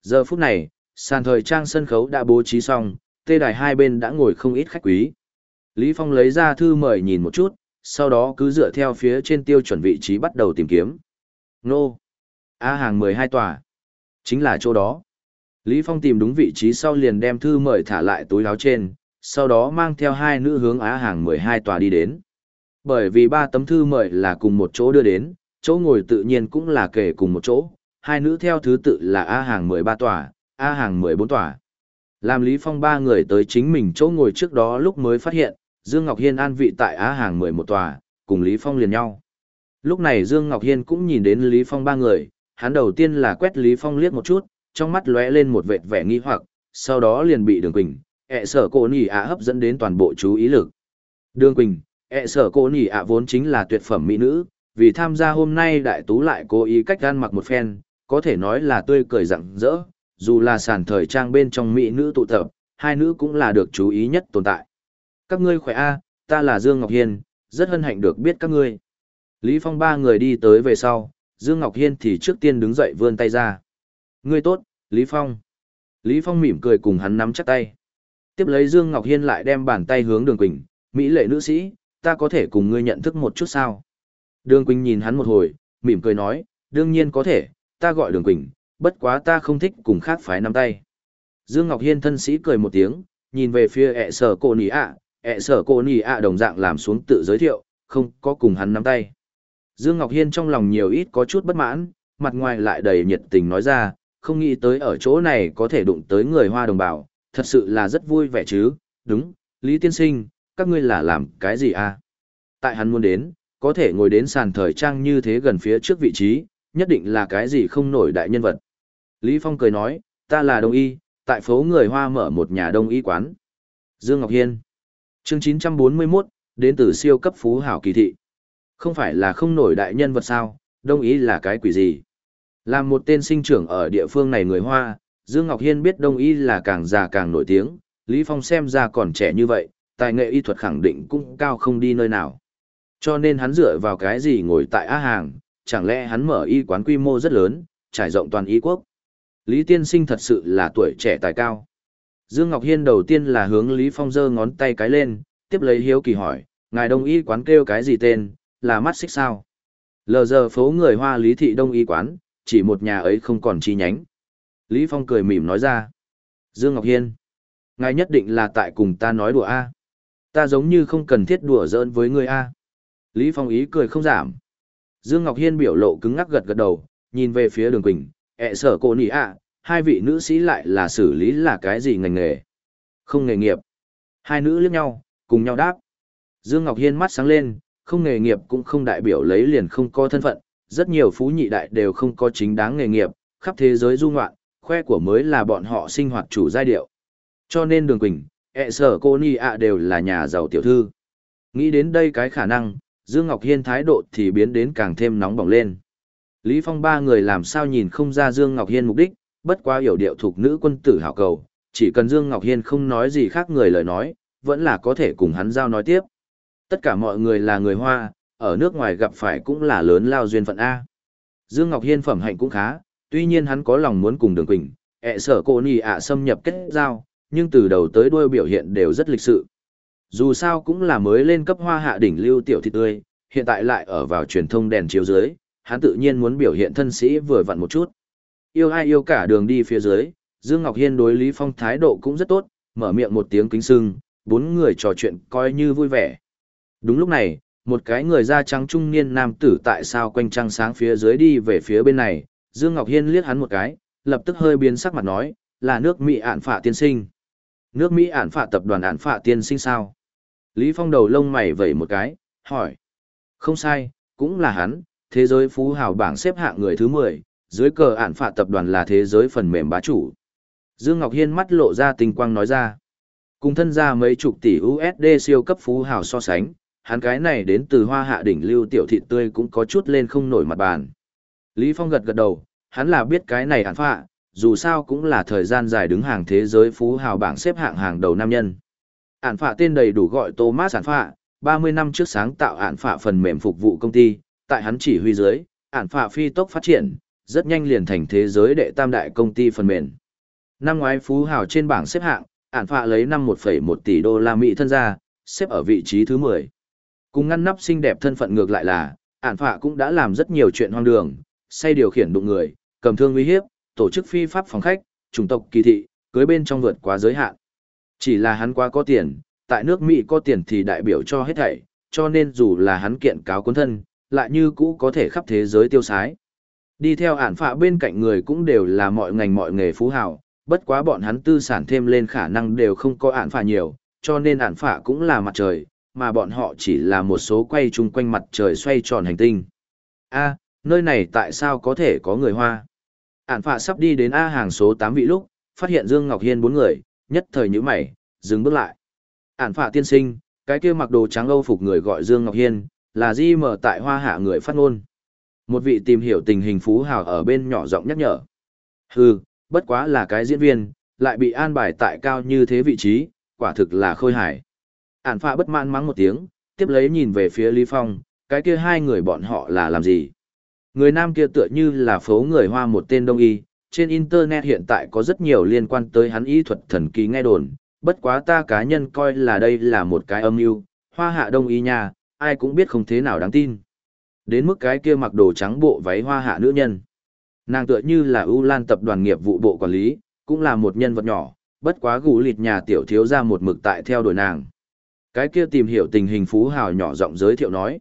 Giờ phút này, sàn thời trang sân khấu đã bố trí xong, tê đài hai bên đã ngồi không ít khách quý. Lý Phong lấy ra thư mời nhìn một chút, sau đó cứ dựa theo phía trên tiêu chuẩn vị trí bắt đầu tìm kiếm. Nô! A hàng 12 tòa. Chính là chỗ đó. Lý Phong tìm đúng vị trí sau liền đem thư mời thả lại túi áo trên, sau đó mang theo hai nữ hướng Á hàng 12 tòa đi đến. Bởi vì ba tấm thư mời là cùng một chỗ đưa đến, chỗ ngồi tự nhiên cũng là kể cùng một chỗ, hai nữ theo thứ tự là A hàng 13 tòa, A hàng 14 tòa. Làm Lý Phong ba người tới chính mình chỗ ngồi trước đó lúc mới phát hiện, Dương Ngọc Hiên an vị tại A hàng 11 tòa, cùng Lý Phong liền nhau. Lúc này Dương Ngọc Hiên cũng nhìn đến Lý Phong ba người, hắn đầu tiên là quét Lý Phong liếc một chút, trong mắt lóe lên một vệt vẻ nghi hoặc, sau đó liền bị Đường Quỳnh, ẹ sở cô nỉ ạ hấp dẫn đến toàn bộ chú ý lực. Đường Quỳnh, ẹ sở cô nỉ ạ vốn chính là tuyệt phẩm mỹ nữ, vì tham gia hôm nay đại tú lại cố ý cách gan mặc một phen, có thể nói là tươi cười rạng rỡ, dù là sàn thời trang bên trong mỹ nữ tụ tập, hai nữ cũng là được chú ý nhất tồn tại. Các ngươi khỏe a, ta là Dương Ngọc Hiên, rất hân hạnh được biết các ngươi. Lý Phong ba người đi tới về sau, Dương Ngọc Hiên thì trước tiên đứng dậy vươn tay ra. Ngươi tốt, Lý Phong. Lý Phong mỉm cười cùng hắn nắm chắc tay. Tiếp lấy Dương Ngọc Hiên lại đem bàn tay hướng Đường Quỳnh, Mỹ lệ nữ sĩ, ta có thể cùng ngươi nhận thức một chút sao? Đường Quỳnh nhìn hắn một hồi, mỉm cười nói, đương nhiên có thể, ta gọi Đường Quỳnh, bất quá ta không thích cùng khác phái nắm tay. Dương Ngọc Hiên thân sĩ cười một tiếng, nhìn về phía ẹ sở cô nì ạ, ẹ sở cô nì ạ đồng dạng làm xuống tự giới thiệu, không có cùng hắn nắm tay. Dương Ngọc Hiên trong lòng nhiều ít có chút bất mãn, mặt ngoài lại đầy nhiệt tình nói ra, không nghĩ tới ở chỗ này có thể đụng tới người hoa đồng bào, thật sự là rất vui vẻ chứ, đúng, Lý Tiên Sinh, các ngươi là làm cái gì à? Tại hắn muốn đến, có thể ngồi đến sàn thời trang như thế gần phía trước vị trí, nhất định là cái gì không nổi đại nhân vật. Lý Phong cười nói, ta là đông y, tại phố người hoa mở một nhà đông y quán. Dương Ngọc Hiên chương 941, đến từ siêu cấp phú hảo kỳ thị. Không phải là không nổi đại nhân vật sao, đông ý là cái quỷ gì. Làm một tên sinh trưởng ở địa phương này người Hoa, Dương Ngọc Hiên biết đông y là càng già càng nổi tiếng, Lý Phong xem ra còn trẻ như vậy, tài nghệ y thuật khẳng định cũng cao không đi nơi nào. Cho nên hắn dựa vào cái gì ngồi tại Á Hàng, chẳng lẽ hắn mở y quán quy mô rất lớn, trải rộng toàn y quốc. Lý Tiên Sinh thật sự là tuổi trẻ tài cao. Dương Ngọc Hiên đầu tiên là hướng Lý Phong giơ ngón tay cái lên, tiếp lấy hiếu kỳ hỏi, ngài đông y quán kêu cái gì tên, là mắt xích sao. Lờ giờ phố người Hoa Lý Thị Đông y quán, chỉ một nhà ấy không còn chi nhánh. Lý Phong cười mỉm nói ra. Dương Ngọc Hiên, ngài nhất định là tại cùng ta nói đùa A. Ta giống như không cần thiết đùa giỡn với người A. Lý Phong ý cười không giảm. Dương Ngọc Hiên biểu lộ cứng ngắc gật gật đầu, nhìn về phía đường quỳnh, ẹ sở cô nỉ ạ, hai vị nữ sĩ lại là xử lý là cái gì ngành nghề? Không nghề nghiệp. Hai nữ liếc nhau, cùng nhau đáp. Dương Ngọc Hiên mắt sáng lên, không nghề nghiệp cũng không đại biểu lấy liền không có thân phận, rất nhiều phú nhị đại đều không có chính đáng nghề nghiệp, khắp thế giới du ngoạn, khoe của mới là bọn họ sinh hoạt chủ giai điệu. Cho nên Đường Quỳnh, ẹ sở cô ni ạ đều là nhà giàu tiểu thư. Nghĩ đến đây cái khả năng, Dương Ngọc Hiên thái độ thì biến đến càng thêm nóng bỏng lên. Lý Phong ba người làm sao nhìn không ra Dương Ngọc Hiên mục đích, bất quá hiểu điệu thuộc nữ quân tử hảo cầu, chỉ cần Dương Ngọc Hiên không nói gì khác người lời nói, vẫn là có thể cùng hắn giao nói tiếp. Tất cả mọi người là người Hoa, ở nước ngoài gặp phải cũng là lớn lao duyên phận A. Dương Ngọc Hiên phẩm hạnh cũng khá, tuy nhiên hắn có lòng muốn cùng Đường Quỳnh, ẹ sở cô nì ạ xâm nhập kết giao, nhưng từ đầu tới đuôi biểu hiện đều rất lịch sự. Dù sao cũng là mới lên cấp hoa hạ đỉnh lưu tiểu thị tươi, hiện tại lại ở vào truyền thông đèn chiếu dưới, hắn tự nhiên muốn biểu hiện thân sĩ vừa vặn một chút. Yêu ai yêu cả đường đi phía dưới, Dương Ngọc Hiên đối Lý Phong thái độ cũng rất tốt, mở miệng một tiếng kính sưng, bốn người trò chuyện coi như vui vẻ. Đúng lúc này, một cái người da trắng trung niên nam tử tại sao quanh trăng sáng phía dưới đi về phía bên này, Dương Ngọc Hiên liếc hắn một cái, lập tức hơi biến sắc mặt nói, là nước Mỹ ản phạ tiên sinh. Nước Mỹ ản phạ tập đoàn ản phạ tiên sinh sao? Lý Phong đầu lông mày vẩy một cái, hỏi. Không sai, cũng là hắn, thế giới phú hào bảng xếp hạng người thứ 10, dưới cờ ản phạ tập đoàn là thế giới phần mềm bá chủ. Dương Ngọc Hiên mắt lộ ra tình quang nói ra. Cùng thân ra mấy chục tỷ USD siêu cấp phú hào so sánh, hắn cái này đến từ hoa hạ đỉnh lưu tiểu thị tươi cũng có chút lên không nổi mặt bàn. Lý Phong gật gật đầu, hắn là biết cái này ản phạ, dù sao cũng là thời gian dài đứng hàng thế giới phú hào bảng xếp hạng hàng đầu nam nhân. Ản phạ tên đầy đủ gọi Thomas ản phạ, 30 năm trước sáng tạo ản phạ phần mềm phục vụ công ty, tại hắn chỉ huy dưới, ản phạ phi tốc phát triển, rất nhanh liền thành thế giới đệ tam đại công ty phần mềm. Năm ngoái phú hào trên bảng xếp hạng, ản phạ lấy năm 1,1 tỷ đô la Mỹ thân ra, xếp ở vị trí thứ 10. Cùng ngăn nắp xinh đẹp thân phận ngược lại là, ản phạ cũng đã làm rất nhiều chuyện hoang đường, say điều khiển đụng người, cầm thương uy hiếp, tổ chức phi pháp phòng khách, chủng tộc kỳ thị, cưới bên trong vượt quá giới hạn. Chỉ là hắn quá có tiền, tại nước Mỹ có tiền thì đại biểu cho hết thảy, cho nên dù là hắn kiện cáo cuốn thân, lại như cũ có thể khắp thế giới tiêu sái. Đi theo ản phạ bên cạnh người cũng đều là mọi ngành mọi nghề phú hào, bất quá bọn hắn tư sản thêm lên khả năng đều không có ản phạ nhiều, cho nên ản phạ cũng là mặt trời, mà bọn họ chỉ là một số quay chung quanh mặt trời xoay tròn hành tinh. A, nơi này tại sao có thể có người Hoa? Ản phạ sắp đi đến A hàng số 8 vị lúc, phát hiện Dương Ngọc Hiên bốn người, nhất thời nhíu mày, dừng bước lại. Ản phạ tiên sinh, cái kia mặc đồ trắng âu phục người gọi Dương Ngọc Hiên, là di mở tại Hoa Hạ người phát ngôn. Một vị tìm hiểu tình hình phú hào ở bên nhỏ giọng nhắc nhở. Hừ, bất quá là cái diễn viên, lại bị an bài tại cao như thế vị trí, quả thực là khôi hài. Ản phạ bất mãn mắng một tiếng, tiếp lấy nhìn về phía Lý Phong, cái kia hai người bọn họ là làm gì? Người nam kia tựa như là phố người Hoa một tên đông y, trên Internet hiện tại có rất nhiều liên quan tới hắn y thuật thần kỳ nghe đồn, bất quá ta cá nhân coi là đây là một cái âm mưu hoa hạ đông y nha, ai cũng biết không thế nào đáng tin. Đến mức cái kia mặc đồ trắng bộ váy hoa hạ nữ nhân. Nàng tựa như là ưu lan tập đoàn nghiệp vụ bộ quản lý, cũng là một nhân vật nhỏ, bất quá gù lịt nhà tiểu thiếu ra một mực tại theo đuổi nàng. Cái kia tìm hiểu tình hình phú hào nhỏ giọng giới thiệu nói.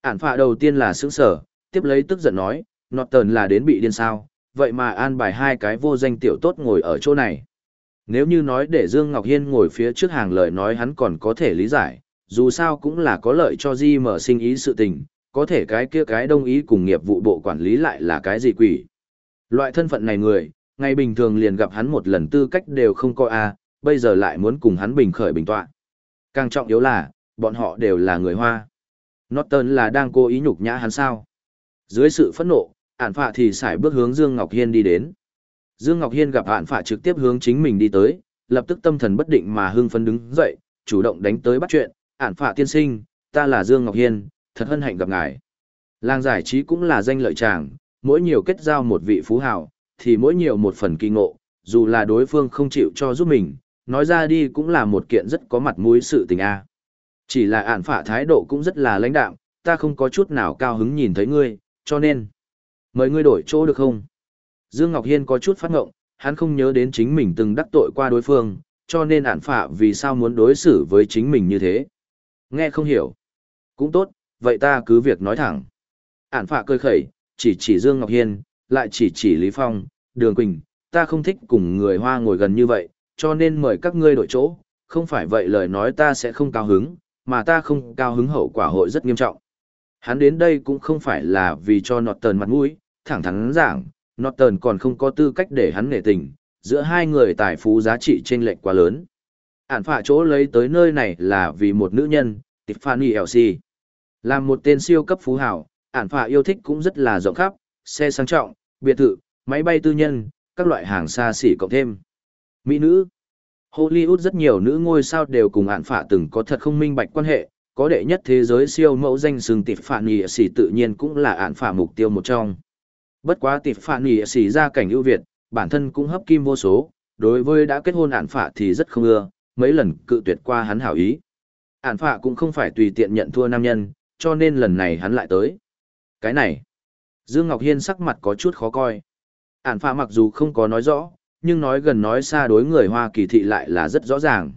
Ản phạ đầu tiên là sướng sở, tiếp lấy tức giận nói, Norton là đến bị điên sao, vậy mà an bài hai cái vô danh tiểu tốt ngồi ở chỗ này. Nếu như nói để Dương Ngọc Hiên ngồi phía trước hàng lời nói hắn còn có thể lý giải, dù sao cũng là có lợi cho Di mở sinh ý sự tình, có thể cái kia cái đông ý cùng nghiệp vụ bộ quản lý lại là cái gì quỷ. Loại thân phận này người, ngày bình thường liền gặp hắn một lần tư cách đều không coi a, bây giờ lại muốn cùng hắn bình khởi bình tọa. Càng trọng yếu là, bọn họ đều là người Hoa. Norton là đang cố ý nhục nhã hắn sao. Dưới sự phẫn nộ, ản phạ thì xài bước hướng Dương Ngọc Hiên đi đến. Dương Ngọc Hiên gặp ản phạ trực tiếp hướng chính mình đi tới, lập tức tâm thần bất định mà hưng phấn đứng dậy, chủ động đánh tới bắt chuyện, ản phạ tiên sinh, ta là Dương Ngọc Hiên, thật hân hạnh gặp ngài. Làng giải trí cũng là danh lợi tràng, mỗi nhiều kết giao một vị phú hào, thì mỗi nhiều một phần kỳ ngộ, dù là đối phương không chịu cho giúp mình, nói ra đi cũng là một kiện rất có mặt mũi sự tình a. À. Chỉ là ản phả thái độ cũng rất là lãnh đạm, ta không có chút nào cao hứng nhìn thấy ngươi, cho nên, mời ngươi đổi chỗ được không? Dương Ngọc Hiên có chút phát ngộng, hắn không nhớ đến chính mình từng đắc tội qua đối phương, cho nên ản phả vì sao muốn đối xử với chính mình như thế. Nghe không hiểu. Cũng tốt, vậy ta cứ việc nói thẳng. Ản phả cười khẩy, chỉ chỉ Dương Ngọc Hiên, lại chỉ chỉ Lý Phong, Đường Quỳnh, ta không thích cùng người Hoa ngồi gần như vậy, cho nên mời các ngươi đổi chỗ, không phải vậy lời nói ta sẽ không cao hứng, mà ta không cao hứng hậu quả hội rất nghiêm trọng. Hắn đến đây cũng không phải là vì cho nọt tờn mặt mũi, thẳng thắn giảng, nọt tờn còn không có tư cách để hắn nể tình, giữa hai người tài phú giá trị trên lệch quá lớn. Ản phạ chỗ lấy tới nơi này là vì một nữ nhân, Tiffany LC. Là một tên siêu cấp phú hào, ản phạ yêu thích cũng rất là rộng khắp, xe sang trọng, biệt thự, máy bay tư nhân, các loại hàng xa xỉ cộng thêm. Mỹ nữ Hollywood rất nhiều nữ ngôi sao đều cùng ản phả từng có thật không minh bạch quan hệ, có đệ nhất thế giới siêu mẫu danh sừng tịp phản nhị xỉ tự nhiên cũng là ản phả mục tiêu một trong. Bất quá tịp phản nhị xỉ ra cảnh ưu việt, bản thân cũng hấp kim vô số, đối với đã kết hôn ản phả thì rất không ưa, mấy lần cự tuyệt qua hắn hảo ý. Ản phả cũng không phải tùy tiện nhận thua nam nhân, cho nên lần này hắn lại tới. Cái này, Dương Ngọc Hiên sắc mặt có chút khó coi. Ản phả mặc dù không có nói rõ, nhưng nói gần nói xa đối người Hoa kỳ thị lại là rất rõ ràng.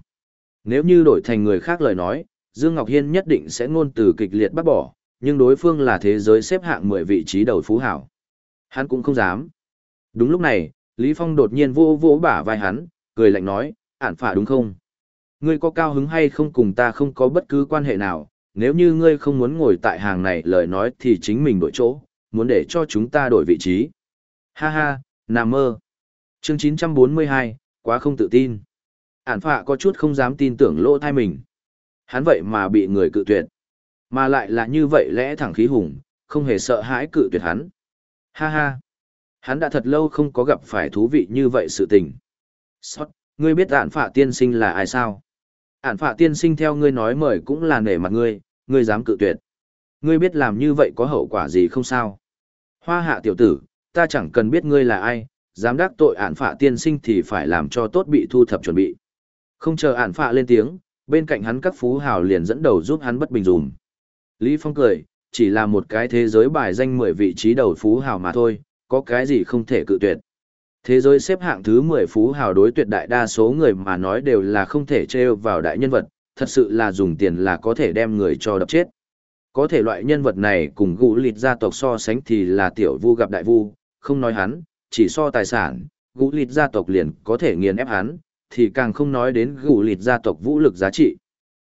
Nếu như đổi thành người khác lời nói, Dương Ngọc Hiên nhất định sẽ ngôn từ kịch liệt bắt bỏ, nhưng đối phương là thế giới xếp hạng 10 vị trí đầu phú hảo. Hắn cũng không dám. Đúng lúc này, Lý Phong đột nhiên vô vô bả vai hắn, cười lạnh nói, ản phả đúng không? Ngươi có cao hứng hay không cùng ta không có bất cứ quan hệ nào, nếu như ngươi không muốn ngồi tại hàng này lời nói thì chính mình đổi chỗ, muốn để cho chúng ta đổi vị trí. Ha ha, nằm mơ. Chương 942, quá không tự tin. Ản phạ có chút không dám tin tưởng lỗ thai mình. Hắn vậy mà bị người cự tuyệt. Mà lại là như vậy lẽ thẳng khí hùng, không hề sợ hãi cự tuyệt hắn. Ha ha. Hắn đã thật lâu không có gặp phải thú vị như vậy sự tình. Sót, ngươi biết ản phạ tiên sinh là ai sao? Ản phạ tiên sinh theo ngươi nói mời cũng là nể mặt ngươi, ngươi dám cự tuyệt. Ngươi biết làm như vậy có hậu quả gì không sao? Hoa hạ tiểu tử, ta chẳng cần biết ngươi là ai, dám đắc tội ản phạ tiên sinh thì phải làm cho tốt bị thu thập chuẩn bị. Không chờ ản phạ lên tiếng, bên cạnh hắn các phú hào liền dẫn đầu giúp hắn bất bình dùm. Lý Phong cười, chỉ là một cái thế giới bài danh 10 vị trí đầu phú hào mà thôi, có cái gì không thể cự tuyệt. Thế giới xếp hạng thứ 10 phú hào đối tuyệt đại đa số người mà nói đều là không thể trêu vào đại nhân vật, thật sự là dùng tiền là có thể đem người cho đập chết. Có thể loại nhân vật này cùng gũ lịt gia tộc so sánh thì là tiểu vu gặp đại vu, không nói hắn, chỉ so tài sản, gũ lịt gia tộc liền có thể nghiền ép hắn, thì càng không nói đến gũ lịt gia tộc vũ lực giá trị.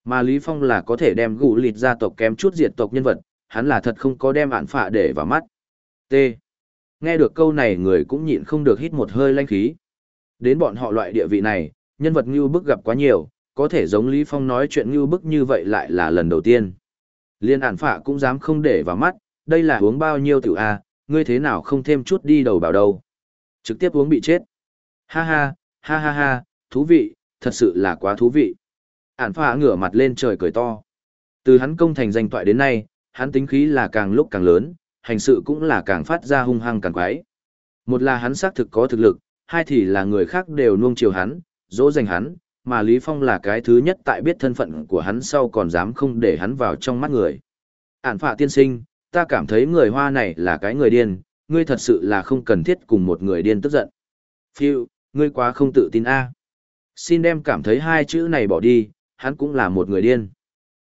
Mà Lý Phong là có thể đem gũ lịt gia tộc kém chút diệt tộc nhân vật, hắn là thật không có đem ản phạ để vào mắt. T. Nghe được câu này người cũng nhịn không được hít một hơi lanh khí. Đến bọn họ loại địa vị này, nhân vật như bức gặp quá nhiều, có thể giống Lý Phong nói chuyện như bức như vậy lại là lần đầu tiên. Liên ản phạ cũng dám không để vào mắt, đây là uống bao nhiêu tiểu A, ngươi thế nào không thêm chút đi đầu bảo đâu. Trực tiếp uống bị chết. Ha ha, ha ha ha, thú vị, thật sự là quá thú vị. Ản phạ ngửa mặt lên trời cười to. Từ hắn công thành danh toại đến nay, hắn tính khí là càng lúc càng lớn, hành sự cũng là càng phát ra hung hăng càng quái. Một là hắn xác thực có thực lực, hai thì là người khác đều nuông chiều hắn, dỗ dành hắn, mà Lý Phong là cái thứ nhất tại biết thân phận của hắn sau còn dám không để hắn vào trong mắt người. Ản phạ tiên sinh, ta cảm thấy người hoa này là cái người điên, ngươi thật sự là không cần thiết cùng một người điên tức giận. Phiêu, ngươi quá không tự tin a. Xin đem cảm thấy hai chữ này bỏ đi, hắn cũng là một người điên.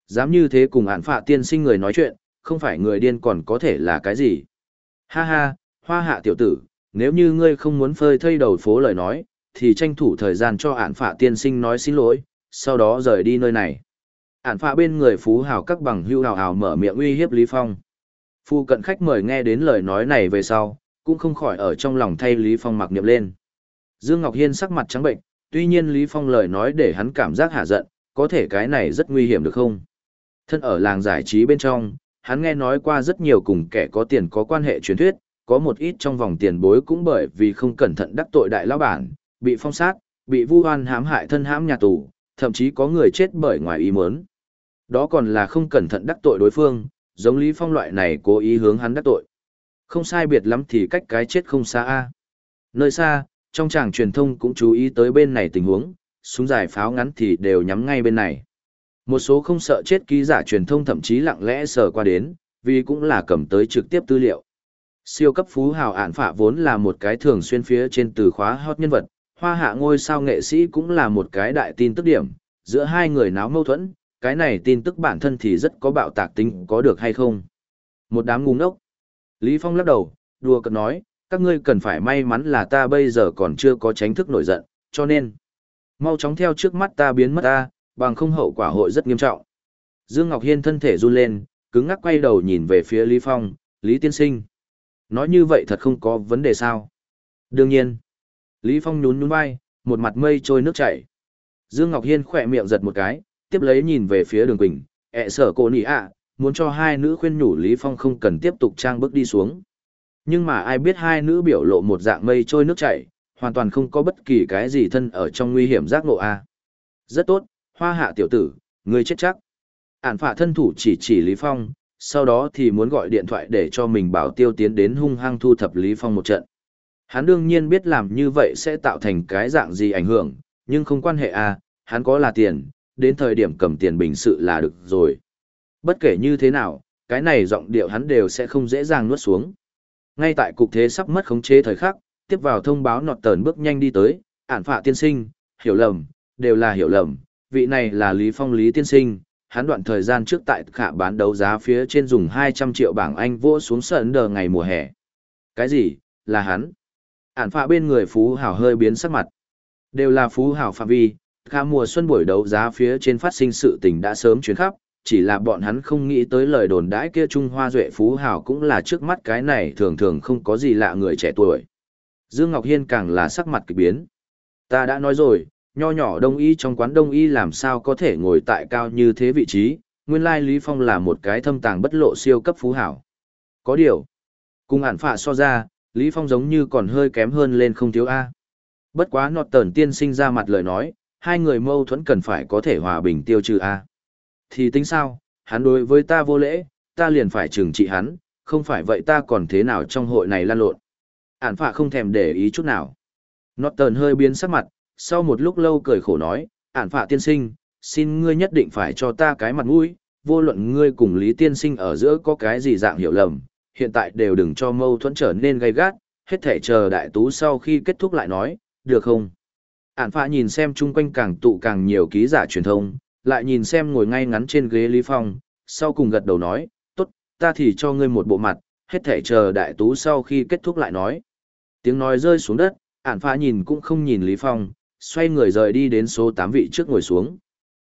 Dám như thế cùng ản phạ tiên sinh người nói chuyện, không phải người điên còn có thể là cái gì. Ha ha, hoa hạ tiểu tử, nếu như ngươi không muốn phơi thây đầu phố lời nói, thì tranh thủ thời gian cho ản phạ tiên sinh nói xin lỗi, sau đó rời đi nơi này. Ản phạ bên người phú hào các bằng hưu hào hào mở miệng uy hiếp Lý Phong. Phu cận khách mời nghe đến lời nói này về sau, cũng không khỏi ở trong lòng thay Lý Phong mặc niệm lên. Dương Ngọc Hiên sắc mặt trắng bệnh, tuy nhiên Lý Phong lời nói để hắn cảm giác hạ giận, có thể cái này rất nguy hiểm được không? Thân ở làng giải trí bên trong, hắn nghe nói qua rất nhiều cùng kẻ có tiền có quan hệ truyền thuyết, có một ít trong vòng tiền bối cũng bởi vì không cẩn thận đắc tội đại lão bản, bị phong sát, bị vu oan hãm hại thân hãm nhà tù, thậm chí có người chết bởi ngoài ý muốn. Đó còn là không cẩn thận đắc tội đối phương, giống Lý Phong loại này cố ý hướng hắn đắc tội. Không sai biệt lắm thì cách cái chết không xa a. Nơi xa, trong tràng truyền thông cũng chú ý tới bên này tình huống, súng dài pháo ngắn thì đều nhắm ngay bên này. Một số không sợ chết ký giả truyền thông thậm chí lặng lẽ sờ qua đến, vì cũng là cầm tới trực tiếp tư liệu. Siêu cấp phú hào ản phạ vốn là một cái thường xuyên phía trên từ khóa hot nhân vật, hoa hạ ngôi sao nghệ sĩ cũng là một cái đại tin tức điểm, giữa hai người náo mâu thuẫn, cái này tin tức bản thân thì rất có bạo tạc tính có được hay không. Một đám ngu ngốc. Lý Phong lắc đầu, đùa cợt nói, các ngươi cần phải may mắn là ta bây giờ còn chưa có tránh thức nổi giận, cho nên, mau chóng theo trước mắt ta biến mất ta, bằng không hậu quả hội rất nghiêm trọng. Dương Ngọc Hiên thân thể run lên, cứng ngắc quay đầu nhìn về phía Lý Phong, Lý Tiên Sinh. Nói như vậy thật không có vấn đề sao? Đương nhiên. Lý Phong nhún nhún vai, một mặt mây trôi nước chảy. Dương Ngọc Hiên khỏe miệng giật một cái, tiếp lấy nhìn về phía đường quỳnh, ẹ sở cô nị ạ, muốn cho hai nữ khuyên nhủ Lý Phong không cần tiếp tục trang bước đi xuống. Nhưng mà ai biết hai nữ biểu lộ một dạng mây trôi nước chảy, hoàn toàn không có bất kỳ cái gì thân ở trong nguy hiểm giác ngộ a. Rất tốt, hoa hạ tiểu tử, ngươi chết chắc. Ản phạ thân thủ chỉ chỉ Lý Phong, sau đó thì muốn gọi điện thoại để cho mình bảo tiêu tiến đến hung hăng thu thập Lý Phong một trận. Hắn đương nhiên biết làm như vậy sẽ tạo thành cái dạng gì ảnh hưởng, nhưng không quan hệ à, hắn có là tiền, đến thời điểm cầm tiền bình sự là được rồi. Bất kể như thế nào, cái này giọng điệu hắn đều sẽ không dễ dàng nuốt xuống. Ngay tại cục thế sắp mất khống chế thời khắc, tiếp vào thông báo nọt tờn bước nhanh đi tới, ản phạ tiên sinh, hiểu lầm, đều là hiểu lầm, vị này là Lý Phong Lý tiên sinh, hắn đoạn thời gian trước tại khả bán đấu giá phía trên dùng 200 triệu bảng Anh vỗ xuống sân đờ ngày mùa hè. Cái gì, là hắn? ản phạ bên người phú hảo hơi biến sắc mặt đều là phú hảo phạm vi khả mùa xuân buổi đấu giá phía trên phát sinh sự tình đã sớm chuyến khắp chỉ là bọn hắn không nghĩ tới lời đồn đãi kia trung hoa duệ phú hảo cũng là trước mắt cái này thường thường không có gì lạ người trẻ tuổi. Dương ngọc hiên càng là sắc mặt kỳ biến. Ta đã nói rồi nho nhỏ đông y trong quán đông y làm sao có thể ngồi tại cao như thế vị trí nguyên lai lý phong là một cái thâm tàng bất lộ siêu cấp phú hảo có điều cùng ản phạ so ra Lý Phong giống như còn hơi kém hơn lên không thiếu A. Bất quá nọt tờn tiên sinh ra mặt lời nói, hai người mâu thuẫn cần phải có thể hòa bình tiêu trừ A. Thì tính sao, hắn đối với ta vô lễ, ta liền phải trừng trị hắn, không phải vậy ta còn thế nào trong hội này lan lộn. Ản phạ không thèm để ý chút nào. nó tờn hơi biến sắc mặt, sau một lúc lâu cười khổ nói, ản phạ tiên sinh, xin ngươi nhất định phải cho ta cái mặt mũi, vô luận ngươi cùng Lý tiên sinh ở giữa có cái gì dạng hiểu lầm, hiện tại đều đừng cho mâu thuẫn trở nên gay gắt, hết thể chờ đại tú sau khi kết thúc lại nói, được không? Ản phạ nhìn xem chung quanh càng tụ càng nhiều ký giả truyền thông, lại nhìn xem ngồi ngay ngắn trên ghế Lý Phong, sau cùng gật đầu nói, tốt, ta thì cho ngươi một bộ mặt, hết thể chờ đại tú sau khi kết thúc lại nói. Tiếng nói rơi xuống đất, Ản phạ nhìn cũng không nhìn Lý Phong, xoay người rời đi đến số 8 vị trước ngồi xuống.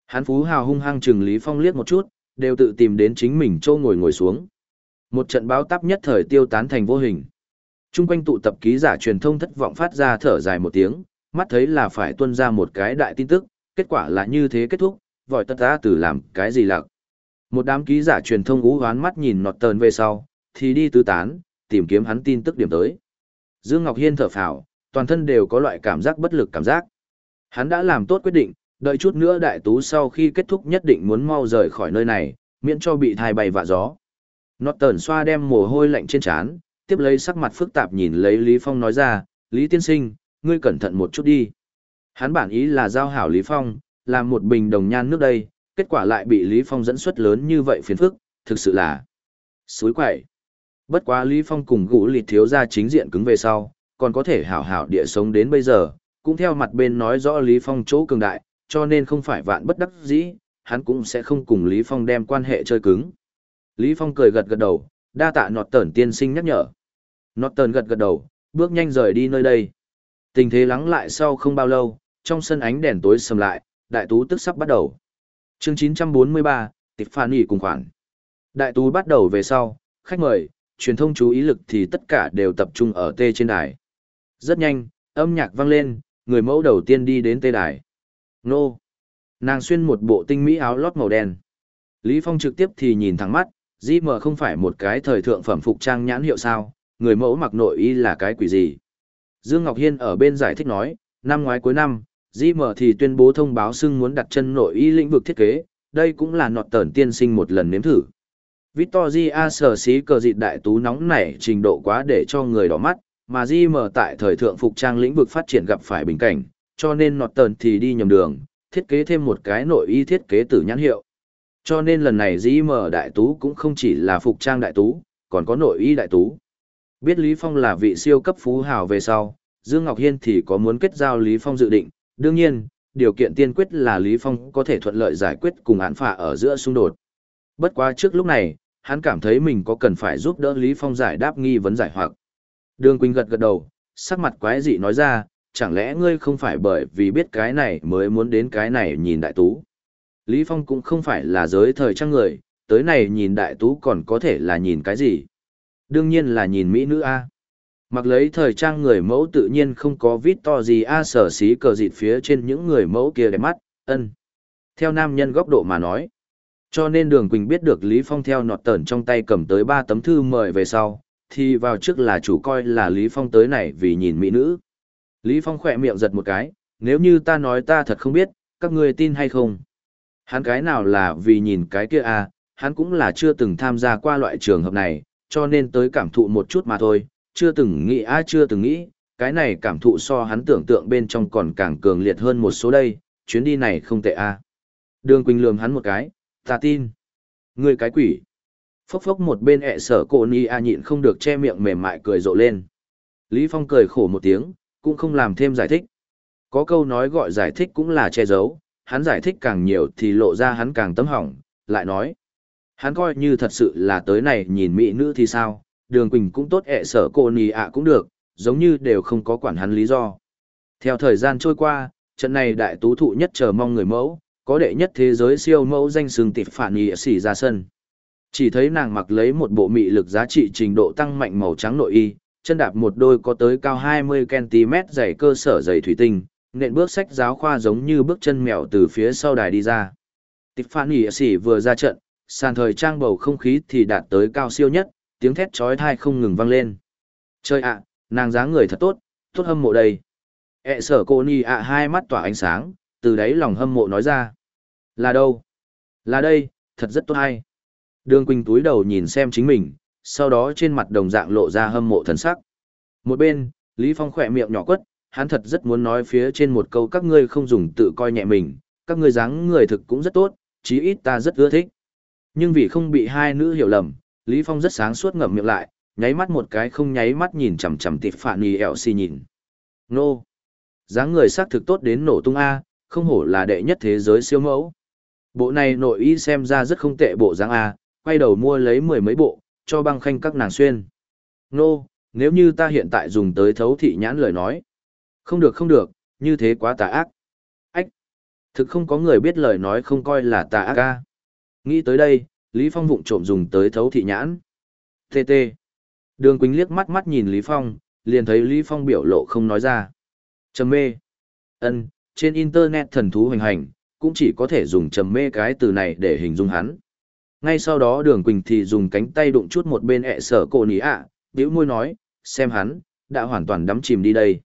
Hán phú hào hung hăng chừng Lý Phong liếc một chút, đều tự tìm đến chính mình châu ngồi ngồi xuống. Một trận báo táp nhất thời tiêu tán thành vô hình. Trung quanh tụ tập ký giả truyền thông thất vọng phát ra thở dài một tiếng, mắt thấy là phải tuân ra một cái đại tin tức, kết quả là như thế kết thúc, vội tất ra từ làm cái gì lạc. Một đám ký giả truyền thông ú hoán mắt nhìn nọt tờn về sau, thì đi tứ tán, tìm kiếm hắn tin tức điểm tới. Dương Ngọc Hiên thở phào, toàn thân đều có loại cảm giác bất lực cảm giác. Hắn đã làm tốt quyết định, đợi chút nữa đại tú sau khi kết thúc nhất định muốn mau rời khỏi nơi này, miễn cho bị thai bay vạ gió. Nọt tờn xoa đem mồ hôi lạnh trên trán, tiếp lấy sắc mặt phức tạp nhìn lấy Lý Phong nói ra, Lý Tiên Sinh, ngươi cẩn thận một chút đi. Hắn bản ý là giao hảo Lý Phong, làm một bình đồng nhan nước đây, kết quả lại bị Lý Phong dẫn xuất lớn như vậy phiền phức, thực sự là suối quậy. Bất quá Lý Phong cùng gũ lịt thiếu ra chính diện cứng về sau, còn có thể hảo hảo địa sống đến bây giờ, cũng theo mặt bên nói rõ Lý Phong chỗ cường đại, cho nên không phải vạn bất đắc dĩ, hắn cũng sẽ không cùng Lý Phong đem quan hệ chơi cứng. Lý Phong cười gật gật đầu, đa tạ nọt tẩn tiên sinh nhắc nhở. Nọt tẩn gật gật đầu, bước nhanh rời đi nơi đây. Tình thế lắng lại sau không bao lâu, trong sân ánh đèn tối sầm lại, đại tú tức sắp bắt đầu. Chương 943, Tiffany cùng khoản. Đại tú bắt đầu về sau, khách mời, truyền thông chú ý lực thì tất cả đều tập trung ở tê trên đài. Rất nhanh, âm nhạc vang lên, người mẫu đầu tiên đi đến tê đài. Nô! Nàng xuyên một bộ tinh mỹ áo lót màu đen. Lý Phong trực tiếp thì nhìn thẳng mắt, di mờ không phải một cái thời thượng phẩm phục trang nhãn hiệu sao, người mẫu mặc nội y là cái quỷ gì. Dương Ngọc Hiên ở bên giải thích nói, năm ngoái cuối năm, di thì tuyên bố thông báo xưng muốn đặt chân nội y lĩnh vực thiết kế, đây cũng là nọt tờn tiên sinh một lần nếm thử. Victoria sở xí cờ dịt đại tú nóng nảy trình độ quá để cho người đỏ mắt, mà di tại thời thượng phục trang lĩnh vực phát triển gặp phải bình cảnh, cho nên nọt tờn thì đi nhầm đường, thiết kế thêm một cái nội y thiết kế tử nhãn hiệu. Cho nên lần này di đại tú cũng không chỉ là phục trang đại tú, còn có nội y đại tú. Biết Lý Phong là vị siêu cấp phú hào về sau, Dương Ngọc Hiên thì có muốn kết giao Lý Phong dự định, đương nhiên, điều kiện tiên quyết là Lý Phong có thể thuận lợi giải quyết cùng án phạ ở giữa xung đột. Bất quá trước lúc này, hắn cảm thấy mình có cần phải giúp đỡ Lý Phong giải đáp nghi vấn giải hoặc. Đường Quỳnh gật gật đầu, sắc mặt quái dị nói ra, chẳng lẽ ngươi không phải bởi vì biết cái này mới muốn đến cái này nhìn đại tú. Lý Phong cũng không phải là giới thời trang người, tới này nhìn đại tú còn có thể là nhìn cái gì. Đương nhiên là nhìn Mỹ nữ A. Mặc lấy thời trang người mẫu tự nhiên không có vít to gì A sở xí cờ dịt phía trên những người mẫu kia đẹp mắt, ân. Theo nam nhân góc độ mà nói. Cho nên đường Quỳnh biết được Lý Phong theo nọt tẩn trong tay cầm tới ba tấm thư mời về sau, thì vào trước là chủ coi là Lý Phong tới này vì nhìn mỹ nữ. Lý Phong khỏe miệng giật một cái, nếu như ta nói ta thật không biết, các ngươi tin hay không? Hắn cái nào là vì nhìn cái kia à, hắn cũng là chưa từng tham gia qua loại trường hợp này, cho nên tới cảm thụ một chút mà thôi, chưa từng nghĩ a chưa từng nghĩ, cái này cảm thụ so hắn tưởng tượng bên trong còn càng cường liệt hơn một số đây, chuyến đi này không tệ a. Đường Quỳnh lườm hắn một cái, ta tin. người cái quỷ. Phốc phốc một bên ẹ sở cổ ni a nhịn không được che miệng mềm mại cười rộ lên. Lý Phong cười khổ một tiếng, cũng không làm thêm giải thích. Có câu nói gọi giải thích cũng là che giấu, hắn giải thích càng nhiều thì lộ ra hắn càng tấm hỏng, lại nói. Hắn coi như thật sự là tới này nhìn mỹ nữ thì sao, đường quỳnh cũng tốt ẹ sở cô nì ạ cũng được, giống như đều không có quản hắn lý do. Theo thời gian trôi qua, trận này đại tú thụ nhất chờ mong người mẫu, có đệ nhất thế giới siêu mẫu danh sừng tịp phản nghị xỉ ra sân. Chỉ thấy nàng mặc lấy một bộ mị lực giá trị trình độ tăng mạnh màu trắng nội y, chân đạp một đôi có tới cao 20cm dày cơ sở dày thủy tinh, nện bước sách giáo khoa giống như bước chân mèo từ phía sau đài đi ra. Tiffany xỉ vừa ra trận, sàn thời trang bầu không khí thì đạt tới cao siêu nhất, tiếng thét chói tai không ngừng vang lên. Chơi ạ, nàng dáng người thật tốt, tốt hâm mộ đây. Ế e sở cô ni ạ hai mắt tỏa ánh sáng, từ đấy lòng hâm mộ nói ra. Là đâu? Là đây, thật rất tốt hay. Đường Quỳnh túi đầu nhìn xem chính mình, sau đó trên mặt đồng dạng lộ ra hâm mộ thần sắc. Một bên, Lý Phong khỏe miệng nhỏ quất, hắn thật rất muốn nói phía trên một câu các ngươi không dùng tự coi nhẹ mình, các ngươi dáng người thực cũng rất tốt, chí ít ta rất ưa thích. Nhưng vì không bị hai nữ hiểu lầm, Lý Phong rất sáng suốt ngậm miệng lại, nháy mắt một cái không nháy mắt nhìn chằm chằm tịp phạn nì ẹo xì nhìn. Nô! dáng người sắc thực tốt đến nổ tung A, không hổ là đệ nhất thế giới siêu mẫu. Bộ này nội y xem ra rất không tệ bộ dáng A, quay đầu mua lấy mười mấy bộ, cho băng khanh các nàng xuyên. Nô, nếu như ta hiện tại dùng tới thấu thị nhãn lời nói. Không được không được, như thế quá tà ác. Ách! Thực không có người biết lời nói không coi là tà ác a. Nghĩ tới đây, Lý Phong vụng trộm dùng tới thấu thị nhãn. TT. Đường Quỳnh liếc mắt mắt nhìn Lý Phong, liền thấy Lý Phong biểu lộ không nói ra. Trầm mê. Ân, trên internet thần thú hoành hành, cũng chỉ có thể dùng trầm mê cái từ này để hình dung hắn. Ngay sau đó Đường Quỳnh thì dùng cánh tay đụng chút một bên ẹ sở cô nỉ ạ, bĩu môi nói, xem hắn, đã hoàn toàn đắm chìm đi đây.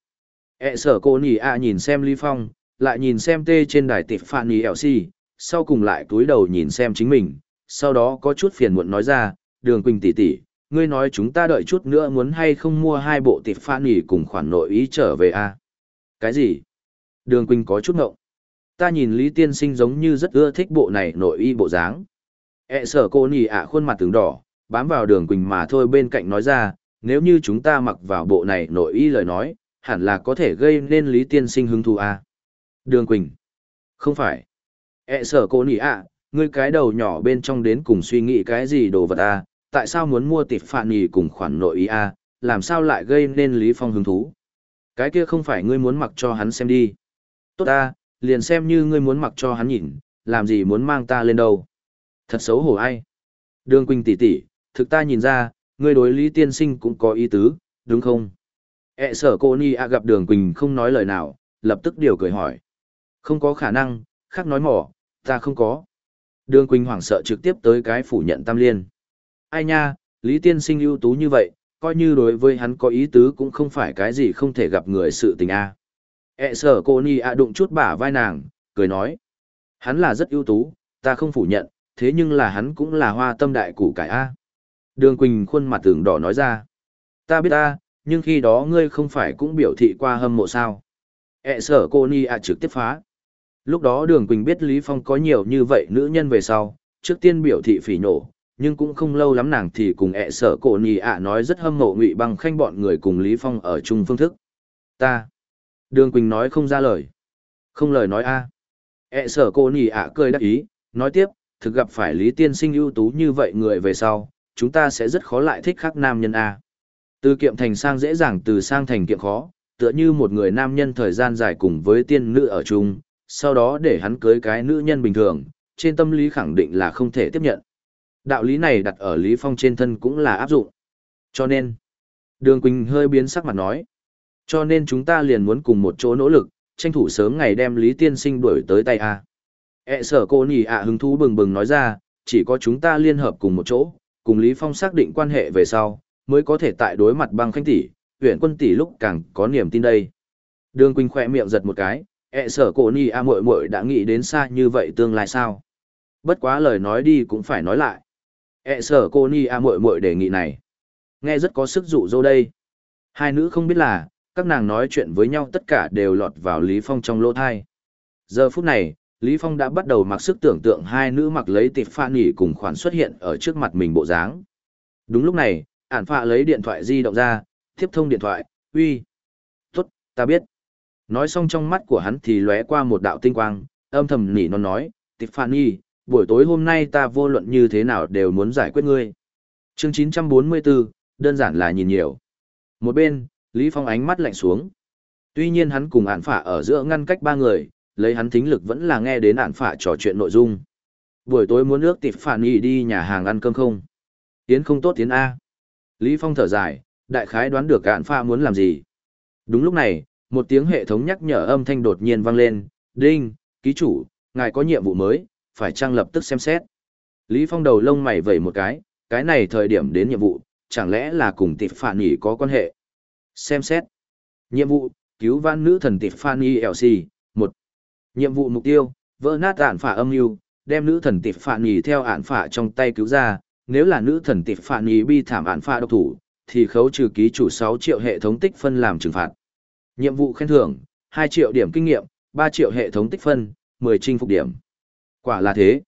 ẹ sở cô nỉ ạ nhìn xem Lý Phong, lại nhìn xem tê trên đài tịp phạn nỉ ẹo si, sau cùng lại túi đầu nhìn xem chính mình, sau đó có chút phiền muộn nói ra, Đường Quỳnh tỷ tỷ, ngươi nói chúng ta đợi chút nữa muốn hay không mua hai bộ tịp phan nỉ cùng khoản nội ý trở về a à? Cái gì? Đường Quỳnh có chút ngộng. Ta nhìn Lý Tiên Sinh giống như rất ưa thích bộ này nội y bộ dáng. E sở cô nỉ ạ khuôn mặt tướng đỏ, bám vào đường Quỳnh mà thôi bên cạnh nói ra, nếu như chúng ta mặc vào bộ này nội y lời nói, hẳn là có thể gây nên Lý Tiên Sinh hứng thú a à? Đường Quỳnh. Không phải. E sở cô nỉ ạ, ngươi cái đầu nhỏ bên trong đến cùng suy nghĩ cái gì đồ vật a à? tại sao muốn mua tịp phạn nhì cùng khoản nội ý a à? làm sao lại gây nên lý phong hứng thú? Cái kia không phải ngươi muốn mặc cho hắn xem đi. Tốt ta liền xem như ngươi muốn mặc cho hắn nhìn làm gì muốn mang ta lên đâu. Thật xấu hổ ai? Đường quỳnh tỷ tỷ thực ta nhìn ra ngươi đối lý tiên sinh cũng có ý tứ đúng không? Ẹ e sở cô ni a gặp đường quỳnh không nói lời nào lập tức điều cười hỏi. Không có khả năng khác nói mỏ ta không có đường quỳnh hoảng sợ trực tiếp tới cái phủ nhận tam liên ai nha, Lý Tiên Sinh ưu tú như vậy, coi như đối với hắn có ý tứ cũng không phải cái gì không thể gặp người sự tình a. À. E sở cô ni a đụng chút bả vai nàng, cười nói. Hắn là rất ưu tú, ta không phủ nhận, thế nhưng là hắn cũng là hoa tâm đại củ cải a. Đường Quỳnh khuôn mặt tưởng đỏ nói ra. Ta biết ta, nhưng khi đó ngươi không phải cũng biểu thị qua hâm mộ sao. E sở cô ni a trực tiếp phá. Lúc đó Đường Quỳnh biết Lý Phong có nhiều như vậy nữ nhân về sau, trước tiên biểu thị phỉ nổ, nhưng cũng không lâu lắm nàng thì cùng ẹ sở cổ nhì ạ nói rất hâm mộ ngụy băng khanh bọn người cùng lý phong ở chung phương thức. Ta. Đường quỳnh nói không ra lời. Không lời nói a. Ẹ sở cổ nhì ạ cười đắc ý nói tiếp thực gặp phải lý tiên sinh ưu tú như vậy người về sau chúng ta sẽ rất khó lại thích khác nam nhân a. Từ kiệm thành sang dễ dàng từ sang thành kiệm khó tựa như một người nam nhân thời gian dài cùng với tiên nữ ở chung sau đó để hắn cưới cái nữ nhân bình thường trên tâm lý khẳng định là không thể tiếp nhận Đạo lý này đặt ở Lý Phong trên thân cũng là áp dụng. Cho nên, Đường Quỳnh hơi biến sắc mặt nói. Cho nên chúng ta liền muốn cùng một chỗ nỗ lực, tranh thủ sớm ngày đem Lý Tiên Sinh đuổi tới tay A. E sở cô nhì ạ hứng thú bừng bừng nói ra, chỉ có chúng ta liên hợp cùng một chỗ, cùng Lý Phong xác định quan hệ về sau, mới có thể tại đối mặt băng khanh tỷ, huyện quân tỷ lúc càng có niềm tin đây. Đường Quỳnh khỏe miệng giật một cái, ẹ sở cổ ni a à, muội muội đã nghĩ đến xa như vậy tương lai sao. Bất quá lời nói đi cũng phải nói lại. ẹ sở cô ni a à, muội muội đề nghị này. Nghe rất có sức dụ dỗ đây. Hai nữ không biết là, các nàng nói chuyện với nhau tất cả đều lọt vào Lý Phong trong lỗ thai. Giờ phút này, Lý Phong đã bắt đầu mặc sức tưởng tượng hai nữ mặc lấy tịp pha nỉ cùng khoản xuất hiện ở trước mặt mình bộ dáng. Đúng lúc này, ản phạ lấy điện thoại di động ra, tiếp thông điện thoại, uy. tuất ta biết. Nói xong trong mắt của hắn thì lóe qua một đạo tinh quang, âm thầm nỉ non nói, Tiffany, buổi tối hôm nay ta vô luận như thế nào đều muốn giải quyết ngươi. Chương 944, đơn giản là nhìn nhiều. Một bên, Lý Phong ánh mắt lạnh xuống. Tuy nhiên hắn cùng ản phả ở giữa ngăn cách ba người, lấy hắn thính lực vẫn là nghe đến ản phả trò chuyện nội dung. Buổi tối muốn ước Tiffany đi nhà hàng ăn cơm không? Tiến không tốt tiến A. Lý Phong thở dài, đại khái đoán được ản phả muốn làm gì. Đúng lúc này, một tiếng hệ thống nhắc nhở âm thanh đột nhiên vang lên. Đinh, ký chủ, ngài có nhiệm vụ mới, phải trang lập tức xem xét. Lý Phong đầu lông mày vẩy một cái, cái này thời điểm đến nhiệm vụ, chẳng lẽ là cùng tịp phản nhỉ có quan hệ. Xem xét. Nhiệm vụ, cứu vãn nữ thần tịp phản nhỉ LC, 1. Nhiệm vụ mục tiêu, vỡ nát ản phả âm mưu đem nữ thần tịp phản nhỉ theo ản phả trong tay cứu ra, nếu là nữ thần tịp phản nhỉ bi thảm ản phả độc thủ, thì khấu trừ ký chủ 6 triệu hệ thống tích phân làm trừng phạt. Nhiệm vụ khen thưởng, 2 triệu điểm kinh nghiệm, 3 triệu hệ thống tích phân, 10 chinh phục điểm. Quả là thế.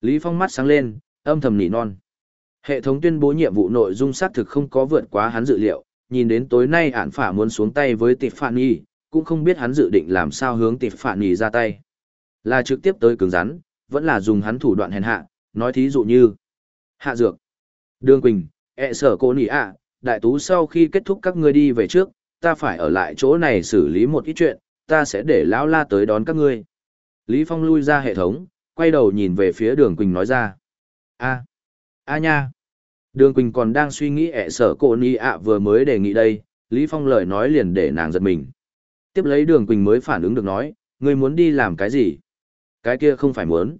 Lý Phong mắt sáng lên, âm thầm nỉ non. Hệ thống tuyên bố nhiệm vụ nội dung xác thực không có vượt quá hắn dự liệu, nhìn đến tối nay ản phả muốn xuống tay với tịp phản y, cũng không biết hắn dự định làm sao hướng tịp phản y ra tay. Là trực tiếp tới cứng rắn, vẫn là dùng hắn thủ đoạn hèn hạ, nói thí dụ như Hạ Dược, Đường Quỳnh, ẹ sở cô nỉ ạ, đại tú sau khi kết thúc các ngươi đi về trước, ta phải ở lại chỗ này xử lý một ít chuyện, ta sẽ để lão la tới đón các ngươi. Lý Phong lui ra hệ thống, quay đầu nhìn về phía đường Quỳnh nói ra. a a nha. Đường Quỳnh còn đang suy nghĩ ẹ sở cô ni ạ vừa mới đề nghị đây, Lý Phong lời nói liền để nàng giật mình. Tiếp lấy đường Quỳnh mới phản ứng được nói, ngươi muốn đi làm cái gì? Cái kia không phải muốn.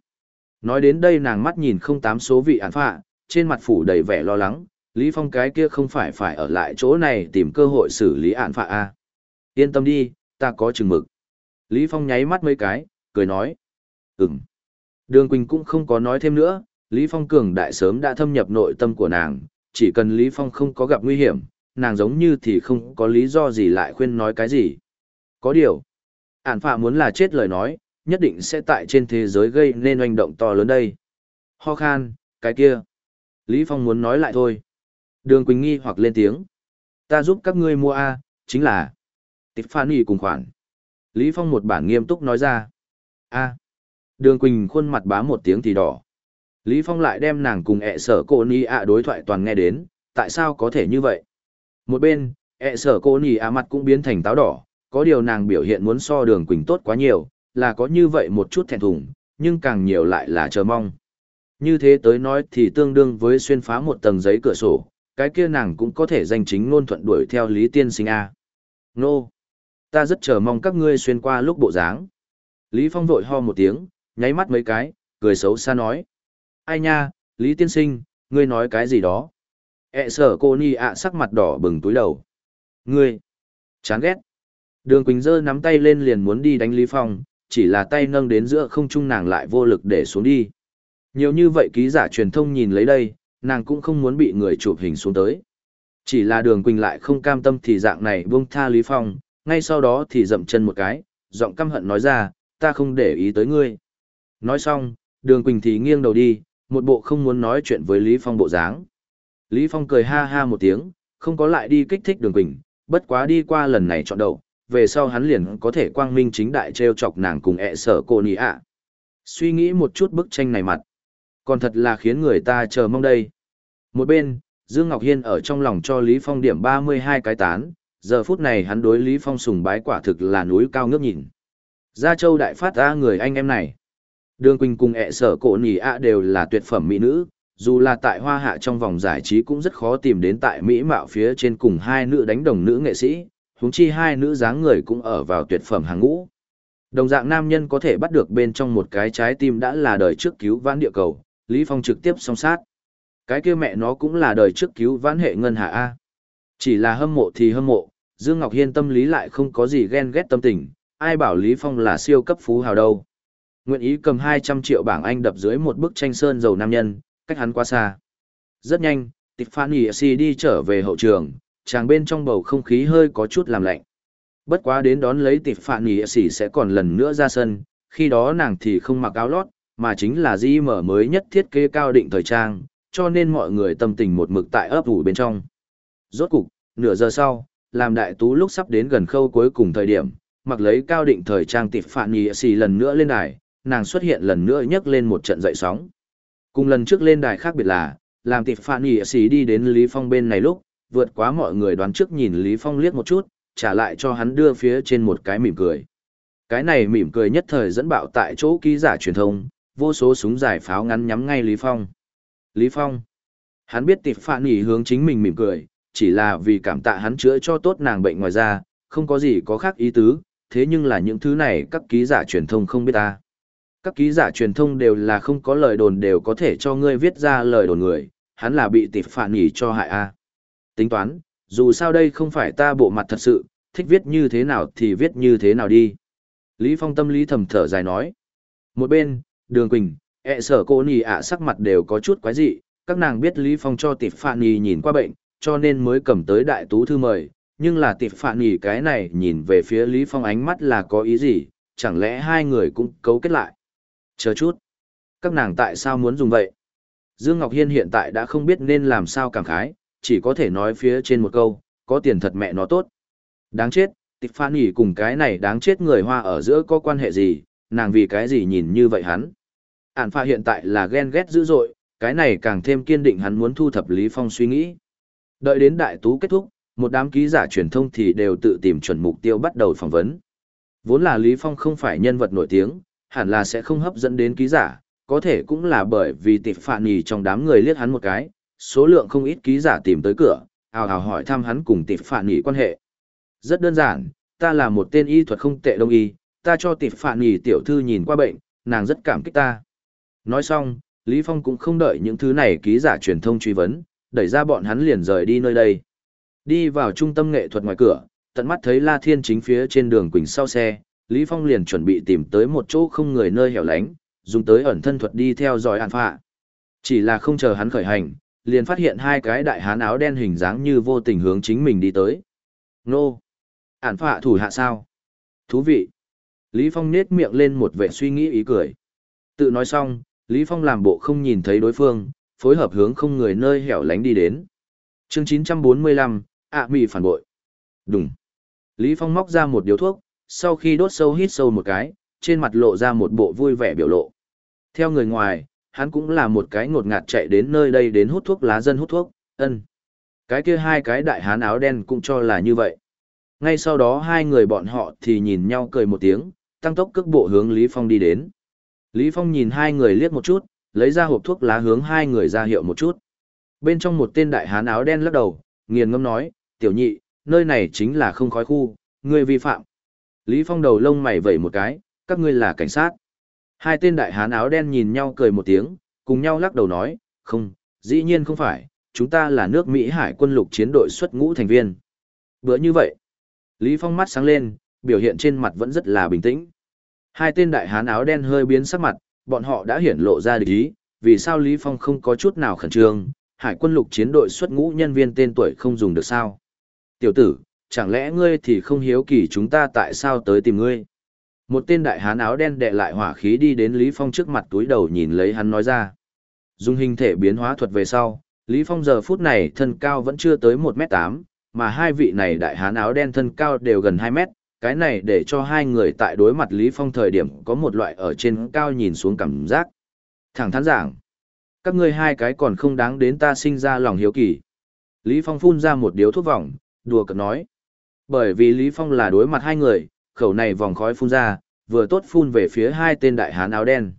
Nói đến đây nàng mắt nhìn không tám số vị án phạ, trên mặt phủ đầy vẻ lo lắng, Lý Phong cái kia không phải phải ở lại chỗ này tìm cơ hội xử lý án phạ a. À? Yên tâm đi, ta có chừng mực. Lý Phong nháy mắt mấy cái, cười nói. Ừm. Đường Quỳnh cũng không có nói thêm nữa, Lý Phong cường đại sớm đã thâm nhập nội tâm của nàng, chỉ cần Lý Phong không có gặp nguy hiểm, nàng giống như thì không có lý do gì lại khuyên nói cái gì. Có điều, ản phạ muốn là chết lời nói, nhất định sẽ tại trên thế giới gây nên oanh động to lớn đây. Ho khan, cái kia. Lý Phong muốn nói lại thôi. Đường Quỳnh nghi hoặc lên tiếng. Ta giúp các ngươi mua A, chính là Tiffany cùng khoản. Lý Phong một bản nghiêm túc nói ra. A. Đường Quỳnh khuôn mặt bá một tiếng thì đỏ. Lý Phong lại đem nàng cùng ẹ sở cô ni ạ đối thoại toàn nghe đến, tại sao có thể như vậy? Một bên, ẹ sở cô ni ạ mặt cũng biến thành táo đỏ, có điều nàng biểu hiện muốn so đường Quỳnh tốt quá nhiều, là có như vậy một chút thẹn thùng, nhưng càng nhiều lại là chờ mong. Như thế tới nói thì tương đương với xuyên phá một tầng giấy cửa sổ, cái kia nàng cũng có thể danh chính ngôn thuận đuổi theo Lý Tiên Sinh A. Nô! Ta rất chờ mong các ngươi xuyên qua lúc bộ dáng. Lý Phong vội ho một tiếng, nháy mắt mấy cái, cười xấu xa nói. Ai nha, Lý Tiên Sinh, ngươi nói cái gì đó? E sở cô ni ạ sắc mặt đỏ bừng túi đầu. Ngươi! Chán ghét! Đường Quỳnh Dơ nắm tay lên liền muốn đi đánh Lý Phong, chỉ là tay nâng đến giữa không trung nàng lại vô lực để xuống đi. Nhiều như vậy ký giả truyền thông nhìn lấy đây, nàng cũng không muốn bị người chụp hình xuống tới. Chỉ là đường Quỳnh lại không cam tâm thì dạng này buông tha Lý Phong, ngay sau đó thì dậm chân một cái, giọng căm hận nói ra, ta không để ý tới ngươi. Nói xong, đường Quỳnh thì nghiêng đầu đi, một bộ không muốn nói chuyện với Lý Phong bộ dáng. Lý Phong cười ha ha một tiếng, không có lại đi kích thích đường Quỳnh, bất quá đi qua lần này chọn đầu, về sau hắn liền có thể quang minh chính đại treo chọc nàng cùng ẹ sở cô nì ạ. Suy nghĩ một chút bức tranh này mặt. Còn thật là khiến người ta chờ mong đây. Một bên, Dương Ngọc Hiên ở trong lòng cho Lý Phong điểm 32 cái tán, giờ phút này hắn đối Lý Phong sùng bái quả thực là núi cao ngước nhìn. Gia Châu đại phát ra người anh em này. Đường Quỳnh cùng ẹ sở cổ nỉ ạ đều là tuyệt phẩm mỹ nữ, dù là tại hoa hạ trong vòng giải trí cũng rất khó tìm đến tại Mỹ mạo phía trên cùng hai nữ đánh đồng nữ nghệ sĩ, huống chi hai nữ dáng người cũng ở vào tuyệt phẩm hàng ngũ. Đồng dạng nam nhân có thể bắt được bên trong một cái trái tim đã là đời trước cứu vãn địa cầu, Lý Phong trực tiếp song sát. Cái kia mẹ nó cũng là đời trước cứu vãn hệ ngân hạ A. Chỉ là hâm mộ thì hâm mộ, Dương Ngọc Hiên tâm lý lại không có gì ghen ghét tâm tình, ai bảo Lý Phong là siêu cấp phú hào đâu. Nguyện ý cầm 200 triệu bảng Anh đập dưới một bức tranh sơn dầu nam nhân, cách hắn quá xa. Rất nhanh, Tiffany C đi trở về hậu trường, chàng bên trong bầu không khí hơi có chút làm lạnh. Bất quá đến đón lấy Tiffany phạn sẽ còn lần nữa ra sân, khi đó nàng thì không mặc áo lót, mà chính là di mở mới nhất thiết kế cao định thời trang, cho nên mọi người tâm tình một mực tại ấp ủ bên trong. Rốt cục, nửa giờ sau, làm đại tú lúc sắp đến gần khâu cuối cùng thời điểm, mặc lấy cao định thời trang tịp phạn nhị xì lần nữa lên đài, nàng xuất hiện lần nữa nhấc lên một trận dậy sóng. Cùng lần trước lên đài khác biệt là, làm tịp phạn nhị xì đi đến Lý Phong bên này lúc, vượt quá mọi người đoán trước nhìn Lý Phong liếc một chút, trả lại cho hắn đưa phía trên một cái mỉm cười. Cái này mỉm cười nhất thời dẫn bạo tại chỗ ký giả truyền thông, vô số súng giải pháo ngắn nhắm ngay Lý Phong. Lý Phong. Hắn biết tịp phản nghỉ hướng chính mình mỉm cười, chỉ là vì cảm tạ hắn chữa cho tốt nàng bệnh ngoài ra, không có gì có khác ý tứ, thế nhưng là những thứ này các ký giả truyền thông không biết ta. Các ký giả truyền thông đều là không có lời đồn đều có thể cho ngươi viết ra lời đồn người, hắn là bị tịp phản nghỉ cho hại a. Tính toán, dù sao đây không phải ta bộ mặt thật sự, thích viết như thế nào thì viết như thế nào đi. Lý Phong tâm lý thầm thở dài nói. Một bên, Đường Quỳnh, ẹ sở cô nì ạ sắc mặt đều có chút quái dị, các nàng biết Lý Phong cho tịp phạn nì nhìn qua bệnh, cho nên mới cầm tới đại tú thư mời, nhưng là tịp phạn nì cái này nhìn về phía Lý Phong ánh mắt là có ý gì, chẳng lẽ hai người cũng cấu kết lại. Chờ chút, các nàng tại sao muốn dùng vậy? Dương Ngọc Hiên hiện tại đã không biết nên làm sao cảm khái, chỉ có thể nói phía trên một câu, có tiền thật mẹ nó tốt. Đáng chết, Tiffany cùng cái này đáng chết người Hoa ở giữa có quan hệ gì, nàng vì cái gì nhìn như vậy hắn. Ản pha hiện tại là ghen ghét dữ dội, cái này càng thêm kiên định hắn muốn thu thập Lý Phong suy nghĩ. Đợi đến đại tú kết thúc, một đám ký giả truyền thông thì đều tự tìm chuẩn mục tiêu bắt đầu phỏng vấn. Vốn là Lý Phong không phải nhân vật nổi tiếng, hẳn là sẽ không hấp dẫn đến ký giả, có thể cũng là bởi vì tịp phạn nhì trong đám người liếc hắn một cái, số lượng không ít ký giả tìm tới cửa, ào ào hỏi thăm hắn cùng tịp phạn nhì quan hệ. Rất đơn giản, ta là một tên y thuật không tệ đông y, ta cho tịp phạn nhì tiểu thư nhìn qua bệnh, nàng rất cảm kích ta. Nói xong, Lý Phong cũng không đợi những thứ này ký giả truyền thông truy vấn, đẩy ra bọn hắn liền rời đi nơi đây. Đi vào trung tâm nghệ thuật ngoài cửa, tận mắt thấy La Thiên chính phía trên đường Quỳnh sau xe, Lý Phong liền chuẩn bị tìm tới một chỗ không người nơi hẻo lánh, dùng tới ẩn thân thuật đi theo dõi an phạ. Chỉ là không chờ hắn khởi hành, liền phát hiện hai cái đại hán áo đen hình dáng như vô tình hướng chính mình đi tới. Nô! Ản phạ thủ hạ sao? Thú vị! Lý Phong nết miệng lên một vẻ suy nghĩ ý cười. Tự nói xong, Lý Phong làm bộ không nhìn thấy đối phương, phối hợp hướng không người nơi hẻo lánh đi đến. Chương 945, ạ à, mì phản bội. Đúng. Lý Phong móc ra một điếu thuốc, sau khi đốt sâu hít sâu một cái, trên mặt lộ ra một bộ vui vẻ biểu lộ. Theo người ngoài, hắn cũng là một cái ngột ngạt chạy đến nơi đây đến hút thuốc lá dân hút thuốc, ân. Cái kia hai cái đại hán áo đen cũng cho là như vậy. Ngay sau đó hai người bọn họ thì nhìn nhau cười một tiếng, tăng tốc cước bộ hướng Lý Phong đi đến. Lý Phong nhìn hai người liếc một chút, lấy ra hộp thuốc lá hướng hai người ra hiệu một chút. Bên trong một tên đại hán áo đen lắc đầu, nghiền ngâm nói, tiểu nhị, nơi này chính là không khói khu, ngươi vi phạm. Lý Phong đầu lông mày vẩy một cái, các ngươi là cảnh sát. Hai tên đại hán áo đen nhìn nhau cười một tiếng, cùng nhau lắc đầu nói, không, dĩ nhiên không phải, chúng ta là nước Mỹ hải quân lục chiến đội xuất ngũ thành viên. Bữa như vậy, Lý Phong mắt sáng lên, biểu hiện trên mặt vẫn rất là bình tĩnh. Hai tên đại hán áo đen hơi biến sắc mặt, bọn họ đã hiển lộ ra địch ý, vì sao Lý Phong không có chút nào khẩn trương, hải quân lục chiến đội xuất ngũ nhân viên tên tuổi không dùng được sao. Tiểu tử, chẳng lẽ ngươi thì không hiếu kỳ chúng ta tại sao tới tìm ngươi? Một tên đại hán áo đen đệ lại hỏa khí đi đến Lý Phong trước mặt túi đầu nhìn lấy hắn nói ra. Dùng hình thể biến hóa thuật về sau, Lý Phong giờ phút này thân cao vẫn chưa tới 1m8, mà hai vị này đại hán áo đen thân cao đều gần 2 mét, cái này để cho hai người tại đối mặt Lý Phong thời điểm có một loại ở trên cao nhìn xuống cảm giác. Thẳng thắn giảng, các ngươi hai cái còn không đáng đến ta sinh ra lòng hiếu kỳ. Lý Phong phun ra một điếu thuốc vòng, đùa cợt nói. Bởi vì Lý Phong là đối mặt hai người, khẩu này vòng khói phun ra, vừa tốt phun về phía hai tên đại hán áo đen.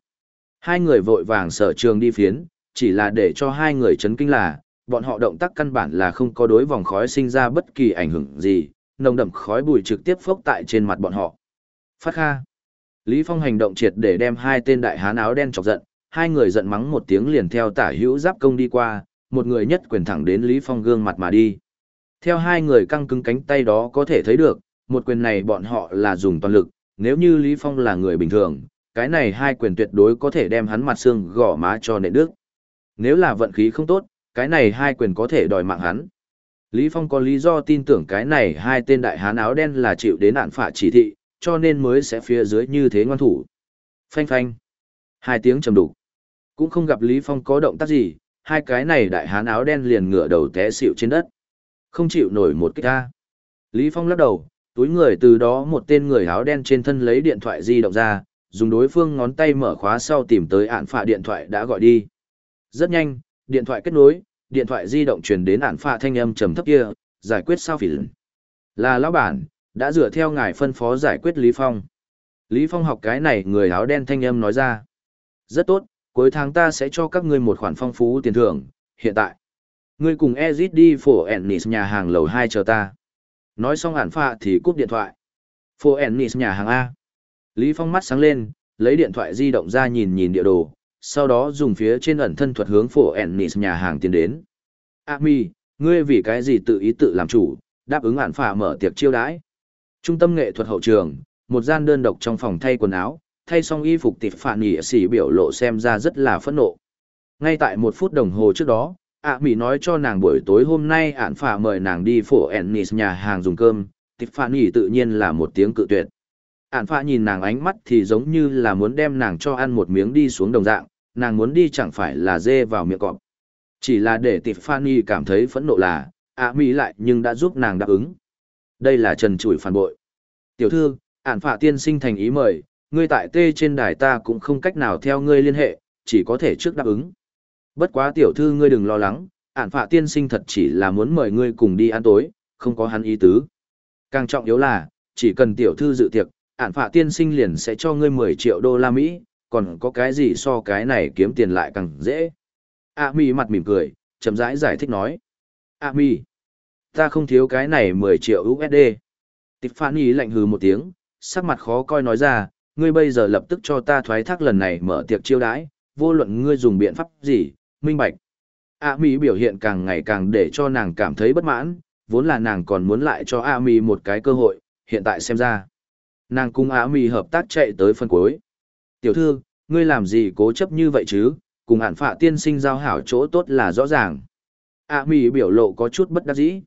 Hai người vội vàng sở trường đi phiến, chỉ là để cho hai người chấn kinh là, bọn họ động tác căn bản là không có đối vòng khói sinh ra bất kỳ ảnh hưởng gì, nồng đậm khói bụi trực tiếp phốc tại trên mặt bọn họ. Phát kha. Lý Phong hành động triệt để đem hai tên đại hán áo đen chọc giận, hai người giận mắng một tiếng liền theo tả hữu giáp công đi qua, một người nhất quyền thẳng đến Lý Phong gương mặt mà đi. Theo hai người căng cứng cánh tay đó có thể thấy được, một quyền này bọn họ là dùng toàn lực, nếu như Lý Phong là người bình thường, cái này hai quyền tuyệt đối có thể đem hắn mặt xương gõ má cho nệ đức. Nếu là vận khí không tốt, cái này hai quyền có thể đòi mạng hắn. Lý Phong có lý do tin tưởng cái này hai tên đại hán áo đen là chịu đến nạn phạ chỉ thị, cho nên mới sẽ phía dưới như thế ngoan thủ. Phanh phanh. Hai tiếng trầm đục. Cũng không gặp Lý Phong có động tác gì, hai cái này đại hán áo đen liền ngửa đầu té xịu trên đất. Không chịu nổi một kích ta. Lý Phong lắc đầu, túi người từ đó một tên người áo đen trên thân lấy điện thoại di động ra, dùng đối phương ngón tay mở khóa sau tìm tới ạn phạ điện thoại đã gọi đi. Rất nhanh, điện thoại kết nối, điện thoại di động truyền đến ản phạ thanh âm trầm thấp kia, giải quyết sao phỉ Là lão bản, đã dựa theo ngài phân phó giải quyết Lý Phong. Lý Phong học cái này người áo đen thanh âm nói ra. Rất tốt, cuối tháng ta sẽ cho các ngươi một khoản phong phú tiền thưởng, hiện tại. Ngươi cùng Ezit đi phổ Ennis nhà hàng lầu 2 chờ ta. Nói xong ản phạ thì cúp điện thoại. Phổ Ennis nhà hàng A. Lý Phong mắt sáng lên, lấy điện thoại di động ra nhìn nhìn địa đồ, sau đó dùng phía trên ẩn thân thuật hướng phổ Ennis nhà hàng tiến đến. A mi, ngươi vì cái gì tự ý tự làm chủ, đáp ứng ản phà mở tiệc chiêu đãi. Trung tâm nghệ thuật hậu trường, một gian đơn độc trong phòng thay quần áo, thay xong y phục tịp phản nhỉ xỉ biểu lộ xem ra rất là phẫn nộ. Ngay tại một phút đồng hồ trước đó, ạ mỹ nói cho nàng buổi tối hôm nay ản phà mời nàng đi phổ ennis nhà hàng dùng cơm tịp phản nhỉ tự nhiên là một tiếng cự tuyệt Ản phà nhìn nàng ánh mắt thì giống như là muốn đem nàng cho ăn một miếng đi xuống đồng dạng nàng muốn đi chẳng phải là dê vào miệng cọp. Chỉ là để Tiffany cảm thấy phẫn nộ là ạ mỹ lại nhưng đã giúp nàng đáp ứng. Đây là trần trụi phản bội. Tiểu thư ạn phạ tiên sinh thành ý mời ngươi tại tê trên đài ta cũng không cách nào theo ngươi liên hệ chỉ có thể trước đáp ứng. Bất quá tiểu thư ngươi đừng lo lắng, ản phạ tiên sinh thật chỉ là muốn mời ngươi cùng đi ăn tối, không có hắn ý tứ. Càng trọng yếu là, chỉ cần tiểu thư dự tiệc, ản phạ tiên sinh liền sẽ cho ngươi 10 triệu đô la Mỹ, còn có cái gì so cái này kiếm tiền lại càng dễ. A mi mặt mỉm cười, chậm rãi giải thích nói. A mi, ta không thiếu cái này 10 triệu USD. Tiffany lạnh hừ một tiếng, sắc mặt khó coi nói ra, ngươi bây giờ lập tức cho ta thoái thác lần này mở tiệc chiêu đãi, vô luận ngươi dùng biện pháp gì, minh bạch. A mi biểu hiện càng ngày càng để cho nàng cảm thấy bất mãn, vốn là nàng còn muốn lại cho A mi một cái cơ hội, hiện tại xem ra. Nàng cùng A mi hợp tác chạy tới phân cuối. Tiểu thư, ngươi làm gì cố chấp như vậy chứ, cùng hạn phạ tiên sinh giao hảo chỗ tốt là rõ ràng. A mi biểu lộ có chút bất đắc dĩ.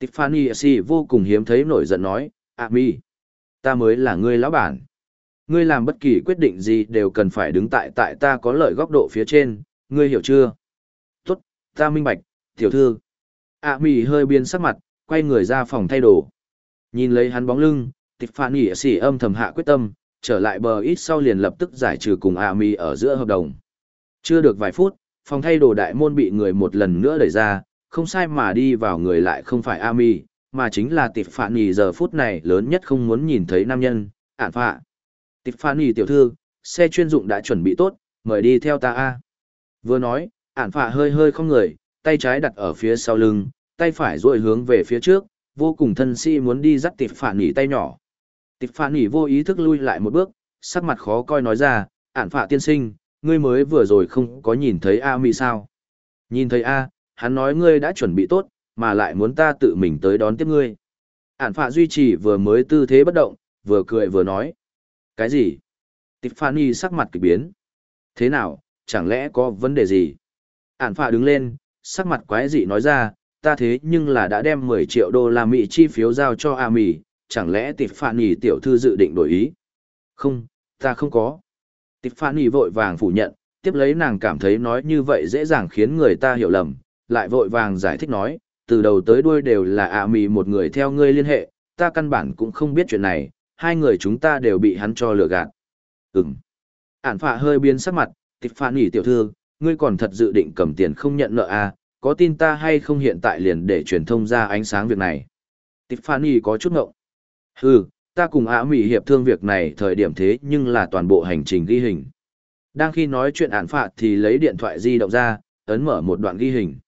Tiffany si vô cùng hiếm thấy nổi giận nói, A mi, ta mới là ngươi lão bản. Ngươi làm bất kỳ quyết định gì đều cần phải đứng tại tại ta có lợi góc độ phía trên, ngươi hiểu chưa? Tốt, ta minh bạch, tiểu thư. A mi hơi biên sắc mặt, quay người ra phòng thay đồ. Nhìn lấy hắn bóng lưng, Tiffany si âm thầm hạ quyết tâm, trở lại bờ ít sau liền lập tức giải trừ cùng Ami ở giữa hợp đồng. Chưa được vài phút, phòng thay đồ đại môn bị người một lần nữa đẩy ra, không sai mà đi vào người lại không phải Ami, mà chính là tịp phạn nhì giờ phút này lớn nhất không muốn nhìn thấy nam nhân, ản phạ. Tịp phạn nhì tiểu thư, xe chuyên dụng đã chuẩn bị tốt, mời đi theo ta a. Vừa nói, ản phạ hơi hơi không người, tay trái đặt ở phía sau lưng, tay phải duỗi hướng về phía trước, vô cùng thân si muốn đi dắt tịp phạn nhì tay nhỏ. Tịp phạn nhì vô ý thức lui lại một bước, sắc mặt khó coi nói ra, ản phạ tiên sinh, ngươi mới vừa rồi không có nhìn thấy A mỹ sao? Nhìn thấy A, hắn nói ngươi đã chuẩn bị tốt, mà lại muốn ta tự mình tới đón tiếp ngươi. Ản phạ duy trì vừa mới tư thế bất động, vừa cười vừa nói. Cái gì? Tiffany sắc mặt kỳ biến. Thế nào, chẳng lẽ có vấn đề gì? Ản phạ đứng lên, sắc mặt quái dị nói ra, ta thế nhưng là đã đem 10 triệu đô la Mỹ chi phiếu giao cho A Mỹ, chẳng lẽ Tiffany tiểu thư dự định đổi ý? Không, ta không có. Tiffany vội vàng phủ nhận, tiếp lấy nàng cảm thấy nói như vậy dễ dàng khiến người ta hiểu lầm, lại vội vàng giải thích nói, từ đầu tới đuôi đều là ạ mì một người theo ngươi liên hệ, ta căn bản cũng không biết chuyện này, hai người chúng ta đều bị hắn cho lừa gạt. Ừm. Ản phạ hơi biến sắc mặt, Tiffany tiểu thư, ngươi còn thật dự định cầm tiền không nhận nợ à, có tin ta hay không hiện tại liền để truyền thông ra ánh sáng việc này. Tiffany có chút ngộng. Hừ, ta cùng ả mỹ hiệp thương việc này thời điểm thế nhưng là toàn bộ hành trình ghi hình. Đang khi nói chuyện ản phạt thì lấy điện thoại di động ra, ấn mở một đoạn ghi hình.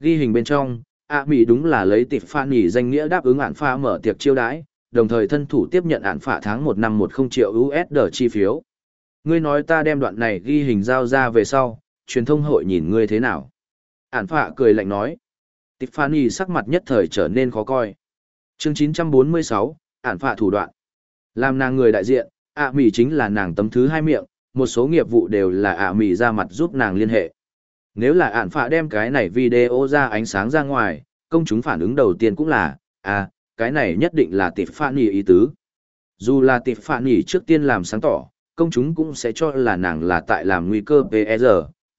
Ghi hình bên trong, ả mỹ đúng là lấy tịp pha nỉ danh nghĩa đáp ứng ản pha mở tiệc chiêu đãi, đồng thời thân thủ tiếp nhận ản phạ tháng một năm một không triệu USD chi phiếu. Ngươi nói ta đem đoạn này ghi hình giao ra về sau, truyền thông hội nhìn ngươi thế nào? Ản phạ cười lạnh nói. Tiffany sắc mặt nhất thời trở nên khó coi. Chương 946, ản phạ thủ đoạn. Làm nàng người đại diện, ạ mỉ chính là nàng tấm thứ hai miệng, một số nghiệp vụ đều là ạ mỉ ra mặt giúp nàng liên hệ. Nếu là ản phạ đem cái này video ra ánh sáng ra ngoài, công chúng phản ứng đầu tiên cũng là, à, cái này nhất định là tịp phản nhỉ ý tứ. Dù là tịp phản nhỉ trước tiên làm sáng tỏ, công chúng cũng sẽ cho là nàng là tại làm nguy cơ PR,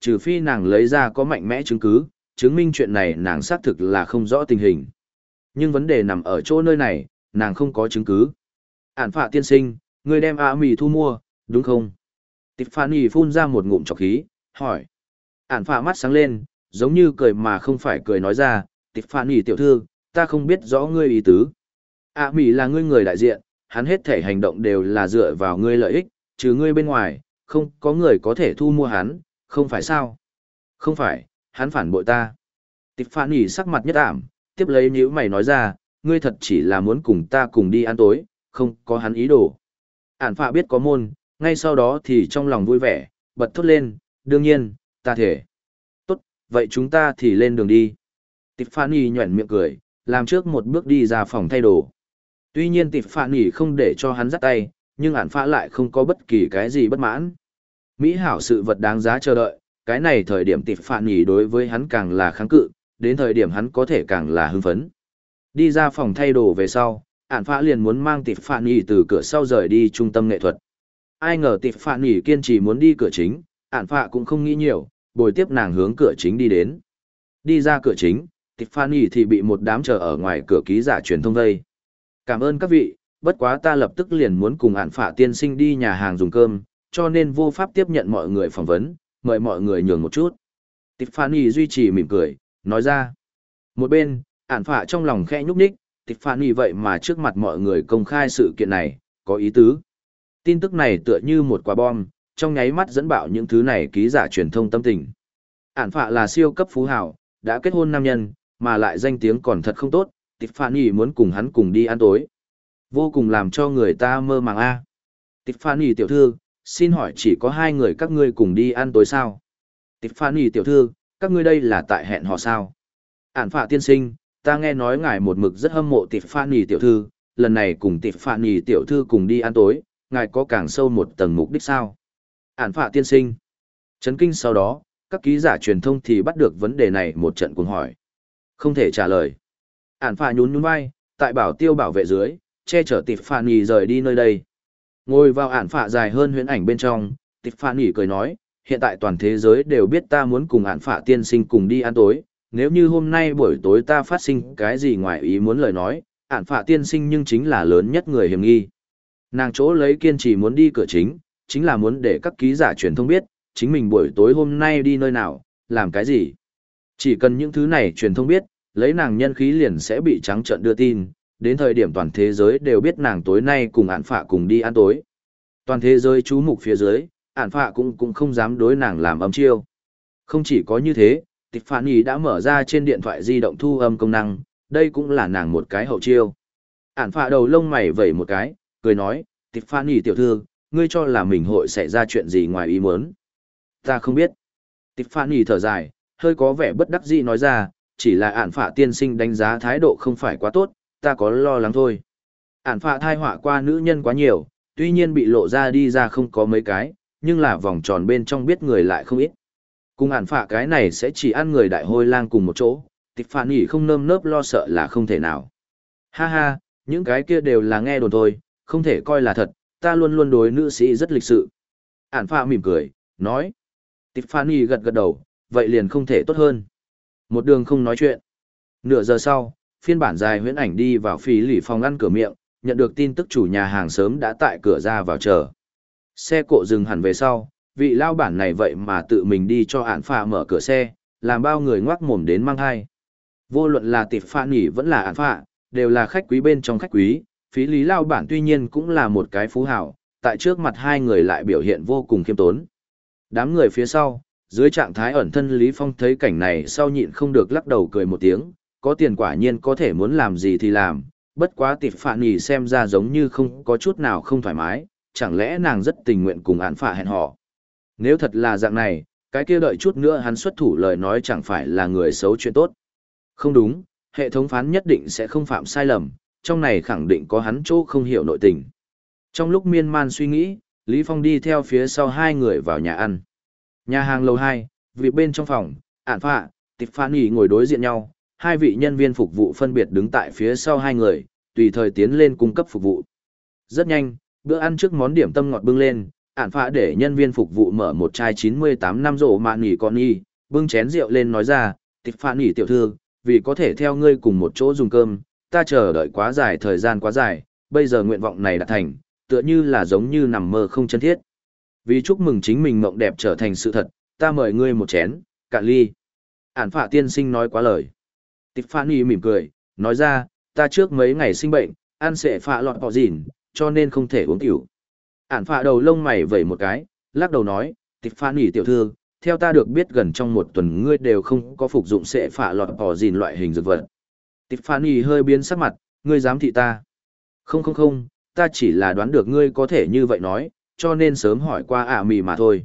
trừ phi nàng lấy ra có mạnh mẽ chứng cứ, chứng minh chuyện này nàng xác thực là không rõ tình hình. Nhưng vấn đề nằm ở chỗ nơi này, nàng không có chứng cứ. Ản phạ tiên sinh, người đem ạ mì thu mua, đúng không? Tiffany phun ra một ngụm trọc khí, hỏi. Ản phạ mắt sáng lên, giống như cười mà không phải cười nói ra, Tiffany tiểu thư, ta không biết rõ ngươi ý tứ. ạ mì là ngươi người đại diện, hắn hết thể hành động đều là dựa vào ngươi lợi ích, trừ ngươi bên ngoài, không có người có thể thu mua hắn, không phải sao? Không phải, hắn phản bội ta. Tiffany sắc mặt nhất ảm, tiếp lấy nhíu mày nói ra, ngươi thật chỉ là muốn cùng ta cùng đi ăn tối, không có hắn ý đồ. Ản phạ biết có môn, ngay sau đó thì trong lòng vui vẻ, bật thốt lên, đương nhiên, ta thể. Tốt, vậy chúng ta thì lên đường đi. Tiffany nhuẩn miệng cười, làm trước một bước đi ra phòng thay đồ. Tuy nhiên Tiffany không để cho hắn dắt tay, nhưng ản phạ lại không có bất kỳ cái gì bất mãn. Mỹ hảo sự vật đáng giá chờ đợi, cái này thời điểm Tiffany đối với hắn càng là kháng cự, đến thời điểm hắn có thể càng là hưng phấn. Đi ra phòng thay đồ về sau, ản phạ liền muốn mang tịp phạn nhỉ từ cửa sau rời đi trung tâm nghệ thuật. Ai ngờ tịp phạn nhỉ kiên trì muốn đi cửa chính, ản phạ cũng không nghĩ nhiều, bồi tiếp nàng hướng cửa chính đi đến. Đi ra cửa chính, tịp phạn nhỉ thì bị một đám chờ ở ngoài cửa ký giả truyền thông vây. Cảm ơn các vị, bất quá ta lập tức liền muốn cùng ản phạ tiên sinh đi nhà hàng dùng cơm, cho nên vô pháp tiếp nhận mọi người phỏng vấn, mời mọi người nhường một chút. Tiffany duy trì mỉm cười, nói ra. Một bên, ản phạ trong lòng khe nhúc nhích, Tiffany vậy mà trước mặt mọi người công khai sự kiện này, có ý tứ. Tin tức này tựa như một quả bom, trong nháy mắt dẫn bạo những thứ này ký giả truyền thông tâm tình. Ản phạ là siêu cấp phú hảo, đã kết hôn nam nhân, mà lại danh tiếng còn thật không tốt, Tiffany muốn cùng hắn cùng đi ăn tối. Vô cùng làm cho người ta mơ màng a. Tiffany tiểu thư, xin hỏi chỉ có hai người các ngươi cùng đi ăn tối sao? Tiffany tiểu thư, các ngươi đây là tại hẹn họ sao? Ản phạ tiên sinh, ta nghe nói ngài một mực rất hâm mộ Tiffany tiểu thư, lần này cùng Tiffany tiểu thư cùng đi ăn tối, ngài có càng sâu một tầng mục đích sao? Ản phạ tiên sinh. Chấn kinh sau đó, các ký giả truyền thông thì bắt được vấn đề này một trận cuồng hỏi. Không thể trả lời. Ản phạ nhún nhún vai, tại bảo tiêu bảo vệ dưới, che chở Tiffany rời đi nơi đây. Ngồi vào ản phạ dài hơn huyễn ảnh bên trong, Tiffany cười nói, hiện tại toàn thế giới đều biết ta muốn cùng ản phạ tiên sinh cùng đi ăn tối, nếu như hôm nay buổi tối ta phát sinh cái gì ngoài ý muốn lời nói, ản phạ tiên sinh nhưng chính là lớn nhất người hiểm nghi. Nàng chỗ lấy kiên trì muốn đi cửa chính, chính là muốn để các ký giả truyền thông biết, chính mình buổi tối hôm nay đi nơi nào, làm cái gì. Chỉ cần những thứ này truyền thông biết, lấy nàng nhân khí liền sẽ bị trắng trợn đưa tin, đến thời điểm toàn thế giới đều biết nàng tối nay cùng ản phạ cùng đi ăn tối. Toàn thế giới chú mục phía dưới, ản phạ cũng cũng không dám đối nàng làm âm chiêu. Không chỉ có như thế, Tiffany đã mở ra trên điện thoại di động thu âm công năng, đây cũng là nàng một cái hậu chiêu. Ản phạ đầu lông mày vẩy một cái, cười nói, Tiffany tiểu thư, ngươi cho là mình hội xảy ra chuyện gì ngoài ý muốn. Ta không biết. Tiffany thở dài, hơi có vẻ bất đắc dĩ nói ra, chỉ là ản phạ tiên sinh đánh giá thái độ không phải quá tốt, ta có lo lắng thôi. Ản phạ thai họa qua nữ nhân quá nhiều, tuy nhiên bị lộ ra đi ra không có mấy cái, nhưng là vòng tròn bên trong biết người lại không ít. Cùng ản phạ cái này sẽ chỉ ăn người đại hôi lang cùng một chỗ, tịch phản nhỉ không nơm nớp lo sợ là không thể nào. Ha ha, những cái kia đều là nghe đồn thôi, không thể coi là thật, ta luôn luôn đối nữ sĩ rất lịch sự. Ản phạ mỉm cười, nói. Tịch phản nghỉ gật gật đầu, vậy liền không thể tốt hơn. Một đường không nói chuyện. Nửa giờ sau, phiên bản dài huyễn ảnh đi vào phí lì phòng ăn cửa miệng, nhận được tin tức chủ nhà hàng sớm đã tại cửa ra vào chờ. Xe cộ dừng hẳn về sau, vị lao bản này vậy mà tự mình đi cho ản phạ mở cửa xe, làm bao người ngoác mồm đến mang hai. Vô luận là tịp phạ nghỉ vẫn là ản phạ, đều là khách quý bên trong khách quý, phí lý lao bản tuy nhiên cũng là một cái phú hảo, tại trước mặt hai người lại biểu hiện vô cùng khiêm tốn. Đám người phía sau, dưới trạng thái ẩn thân Lý Phong thấy cảnh này sau nhịn không được lắc đầu cười một tiếng, có tiền quả nhiên có thể muốn làm gì thì làm, bất quá tịp phạ nghỉ xem ra giống như không có chút nào không thoải mái, chẳng lẽ nàng rất tình nguyện cùng án phạ hẹn họ. Nếu thật là dạng này, cái kia đợi chút nữa hắn xuất thủ lời nói chẳng phải là người xấu chuyện tốt. Không đúng, hệ thống phán nhất định sẽ không phạm sai lầm, trong này khẳng định có hắn chỗ không hiểu nội tình. Trong lúc miên man suy nghĩ, Lý Phong đi theo phía sau hai người vào nhà ăn. Nhà hàng lầu 2, vị bên trong phòng, ản phạ, tịch phán nghỉ ngồi đối diện nhau, hai vị nhân viên phục vụ phân biệt đứng tại phía sau hai người, tùy thời tiến lên cung cấp phục vụ. Rất nhanh, bữa ăn trước món điểm tâm ngọt bưng lên, ản phạ để nhân viên phục vụ mở một chai 98 năm rổ mạ nỉ con y, bưng chén rượu lên nói ra, tịch phạ nỉ tiểu thư, vì có thể theo ngươi cùng một chỗ dùng cơm, ta chờ đợi quá dài thời gian quá dài, bây giờ nguyện vọng này đã thành, tựa như là giống như nằm mơ không chân thiết. Vì chúc mừng chính mình mộng đẹp trở thành sự thật, ta mời ngươi một chén, cạn ly. Ản phạ tiên sinh nói quá lời. Tịch phạ nỉ mỉm cười, nói ra, ta trước mấy ngày sinh bệnh, ăn sẽ phạ lọt bỏ dịn, cho nên không thể uống tiểu. Ản phạ đầu lông mày vẩy một cái, lắc đầu nói, tịch phạ nỉ tiểu thư, theo ta được biết gần trong một tuần ngươi đều không có phục dụng sẽ phạ lọt bỏ gìn loại hình dược vật. Tịch phạ nỉ hơi biến sắc mặt, ngươi dám thị ta. Không không không, ta chỉ là đoán được ngươi có thể như vậy nói, cho nên sớm hỏi qua ả mì mà thôi.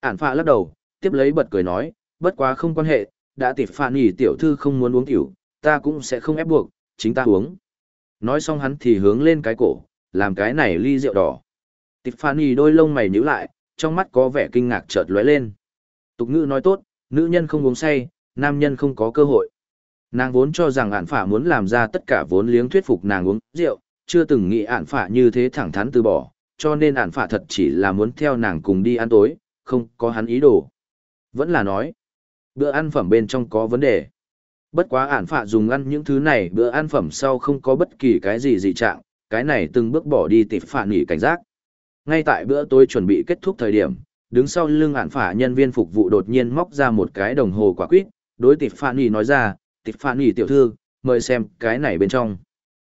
Ản phạ lắc đầu, tiếp lấy bật cười nói, bất quá không quan hệ, đã tịch phạ nỉ tiểu thư không muốn uống tiểu, ta cũng sẽ không ép buộc, chính ta uống. Nói xong hắn thì hướng lên cái cổ, làm cái này ly rượu đỏ. Tiffany đôi lông mày nhíu lại, trong mắt có vẻ kinh ngạc chợt lóe lên. Tục ngữ nói tốt, nữ nhân không uống say, nam nhân không có cơ hội. Nàng vốn cho rằng ản phả muốn làm ra tất cả vốn liếng thuyết phục nàng uống rượu, chưa từng nghĩ ản phả như thế thẳng thắn từ bỏ, cho nên ản phả thật chỉ là muốn theo nàng cùng đi ăn tối, không có hắn ý đồ. Vẫn là nói, bữa ăn phẩm bên trong có vấn đề. Bất quá ản phạ dùng ăn những thứ này bữa ăn phẩm sau không có bất kỳ cái gì dị trạng, cái này từng bước bỏ đi tịp phản nghỉ cảnh giác. Ngay tại bữa tối chuẩn bị kết thúc thời điểm, đứng sau lưng ạn phả nhân viên phục vụ đột nhiên móc ra một cái đồng hồ quả quýt, đối tịp phản nghỉ nói ra, tịp phản nghỉ tiểu thư, mời xem cái này bên trong.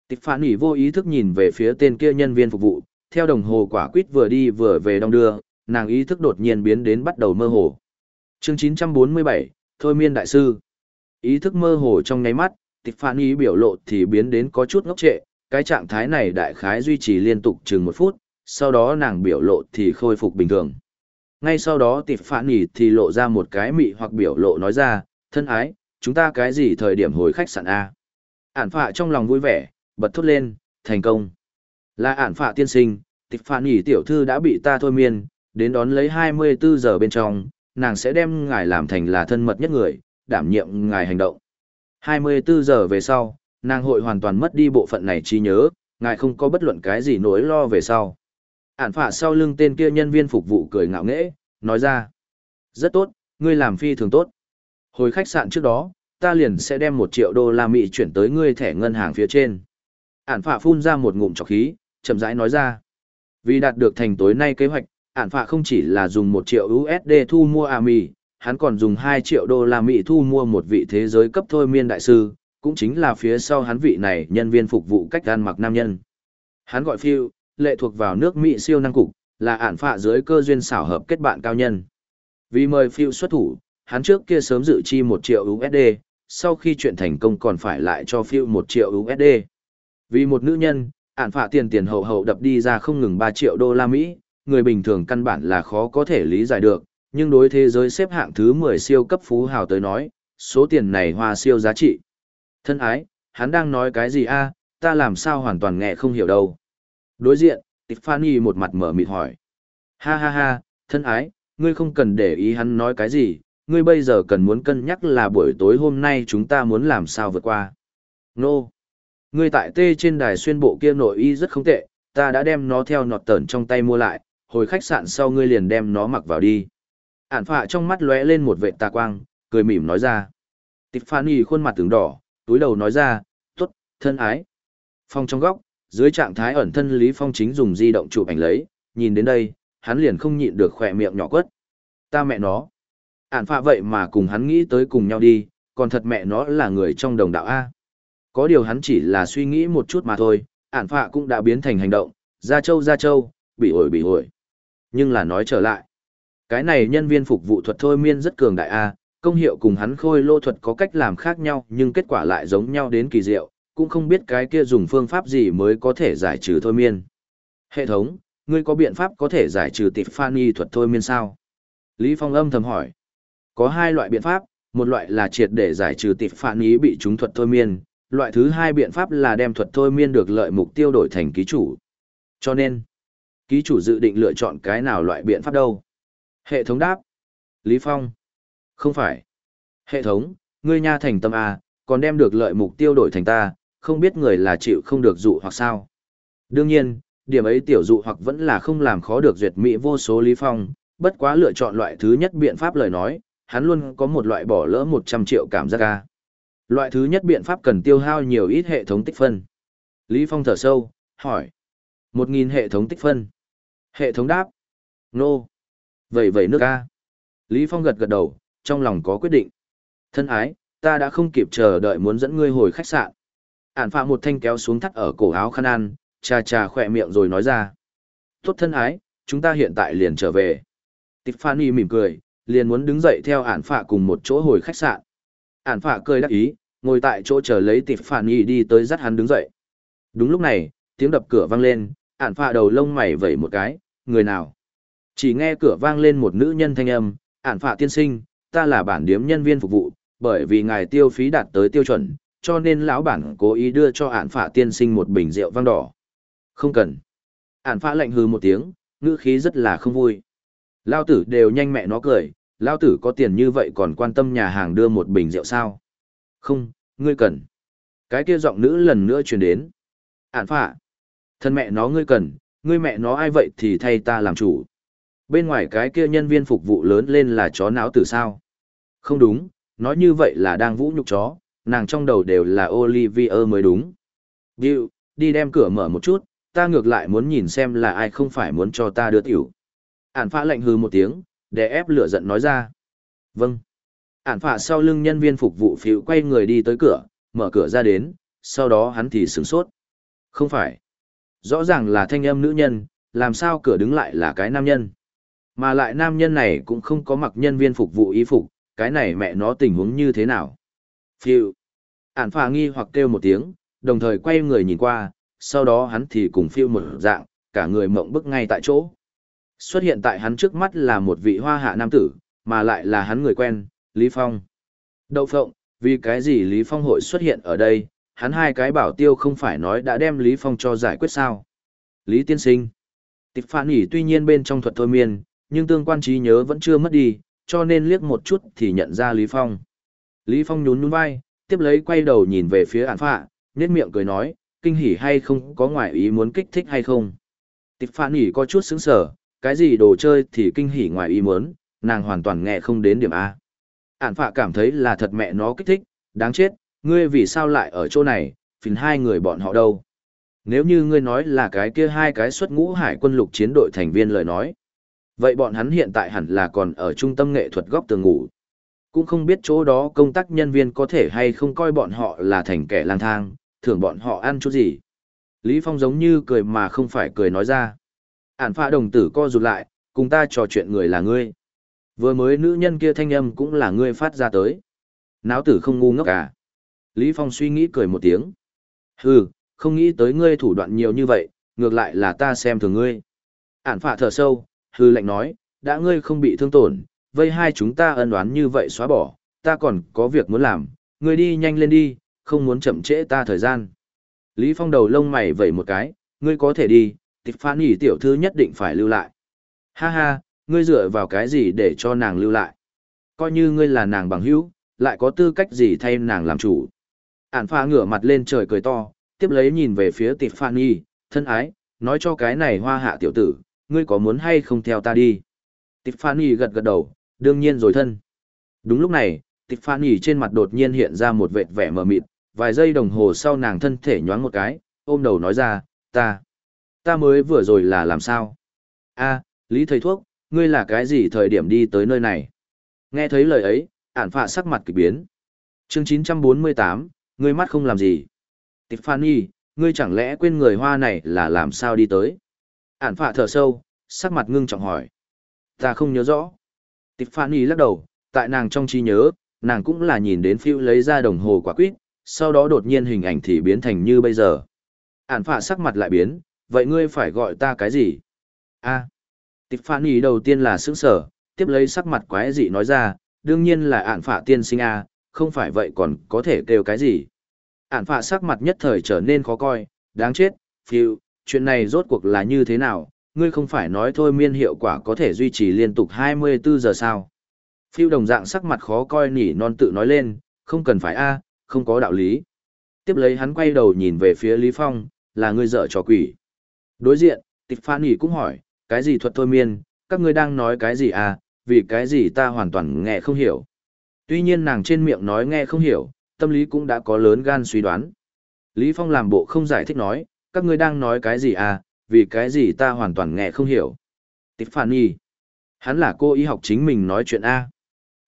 Tịch phản nghỉ vô ý thức nhìn về phía tên kia nhân viên phục vụ, theo đồng hồ quả quýt vừa đi vừa về đong đưa, nàng ý thức đột nhiên biến đến bắt đầu mơ hồ. Chương 947, Thôi miên đại sư. Ý thức mơ hồ trong nháy mắt, tịch phản ý biểu lộ thì biến đến có chút ngốc trệ, cái trạng thái này đại khái duy trì liên tục chừng một phút, sau đó nàng biểu lộ thì khôi phục bình thường. Ngay sau đó tịp phản nghỉ thì lộ ra một cái mị hoặc biểu lộ nói ra, thân ái, chúng ta cái gì thời điểm hồi khách sạn A. Ản phạ trong lòng vui vẻ, bật thốt lên, thành công. Là ản phạ tiên sinh, tịp phản nghỉ tiểu thư đã bị ta thôi miên, đến đón lấy 24 giờ bên trong, nàng sẽ đem ngài làm thành là thân mật nhất người, đảm nhiệm ngài hành động. 24 giờ về sau, nàng hội hoàn toàn mất đi bộ phận này trí nhớ, ngài không có bất luận cái gì nỗi lo về sau. Ản phạ sau lưng tên kia nhân viên phục vụ cười ngạo nghễ, nói ra. Rất tốt, ngươi làm phi thường tốt. Hồi khách sạn trước đó, ta liền sẽ đem một triệu đô la Mỹ chuyển tới ngươi thẻ ngân hàng phía trên. Ản phạ phun ra một ngụm trọc khí, chậm rãi nói ra. Vì đạt được thành tối nay kế hoạch, ản phạ không chỉ là dùng một triệu USD thu mua AMI, hắn còn dùng 2 triệu đô la Mỹ thu mua một vị thế giới cấp thôi miên đại sư, cũng chính là phía sau hắn vị này nhân viên phục vụ cách gan mặc nam nhân. Hắn gọi phiêu, lệ thuộc vào nước Mỹ siêu năng cục, là ản phạ dưới cơ duyên xảo hợp kết bạn cao nhân. Vì mời phiêu xuất thủ, hắn trước kia sớm dự chi 1 triệu USD, sau khi chuyện thành công còn phải lại cho phiêu 1 triệu USD. Vì một nữ nhân, ản phạ tiền tiền hậu hậu đập đi ra không ngừng 3 triệu đô la Mỹ, người bình thường căn bản là khó có thể lý giải được, nhưng đối thế giới xếp hạng thứ 10 siêu cấp phú hào tới nói, số tiền này hoa siêu giá trị. Thân ái, hắn đang nói cái gì a? ta làm sao hoàn toàn nghe không hiểu đâu. Đối diện, Tiffany một mặt mở mịt hỏi. Ha ha ha, thân ái, ngươi không cần để ý hắn nói cái gì, ngươi bây giờ cần muốn cân nhắc là buổi tối hôm nay chúng ta muốn làm sao vượt qua. Nô! No. Ngươi tại tê trên đài xuyên bộ kia nội y rất không tệ, ta đã đem nó theo nọt tẩn trong tay mua lại, hồi khách sạn sau ngươi liền đem nó mặc vào đi. Ản phạ trong mắt lóe lên một vệ tà quang, cười mỉm nói ra. Tiffany khuôn mặt tướng đỏ, túi đầu nói ra, tốt, thân ái. phòng trong góc, dưới trạng thái ẩn thân Lý Phong chính dùng di động chụp ảnh lấy, nhìn đến đây, hắn liền không nhịn được khỏe miệng nhỏ quất. Ta mẹ nó. Ản phạ vậy mà cùng hắn nghĩ tới cùng nhau đi, còn thật mẹ nó là người trong đồng đạo A. Có điều hắn chỉ là suy nghĩ một chút mà thôi, ản phạ cũng đã biến thành hành động, ra châu ra châu, bị ổi bị ổi. Nhưng là nói trở lại, cái này nhân viên phục vụ thuật thôi miên rất cường đại A, công hiệu cùng hắn khôi lô thuật có cách làm khác nhau nhưng kết quả lại giống nhau đến kỳ diệu, cũng không biết cái kia dùng phương pháp gì mới có thể giải trừ thôi miên. Hệ thống, ngươi có biện pháp có thể giải trừ tịp Fanny thuật thôi miên sao? Lý Phong âm thầm hỏi. Có hai loại biện pháp, một loại là triệt để giải trừ tịp Fanny bị chúng thuật thôi miên, loại thứ hai biện pháp là đem thuật thôi miên được lợi mục tiêu đổi thành ký chủ. Cho nên, ký chủ dự định lựa chọn cái nào loại biện pháp đâu? Hệ thống đáp. Lý Phong. Không phải. Hệ thống, ngươi nha thành tâm A, còn đem được lợi mục tiêu đổi thành ta, không biết người là chịu không được dụ hoặc sao. Đương nhiên, điểm ấy tiểu dụ hoặc vẫn là không làm khó được duyệt mỹ vô số Lý Phong, bất quá lựa chọn loại thứ nhất biện pháp lời nói, hắn luôn có một loại bỏ lỡ 100 triệu cảm giác ca. Loại thứ nhất biện pháp cần tiêu hao nhiều ít hệ thống tích phân. Lý Phong thở sâu, hỏi. 1.000 hệ thống tích phân. Hệ thống đáp. Nô. No. Vậy vậy nước ca. Lý Phong gật gật đầu, trong lòng có quyết định. Thân ái, ta đã không kịp chờ đợi muốn dẫn ngươi hồi khách sạn. Ản phạ một thanh kéo xuống thắt ở cổ áo khăn ăn, cha cha khỏe miệng rồi nói ra. Tốt thân ái, chúng ta hiện tại liền trở về. Tiffany mỉm cười, liền muốn đứng dậy theo ản phạ cùng một chỗ hồi khách sạn. Ản phạ cười đắc ý, ngồi tại chỗ chờ lấy Tiffany đi tới dắt hắn đứng dậy. Đúng lúc này, tiếng đập cửa vang lên, ản phạ đầu lông mày vẩy một cái, người nào? Chỉ nghe cửa vang lên một nữ nhân thanh âm, ản phạ tiên sinh, ta là bản điếm nhân viên phục vụ, bởi vì ngài tiêu phí đạt tới tiêu chuẩn, cho nên lão bản cố ý đưa cho ản phạ tiên sinh một bình rượu vang đỏ. Không cần. Ản phạ lạnh hừ một tiếng, ngữ khí rất là không vui. Lao tử đều nhanh mẹ nó cười, lao tử có tiền như vậy còn quan tâm nhà hàng đưa một bình rượu sao? Không, ngươi cần. Cái kia giọng nữ lần nữa truyền đến. Ản phạ. Thân mẹ nó ngươi cần, ngươi mẹ nó ai vậy thì thay ta làm chủ. Bên ngoài cái kia nhân viên phục vụ lớn lên là chó não tử sao? Không đúng, nói như vậy là đang vũ nhục chó, nàng trong đầu đều là Olivier mới đúng. Bill, đi đem cửa mở một chút, ta ngược lại muốn nhìn xem là ai không phải muốn cho ta đưa tiểu. Ản phạ lệnh hư một tiếng, để ép lửa giận nói ra. Vâng. Ản phạ sau lưng nhân viên phục vụ phiêu quay người đi tới cửa, mở cửa ra đến, sau đó hắn thì sửng sốt. Không phải. Rõ ràng là thanh âm nữ nhân, làm sao cửa đứng lại là cái nam nhân. Mà lại nam nhân này cũng không có mặc nhân viên phục vụ y phục, cái này mẹ nó tình huống như thế nào. Phiêu. Ản phà nghi hoặc kêu một tiếng, đồng thời quay người nhìn qua, sau đó hắn thì cùng phiêu một dạng, cả người mộng bức ngay tại chỗ. Xuất hiện tại hắn trước mắt là một vị hoa hạ nam tử, mà lại là hắn người quen, Lý Phong. Đậu phộng, vì cái gì Lý Phong hội xuất hiện ở đây, hắn hai cái bảo tiêu không phải nói đã đem Lý Phong cho giải quyết sao. Lý tiên sinh. Tịch phản ỉ tuy nhiên bên trong thuật thôi miên, nhưng tương quan trí nhớ vẫn chưa mất đi, cho nên liếc một chút thì nhận ra Lý Phong. Lý Phong nhún nhún vai, tiếp lấy quay đầu nhìn về phía ản phạ, nhếch miệng cười nói, kinh hỉ hay không có ngoại ý muốn kích thích hay không. Tịch phản nghỉ có chút sững sờ, cái gì đồ chơi thì kinh hỉ ngoài ý muốn, nàng hoàn toàn nghe không đến điểm A. Ản phạ cảm thấy là thật mẹ nó kích thích, đáng chết, ngươi vì sao lại ở chỗ này, phiền hai người bọn họ đâu. Nếu như ngươi nói là cái kia hai cái xuất ngũ hải quân lục chiến đội thành viên lời nói. Vậy bọn hắn hiện tại hẳn là còn ở trung tâm nghệ thuật góc tường ngủ. Cũng không biết chỗ đó công tác nhân viên có thể hay không coi bọn họ là thành kẻ lang thang, thưởng bọn họ ăn chút gì. Lý Phong giống như cười mà không phải cười nói ra. Ản phạ đồng tử co rụt lại, cùng ta trò chuyện người là ngươi. Vừa mới nữ nhân kia thanh âm cũng là ngươi phát ra tới. Náo tử không ngu ngốc cả. Lý Phong suy nghĩ cười một tiếng. Hừ, không nghĩ tới ngươi thủ đoạn nhiều như vậy, ngược lại là ta xem thường ngươi. Ản phạ thở sâu, hư lệnh nói, đã ngươi không bị thương tổn, vây hai chúng ta ân đoán như vậy xóa bỏ, ta còn có việc muốn làm, ngươi đi nhanh lên đi, không muốn chậm trễ ta thời gian. Lý Phong đầu lông mày vẩy một cái, ngươi có thể đi, tịch phán nhỉ tiểu thư nhất định phải lưu lại. Ha ha, ngươi dựa vào cái gì để cho nàng lưu lại? Coi như ngươi là nàng bằng hữu, lại có tư cách gì thay nàng làm chủ? Ản pha ngửa mặt lên trời cười to, tiếp lấy nhìn về phía tịch phán nhỉ, thân ái, nói cho cái này hoa hạ tiểu tử, ngươi có muốn hay không theo ta đi? Tiffany gật gật đầu, đương nhiên rồi thân. Đúng lúc này, Tiffany trên mặt đột nhiên hiện ra một vệt vẻ mờ mịt, vài giây đồng hồ sau nàng thân thể nhoáng một cái, ôm đầu nói ra, ta, ta mới vừa rồi là làm sao? a Lý thầy thuốc, ngươi là cái gì thời điểm đi tới nơi này? Nghe thấy lời ấy, ản phạ sắc mặt kỳ biến. chương 948, ngươi mắt không làm gì. Tiffany, ngươi chẳng lẽ quên người hoa này là làm sao đi tới? Ản phạ thở sâu, sắc mặt ngưng trọng hỏi. Ta không nhớ rõ. Tiffany lắc đầu, tại nàng trong trí nhớ, nàng cũng là nhìn đến phiêu lấy ra đồng hồ quả quýt, sau đó đột nhiên hình ảnh thì biến thành như bây giờ. Ản phạ sắc mặt lại biến, vậy ngươi phải gọi ta cái gì? a à. Tiffany đầu tiên là sững sở, tiếp lấy sắc mặt quái dị nói ra, đương nhiên là ản phạ tiên sinh a, không phải vậy còn có thể kêu cái gì? Ản phạ sắc mặt nhất thời trở nên khó coi, đáng chết, phiêu, chuyện này rốt cuộc là như thế nào, ngươi không phải nói thôi miên hiệu quả có thể duy trì liên tục 24 giờ sao. Phiêu đồng dạng sắc mặt khó coi nỉ non tự nói lên, không cần phải a, không có đạo lý. Tiếp lấy hắn quay đầu nhìn về phía Lý Phong, là ngươi dở trò quỷ. Đối diện, tịch phan nỉ cũng hỏi, cái gì thuật thôi miên, các ngươi đang nói cái gì à, vì cái gì ta hoàn toàn nghe không hiểu. Tuy nhiên nàng trên miệng nói nghe không hiểu, tâm lý cũng đã có lớn gan suy đoán. Lý Phong làm bộ không giải thích nói, các ngươi đang nói cái gì à, vì cái gì ta hoàn toàn nghe không hiểu. Tiffany. Hắn là cô y học chính mình nói chuyện A.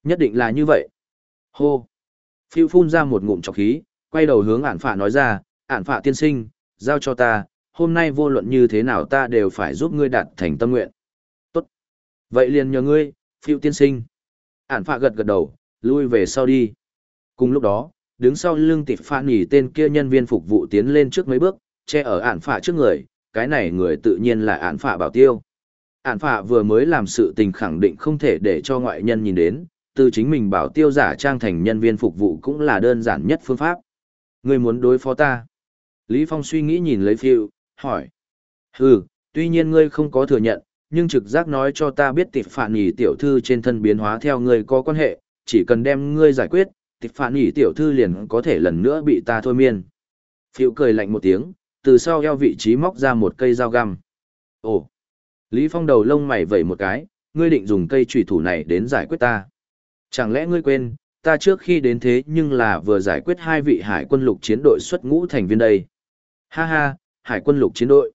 Nhất định là như vậy. Hô. Phiêu phun ra một ngụm chọc khí, quay đầu hướng ản phạ nói ra, ản phạ tiên sinh, giao cho ta, hôm nay vô luận như thế nào ta đều phải giúp ngươi đạt thành tâm nguyện. Tốt. Vậy liền nhờ ngươi, phiêu tiên sinh. Ản phạ gật gật đầu, lui về sau đi. Cùng lúc đó, đứng sau lưng tịp phạ nỉ tên kia nhân viên phục vụ tiến lên trước mấy bước, che ở ản phạ trước người, cái này người tự nhiên là ản phạ bảo tiêu. Ản phạ vừa mới làm sự tình khẳng định không thể để cho ngoại nhân nhìn đến, từ chính mình bảo tiêu giả trang thành nhân viên phục vụ cũng là đơn giản nhất phương pháp. Người muốn đối phó ta. Lý Phong suy nghĩ nhìn lấy phiêu, hỏi. Hừ, tuy nhiên ngươi không có thừa nhận, nhưng trực giác nói cho ta biết tịp phản nhỉ tiểu thư trên thân biến hóa theo ngươi có quan hệ, chỉ cần đem ngươi giải quyết, tịp phản nhỉ tiểu thư liền có thể lần nữa bị ta thôi miên. Phiêu cười lạnh một tiếng, từ sau eo vị trí móc ra một cây dao găm. Ồ! Lý Phong đầu lông mày vẩy một cái, ngươi định dùng cây trùy thủ này đến giải quyết ta. Chẳng lẽ ngươi quên, ta trước khi đến thế nhưng là vừa giải quyết hai vị hải quân lục chiến đội xuất ngũ thành viên đây. Ha ha, hải quân lục chiến đội.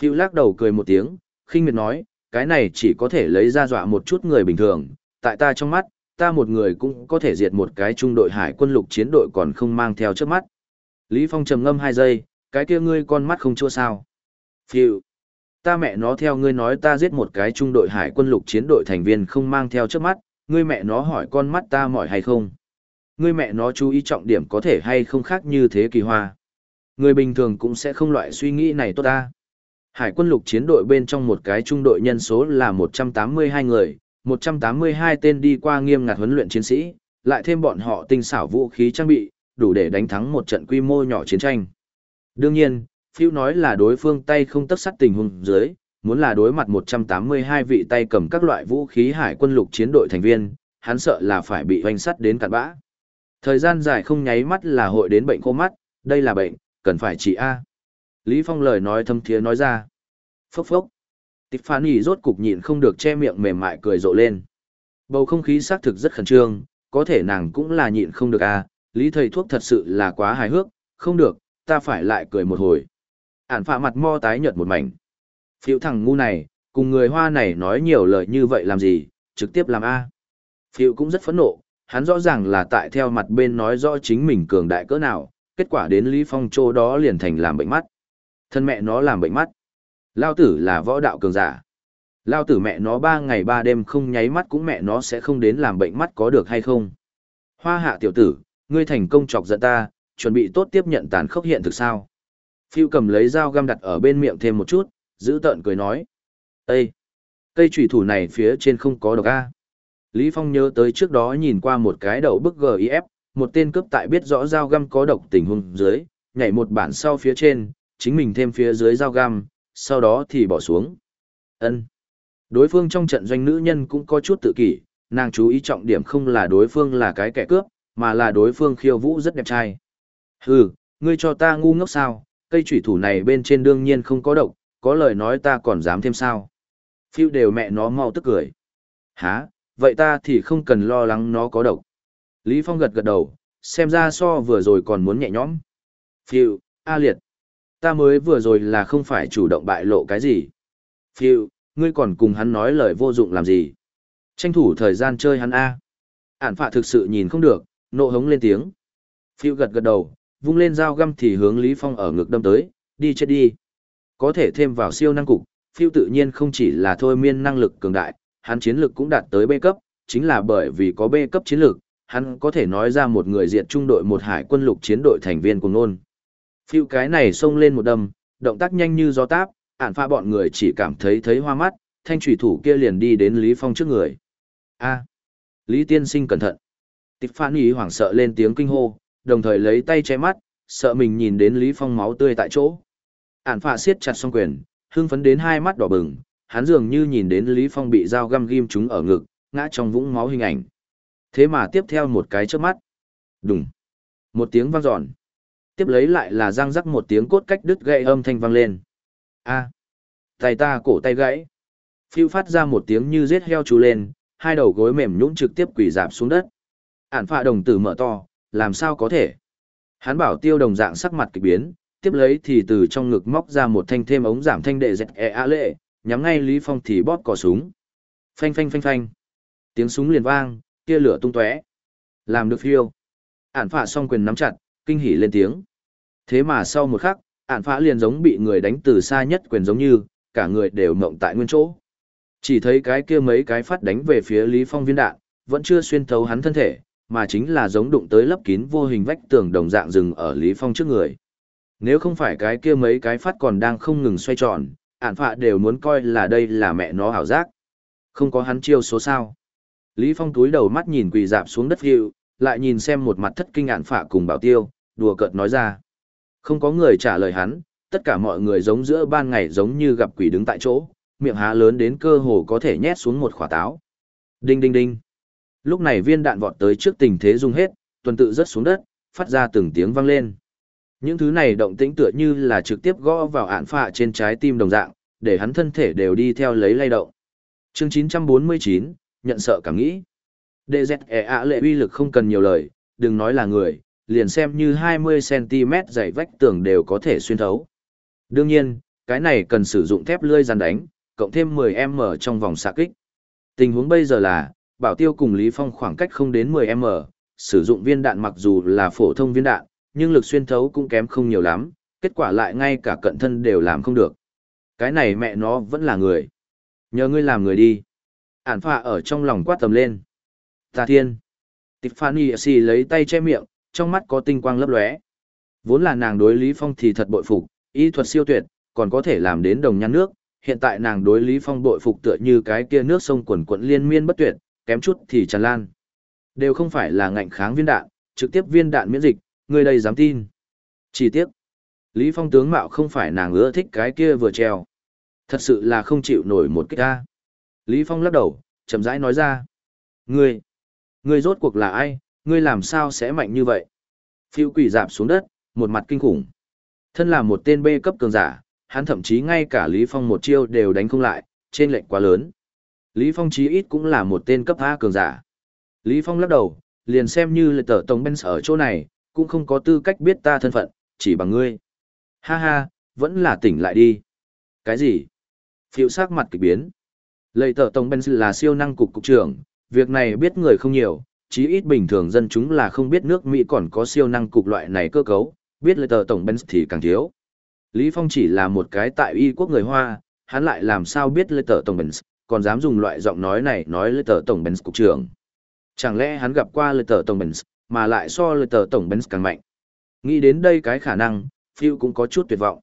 Phiêu lắc đầu cười một tiếng, khinh miệt nói, cái này chỉ có thể lấy ra dọa một chút người bình thường, tại ta trong mắt, ta một người cũng có thể diệt một cái trung đội hải quân lục chiến đội còn không mang theo trước mắt. Lý Phong trầm ngâm hai giây, cái kia ngươi con mắt không chua sao. Phiu. Ta mẹ nó theo ngươi nói ta giết một cái trung đội hải quân lục chiến đội thành viên không mang theo trước mắt, ngươi mẹ nó hỏi con mắt ta mỏi hay không. Ngươi mẹ nó chú ý trọng điểm có thể hay không khác như thế kỳ hoa. Người bình thường cũng sẽ không loại suy nghĩ này tốt ta. Hải quân lục chiến đội bên trong một cái trung đội nhân số là 182 người, 182 tên đi qua nghiêm ngặt huấn luyện chiến sĩ, lại thêm bọn họ tinh xảo vũ khí trang bị, đủ để đánh thắng một trận quy mô nhỏ chiến tranh. Đương nhiên, Phiêu nói là đối phương tay không tất sắt tình huống dưới, muốn là đối mặt 182 vị tay cầm các loại vũ khí hải quân lục chiến đội thành viên, hắn sợ là phải bị hoành sắt đến cạn bã. Thời gian dài không nháy mắt là hội đến bệnh khô mắt, đây là bệnh, cần phải trị A. Lý Phong lời nói thâm thiế nói ra. Phốc phốc. Tiffany rốt cục nhịn không được che miệng mềm mại cười rộ lên. Bầu không khí xác thực rất khẩn trương, có thể nàng cũng là nhịn không được a. Lý thầy thuốc thật sự là quá hài hước, không được, ta phải lại cười một hồi. Ản phạ mặt mo tái nhợt một mảnh. Phiêu thằng ngu này, cùng người hoa này nói nhiều lời như vậy làm gì, trực tiếp làm A. Phiêu cũng rất phẫn nộ, hắn rõ ràng là tại theo mặt bên nói rõ chính mình cường đại cỡ nào, kết quả đến Lý Phong chỗ đó liền thành làm bệnh mắt. Thân mẹ nó làm bệnh mắt. Lao tử là võ đạo cường giả. Lao tử mẹ nó ba ngày ba đêm không nháy mắt cũng mẹ nó sẽ không đến làm bệnh mắt có được hay không. Hoa hạ tiểu tử, ngươi thành công chọc giận ta, chuẩn bị tốt tiếp nhận tàn khốc hiện thực sao. Phiêu cầm lấy dao găm đặt ở bên miệng thêm một chút, giữ tợn cười nói. Ê! Cây trùy thủ này phía trên không có độc A. Lý Phong nhớ tới trước đó nhìn qua một cái đầu bức GIF, một tên cướp tại biết rõ dao găm có độc tình huống dưới, nhảy một bản sau phía trên, chính mình thêm phía dưới dao găm, sau đó thì bỏ xuống. Ân. Đối phương trong trận doanh nữ nhân cũng có chút tự kỷ, nàng chú ý trọng điểm không là đối phương là cái kẻ cướp, mà là đối phương khiêu vũ rất đẹp trai. Hừ, ngươi cho ta ngu ngốc sao, cây chủy thủ này bên trên đương nhiên không có độc, có lời nói ta còn dám thêm sao. Phiêu đều mẹ nó mau tức cười. Hả, vậy ta thì không cần lo lắng nó có độc. Lý Phong gật gật đầu, xem ra so vừa rồi còn muốn nhẹ nhõm. Phiêu, A liệt. Ta mới vừa rồi là không phải chủ động bại lộ cái gì. Phiêu, ngươi còn cùng hắn nói lời vô dụng làm gì. Tranh thủ thời gian chơi hắn A. Ản phạ thực sự nhìn không được, nộ hống lên tiếng. Phiêu gật gật đầu, vung lên dao găm thì hướng Lý Phong ở ngực đâm tới, đi chết đi. Có thể thêm vào siêu năng cục, phiêu tự nhiên không chỉ là thôi miên năng lực cường đại, hắn chiến lực cũng đạt tới B cấp, chính là bởi vì có B cấp chiến lực, hắn có thể nói ra một người diện trung đội một hải quân lục chiến đội thành viên cùng nôn. Phiêu cái này xông lên một đâm, động tác nhanh như gió táp, ản pha bọn người chỉ cảm thấy thấy hoa mắt, thanh trùy thủ kia liền đi đến Lý Phong trước người. A, Lý tiên sinh cẩn thận. Tịch phản ý hoảng sợ lên tiếng kinh hô, đồng thời lấy tay che mắt, sợ mình nhìn đến Lý Phong máu tươi tại chỗ. Ản phạ siết chặt song quyền, hưng phấn đến hai mắt đỏ bừng, hắn dường như nhìn đến Lý Phong bị dao găm ghim trúng ở ngực, ngã trong vũng máu hình ảnh. Thế mà tiếp theo một cái chớp mắt. Đùng. Một tiếng vang dọn. Tiếp lấy lại là răng rắc một tiếng cốt cách đứt gãy âm thanh vang lên. A. Tay ta cổ tay gãy. Phiêu phát ra một tiếng như giết heo chú lên, hai đầu gối mềm nhũn trực tiếp quỳ dạp xuống đất. Ản phạ đồng tử mở to, làm sao có thể? Hắn bảo tiêu đồng dạng sắc mặt kỳ biến, tiếp lấy thì từ trong ngực móc ra một thanh thêm ống giảm thanh đệ dẹt e a lệ, nhắm ngay Lý Phong thì bóp cò súng. Phanh phanh phanh phanh. Tiếng súng liền vang, kia lửa tung tóe. Làm được phiêu. Ản phạ song quyền nắm chặt, kinh hỉ lên tiếng. Thế mà sau một khắc, ản phạ liền giống bị người đánh từ xa nhất quyền giống như, cả người đều mộng tại nguyên chỗ. Chỉ thấy cái kia mấy cái phát đánh về phía Lý Phong viên đạn, vẫn chưa xuyên thấu hắn thân thể, mà chính là giống đụng tới lấp kín vô hình vách tường đồng dạng rừng ở Lý Phong trước người. Nếu không phải cái kia mấy cái phát còn đang không ngừng xoay tròn, ản phạ đều muốn coi là đây là mẹ nó hảo giác. Không có hắn chiêu số sao. Lý Phong túi đầu mắt nhìn quỳ dạp xuống đất hiệu, lại nhìn xem một mặt thất kinh ản phạ cùng bảo tiêu, đùa cợt nói ra. Không có người trả lời hắn, tất cả mọi người giống giữa ban ngày giống như gặp quỷ đứng tại chỗ, miệng há lớn đến cơ hồ có thể nhét xuống một quả táo. Đinh đinh đinh. Lúc này viên đạn vọt tới trước tình thế dùng hết, tuần tự rớt xuống đất, phát ra từng tiếng vang lên. Những thứ này động tĩnh tựa như là trực tiếp gõ vào ạn phạ trên trái tim đồng dạng, để hắn thân thể đều đi theo lấy lay động. Chương 949, nhận sợ cảm nghĩ. Đệ dẹt ẻ ạ lệ uy lực không cần nhiều lời, đừng nói là người, liền xem như 20cm dày vách tường đều có thể xuyên thấu. Đương nhiên, cái này cần sử dụng thép lươi dàn đánh, cộng thêm 10m trong vòng xạ kích. Tình huống bây giờ là, Bảo Tiêu cùng Lý Phong khoảng cách không đến 10m, sử dụng viên đạn mặc dù là phổ thông viên đạn, nhưng lực xuyên thấu cũng kém không nhiều lắm, kết quả lại ngay cả cận thân đều làm không được. Cái này mẹ nó vẫn là người. Nhờ ngươi làm người đi. Ản phạ ở trong lòng quát tầm lên. Ta thiên. Tiffany xì lấy tay che miệng, trong mắt có tinh quang lấp lóe. Vốn là nàng đối Lý Phong thì thật bội phục, y thuật siêu tuyệt, còn có thể làm đến đồng nhan nước. Hiện tại nàng đối Lý Phong bội phục tựa như cái kia nước sông quần quận liên miên bất tuyệt, kém chút thì tràn lan. Đều không phải là ngạnh kháng viên đạn, trực tiếp viên đạn miễn dịch, người đây dám tin. Chỉ tiếc, Lý Phong tướng mạo không phải nàng ưa thích cái kia vừa treo. Thật sự là không chịu nổi một cái ta. Lý Phong lắc đầu, chậm rãi nói ra. Ngươi, ngươi rốt cuộc là ai, ngươi làm sao sẽ mạnh như vậy? Phiêu quỷ dạp xuống đất, một mặt kinh khủng. Thân là một tên B cấp cường giả, hắn thậm chí ngay cả Lý Phong một chiêu đều đánh không lại, trên lệnh quá lớn. Lý Phong chí ít cũng là một tên cấp A cường giả. Lý Phong lắc đầu, liền xem như lệ tờ tổng Benz ở chỗ này, cũng không có tư cách biết ta thân phận, chỉ bằng ngươi. Ha ha, vẫn là tỉnh lại đi. Cái gì? Phiệu sắc mặt kịch biến. Lệ tờ tổng Benz là siêu năng cục cục trưởng, việc này biết người không nhiều, chí ít bình thường dân chúng là không biết nước Mỹ còn có siêu năng cục loại này cơ cấu, biết lệ tờ tổng Benz thì càng thiếu. Lý Phong chỉ là một cái tại y quốc người Hoa, hắn lại làm sao biết lệ tờ tổng Benz, còn dám dùng loại giọng nói này nói lời tờ tổng Benz cục trưởng. Chẳng lẽ hắn gặp qua lời tờ tổng Benz, mà lại so lời tờ tổng Benz càng mạnh. Nghĩ đến đây cái khả năng, Phiêu cũng có chút tuyệt vọng.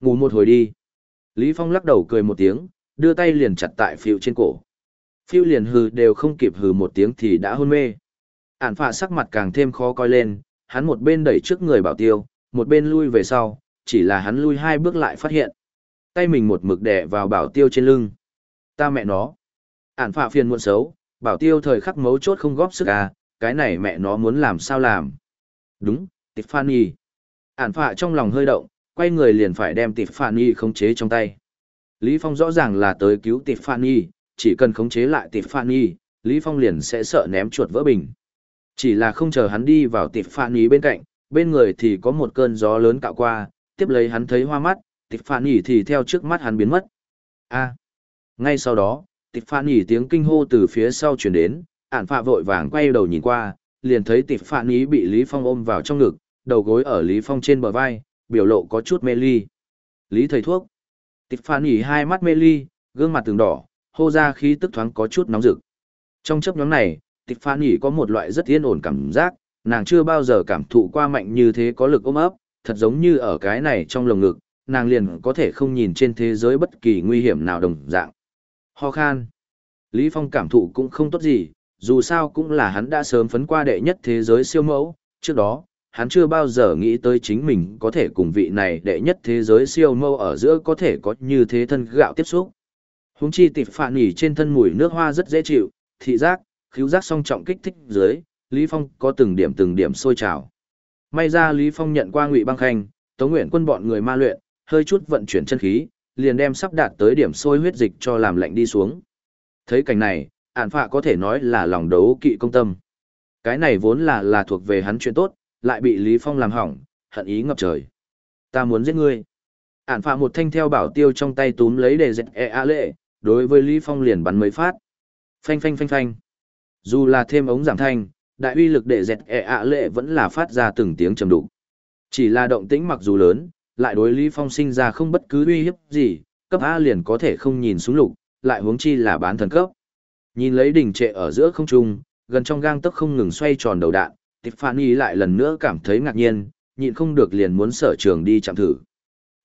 Ngủ một hồi đi. Lý Phong lắc đầu cười một tiếng, đưa tay liền chặt tại Phiêu trên cổ. Phiêu liền hừ đều không kịp hừ một tiếng thì đã hôn mê. Ản phạ sắc mặt càng thêm khó coi lên, hắn một bên đẩy trước người bảo tiêu, một bên lui về sau, chỉ là hắn lui hai bước lại phát hiện. Tay mình một mực đè vào bảo tiêu trên lưng. Ta mẹ nó. Ản phạ phiền muộn xấu, bảo tiêu thời khắc mấu chốt không góp sức à, cái này mẹ nó muốn làm sao làm. Đúng, Tiffany. Ản phạ trong lòng hơi động, quay người liền phải đem Tiffany khống chế trong tay. Lý Phong rõ ràng là tới cứu Tiffany, chỉ cần khống chế lại Tiffany, Lý Phong liền sẽ sợ ném chuột vỡ bình. Chỉ là không chờ hắn đi vào Tiffany bên cạnh, bên người thì có một cơn gió lớn cạo qua, tiếp lấy hắn thấy hoa mắt, Tiffany thì theo trước mắt hắn biến mất. A. Ngay sau đó, Tiffany tiếng kinh hô từ phía sau truyền đến, ản phạ vội vàng quay đầu nhìn qua, liền thấy Tiffany bị Lý Phong ôm vào trong ngực, đầu gối ở Lý Phong trên bờ vai, biểu lộ có chút mê ly. Lý thầy thuốc. Tiffany hai mắt mê ly, gương mặt từng đỏ, hô ra khí tức thoáng có chút nóng rực. Trong chấp nhóm này, Tiffany có một loại rất yên ổn cảm giác, nàng chưa bao giờ cảm thụ qua mạnh như thế có lực ôm ấp, thật giống như ở cái này trong lồng ngực, nàng liền có thể không nhìn trên thế giới bất kỳ nguy hiểm nào đồng dạng. Ho khan. Lý Phong cảm thụ cũng không tốt gì, dù sao cũng là hắn đã sớm phấn qua đệ nhất thế giới siêu mẫu, trước đó, hắn chưa bao giờ nghĩ tới chính mình có thể cùng vị này đệ nhất thế giới siêu mẫu ở giữa có thể có như thế thân gạo tiếp xúc. Húng chi tịp phạ nhỉ trên thân mùi nước hoa rất dễ chịu, thị giác, khiếu giác song trọng kích thích dưới, Lý Phong có từng điểm từng điểm sôi trào. May ra Lý Phong nhận qua Ngụy Băng Khanh, Tống Nguyện quân bọn người ma luyện, hơi chút vận chuyển chân khí, liền đem sắp đạt tới điểm sôi huyết dịch cho làm lạnh đi xuống. Thấy cảnh này, ản phạ có thể nói là lòng đấu kỵ công tâm. Cái này vốn là là thuộc về hắn chuyện tốt, lại bị Lý Phong làm hỏng, hận ý ngập trời. Ta muốn giết ngươi. Ản phạ một thanh theo bảo tiêu trong tay túm lấy để dẹt e a lệ, đối với Lý Phong liền bắn mấy phát. Phanh phanh phanh phanh. Dù là thêm ống giảm thanh, đại uy lực để dẹt e a lệ vẫn là phát ra từng tiếng trầm đục. Chỉ là động tĩnh mặc dù lớn, lại đối Lý Phong sinh ra không bất cứ uy hiếp gì, cấp A liền có thể không nhìn xuống lục, lại huống chi là bán thần cấp. Nhìn lấy đỉnh trệ ở giữa không trung, gần trong gang tấc không ngừng xoay tròn đầu đạn, Tiffany lại lần nữa cảm thấy ngạc nhiên, nhịn không được liền muốn sở trường đi chạm thử.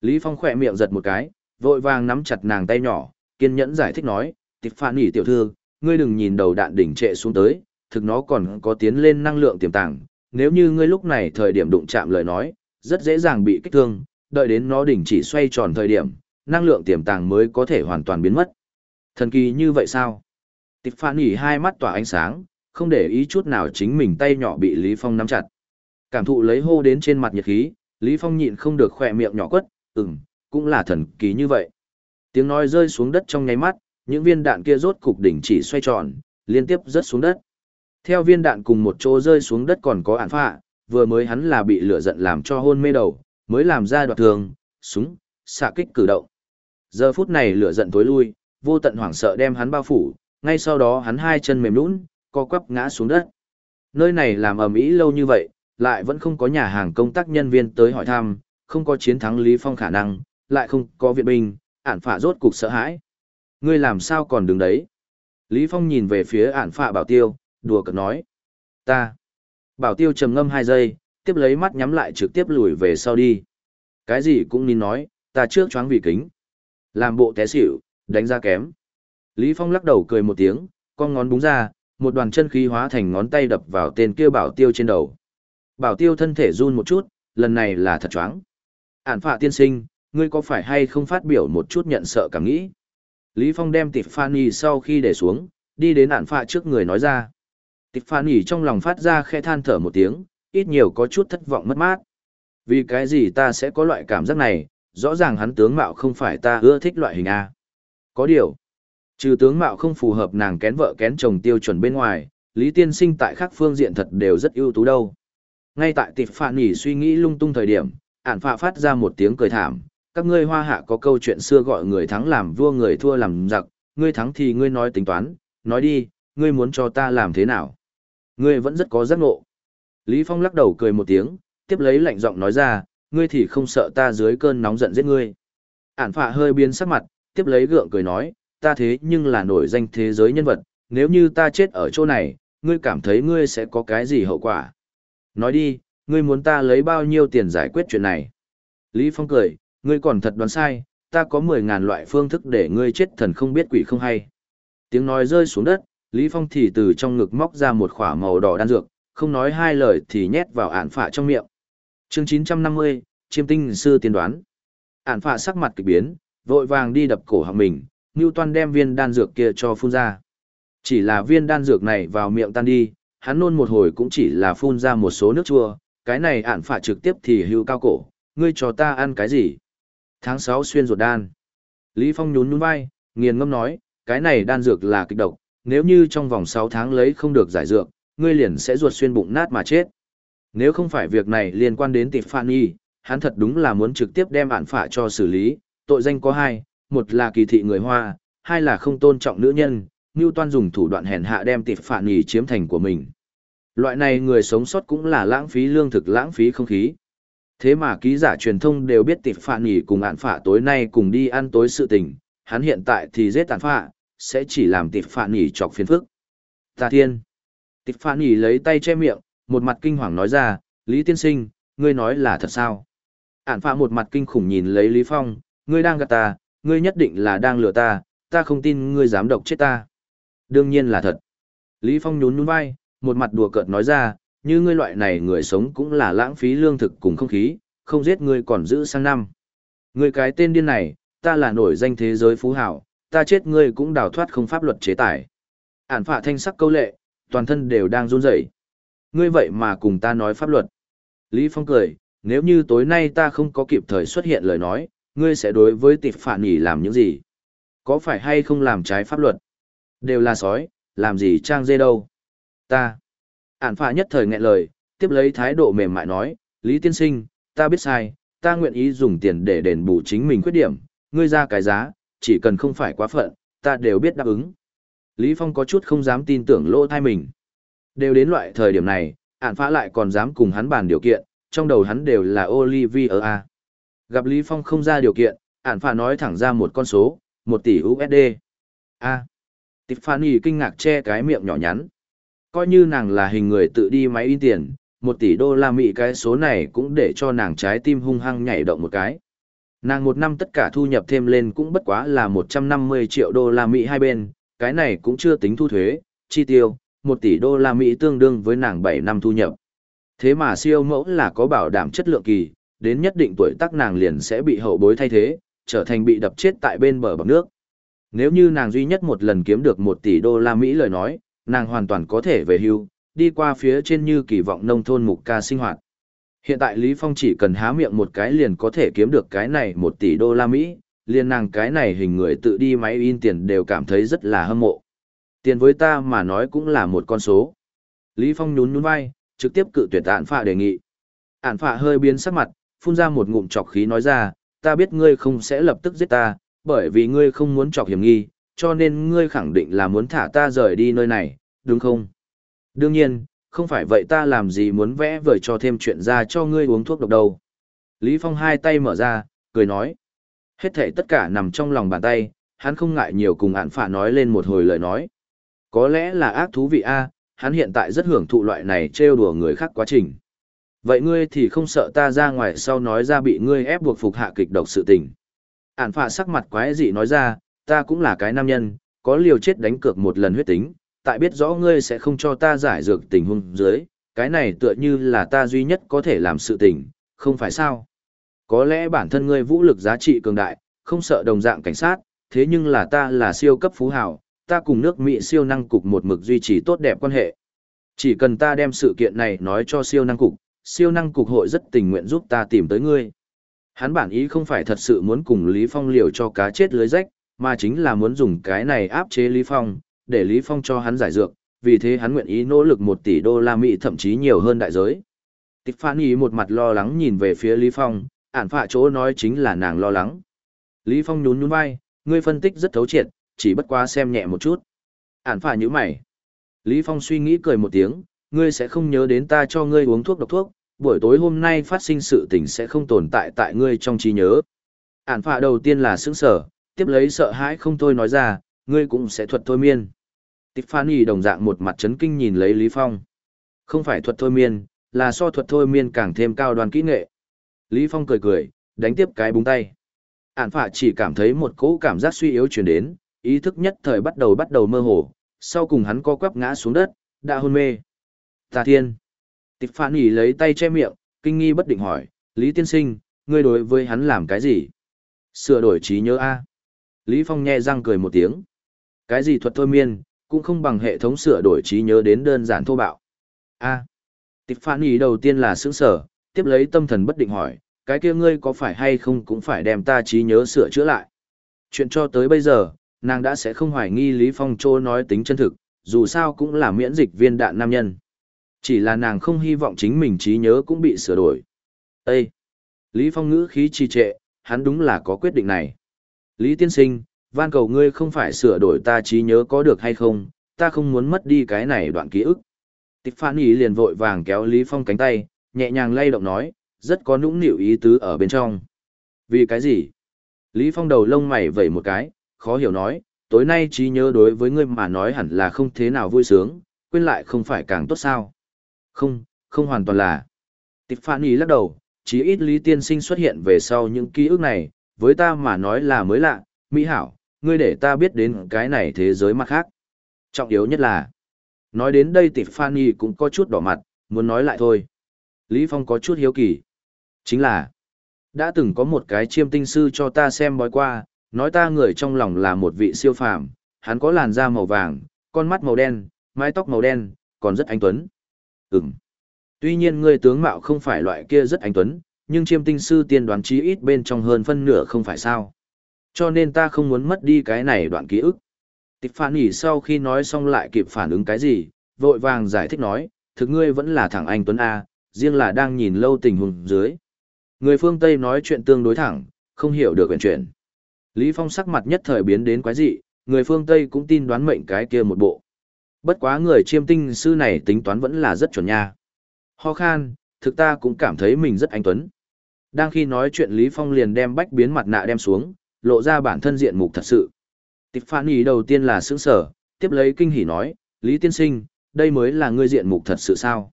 Lý Phong khỏe miệng giật một cái, vội vàng nắm chặt nàng tay nhỏ, kiên nhẫn giải thích nói, Tiffany tiểu thư, ngươi đừng nhìn đầu đạn đỉnh trệ xuống tới, thực nó còn có tiến lên năng lượng tiềm tàng, nếu như ngươi lúc này thời điểm đụng chạm lời nói, rất dễ dàng bị kích thương, đợi đến nó đỉnh chỉ xoay tròn thời điểm, năng lượng tiềm tàng mới có thể hoàn toàn biến mất. Thần kỳ như vậy sao? Tiffany hai mắt tỏa ánh sáng, không để ý chút nào chính mình tay nhỏ bị Lý Phong nắm chặt. Cảm thụ lấy hô đến trên mặt nhiệt khí, Lý Phong nhịn không được khỏe miệng nhỏ quất, ừm, cũng là thần kỳ như vậy. Tiếng nói rơi xuống đất trong nháy mắt, những viên đạn kia rốt cục đỉnh chỉ xoay tròn, liên tiếp rớt xuống đất. Theo viên đạn cùng một chỗ rơi xuống đất còn có ản phạ, vừa mới hắn là bị lửa giận làm cho hôn mê đầu, mới làm ra đoạt thường, súng, xạ kích cử động. Giờ phút này lửa giận tối lui, vô tận hoảng sợ đem hắn bao phủ, ngay sau đó hắn hai chân mềm nhũn, co quắp ngã xuống đất. Nơi này làm ầm ĩ lâu như vậy, lại vẫn không có nhà hàng công tác nhân viên tới hỏi thăm, không có chiến thắng Lý Phong khả năng, lại không có viện binh, ản phạ rốt cục sợ hãi. Ngươi làm sao còn đứng đấy? Lý Phong nhìn về phía ản phạ bảo tiêu, đùa cợt nói. Ta. Bảo tiêu trầm ngâm hai giây, tiếp lấy mắt nhắm lại trực tiếp lùi về sau đi. Cái gì cũng nín nói, ta trước choáng vì kính. Làm bộ té xỉu, đánh ra kém. Lý Phong lắc đầu cười một tiếng, con ngón búng ra, một đoàn chân khí hóa thành ngón tay đập vào tên kia bảo tiêu trên đầu. Bảo tiêu thân thể run một chút, lần này là thật choáng. Ản phạ tiên sinh, ngươi có phải hay không phát biểu một chút nhận sợ cảm nghĩ? Lý Phong đem Tiffany sau khi để xuống, đi đến ản phạ trước người nói ra. Tiffany trong lòng phát ra khe than thở một tiếng, ít nhiều có chút thất vọng mất mát. Vì cái gì ta sẽ có loại cảm giác này, rõ ràng hắn tướng mạo không phải ta ưa thích loại hình A. Có điều, trừ tướng mạo không phù hợp nàng kén vợ kén chồng tiêu chuẩn bên ngoài, Lý Tiên Sinh tại các phương diện thật đều rất ưu tú đâu. Ngay tại tịp phản nghỉ suy nghĩ lung tung thời điểm, ản phạ phát ra một tiếng cười thảm, các ngươi hoa hạ có câu chuyện xưa gọi người thắng làm vua người thua làm giặc, ngươi thắng thì ngươi nói tính toán, nói đi, ngươi muốn cho ta làm thế nào? Ngươi vẫn rất có giác ngộ. Lý Phong lắc đầu cười một tiếng, tiếp lấy lạnh giọng nói ra, ngươi thì không sợ ta dưới cơn nóng giận giết ngươi. Ản phạ hơi biến sắc mặt, tiếp lấy gượng cười nói, ta thế nhưng là nổi danh thế giới nhân vật, nếu như ta chết ở chỗ này, ngươi cảm thấy ngươi sẽ có cái gì hậu quả. Nói đi, ngươi muốn ta lấy bao nhiêu tiền giải quyết chuyện này. Lý Phong cười, ngươi còn thật đoán sai, ta có 10.000 loại phương thức để ngươi chết thần không biết quỷ không hay. Tiếng nói rơi xuống đất, Lý Phong thì từ trong ngực móc ra một khỏa màu đỏ đan dược, không nói hai lời thì nhét vào ản phạ trong miệng. Chương 950, chiêm tinh sư tiên đoán. Ản phạ sắc mặt kỳ biến, vội vàng đi đập cổ họng mình, Newton đem viên đan dược kia cho phun ra. Chỉ là viên đan dược này vào miệng tan đi, hắn nôn một hồi cũng chỉ là phun ra một số nước chua, cái này ản phạ trực tiếp thì hưu cao cổ, ngươi cho ta ăn cái gì? Tháng 6 xuyên ruột đan. Lý Phong nhún nhún vai, nghiền ngâm nói, cái này đan dược là kịch độc, nếu như trong vòng 6 tháng lấy không được giải dược, ngươi liền sẽ ruột xuyên bụng nát mà chết. Nếu không phải việc này liên quan đến tịp phạn y, hắn thật đúng là muốn trực tiếp đem ản phả cho xử lý, tội danh có hai, một là kỳ thị người Hoa, hai là không tôn trọng nữ nhân, Ngưu Toan dùng thủ đoạn hèn hạ đem tịp phạn y chiếm thành của mình. Loại này người sống sót cũng là lãng phí lương thực lãng phí không khí. Thế mà ký giả truyền thông đều biết tịp phạn y cùng ản phạ tối nay cùng đi ăn tối sự tình, hắn hiện tại thì giết ản phạ, sẽ chỉ làm tịp phạn y chọc phiền phức. Ta thiên. Tiffany lấy tay che miệng, một mặt kinh hoàng nói ra, Lý Tiên Sinh, ngươi nói là thật sao? Ản phạ một mặt kinh khủng nhìn lấy Lý Phong, ngươi đang gạt ta, ngươi nhất định là đang lừa ta, ta không tin ngươi dám độc chết ta. Đương nhiên là thật. Lý Phong nhún nhún vai, một mặt đùa cợt nói ra, như ngươi loại này người sống cũng là lãng phí lương thực cùng không khí, không giết ngươi còn giữ sang năm. Ngươi cái tên điên này, ta là nổi danh thế giới phú hảo, ta chết ngươi cũng đào thoát không pháp luật chế tài. Ản phạ thanh sắc câu lệ, toàn thân đều đang run rẩy. Ngươi vậy mà cùng ta nói pháp luật. Lý Phong cười, nếu như tối nay ta không có kịp thời xuất hiện lời nói, ngươi sẽ đối với tịp phản nhỉ làm những gì? Có phải hay không làm trái pháp luật? Đều là sói, làm gì trang dê đâu? Ta. Ản phạ nhất thời nghẹn lời, tiếp lấy thái độ mềm mại nói, Lý Tiên Sinh, ta biết sai, ta nguyện ý dùng tiền để đền bù chính mình khuyết điểm, ngươi ra cái giá, chỉ cần không phải quá phận, ta đều biết đáp ứng. Lý Phong có chút không dám tin tưởng lỗ thai mình. Đều đến loại thời điểm này, ản phá lại còn dám cùng hắn bàn điều kiện, trong đầu hắn đều là Olivier A. Gặp Lý Phong không ra điều kiện, ản phá nói thẳng ra một con số, 1 tỷ USD. A. Tiffany kinh ngạc che cái miệng nhỏ nhắn. Coi như nàng là hình người tự đi máy in tiền, 1 tỷ đô la Mỹ cái số này cũng để cho nàng trái tim hung hăng nhảy động một cái. Nàng một năm tất cả thu nhập thêm lên cũng bất quá là 150 triệu đô la Mỹ hai bên, cái này cũng chưa tính thu thuế, chi tiêu, 1 tỷ đô la Mỹ tương đương với nàng 7 năm thu nhập. Thế mà siêu mẫu là có bảo đảm chất lượng kỳ, đến nhất định tuổi tác nàng liền sẽ bị hậu bối thay thế, trở thành bị đập chết tại bên bờ bọc nước. Nếu như nàng duy nhất một lần kiếm được 1 tỷ đô la Mỹ lời nói, nàng hoàn toàn có thể về hưu, đi qua phía trên như kỳ vọng nông thôn mục ca sinh hoạt. Hiện tại Lý Phong chỉ cần há miệng một cái liền có thể kiếm được cái này 1 tỷ đô la Mỹ, liền nàng cái này hình người tự đi máy in tiền đều cảm thấy rất là hâm mộ. Tiền với ta mà nói cũng là một con số. Lý Phong nhún nhún vai, trực tiếp cự tuyệt ản phạ đề nghị. Ản phạ hơi biến sắc mặt, phun ra một ngụm chọc khí nói ra, ta biết ngươi không sẽ lập tức giết ta, bởi vì ngươi không muốn chọc hiểm nghi, cho nên ngươi khẳng định là muốn thả ta rời đi nơi này, đúng không? Đương nhiên, không phải vậy ta làm gì muốn vẽ vời cho thêm chuyện ra cho ngươi uống thuốc độc đâu. Lý Phong hai tay mở ra, cười nói. Hết thể tất cả nằm trong lòng bàn tay, hắn không ngại nhiều cùng ản phả nói lên một hồi lời nói. Có lẽ là ác thú vị A, hắn hiện tại rất hưởng thụ loại này trêu đùa người khác quá trình. Vậy ngươi thì không sợ ta ra ngoài sau nói ra bị ngươi ép buộc phục hạ kịch độc sự tình. Ản phả sắc mặt quái dị nói ra, ta cũng là cái nam nhân, có liều chết đánh cược một lần huyết tính, tại biết rõ ngươi sẽ không cho ta giải dược tình huống dưới, cái này tựa như là ta duy nhất có thể làm sự tình, không phải sao? Có lẽ bản thân ngươi vũ lực giá trị cường đại, không sợ đồng dạng cảnh sát, thế nhưng là ta là siêu cấp phú hào, ta cùng nước Mỹ siêu năng cục một mực duy trì tốt đẹp quan hệ. Chỉ cần ta đem sự kiện này nói cho siêu năng cục, siêu năng cục hội rất tình nguyện giúp ta tìm tới ngươi. Hắn bản ý không phải thật sự muốn cùng Lý Phong liều cho cá chết lưới rách, mà chính là muốn dùng cái này áp chế Lý Phong, để Lý Phong cho hắn giải dược, vì thế hắn nguyện ý nỗ lực 1 tỷ đô la Mỹ thậm chí nhiều hơn đại giới. Tiffany một mặt lo lắng nhìn về phía Lý Phong, ản phạ chỗ nói chính là nàng lo lắng. Lý Phong nhún nhún vai, ngươi phân tích rất thấu triệt, chỉ bất quá xem nhẹ một chút. Ản phạ nhíu mày. Lý Phong suy nghĩ cười một tiếng, ngươi sẽ không nhớ đến ta cho ngươi uống thuốc độc thuốc, buổi tối hôm nay phát sinh sự tình sẽ không tồn tại tại ngươi trong trí nhớ. Ản phạ đầu tiên là sững sở, tiếp lấy sợ hãi không thôi nói ra, ngươi cũng sẽ thuật thôi miên. Tiffany đồng dạng một mặt chấn kinh nhìn lấy Lý Phong. Không phải thuật thôi miên, là so thuật thôi miên càng thêm cao đoàn kỹ nghệ. Lý Phong cười cười, đánh tiếp cái búng tay. Ản phạ chỉ cảm thấy một cỗ cảm giác suy yếu truyền đến, ý thức nhất thời bắt đầu bắt đầu mơ hồ, sau cùng hắn co quắp ngã xuống đất, đã hôn mê. Tà thiên. Tiffany lấy tay che miệng, kinh nghi bất định hỏi, Lý Tiên Sinh, ngươi đối với hắn làm cái gì? Sửa đổi trí nhớ A. Lý Phong nhe răng cười một tiếng. Cái gì thuật thôi miên, cũng không bằng hệ thống sửa đổi trí nhớ đến đơn giản thô bạo. A. Tiffany đầu tiên là sững sở, tiếp lấy tâm thần bất định hỏi, cái kia ngươi có phải hay không cũng phải đem ta trí nhớ sửa chữa lại. Chuyện cho tới bây giờ, nàng đã sẽ không hoài nghi Lý Phong Trô nói tính chân thực, dù sao cũng là miễn dịch viên đạn nam nhân. Chỉ là nàng không hy vọng chính mình trí nhớ cũng bị sửa đổi. Ê! Lý Phong ngữ khí trì trệ, hắn đúng là có quyết định này. Lý Tiên Sinh, van cầu ngươi không phải sửa đổi ta trí nhớ có được hay không, ta không muốn mất đi cái này đoạn ký ức. Tiffany liền vội vàng kéo Lý Phong cánh tay, nhẹ nhàng lay động nói, rất có nũng nịu ý tứ ở bên trong. Vì cái gì? Lý Phong đầu lông mày vẩy một cái, khó hiểu nói, tối nay trí nhớ đối với ngươi mà nói hẳn là không thế nào vui sướng, quên lại không phải càng tốt sao. Không, không hoàn toàn là. Tiffany lắc đầu, chí ít Lý Tiên Sinh xuất hiện về sau những ký ức này, với ta mà nói là mới lạ, mỹ hảo, ngươi để ta biết đến cái này thế giới mặt khác. Trọng yếu nhất là, nói đến đây Tiffany cũng có chút đỏ mặt, muốn nói lại thôi. Lý Phong có chút hiếu kỳ. Chính là, đã từng có một cái chiêm tinh sư cho ta xem bói qua, nói ta người trong lòng là một vị siêu phàm, hắn có làn da màu vàng, con mắt màu đen, mái tóc màu đen, còn rất anh tuấn. Ừm. Tuy nhiên người tướng mạo không phải loại kia rất anh tuấn, nhưng chiêm tinh sư tiên đoán chí ít bên trong hơn phân nửa không phải sao. Cho nên ta không muốn mất đi cái này đoạn ký ức. Tịch phản nghỉ sau khi nói xong lại kịp phản ứng cái gì, vội vàng giải thích nói, thực ngươi vẫn là thằng anh Tuấn A, riêng là đang nhìn lâu tình huống dưới. Người phương Tây nói chuyện tương đối thẳng, không hiểu được chuyện chuyện. Lý Phong sắc mặt nhất thời biến đến quái dị, người phương Tây cũng tin đoán mệnh cái kia một bộ. Bất quá người chiêm tinh sư này tính toán vẫn là rất chuẩn nha. Ho khan, thực ta cũng cảm thấy mình rất anh tuấn. Đang khi nói chuyện Lý Phong liền đem bách biến mặt nạ đem xuống, lộ ra bản thân diện mục thật sự. Tiffany đầu tiên là sững sở, tiếp lấy kinh hỉ nói, Lý Tiên Sinh, đây mới là ngươi diện mục thật sự sao?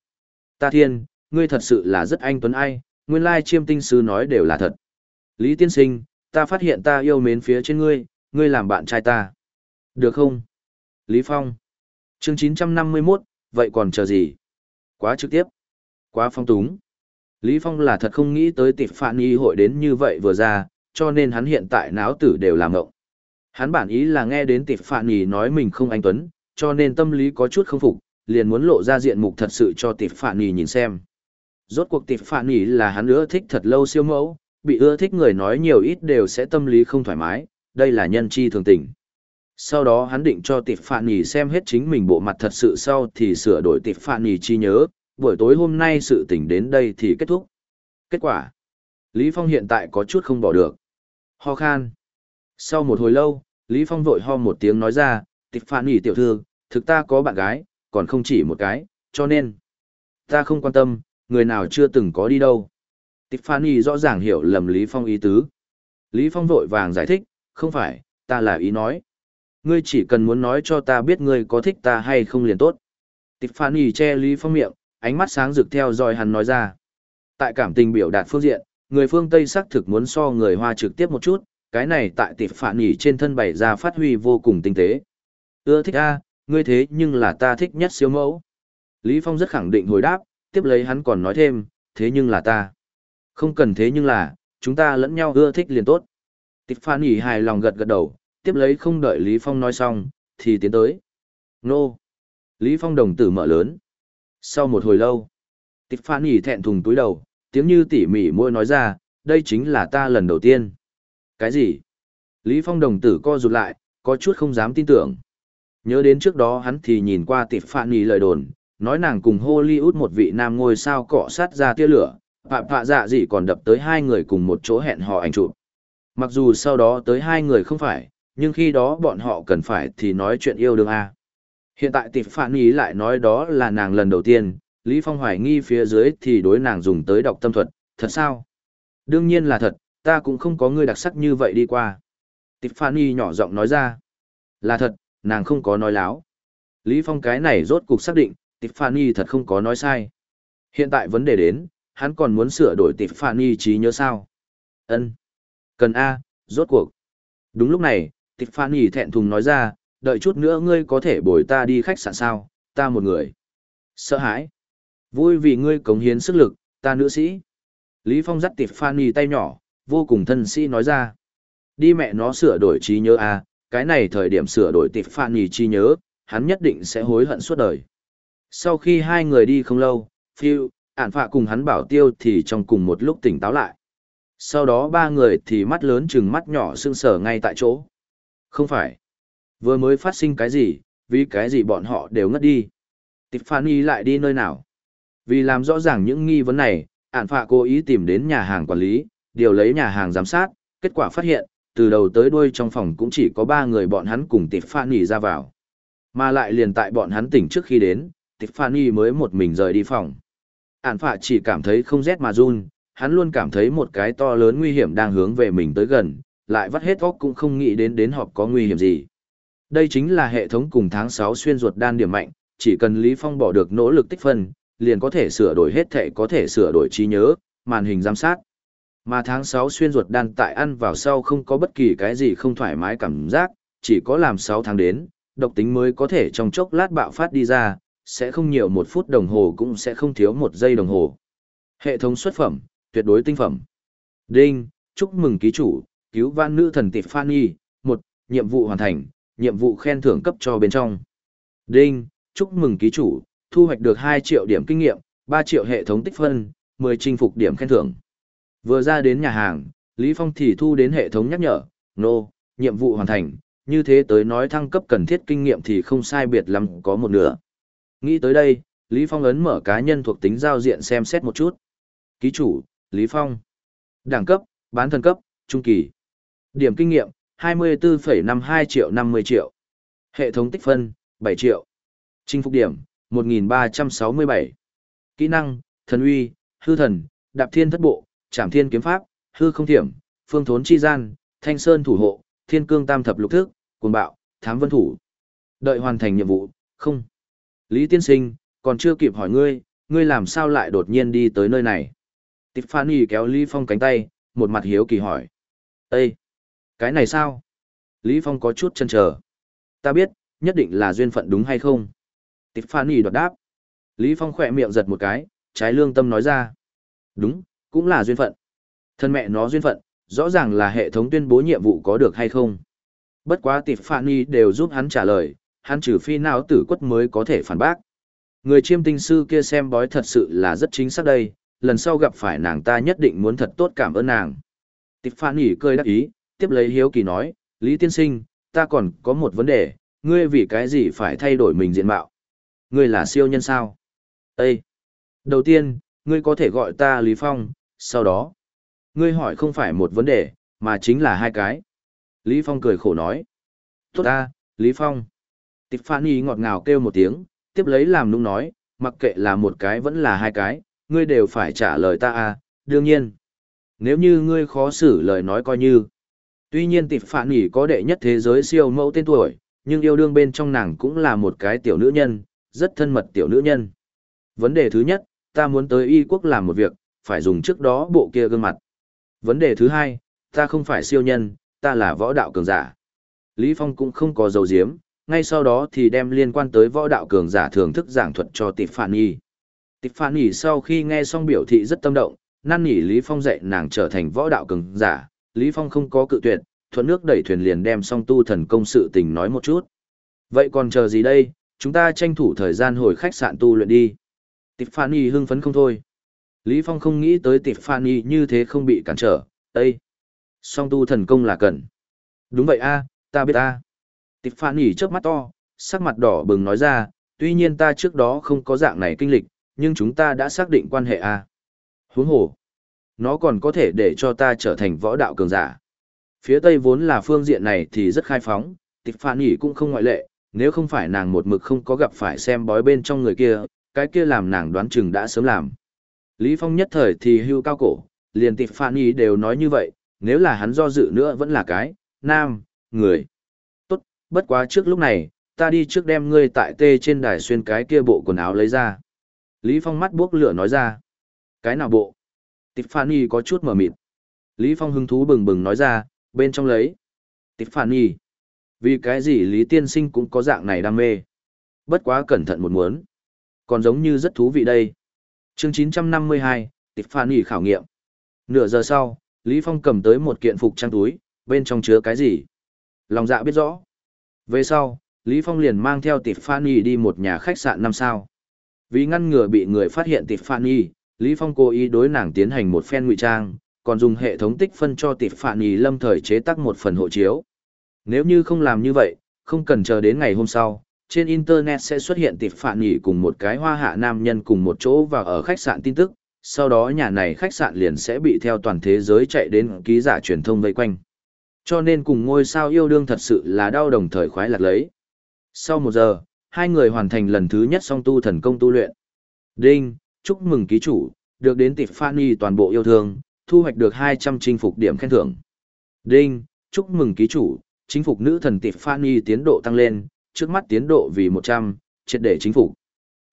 Ta thiên, ngươi thật sự là rất anh tuấn ai, nguyên lai chiêm tinh sư nói đều là thật. Lý Tiên Sinh, ta phát hiện ta yêu mến phía trên ngươi, ngươi làm bạn trai ta. Được không? Lý Phong. Chương 951, vậy còn chờ gì? Quá trực tiếp. Quá phong túng. Lý Phong là thật không nghĩ tới tịp phản y hội đến như vậy vừa ra, cho nên hắn hiện tại náo tử đều làm ngộng. Hắn bản ý là nghe đến tịp phản y nói mình không anh Tuấn, cho nên tâm lý có chút không phục, liền muốn lộ ra diện mục thật sự cho tịp phản y nhìn xem. Rốt cuộc tịp phản ý là hắn ưa thích thật lâu siêu mẫu, bị ưa thích người nói nhiều ít đều sẽ tâm lý không thoải mái, đây là nhân chi thường tình. Sau đó hắn định cho tịp phản nhì xem hết chính mình bộ mặt thật sự sau thì sửa đổi tịp phản nhì chi nhớ, buổi tối hôm nay sự tình đến đây thì kết thúc. Kết quả, Lý Phong hiện tại có chút không bỏ được. Ho khan. Sau một hồi lâu, Lý Phong vội ho một tiếng nói ra, tịch phản nhỉ tiểu thư, thực ta có bạn gái, còn không chỉ một cái, cho nên, ta không quan tâm, người nào chưa từng có đi đâu. Tiffany rõ ràng hiểu lầm Lý Phong ý tứ. Lý Phong vội vàng giải thích, không phải, ta là ý nói. Ngươi chỉ cần muốn nói cho ta biết ngươi có thích ta hay không liền tốt. Tiffany che Lý Phong miệng, ánh mắt sáng rực theo dõi hắn nói ra. Tại cảm tình biểu đạt phương diện, người phương Tây xác thực muốn so người Hoa trực tiếp một chút, cái này tại Tiffany trên thân bày ra phát huy vô cùng tinh tế. Ưa thích a, ngươi thế nhưng là ta thích nhất siêu mẫu. Lý Phong rất khẳng định hồi đáp, tiếp lấy hắn còn nói thêm, thế nhưng là ta. Không cần thế nhưng là, chúng ta lẫn nhau ưa thích liền tốt. Tiffany nhỉ hài lòng gật gật đầu, tiếp lấy không đợi Lý Phong nói xong, thì tiến tới. Nô! Lý Phong đồng tử mở lớn. Sau một hồi lâu, Tiffany nhỉ thẹn thùng túi đầu, tiếng như tỉ mỉ môi nói ra, đây chính là ta lần đầu tiên. Cái gì? Lý Phong đồng tử co rụt lại, có chút không dám tin tưởng. Nhớ đến trước đó hắn thì nhìn qua Tiffany lời đồn, nói nàng cùng Hollywood một vị nam ngôi sao cọ sát ra tia lửa, phạm phạ dạ gì còn đập tới hai người cùng một chỗ hẹn hò ảnh chụp. Mặc dù sau đó tới hai người không phải, nhưng khi đó bọn họ cần phải thì nói chuyện yêu đương A. Hiện tại tịp phạn ý lại nói đó là nàng lần đầu tiên, Lý Phong hoài nghi phía dưới thì đối nàng dùng tới đọc tâm thuật, thật sao? Đương nhiên là thật, ta cũng không có người đặc sắc như vậy đi qua. Tiffany nhỏ giọng nói ra. Là thật, nàng không có nói láo. Lý Phong cái này rốt cục xác định, Tiffany thật không có nói sai. Hiện tại vấn đề đến, hắn còn muốn sửa đổi Tiffany trí nhớ sao? Ân, Cần A, rốt cuộc. Đúng lúc này, Tiffany thẹn thùng nói ra, đợi chút nữa ngươi có thể bồi ta đi khách sạn sao, ta một người. Sợ hãi. Vui vì ngươi cống hiến sức lực, ta nữ sĩ. Lý Phong dắt Tiffany tay nhỏ, vô cùng thân sĩ nói ra. Đi mẹ nó sửa đổi trí nhớ a, cái này thời điểm sửa đổi tịp trí nhớ, hắn nhất định sẽ hối hận suốt đời. Sau khi hai người đi không lâu, Phiêu, ản phạ cùng hắn bảo tiêu thì trong cùng một lúc tỉnh táo lại. Sau đó ba người thì mắt lớn chừng mắt nhỏ sưng sở ngay tại chỗ. Không phải. Vừa mới phát sinh cái gì, vì cái gì bọn họ đều ngất đi. Tiffany lại đi nơi nào? Vì làm rõ ràng những nghi vấn này, ản phạ cố ý tìm đến nhà hàng quản lý, điều lấy nhà hàng giám sát, kết quả phát hiện, từ đầu tới đuôi trong phòng cũng chỉ có ba người bọn hắn cùng Tiffany ra vào. Mà lại liền tại bọn hắn tỉnh trước khi đến, Tiffany mới một mình rời đi phòng. Ản phạ chỉ cảm thấy không rét mà run, hắn luôn cảm thấy một cái to lớn nguy hiểm đang hướng về mình tới gần, lại vắt hết óc cũng không nghĩ đến đến họp có nguy hiểm gì. Đây chính là hệ thống cùng tháng 6 xuyên ruột đan điểm mạnh, chỉ cần Lý Phong bỏ được nỗ lực tích phân, liền có thể sửa đổi hết thể có thể sửa đổi trí nhớ, màn hình giám sát. Mà tháng 6 xuyên ruột đan tại ăn vào sau không có bất kỳ cái gì không thoải mái cảm giác, chỉ có làm 6 tháng đến, độc tính mới có thể trong chốc lát bạo phát đi ra, sẽ không nhiều một phút đồng hồ cũng sẽ không thiếu một giây đồng hồ. Hệ thống xuất phẩm, tuyệt đối tinh phẩm. Đinh, chúc mừng ký chủ, cứu van nữ thần tịp Fanny, một nhiệm vụ hoàn thành, nhiệm vụ khen thưởng cấp cho bên trong. Đinh, chúc mừng ký chủ, thu hoạch được 2 triệu điểm kinh nghiệm, 3 triệu hệ thống tích phân, 10 chinh phục điểm khen thưởng. Vừa ra đến nhà hàng, Lý Phong thì thu đến hệ thống nhắc nhở, nô, no, nhiệm vụ hoàn thành, như thế tới nói thăng cấp cần thiết kinh nghiệm thì không sai biệt lắm có một nửa. Nghĩ tới đây, Lý Phong ấn mở cá nhân thuộc tính giao diện xem xét một chút. Ký chủ, Lý Phong. Đẳng cấp, bán thần cấp, trung kỳ. Điểm kinh nghiệm, 24,52 triệu 50 triệu. Hệ thống tích phân, 7 triệu. Chinh phục điểm, 1367. Kỹ năng, thần uy, hư thần, đạp thiên thất bộ, trảm thiên kiếm pháp, hư không thiểm, phương thốn chi gian, thanh sơn thủ hộ, thiên cương tam thập lục thức, cuồng bạo, thám vân thủ. Đợi hoàn thành nhiệm vụ, không. Lý tiên sinh, còn chưa kịp hỏi ngươi, ngươi làm sao lại đột nhiên đi tới nơi này? Tiffany kéo Lý Phong cánh tay, một mặt hiếu kỳ hỏi. Ê! Cái này sao? Lý Phong có chút chân chờ. Ta biết, nhất định là duyên phận đúng hay không? Tiffany đột đáp. Lý Phong khỏe miệng giật một cái, trái lương tâm nói ra. Đúng, cũng là duyên phận. Thân mẹ nó duyên phận, rõ ràng là hệ thống tuyên bố nhiệm vụ có được hay không. Bất quá Tiffany đều giúp hắn trả lời, hắn trừ phi nào tử quất mới có thể phản bác. Người chiêm tinh sư kia xem bói thật sự là rất chính xác đây, lần sau gặp phải nàng ta nhất định muốn thật tốt cảm ơn nàng. Tiffany cười đắc ý, tiếp lấy hiếu kỳ nói, Lý Tiên Sinh, ta còn có một vấn đề, ngươi vì cái gì phải thay đổi mình diện mạo? Ngươi là siêu nhân sao? Ê! Đầu tiên, ngươi có thể gọi ta Lý Phong, sau đó. Ngươi hỏi không phải một vấn đề, mà chính là hai cái. Lý Phong cười khổ nói. Tốt ta, Lý Phong. Tiffany ngọt ngào kêu một tiếng, tiếp lấy làm nung nói, mặc kệ là một cái vẫn là hai cái, ngươi đều phải trả lời ta à, đương nhiên. Nếu như ngươi khó xử lời nói coi như. Tuy nhiên Tiffany có đệ nhất thế giới siêu mẫu tên tuổi, nhưng yêu đương bên trong nàng cũng là một cái tiểu nữ nhân, rất thân mật tiểu nữ nhân. Vấn đề thứ nhất, ta muốn tới y quốc làm một việc, phải dùng trước đó bộ kia gương mặt. Vấn đề thứ hai, ta không phải siêu nhân, ta là võ đạo cường giả. Lý Phong cũng không có dầu diếm, ngay sau đó thì đem liên quan tới võ đạo cường giả thưởng thức giảng thuật cho Tiffany. Tiffany sau khi nghe xong biểu thị rất tâm động, năn nỉ Lý Phong dạy nàng trở thành võ đạo cường giả, Lý Phong không có cự tuyệt, thuận nước đẩy thuyền liền đem song tu thần công sự tình nói một chút. Vậy còn chờ gì đây, chúng ta tranh thủ thời gian hồi khách sạn tu luyện đi. Tiffany hưng phấn không thôi. Lý Phong không nghĩ tới Tiffany như thế không bị cản trở, Ê! Song tu thần công là cần. Đúng vậy a, ta biết a. Tiffany chớp mắt to, sắc mặt đỏ bừng nói ra, tuy nhiên ta trước đó không có dạng này kinh lịch, nhưng chúng ta đã xác định quan hệ a. Huống hồ, nó còn có thể để cho ta trở thành võ đạo cường giả. Phía Tây vốn là phương diện này thì rất khai phóng, Tiffany cũng không ngoại lệ, nếu không phải nàng một mực không có gặp phải xem bói bên trong người kia, cái kia làm nàng đoán chừng đã sớm làm. Lý Phong nhất thời thì hưu cao cổ, liền Tiffany đều nói như vậy, nếu là hắn do dự nữa vẫn là cái, nam, người. Bất quá trước lúc này, ta đi trước đem ngươi tại tê trên đài xuyên cái kia bộ quần áo lấy ra. Lý Phong mắt buốc lửa nói ra. Cái nào bộ? Tiffany có chút mở mịt. Lý Phong hứng thú bừng bừng nói ra, bên trong lấy. Tiffany. Vì cái gì Lý Tiên Sinh cũng có dạng này đam mê. Bất quá cẩn thận một muốn. Còn giống như rất thú vị đây. Chương 952, Tiffany khảo nghiệm. Nửa giờ sau, Lý Phong cầm tới một kiện phục trang túi, bên trong chứa cái gì? Lòng dạ biết rõ. Về sau, Lý Phong liền mang theo Tiffany đi một nhà khách sạn năm sao. Vì ngăn ngừa bị người phát hiện Tiffany, Lý Phong cố ý đối nàng tiến hành một phen ngụy trang, còn dùng hệ thống tích phân cho Tiffany lâm thời chế tác một phần hộ chiếu. Nếu như không làm như vậy, không cần chờ đến ngày hôm sau, trên Internet sẽ xuất hiện Tiffany cùng một cái hoa hạ nam nhân cùng một chỗ và ở khách sạn tin tức, sau đó nhà này khách sạn liền sẽ bị theo toàn thế giới chạy đến ký giả truyền thông vây quanh. Cho nên cùng ngôi sao yêu đương thật sự là đau đồng thời khoái lạc lấy. Sau một giờ, hai người hoàn thành lần thứ nhất song tu thần công tu luyện. Đinh, chúc mừng ký chủ, được đến Tiffany toàn bộ yêu thương, thu hoạch được 200 chinh phục điểm khen thưởng. Đinh, chúc mừng ký chủ, chính phục nữ thần Tiffany tiến độ tăng lên, trước mắt tiến độ vì 100, triệt để chính phục.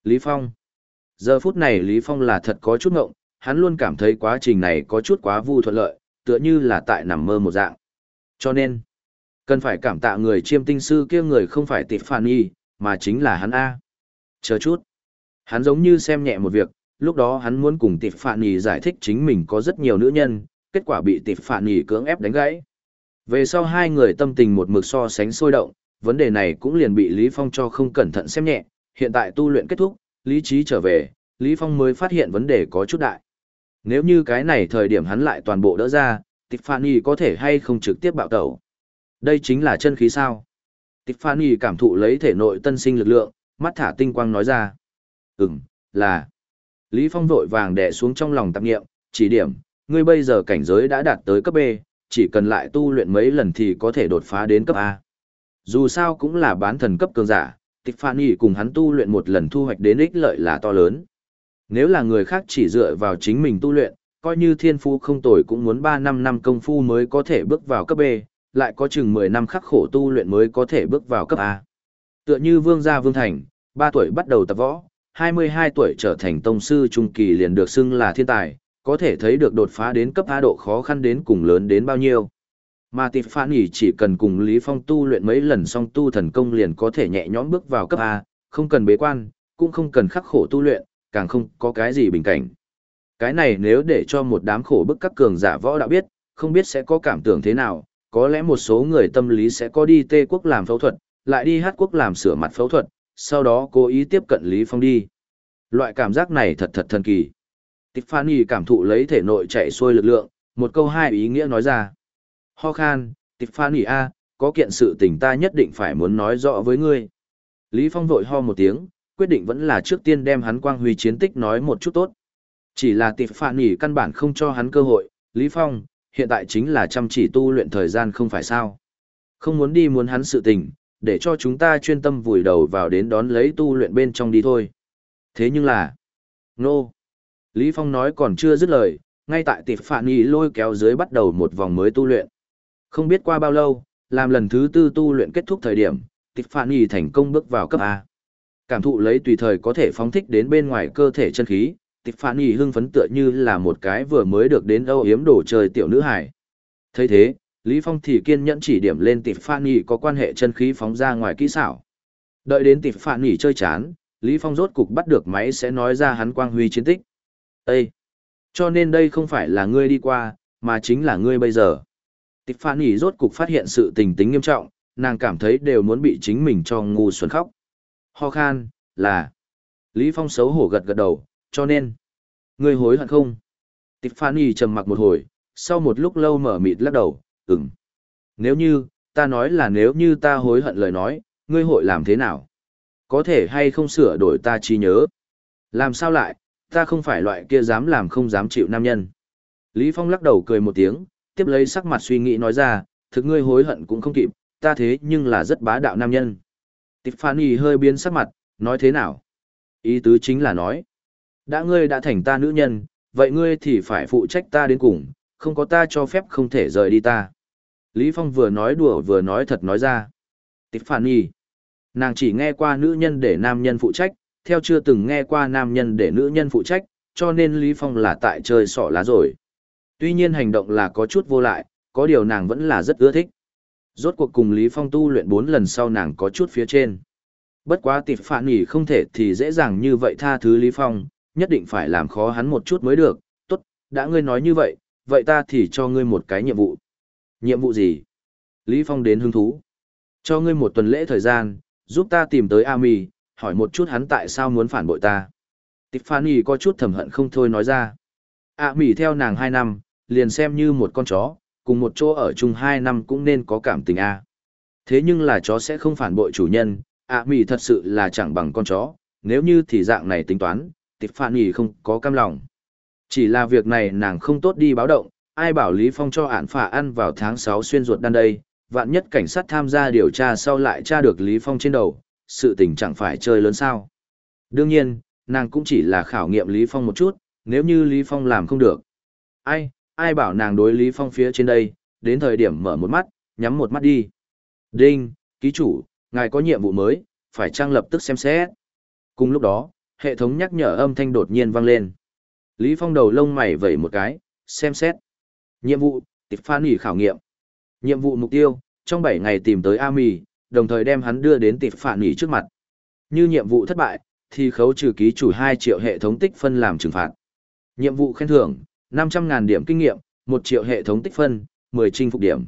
Lý Phong Giờ phút này Lý Phong là thật có chút ngộng, hắn luôn cảm thấy quá trình này có chút quá vu thuận lợi, tựa như là tại nằm mơ một dạng. Cho nên, cần phải cảm tạ người chiêm tinh sư kia người không phải Tiffany, mà chính là hắn A. Chờ chút. Hắn giống như xem nhẹ một việc, lúc đó hắn muốn cùng Tiffany giải thích chính mình có rất nhiều nữ nhân, kết quả bị Tiffany cưỡng ép đánh gãy. Về sau hai người tâm tình một mực so sánh sôi động, vấn đề này cũng liền bị Lý Phong cho không cẩn thận xem nhẹ, hiện tại tu luyện kết thúc, lý trí trở về, Lý Phong mới phát hiện vấn đề có chút đại. Nếu như cái này thời điểm hắn lại toàn bộ đỡ ra, Tiffany có thể hay không trực tiếp bạo tẩu. Đây chính là chân khí sao. Tiffany cảm thụ lấy thể nội tân sinh lực lượng, mắt thả tinh quang nói ra. Ừm, là. Lý Phong vội vàng đè xuống trong lòng tạp nghiệm, chỉ điểm, ngươi bây giờ cảnh giới đã đạt tới cấp B, chỉ cần lại tu luyện mấy lần thì có thể đột phá đến cấp A. Dù sao cũng là bán thần cấp cường giả, Tiffany cùng hắn tu luyện một lần thu hoạch đến ích lợi là to lớn. Nếu là người khác chỉ dựa vào chính mình tu luyện, coi như thiên phu không tồi cũng muốn 3 năm năm công phu mới có thể bước vào cấp B, lại có chừng 10 năm khắc khổ tu luyện mới có thể bước vào cấp A. Tựa như Vương gia Vương Thành, 3 tuổi bắt đầu tập võ, 22 tuổi trở thành tông sư trung kỳ liền được xưng là thiên tài, có thể thấy được đột phá đến cấp A độ khó khăn đến cùng lớn đến bao nhiêu. Mà Tiffany chỉ cần cùng Lý Phong tu luyện mấy lần xong tu thần công liền có thể nhẹ nhõm bước vào cấp A, không cần bế quan, cũng không cần khắc khổ tu luyện, càng không có cái gì bình cảnh. Cái này nếu để cho một đám khổ bức các cường giả võ đạo biết, không biết sẽ có cảm tưởng thế nào, có lẽ một số người tâm lý sẽ có đi tê quốc làm phẫu thuật, lại đi hát quốc làm sửa mặt phẫu thuật, sau đó cố ý tiếp cận Lý Phong đi. Loại cảm giác này thật thật thần kỳ. Tiffany cảm thụ lấy thể nội chạy xuôi lực lượng, một câu hai ý nghĩa nói ra. Ho khan, Tiffany A, có kiện sự tình ta nhất định phải muốn nói rõ với ngươi. Lý Phong vội ho một tiếng, quyết định vẫn là trước tiên đem hắn quang huy chiến tích nói một chút tốt. Chỉ là Tiffany căn bản không cho hắn cơ hội, Lý Phong, hiện tại chính là chăm chỉ tu luyện thời gian không phải sao. Không muốn đi muốn hắn sự tình, để cho chúng ta chuyên tâm vùi đầu vào đến đón lấy tu luyện bên trong đi thôi. Thế nhưng là... Nô! Lý Phong nói còn chưa dứt lời, ngay tại tịp phản ý lôi kéo dưới bắt đầu một vòng mới tu luyện. Không biết qua bao lâu, làm lần thứ tư tu luyện kết thúc thời điểm, tịp phản ý thành công bước vào cấp A. Cảm thụ lấy tùy thời có thể phóng thích đến bên ngoài cơ thể chân khí, Tiffany hưng phấn tựa như là một cái vừa mới được đến âu hiếm đổ trời tiểu nữ hải. thấy thế, Lý Phong thì kiên nhẫn chỉ điểm lên Tiffany có quan hệ chân khí phóng ra ngoài kỹ xảo. Đợi đến Tiffany chơi chán, Lý Phong rốt cục bắt được máy sẽ nói ra hắn quang huy chiến tích. Ê! Cho nên đây không phải là ngươi đi qua, mà chính là ngươi bây giờ. Tiffany rốt cục phát hiện sự tình tính nghiêm trọng, nàng cảm thấy đều muốn bị chính mình cho ngu xuẩn khóc. Ho khan, là. Lý Phong xấu hổ gật gật đầu, cho nên. Ngươi hối hận không? Tiffany trầm mặc một hồi, sau một lúc lâu mở mịt lắc đầu, ừm. Nếu như, ta nói là nếu như ta hối hận lời nói, ngươi hội làm thế nào? Có thể hay không sửa đổi ta trí nhớ? Làm sao lại, ta không phải loại kia dám làm không dám chịu nam nhân. Lý Phong lắc đầu cười một tiếng, tiếp lấy sắc mặt suy nghĩ nói ra, thực ngươi hối hận cũng không kịp, ta thế nhưng là rất bá đạo nam nhân. Tiffany hơi biến sắc mặt, nói thế nào? Ý tứ chính là nói, đã ngươi đã thành ta nữ nhân, vậy ngươi thì phải phụ trách ta đến cùng, không có ta cho phép không thể rời đi ta. Lý Phong vừa nói đùa vừa nói thật nói ra. Tiffany, nàng chỉ nghe qua nữ nhân để nam nhân phụ trách, theo chưa từng nghe qua nam nhân để nữ nhân phụ trách, cho nên Lý Phong là tại chơi sỏ lá rồi. Tuy nhiên hành động là có chút vô lại, có điều nàng vẫn là rất ưa thích. Rốt cuộc cùng Lý Phong tu luyện 4 lần sau nàng có chút phía trên. Bất quá tịp phản nghỉ không thể thì dễ dàng như vậy tha thứ Lý Phong, nhất định phải làm khó hắn một chút mới được. Tốt, đã ngươi nói như vậy, vậy ta thì cho ngươi một cái nhiệm vụ. Nhiệm vụ gì? Lý Phong đến hứng thú. Cho ngươi một tuần lễ thời gian, giúp ta tìm tới Ami, hỏi một chút hắn tại sao muốn phản bội ta. Tiffany có chút thầm hận không thôi nói ra. Ami theo nàng 2 năm, liền xem như một con chó, cùng một chỗ ở chung 2 năm cũng nên có cảm tình a. Thế nhưng là chó sẽ không phản bội chủ nhân, Ami thật sự là chẳng bằng con chó, nếu như thì dạng này tính toán, Tiffany không có cam lòng. Chỉ là việc này nàng không tốt đi báo động, ai bảo Lý Phong cho ản phả ăn vào tháng 6 xuyên ruột đan đây, vạn nhất cảnh sát tham gia điều tra sau lại tra được Lý Phong trên đầu, sự tình chẳng phải chơi lớn sao. Đương nhiên, nàng cũng chỉ là khảo nghiệm Lý Phong một chút, nếu như Lý Phong làm không được. Ai, ai bảo nàng đối Lý Phong phía trên đây, đến thời điểm mở một mắt, nhắm một mắt đi. Đinh, ký chủ, ngài có nhiệm vụ mới, phải trang lập tức xem xét. Cùng lúc đó, hệ thống nhắc nhở âm thanh đột nhiên vang lên. Lý Phong đầu lông mày vẩy một cái, xem xét. Nhiệm vụ, tịch phan nghỉ khảo nghiệm. Nhiệm vụ mục tiêu, trong 7 ngày tìm tới Ami, đồng thời đem hắn đưa đến tịp phản nghỉ trước mặt. Như nhiệm vụ thất bại, thì khấu trừ ký chủ 2 triệu hệ thống tích phân làm trừng phạt. Nhiệm vụ khen thưởng, 500.000 điểm kinh nghiệm, 1 triệu hệ thống tích phân, 10 chinh phục điểm.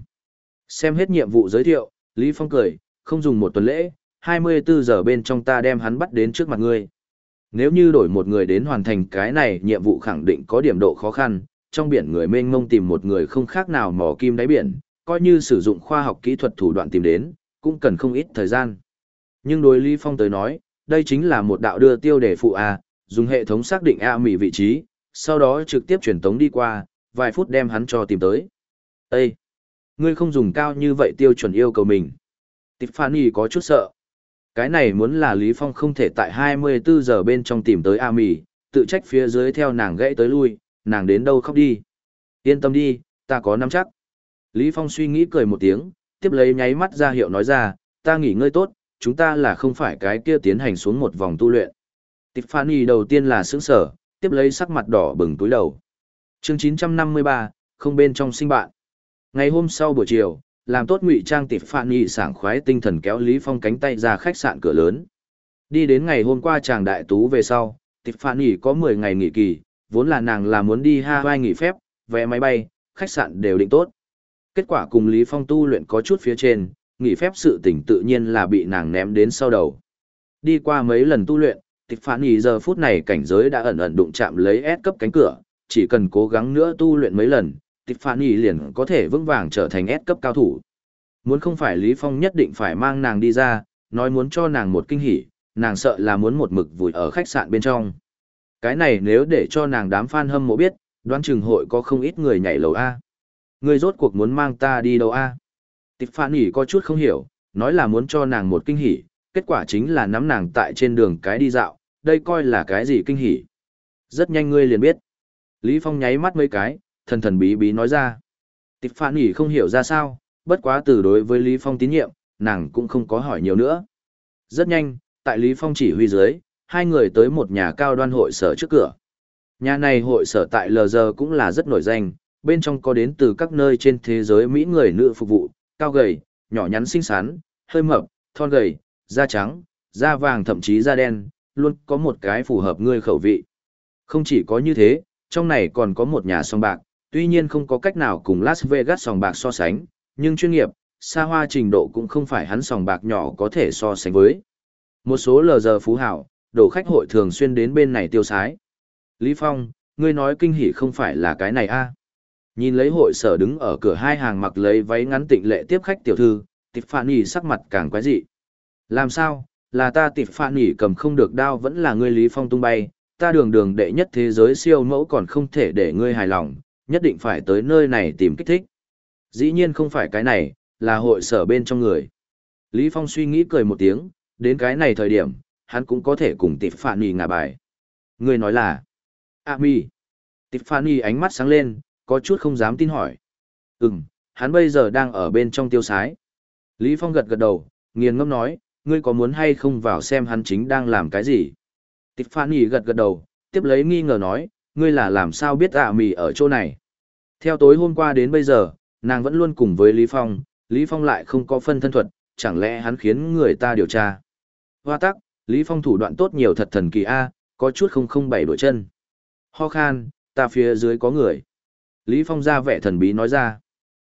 Xem hết nhiệm vụ giới thiệu, Lý Phong cười, không dùng một tuần lễ, 24 giờ bên trong ta đem hắn bắt đến trước mặt ngươi. Nếu như đổi một người đến hoàn thành cái này nhiệm vụ khẳng định có điểm độ khó khăn, trong biển người mênh mông tìm một người không khác nào mò kim đáy biển, coi như sử dụng khoa học kỹ thuật thủ đoạn tìm đến, cũng cần không ít thời gian. Nhưng đối Lý Phong tới nói, đây chính là một đạo đưa tiêu đề phụ A, dùng hệ thống xác định A mỉ vị trí, sau đó trực tiếp truyền tống đi qua, vài phút đem hắn cho tìm tới. Ê! Ngươi không dùng cao như vậy tiêu chuẩn yêu cầu mình. Tiffany có chút sợ. Cái này muốn là Lý Phong không thể tại 24 giờ bên trong tìm tới A mỉ, tự trách phía dưới theo nàng gãy tới lui, nàng đến đâu khóc đi. Yên tâm đi, ta có nắm chắc. Lý Phong suy nghĩ cười một tiếng, tiếp lấy nháy mắt ra hiệu nói ra, ta nghỉ ngơi tốt, chúng ta là không phải cái kia tiến hành xuống một vòng tu luyện. Tiffany đầu tiên là sững sở, tiếp lấy sắc mặt đỏ bừng túi đầu. Chương 953, không bên trong sinh bạn. Ngày hôm sau buổi chiều, làm tốt ngụy trang Tiffany sảng khoái tinh thần kéo Lý Phong cánh tay ra khách sạn cửa lớn. Đi đến ngày hôm qua chàng đại tú về sau, Tiffany có 10 ngày nghỉ kỳ, vốn là nàng là muốn đi Hawaii nghỉ phép, vé máy bay, khách sạn đều định tốt. Kết quả cùng Lý Phong tu luyện có chút phía trên, nghỉ phép sự tỉnh tự nhiên là bị nàng ném đến sau đầu. Đi qua mấy lần tu luyện, tịch phản ý giờ phút này cảnh giới đã ẩn ẩn đụng chạm lấy S cấp cánh cửa, chỉ cần cố gắng nữa tu luyện mấy lần, tịch liền có thể vững vàng trở thành S cấp cao thủ. Muốn không phải Lý Phong nhất định phải mang nàng đi ra, nói muốn cho nàng một kinh hỉ, nàng sợ là muốn một mực vùi ở khách sạn bên trong. Cái này nếu để cho nàng đám fan hâm mộ biết, đoán chừng hội có không ít người nhảy lầu A. Người rốt cuộc muốn mang ta đi đâu A? Tịch nhỉ có chút không hiểu, nói là muốn cho nàng một kinh hỉ, kết quả chính là nắm nàng tại trên đường cái đi dạo, đây coi là cái gì kinh hỉ. Rất nhanh ngươi liền biết. Lý Phong nháy mắt mấy cái, thần thần bí bí nói ra. Tịch phản nhỉ không hiểu ra sao, bất quá từ đối với Lý Phong tín nhiệm, nàng cũng không có hỏi nhiều nữa. Rất nhanh, tại Lý Phong chỉ huy dưới, hai người tới một nhà cao đoan hội sở trước cửa. Nhà này hội sở tại LG cũng là rất nổi danh, bên trong có đến từ các nơi trên thế giới Mỹ người nữ phục vụ, cao gầy, nhỏ nhắn xinh xắn, hơi mập, thon gầy, da trắng, da vàng thậm chí da đen, luôn có một cái phù hợp ngươi khẩu vị. Không chỉ có như thế, trong này còn có một nhà song bạc, tuy nhiên không có cách nào cùng Las Vegas sòng bạc so sánh, nhưng chuyên nghiệp, xa hoa trình độ cũng không phải hắn sòng bạc nhỏ có thể so sánh với. Một số lờ giờ phú hảo, đổ khách hội thường xuyên đến bên này tiêu sái. Lý Phong, ngươi nói kinh hỉ không phải là cái này a? Nhìn lấy hội sở đứng ở cửa hai hàng mặc lấy váy ngắn tịnh lệ tiếp khách tiểu thư, Tiffany sắc mặt càng quái dị. Làm sao, là ta Tiffany cầm không được đao vẫn là ngươi Lý Phong tung bay, ta đường đường đệ nhất thế giới siêu mẫu còn không thể để ngươi hài lòng, nhất định phải tới nơi này tìm kích thích. Dĩ nhiên không phải cái này, là hội sở bên trong người. Lý Phong suy nghĩ cười một tiếng, đến cái này thời điểm, hắn cũng có thể cùng Tiffany ngả bài. Người nói là, A mi. Tiffany ánh mắt sáng lên, có chút không dám tin hỏi. Ừm, hắn bây giờ đang ở bên trong tiêu sái. Lý Phong gật gật đầu, nghiền ngâm nói, ngươi có muốn hay không vào xem hắn chính đang làm cái gì? Tiffany gật gật đầu, tiếp lấy nghi ngờ nói, ngươi là làm sao biết ạ mì ở chỗ này? Theo tối hôm qua đến bây giờ, nàng vẫn luôn cùng với Lý Phong, Lý Phong lại không có phân thân thuật, chẳng lẽ hắn khiến người ta điều tra? Hoa tắc, Lý Phong thủ đoạn tốt nhiều thật thần kỳ A, có chút không không bảy đổi chân. Ho khan, ta phía dưới có người. Lý Phong ra vẻ thần bí nói ra.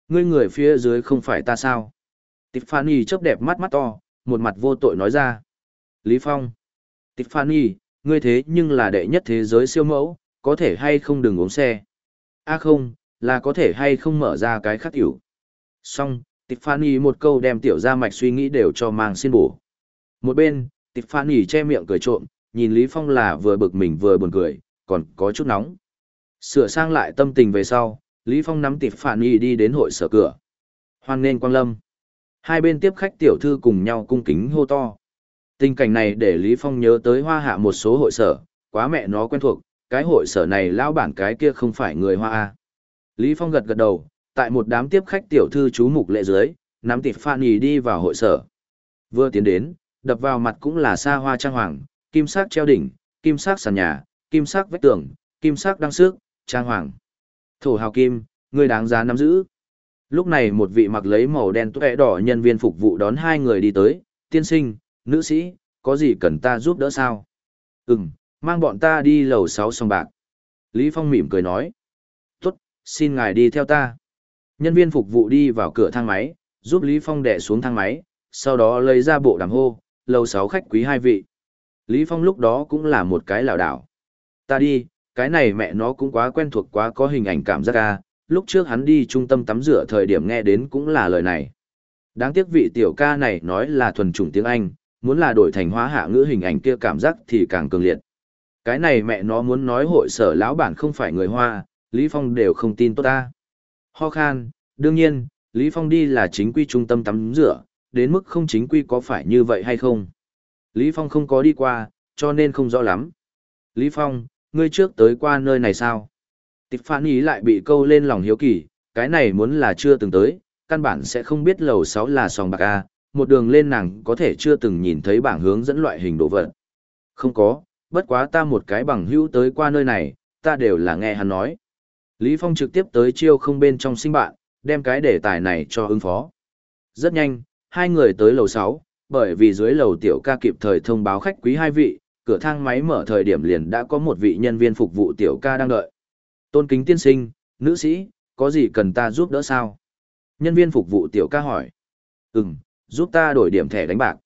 Ngươi người phía dưới không phải ta sao? Tiffany chớp đẹp mắt mắt to, một mặt vô tội nói ra. Lý Phong. Tiffany, ngươi thế nhưng là đệ nhất thế giới siêu mẫu, có thể hay không đừng uống xe. A không, là có thể hay không mở ra cái khắc tiểu. Xong, Tiffany một câu đem tiểu ra mạch suy nghĩ đều cho mang xin bổ. Một bên, Tiffany che miệng cười trộm, nhìn Lý Phong là vừa bực mình vừa buồn cười, còn có chút nóng. Sửa sang lại tâm tình về sau, Lý Phong nắm Tiffany đi đến hội sở cửa. Hoan nên quang lâm. Hai bên tiếp khách tiểu thư cùng nhau cung kính hô to. Tình cảnh này để Lý Phong nhớ tới hoa hạ một số hội sở, quá mẹ nó quen thuộc, cái hội sở này lão bản cái kia không phải người hoa A. Lý Phong gật gật đầu, tại một đám tiếp khách tiểu thư chú mục lệ dưới, nắm tịp Phan Nhì đi vào hội sở. Vừa tiến đến, đập vào mặt cũng là xa hoa trang hoàng, kim sắc treo đỉnh, kim sắc sàn nhà, kim sắc vách tường, kim sắc đăng sức, trang hoàng. Thổ hào kim, người đáng giá nắm giữ. Lúc này một vị mặc lấy màu đen tuệ đỏ nhân viên phục vụ đón hai người đi tới, tiên sinh, nữ sĩ, có gì cần ta giúp đỡ sao? Ừm, mang bọn ta đi lầu sáu sòng bạc. Lý Phong mỉm cười nói. Tốt, xin ngài đi theo ta. Nhân viên phục vụ đi vào cửa thang máy, giúp Lý Phong đè xuống thang máy, sau đó lấy ra bộ đàm hô, lầu sáu khách quý hai vị. Lý Phong lúc đó cũng là một cái lảo đảo. Ta đi, cái này mẹ nó cũng quá quen thuộc quá có hình ảnh cảm giác ra, lúc trước hắn đi trung tâm tắm rửa thời điểm nghe đến cũng là lời này. Đáng tiếc vị tiểu ca này nói là thuần chủng tiếng Anh, muốn là đổi thành hóa hạ ngữ hình ảnh kia cảm giác thì càng cường liệt. Cái này mẹ nó muốn nói hội sở lão bản không phải người Hoa, Lý Phong đều không tin tốt ta. Ho khan, đương nhiên, Lý Phong đi là chính quy trung tâm tắm rửa, đến mức không chính quy có phải như vậy hay không. Lý Phong không có đi qua, cho nên không rõ lắm. Lý Phong, ngươi trước tới qua nơi này sao? Tịch phản ý lại bị câu lên lòng hiếu kỳ, cái này muốn là chưa từng tới, căn bản sẽ không biết lầu 6 là sòng bạc A, một đường lên nàng có thể chưa từng nhìn thấy bảng hướng dẫn loại hình đồ vật. Không có, bất quá ta một cái bằng hữu tới qua nơi này, ta đều là nghe hắn nói. Lý Phong trực tiếp tới chiêu không bên trong sinh bạn, đem cái đề tài này cho ứng phó. Rất nhanh, hai người tới lầu 6, bởi vì dưới lầu tiểu ca kịp thời thông báo khách quý hai vị, cửa thang máy mở thời điểm liền đã có một vị nhân viên phục vụ tiểu ca đang đợi. Tôn kính tiên sinh, nữ sĩ, có gì cần ta giúp đỡ sao? Nhân viên phục vụ tiểu ca hỏi. Ừm, giúp ta đổi điểm thẻ đánh bạc.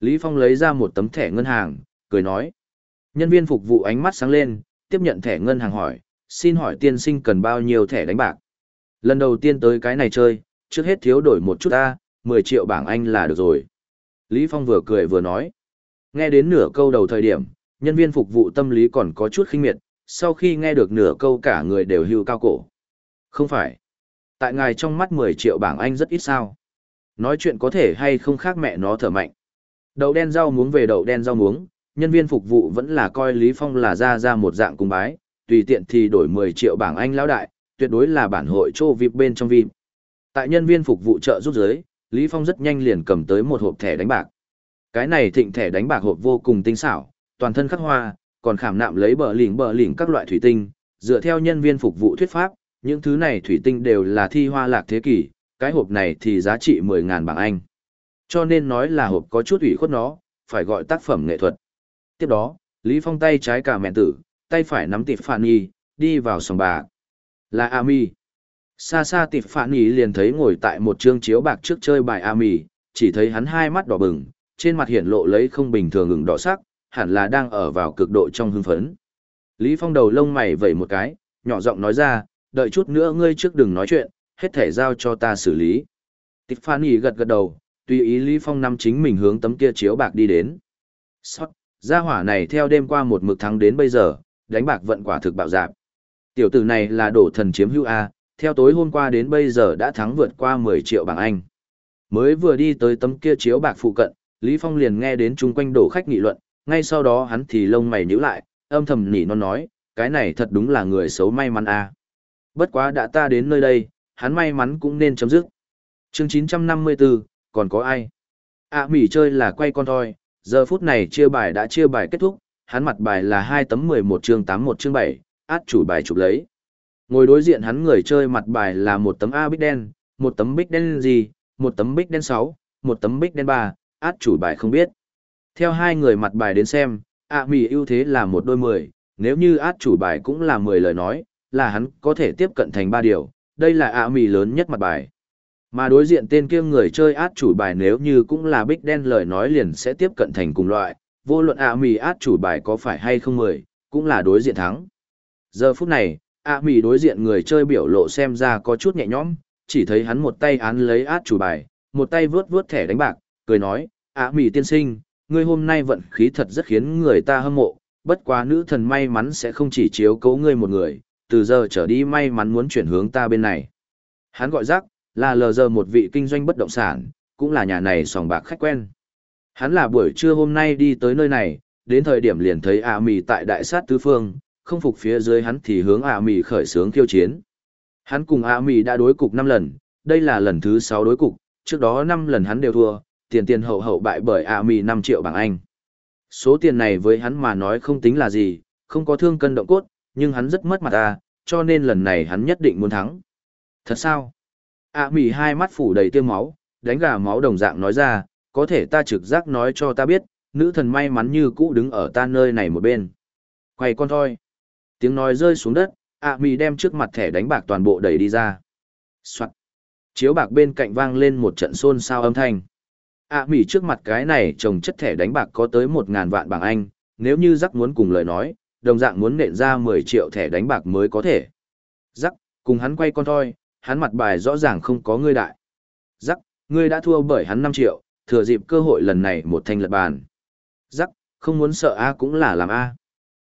Lý Phong lấy ra một tấm thẻ ngân hàng, cười nói. Nhân viên phục vụ ánh mắt sáng lên, tiếp nhận thẻ ngân hàng hỏi, xin hỏi tiên sinh cần bao nhiêu thẻ đánh bạc. Lần đầu tiên tới cái này chơi, trước hết thiếu đổi một chút ta, 10 triệu bảng Anh là được rồi. Lý Phong vừa cười vừa nói. Nghe đến nửa câu đầu thời điểm, nhân viên phục vụ tâm lý còn có chút khinh miệt, sau khi nghe được nửa câu cả người đều hưu cao cổ. Không phải. Tại ngài trong mắt 10 triệu bảng Anh rất ít sao. Nói chuyện có thể hay không khác mẹ nó thở mạnh. Đậu đen rau muống về đậu đen rau muống, nhân viên phục vụ vẫn là coi Lý Phong là ra ra một dạng cung bái, tùy tiện thì đổi 10 triệu bảng Anh lão đại, tuyệt đối là bản hội trô VIP bên trong VIP. Tại nhân viên phục vụ chợ giúp giới, Lý Phong rất nhanh liền cầm tới một hộp thẻ đánh bạc. Cái này thịnh thẻ đánh bạc hộp vô cùng tinh xảo, toàn thân khắc hoa, còn khảm nạm lấy bờ lỉnh bờ lỉnh các loại thủy tinh, dựa theo nhân viên phục vụ thuyết pháp, những thứ này thủy tinh đều là thi hoa lạc thế kỷ, cái hộp này thì giá trị 10.000 bảng Anh. Cho nên nói là hộp có chút ủy khuất nó, phải gọi tác phẩm nghệ thuật. Tiếp đó, Lý Phong tay trái cả mẹ tử, tay phải nắm tịp phản nhi, đi vào sòng bạc. Là Ami. Xa xa tịp phản nhi liền thấy ngồi tại một trương chiếu bạc trước chơi bài Ami, chỉ thấy hắn hai mắt đỏ bừng, trên mặt hiển lộ lấy không bình thường ửng đỏ sắc, hẳn là đang ở vào cực độ trong hưng phấn. Lý Phong đầu lông mày vẩy một cái, nhỏ giọng nói ra, đợi chút nữa ngươi trước đừng nói chuyện, hết thể giao cho ta xử lý. Tiffany gật gật đầu, tùy ý Lý Phong nắm chính mình hướng tấm kia chiếu bạc đi đến. Sót, gia hỏa này theo đêm qua một mực thắng đến bây giờ, đánh bạc vận quả thực bạo dạp. Tiểu tử này là đổ thần chiếm hữu A, theo tối hôm qua đến bây giờ đã thắng vượt qua 10 triệu bảng Anh. Mới vừa đi tới tấm kia chiếu bạc phụ cận, Lý Phong liền nghe đến chung quanh đổ khách nghị luận, ngay sau đó hắn thì lông mày nhíu lại, âm thầm nỉ non nói, cái này thật đúng là người xấu may mắn a. Bất quá đã ta đến nơi đây, hắn may mắn cũng nên chấm dứt. Chương 954, còn có ai? À mỉ chơi là quay con thôi, giờ phút này chia bài đã chia bài kết thúc, hắn mặt bài là 2 tấm 11 chương 81 chương 7, át chủ bài chụp lấy. Ngồi đối diện hắn người chơi mặt bài là một tấm A bích đen, một tấm bích đen gì, một tấm bích đen 6, một tấm bích đen 3, át chủ bài không biết. Theo hai người mặt bài đến xem, ạ mì ưu thế là một đôi mười, nếu như át chủ bài cũng là mười lời nói, là hắn có thể tiếp cận thành ba điều, đây là ạ mì lớn nhất mặt bài. Mà đối diện tên kia người chơi át chủ bài nếu như cũng là bích đen lời nói liền sẽ tiếp cận thành cùng loại, vô luận ạ mì át chủ bài có phải hay không mười, cũng là đối diện thắng. Giờ phút này, ạ mì đối diện người chơi biểu lộ xem ra có chút nhẹ nhõm, chỉ thấy hắn một tay án lấy át chủ bài, một tay vướt vướt thẻ đánh bạc, cười nói, ạ mì tiên sinh, ngươi hôm nay vận khí thật rất khiến người ta hâm mộ, bất quá nữ thần may mắn sẽ không chỉ chiếu cố ngươi một người, từ giờ trở đi may mắn muốn chuyển hướng ta bên này. Hắn gọi rắc, là lờ giờ một vị kinh doanh bất động sản, cũng là nhà này sòng bạc khách quen. Hắn là buổi trưa hôm nay đi tới nơi này, đến thời điểm liền thấy A Mì tại đại sát tứ phương, không phục phía dưới hắn thì hướng A Mì khởi sướng khiêu chiến. Hắn cùng A Mì đã đối cục 5 lần, đây là lần thứ 6 đối cục, trước đó 5 lần hắn đều thua, tiền tiền hậu hậu bại bởi A Mì 5 triệu bảng Anh. Số tiền này với hắn mà nói không tính là gì, không có thương cân động cốt, nhưng hắn rất mất mặt ta, cho nên lần này hắn nhất định muốn thắng. Thật sao? A mỉ hai mắt phủ đầy tiêm máu, đánh gà máu đồng dạng nói ra, có thể ta trực giác nói cho ta biết, nữ thần may mắn như cũ đứng ở ta nơi này một bên. Quay con thôi. Tiếng nói rơi xuống đất, A mỉ đem trước mặt thẻ đánh bạc toàn bộ đẩy đi ra. Soạn. Chiếu bạc bên cạnh vang lên một trận xôn xao âm thanh ạ à, mỉ trước mặt cái này trồng chất thẻ đánh bạc có tới một ngàn vạn bảng Anh, nếu như giác muốn cùng lời nói, đồng dạng muốn nện ra mười triệu thẻ đánh bạc mới có thể. Giác cùng hắn quay con thôi, hắn mặt bài rõ ràng không có ngươi đại. Giắc, ngươi đã thua bởi hắn năm triệu, thừa dịp cơ hội lần này một thanh lật bàn. Giắc, không muốn sợ A cũng là làm A.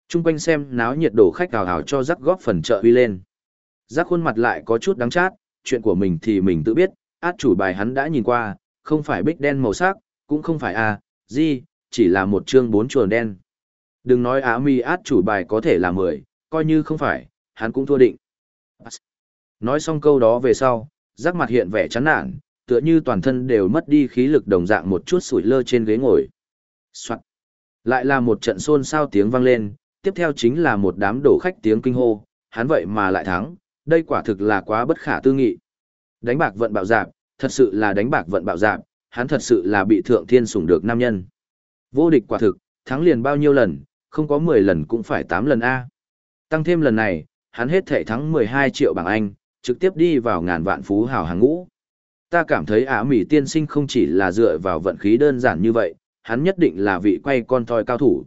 Trung quanh xem náo nhiệt đổ khách hào hào cho giắc góp phần trợ uy lên. Giắc khuôn mặt lại có chút đắng chát, chuyện của mình thì mình tự biết, át chủ bài hắn đã nhìn qua, không phải bích đen màu sắc, cũng không phải A, gì, chỉ là một chương bốn chuồn đen. Đừng nói Á Mi át chủ bài có thể là 10, coi như không phải, hắn cũng thua định. Nói xong câu đó về sau, rắc mặt hiện vẻ chán nản, tựa như toàn thân đều mất đi khí lực đồng dạng một chút sủi lơ trên ghế ngồi. Soạn. Lại là một trận xôn xao tiếng vang lên, tiếp theo chính là một đám đổ khách tiếng kinh hô, hắn vậy mà lại thắng, đây quả thực là quá bất khả tư nghị. Đánh bạc vận bạo dạp, thật sự là đánh bạc vận bạo dạp, hắn thật sự là bị thượng thiên sủng được nam nhân. Vô địch quả thực, thắng liền bao nhiêu lần, không có 10 lần cũng phải 8 lần A. Tăng thêm lần này, hắn hết thể thắng 12 triệu bảng Anh, trực tiếp đi vào ngàn vạn phú hào hàng ngũ. Ta cảm thấy ả Mỹ tiên sinh không chỉ là dựa vào vận khí đơn giản như vậy, hắn nhất định là vị quay con thoi cao thủ.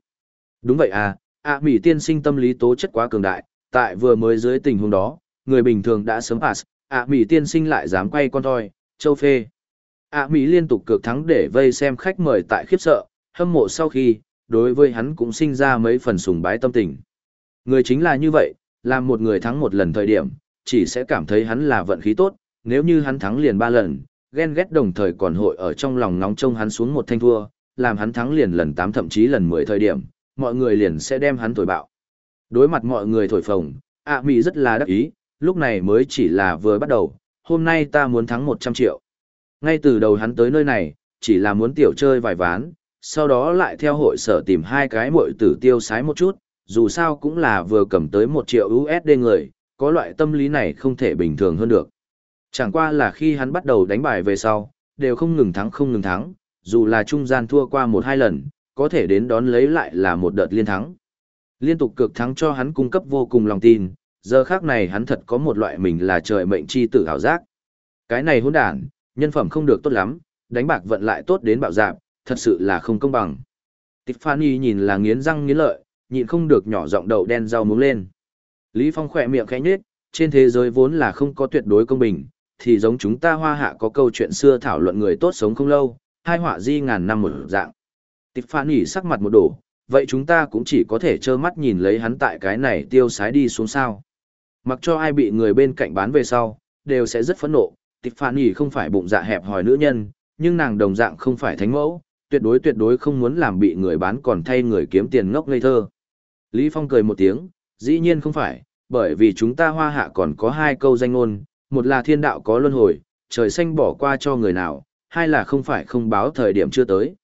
Đúng vậy à, ả Mỹ tiên sinh tâm lý tố chất quá cường đại, tại vừa mới dưới tình huống đó, người bình thường đã sớm pass, ả Mỹ tiên sinh lại dám quay con thoi, châu phê. ả Mỹ liên tục cược thắng để vây xem khách mời tại khiếp sợ, hâm mộ sau khi, đối với hắn cũng sinh ra mấy phần sùng bái tâm tình. Người chính là như vậy, làm một người thắng một lần thời điểm, chỉ sẽ cảm thấy hắn là vận khí tốt, nếu như hắn thắng liền ba lần, ghen ghét đồng thời còn hội ở trong lòng nóng trông hắn xuống một thanh thua, làm hắn thắng liền lần 8 thậm chí lần 10 thời điểm, mọi người liền sẽ đem hắn thổi bạo. Đối mặt mọi người thổi phồng, ạ mì rất là đắc ý, lúc này mới chỉ là vừa bắt đầu, hôm nay ta muốn thắng 100 triệu. Ngay từ đầu hắn tới nơi này, chỉ là muốn tiểu chơi vài ván, sau đó lại theo hội sở tìm hai cái muội tử tiêu sái một chút, dù sao cũng là vừa cầm tới 1 triệu USD người, có loại tâm lý này không thể bình thường hơn được. Chẳng qua là khi hắn bắt đầu đánh bài về sau, đều không ngừng thắng không ngừng thắng, dù là trung gian thua qua một hai lần, có thể đến đón lấy lại là một đợt liên thắng. Liên tục cực thắng cho hắn cung cấp vô cùng lòng tin, giờ khác này hắn thật có một loại mình là trời mệnh chi tử hảo giác. Cái này hỗn đản, nhân phẩm không được tốt lắm, đánh bạc vận lại tốt đến bạo dạp, thật sự là không công bằng. Tiffany nhìn là nghiến răng nghiến lợi, nhịn không được nhỏ giọng đầu đen rau muống lên. Lý Phong khỏe miệng khẽ nhếch, trên thế giới vốn là không có tuyệt đối công bình, thì giống chúng ta hoa hạ có câu chuyện xưa thảo luận người tốt sống không lâu, hai họa di ngàn năm một dạng. Tiffany sắc mặt một đổ, vậy chúng ta cũng chỉ có thể trơ mắt nhìn lấy hắn tại cái này tiêu sái đi xuống sao. Mặc cho ai bị người bên cạnh bán về sau, đều sẽ rất phẫn nộ. Tiffany không phải bụng dạ hẹp hòi nữ nhân, nhưng nàng đồng dạng không phải thánh mẫu, tuyệt đối tuyệt đối không muốn làm bị người bán còn thay người kiếm tiền ngốc ngây thơ. Lý Phong cười một tiếng, dĩ nhiên không phải, bởi vì chúng ta hoa hạ còn có hai câu danh ngôn, một là thiên đạo có luân hồi, trời xanh bỏ qua cho người nào, hai là không phải không báo thời điểm chưa tới.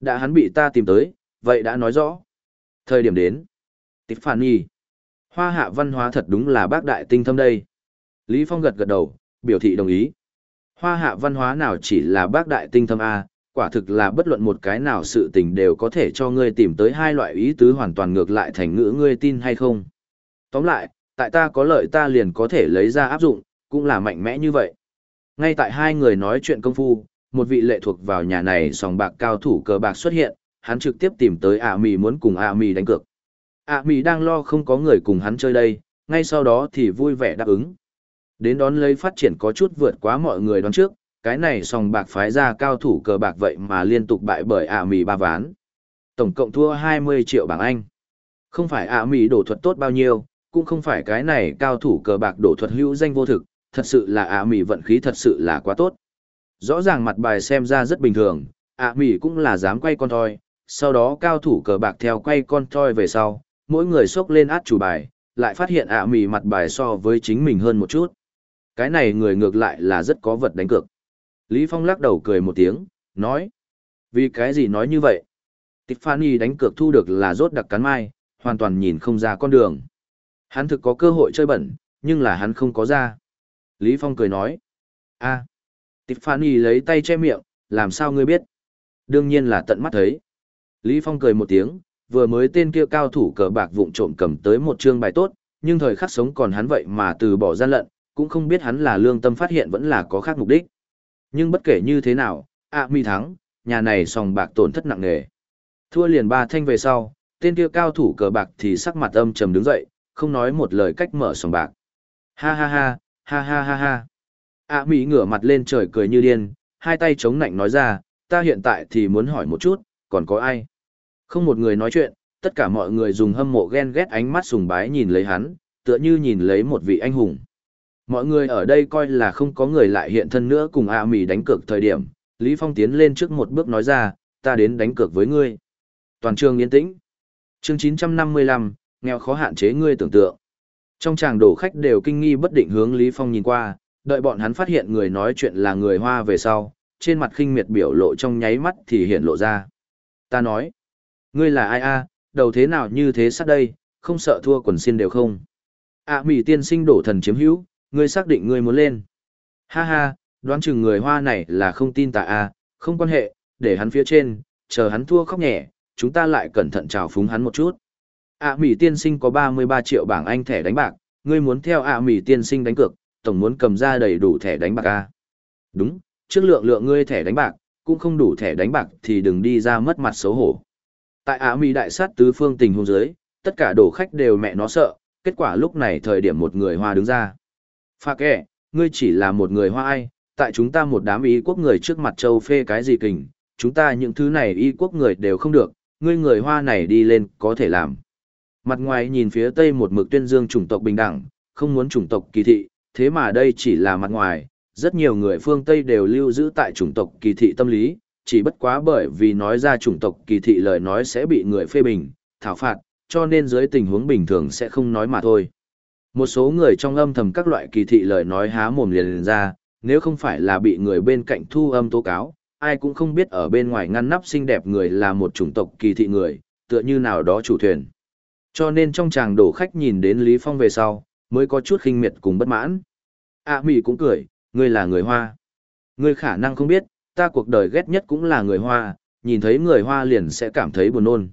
Đã hắn bị ta tìm tới, vậy đã nói rõ. Thời điểm đến. Tiffany. Hoa hạ văn hóa thật đúng là bác đại tinh thâm đây. Lý Phong gật gật đầu, biểu thị đồng ý. Hoa hạ văn hóa nào chỉ là bác đại tinh thâm A, quả thực là bất luận một cái nào sự tình đều có thể cho ngươi tìm tới hai loại ý tứ hoàn toàn ngược lại thành ngữ ngươi tin hay không. Tóm lại, tại ta có lợi ta liền có thể lấy ra áp dụng, cũng là mạnh mẽ như vậy. Ngay tại hai người nói chuyện công phu, một vị lệ thuộc vào nhà này sòng bạc cao thủ cờ bạc xuất hiện, hắn trực tiếp tìm tới ạ mì muốn cùng ạ mì đánh cược. ạ mì đang lo không có người cùng hắn chơi đây, ngay sau đó thì vui vẻ đáp ứng. Đến đón lấy phát triển có chút vượt quá mọi người đoán trước, cái này sòng bạc phái ra cao thủ cờ bạc vậy mà liên tục bại bởi ạ mì ba ván. Tổng cộng thua 20 triệu bảng Anh. Không phải ạ mì đổ thuật tốt bao nhiêu, cũng không phải cái này cao thủ cờ bạc đổ thuật hữu danh vô thực, thật sự là ạ mỉ vận khí thật sự là quá tốt. Rõ ràng mặt bài xem ra rất bình thường, ạ mỉ cũng là dám quay con thoi, sau đó cao thủ cờ bạc theo quay con thoi về sau, mỗi người xốc lên át chủ bài, lại phát hiện ạ mỉ mặt bài so với chính mình hơn một chút. Cái này người ngược lại là rất có vật đánh cược. Lý Phong lắc đầu cười một tiếng, nói. Vì cái gì nói như vậy? Tiffany đánh cược thu được là rốt đặc cắn mai, hoàn toàn nhìn không ra con đường. Hắn thực có cơ hội chơi bẩn, nhưng là hắn không có ra. Lý Phong cười nói. a Tiffany lấy tay che miệng, làm sao ngươi biết? Đương nhiên là tận mắt thấy. Lý Phong cười một tiếng, vừa mới tên kia cao thủ cờ bạc vụng trộm cầm tới một chương bài tốt, nhưng thời khắc sống còn hắn vậy mà từ bỏ gian lận, cũng không biết hắn là lương tâm phát hiện vẫn là có khác mục đích. Nhưng bất kể như thế nào, ạ mi thắng, nhà này sòng bạc tổn thất nặng nề. Thua liền ba thanh về sau, tên kia cao thủ cờ bạc thì sắc mặt âm trầm đứng dậy, không nói một lời cách mở sòng bạc. Ha ha ha, ha ha ha ha. ạ Mỹ ngửa mặt lên trời cười như điên, hai tay chống nạnh nói ra, ta hiện tại thì muốn hỏi một chút, còn có ai? Không một người nói chuyện, tất cả mọi người dùng hâm mộ ghen ghét ánh mắt sùng bái nhìn lấy hắn, tựa như nhìn lấy một vị anh hùng. Mọi người ở đây coi là không có người lại hiện thân nữa cùng A Mỹ đánh cược thời điểm, Lý Phong tiến lên trước một bước nói ra, ta đến đánh cược với ngươi. Toàn trường yên tĩnh. Chương 955, nghèo khó hạn chế ngươi tưởng tượng. Trong tràng đổ khách đều kinh nghi bất định hướng Lý Phong nhìn qua, đợi bọn hắn phát hiện người nói chuyện là người Hoa về sau, trên mặt khinh miệt biểu lộ trong nháy mắt thì hiện lộ ra. Ta nói, ngươi là ai a? đầu thế nào như thế sát đây, không sợ thua quần xin đều không. ạ à, tiên sinh đổ thần chiếm hữu, ngươi xác định ngươi muốn lên. Ha ha, đoán chừng người hoa này là không tin ta a, không quan hệ, để hắn phía trên, chờ hắn thua khóc nhẹ, chúng ta lại cẩn thận chào phúng hắn một chút ạ à, tiên sinh có 33 triệu bảng Anh thẻ đánh bạc, ngươi muốn theo ạ à, tiên sinh đánh cược, tổng muốn cầm ra đầy đủ thẻ đánh bạc a. Đúng, trước lượng lượng ngươi thẻ đánh bạc, cũng không đủ thẻ đánh bạc thì đừng đi ra mất mặt xấu hổ. Tại ạ Mỹ đại sát tứ phương tình hôn giới, tất cả đổ khách đều mẹ nó sợ, kết quả lúc này thời điểm một người hoa đứng ra. pha kệ ngươi chỉ là một người hoa ai, tại chúng ta một đám ý quốc người trước mặt châu phê cái gì kình, chúng ta những thứ này y quốc người đều không được, ngươi người hoa này đi lên có thể làm. Mặt ngoài nhìn phía tây một mực tuyên dương chủng tộc bình đẳng, không muốn chủng tộc kỳ thị, thế mà đây chỉ là mặt ngoài, rất nhiều người phương Tây đều lưu giữ tại chủng tộc kỳ thị tâm lý, chỉ bất quá bởi vì nói ra chủng tộc kỳ thị lời nói sẽ bị người phê bình, thảo phạt, cho nên dưới tình huống bình thường sẽ không nói mà thôi. Một số người trong âm thầm các loại kỳ thị lời nói há mồm liền, liền ra, nếu không phải là bị người bên cạnh thu âm tố cáo, ai cũng không biết ở bên ngoài ngăn nắp xinh đẹp người là một chủng tộc kỳ thị người, tựa như nào đó chủ thuyền. Cho nên trong chàng đổ khách nhìn đến Lý Phong về sau, mới có chút khinh miệt cùng bất mãn. À Mỹ cũng cười, ngươi là người Hoa. Ngươi khả năng không biết, ta cuộc đời ghét nhất cũng là người Hoa, nhìn thấy người Hoa liền sẽ cảm thấy buồn nôn.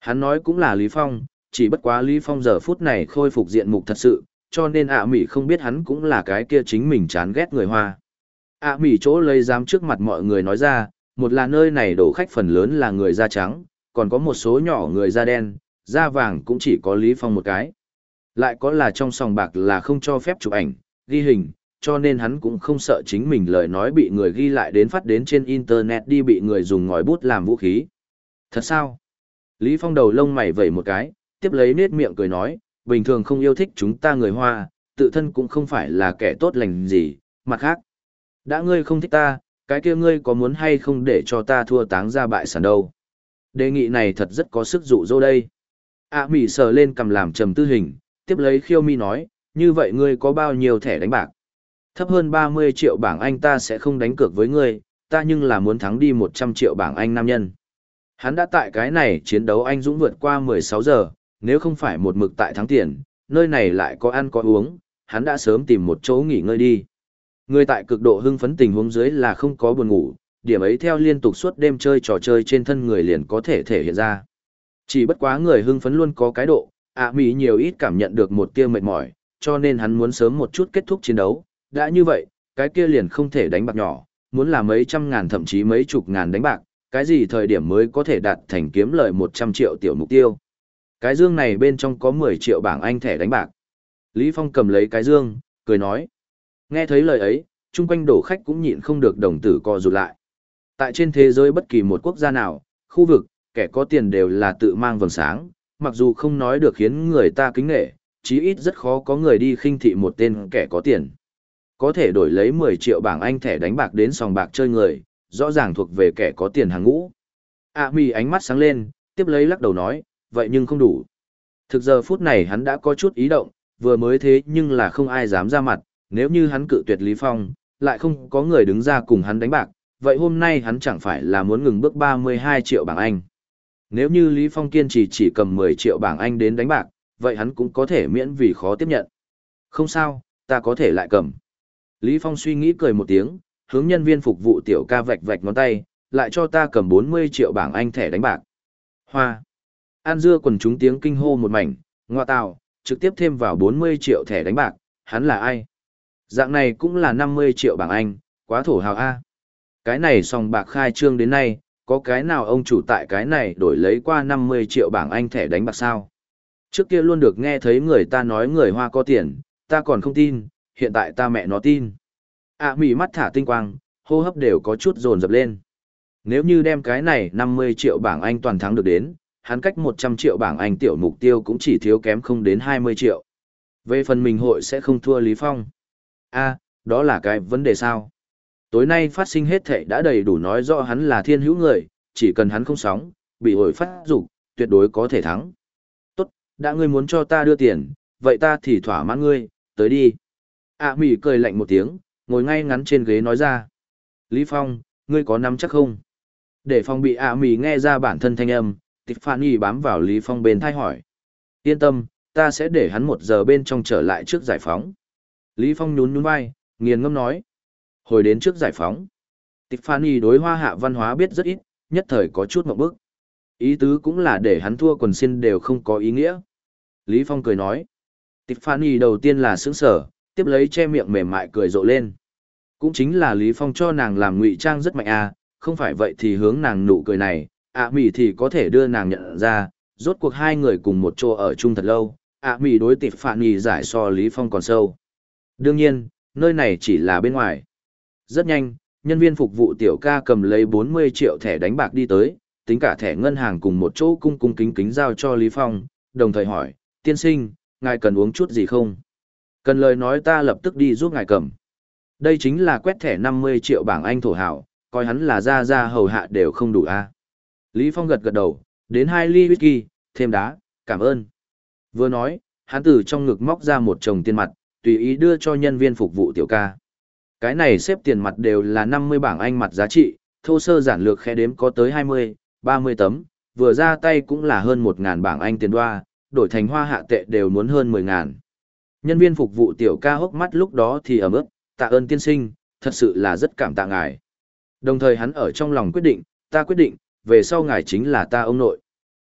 Hắn nói cũng là Lý Phong, chỉ bất quá Lý Phong giờ phút này khôi phục diện mục thật sự, cho nên ạ Mỹ không biết hắn cũng là cái kia chính mình chán ghét người Hoa. ạ Mỹ chỗ lấy dám trước mặt mọi người nói ra, một là nơi này đổ khách phần lớn là người da trắng, còn có một số nhỏ người da đen, da vàng cũng chỉ có Lý Phong một cái. Lại có là trong sòng bạc là không cho phép chụp ảnh, ghi hình, cho nên hắn cũng không sợ chính mình lời nói bị người ghi lại đến phát đến trên internet đi bị người dùng ngòi bút làm vũ khí. Thật sao? Lý Phong đầu lông mày vẩy một cái, tiếp lấy nết miệng cười nói, bình thường không yêu thích chúng ta người Hoa, tự thân cũng không phải là kẻ tốt lành gì, mặt khác. Đã ngươi không thích ta, cái kia ngươi có muốn hay không để cho ta thua táng ra bại sản đâu? Đề nghị này thật rất có sức dụ dỗ đây. A à, Mỹ sờ lên cầm làm trầm tư hình, tiếp lấy khiêu mi nói, như vậy ngươi có bao nhiêu thẻ đánh bạc? Thấp hơn 30 triệu bảng Anh ta sẽ không đánh cược với ngươi, ta nhưng là muốn thắng đi 100 triệu bảng Anh nam nhân. Hắn đã tại cái này chiến đấu anh dũng vượt qua 16 giờ, nếu không phải một mực tại thắng tiền, nơi này lại có ăn có uống, hắn đã sớm tìm một chỗ nghỉ ngơi đi. Người tại cực độ hưng phấn tình huống dưới là không có buồn ngủ, điểm ấy theo liên tục suốt đêm chơi trò chơi trên thân người liền có thể thể hiện ra. Chỉ bất quá người hưng phấn luôn có cái độ, ạ à, mỹ nhiều ít cảm nhận được một tia mệt mỏi, cho nên hắn muốn sớm một chút kết thúc chiến đấu. Đã như vậy, cái kia liền không thể đánh bạc nhỏ, muốn là mấy trăm ngàn thậm chí mấy chục ngàn đánh bạc, cái gì thời điểm mới có thể đạt thành kiếm lợi 100 triệu tiểu mục tiêu. Cái dương này bên trong có 10 triệu bảng Anh thẻ đánh bạc. Lý Phong cầm lấy cái dương, cười nói. Nghe thấy lời ấy, chung quanh đổ khách cũng nhịn không được đồng tử co rụt lại. Tại trên thế giới bất kỳ một quốc gia nào, khu vực, kẻ có tiền đều là tự mang vầng sáng, mặc dù không nói được khiến người ta kính nghệ, chí ít rất khó có người đi khinh thị một tên kẻ có tiền. Có thể đổi lấy 10 triệu bảng Anh thẻ đánh bạc đến sòng bạc chơi người, rõ ràng thuộc về kẻ có tiền hàng ngũ. A mi ánh mắt sáng lên, tiếp lấy lắc đầu nói, vậy nhưng không đủ. Thực giờ phút này hắn đã có chút ý động, vừa mới thế nhưng là không ai dám ra mặt, nếu như hắn cự tuyệt Lý Phong, lại không có người đứng ra cùng hắn đánh bạc, vậy hôm nay hắn chẳng phải là muốn ngừng bước 32 triệu bảng Anh. Nếu như Lý Phong kiên trì chỉ cầm 10 triệu bảng Anh đến đánh bạc, vậy hắn cũng có thể miễn vì khó tiếp nhận. Không sao, ta có thể lại cầm. Lý Phong suy nghĩ cười một tiếng, hướng nhân viên phục vụ tiểu ca vạch vạch ngón tay, lại cho ta cầm 40 triệu bảng Anh thẻ đánh bạc. Hoa. An dưa quần chúng tiếng kinh hô một mảnh, ngoa tào, trực tiếp thêm vào 40 triệu thẻ đánh bạc, hắn là ai? Dạng này cũng là 50 triệu bảng Anh, quá thổ hào A. Cái này song bạc khai trương đến nay, có cái nào ông chủ tại cái này đổi lấy qua 50 triệu bảng Anh thẻ đánh bạc sao? Trước kia luôn được nghe thấy người ta nói người Hoa có tiền, ta còn không tin, hiện tại ta mẹ nó tin. À mỉ mắt thả tinh quang, hô hấp đều có chút dồn dập lên. Nếu như đem cái này 50 triệu bảng Anh toàn thắng được đến, hắn cách 100 triệu bảng Anh tiểu mục tiêu cũng chỉ thiếu kém không đến 20 triệu. Về phần mình hội sẽ không thua Lý Phong. a đó là cái vấn đề sao? Tối nay phát sinh hết thệ đã đầy đủ nói rõ hắn là thiên hữu người, chỉ cần hắn không sóng, bị hồi phát dục tuyệt đối có thể thắng. Tốt, đã ngươi muốn cho ta đưa tiền, vậy ta thì thỏa mãn ngươi, tới đi. À mỉ cười lạnh một tiếng, ngồi ngay ngắn trên ghế nói ra. Lý Phong, ngươi có nắm chắc không? Để Phong bị ạ mỉ nghe ra bản thân thanh âm, Tiffany bám vào Lý Phong bên thay hỏi. Yên tâm, ta sẽ để hắn một giờ bên trong trở lại trước giải phóng. Lý Phong nhún nhún vai, nghiền ngâm nói. Hồi đến trước giải phóng. Tiffany đối hoa hạ văn hóa biết rất ít, nhất thời có chút mộng bức. Ý tứ cũng là để hắn thua quần xin đều không có ý nghĩa. Lý Phong cười nói. Tiffany đầu tiên là sững sở, tiếp lấy che miệng mềm mại cười rộ lên. Cũng chính là Lý Phong cho nàng làm ngụy trang rất mạnh à, không phải vậy thì hướng nàng nụ cười này, ạ à mỉ thì có thể đưa nàng nhận ra, rốt cuộc hai người cùng một chỗ ở chung thật lâu, ạ à mỉ đối Tiffany giải so Lý Phong còn sâu. Đương nhiên, nơi này chỉ là bên ngoài. Rất nhanh, nhân viên phục vụ tiểu ca cầm lấy 40 triệu thẻ đánh bạc đi tới, tính cả thẻ ngân hàng cùng một chỗ cung cung kính kính giao cho Lý Phong, đồng thời hỏi, tiên sinh, ngài cần uống chút gì không? Cần lời nói ta lập tức đi giúp ngài cầm. Đây chính là quét thẻ 50 triệu bảng Anh thổ hảo, coi hắn là ra ra hầu hạ đều không đủ a. Lý Phong gật gật đầu, đến hai ly whisky, thêm đá, cảm ơn. Vừa nói, hắn từ trong ngực móc ra một chồng tiền mặt, tùy ý đưa cho nhân viên phục vụ tiểu ca. Cái này xếp tiền mặt đều là 50 bảng Anh mặt giá trị, thô sơ giản lược khe đếm có tới 20, 30 tấm, vừa ra tay cũng là hơn 1.000 bảng Anh tiền đoa, đổi thành hoa hạ tệ đều muốn hơn 10.000. Nhân viên phục vụ tiểu ca hốc mắt lúc đó thì ấm ức, tạ ơn tiên sinh, thật sự là rất cảm tạ ngài. Đồng thời hắn ở trong lòng quyết định, ta quyết định, về sau ngài chính là ta ông nội.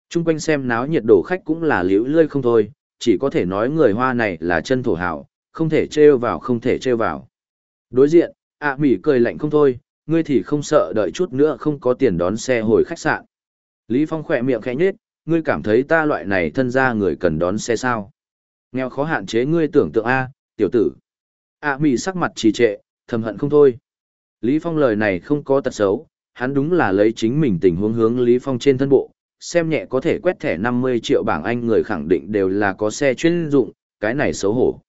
Trung quanh xem náo nhiệt đổ khách cũng là liễu lươi không thôi, chỉ có thể nói người hoa này là chân thổ hảo, không thể trêu vào không thể trêu vào. Đối diện, ạ à, mỉ cười lạnh không thôi, ngươi thì không sợ đợi chút nữa không có tiền đón xe hồi khách sạn. Lý Phong khỏe miệng khẽ nhếch, ngươi cảm thấy ta loại này thân ra người cần đón xe sao? Nghèo khó hạn chế ngươi tưởng tượng A, tiểu tử. ạ à, mỉ sắc mặt trì trệ, thầm hận không thôi. Lý Phong lời này không có tật xấu, hắn đúng là lấy chính mình tình huống hướng Lý Phong trên thân bộ, xem nhẹ có thể quét thẻ 50 triệu bảng Anh người khẳng định đều là có xe chuyên dụng, cái này xấu hổ.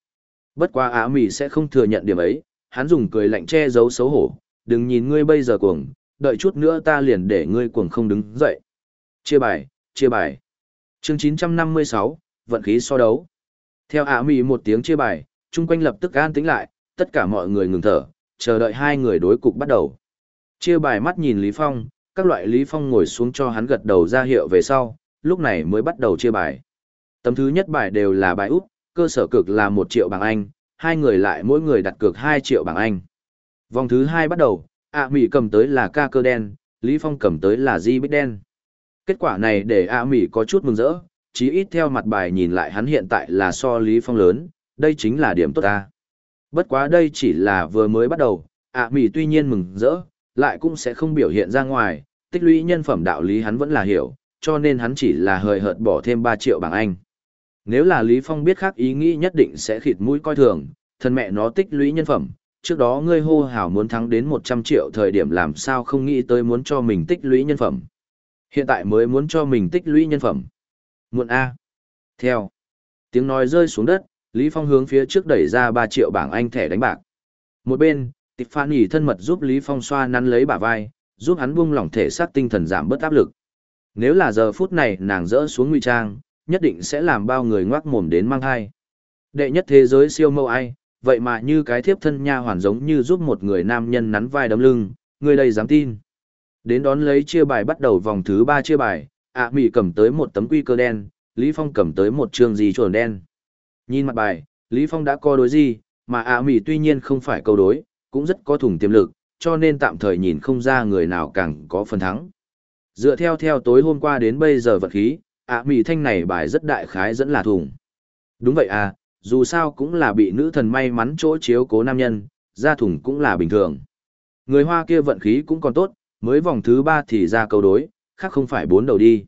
Bất quá Á Mỹ sẽ không thừa nhận điểm ấy, hắn dùng cười lạnh che giấu xấu hổ, đừng nhìn ngươi bây giờ cuồng, đợi chút nữa ta liền để ngươi cuồng không đứng dậy. Chia bài, chia bài. Chương 956, vận khí so đấu. Theo ả mì một tiếng chia bài, chung quanh lập tức an tĩnh lại, tất cả mọi người ngừng thở, chờ đợi hai người đối cục bắt đầu. Chia bài mắt nhìn Lý Phong, các loại Lý Phong ngồi xuống cho hắn gật đầu ra hiệu về sau, lúc này mới bắt đầu chia bài. Tấm thứ nhất bài đều là bài út, cơ sở cực là 1 triệu bảng Anh, hai người lại mỗi người đặt cược 2 triệu bảng Anh. Vòng thứ hai bắt đầu, ạ Mỹ cầm tới là ca cơ đen, Lý Phong cầm tới là di bích đen. Kết quả này để ạ Mỹ có chút mừng rỡ, chí ít theo mặt bài nhìn lại hắn hiện tại là so Lý Phong lớn, đây chính là điểm tốt ta. Bất quá đây chỉ là vừa mới bắt đầu, ạ Mỹ tuy nhiên mừng rỡ, lại cũng sẽ không biểu hiện ra ngoài, tích lũy nhân phẩm đạo lý hắn vẫn là hiểu, cho nên hắn chỉ là hời hợt bỏ thêm 3 triệu bảng Anh. Nếu là Lý Phong biết khác ý nghĩ nhất định sẽ khịt mũi coi thường, thân mẹ nó tích lũy nhân phẩm, trước đó ngươi hô hào muốn thắng đến 100 triệu thời điểm làm sao không nghĩ tới muốn cho mình tích lũy nhân phẩm. Hiện tại mới muốn cho mình tích lũy nhân phẩm. Muộn A. Theo. Tiếng nói rơi xuống đất, Lý Phong hướng phía trước đẩy ra 3 triệu bảng Anh thẻ đánh bạc. Một bên, Tiffany thân mật giúp Lý Phong xoa nắn lấy bả vai, giúp hắn buông lỏng thể xác tinh thần giảm bớt áp lực. Nếu là giờ phút này nàng dỡ xuống nguy trang, nhất định sẽ làm bao người ngoác mồm đến mang hai. Đệ nhất thế giới siêu mâu ai, vậy mà như cái thiếp thân nha hoàn giống như giúp một người nam nhân nắn vai đấm lưng, người đây dám tin. Đến đón lấy chia bài bắt đầu vòng thứ ba chia bài, ạ à, Mỹ cầm tới một tấm quy cơ đen, Lý Phong cầm tới một trường gì chuẩn đen. Nhìn mặt bài, Lý Phong đã co đối gì, mà ạ à, Mỹ tuy nhiên không phải câu đối, cũng rất có thủng tiềm lực, cho nên tạm thời nhìn không ra người nào càng có phần thắng. Dựa theo theo tối hôm qua đến bây giờ vật khí, ạ à, Mỹ thanh này bài rất đại khái dẫn là thủng. Đúng vậy à, dù sao cũng là bị nữ thần may mắn chỗ chiếu cố nam nhân, ra thủng cũng là bình thường. Người Hoa kia vận khí cũng còn tốt, mới vòng thứ ba thì ra câu đối, khác không phải bốn đầu đi.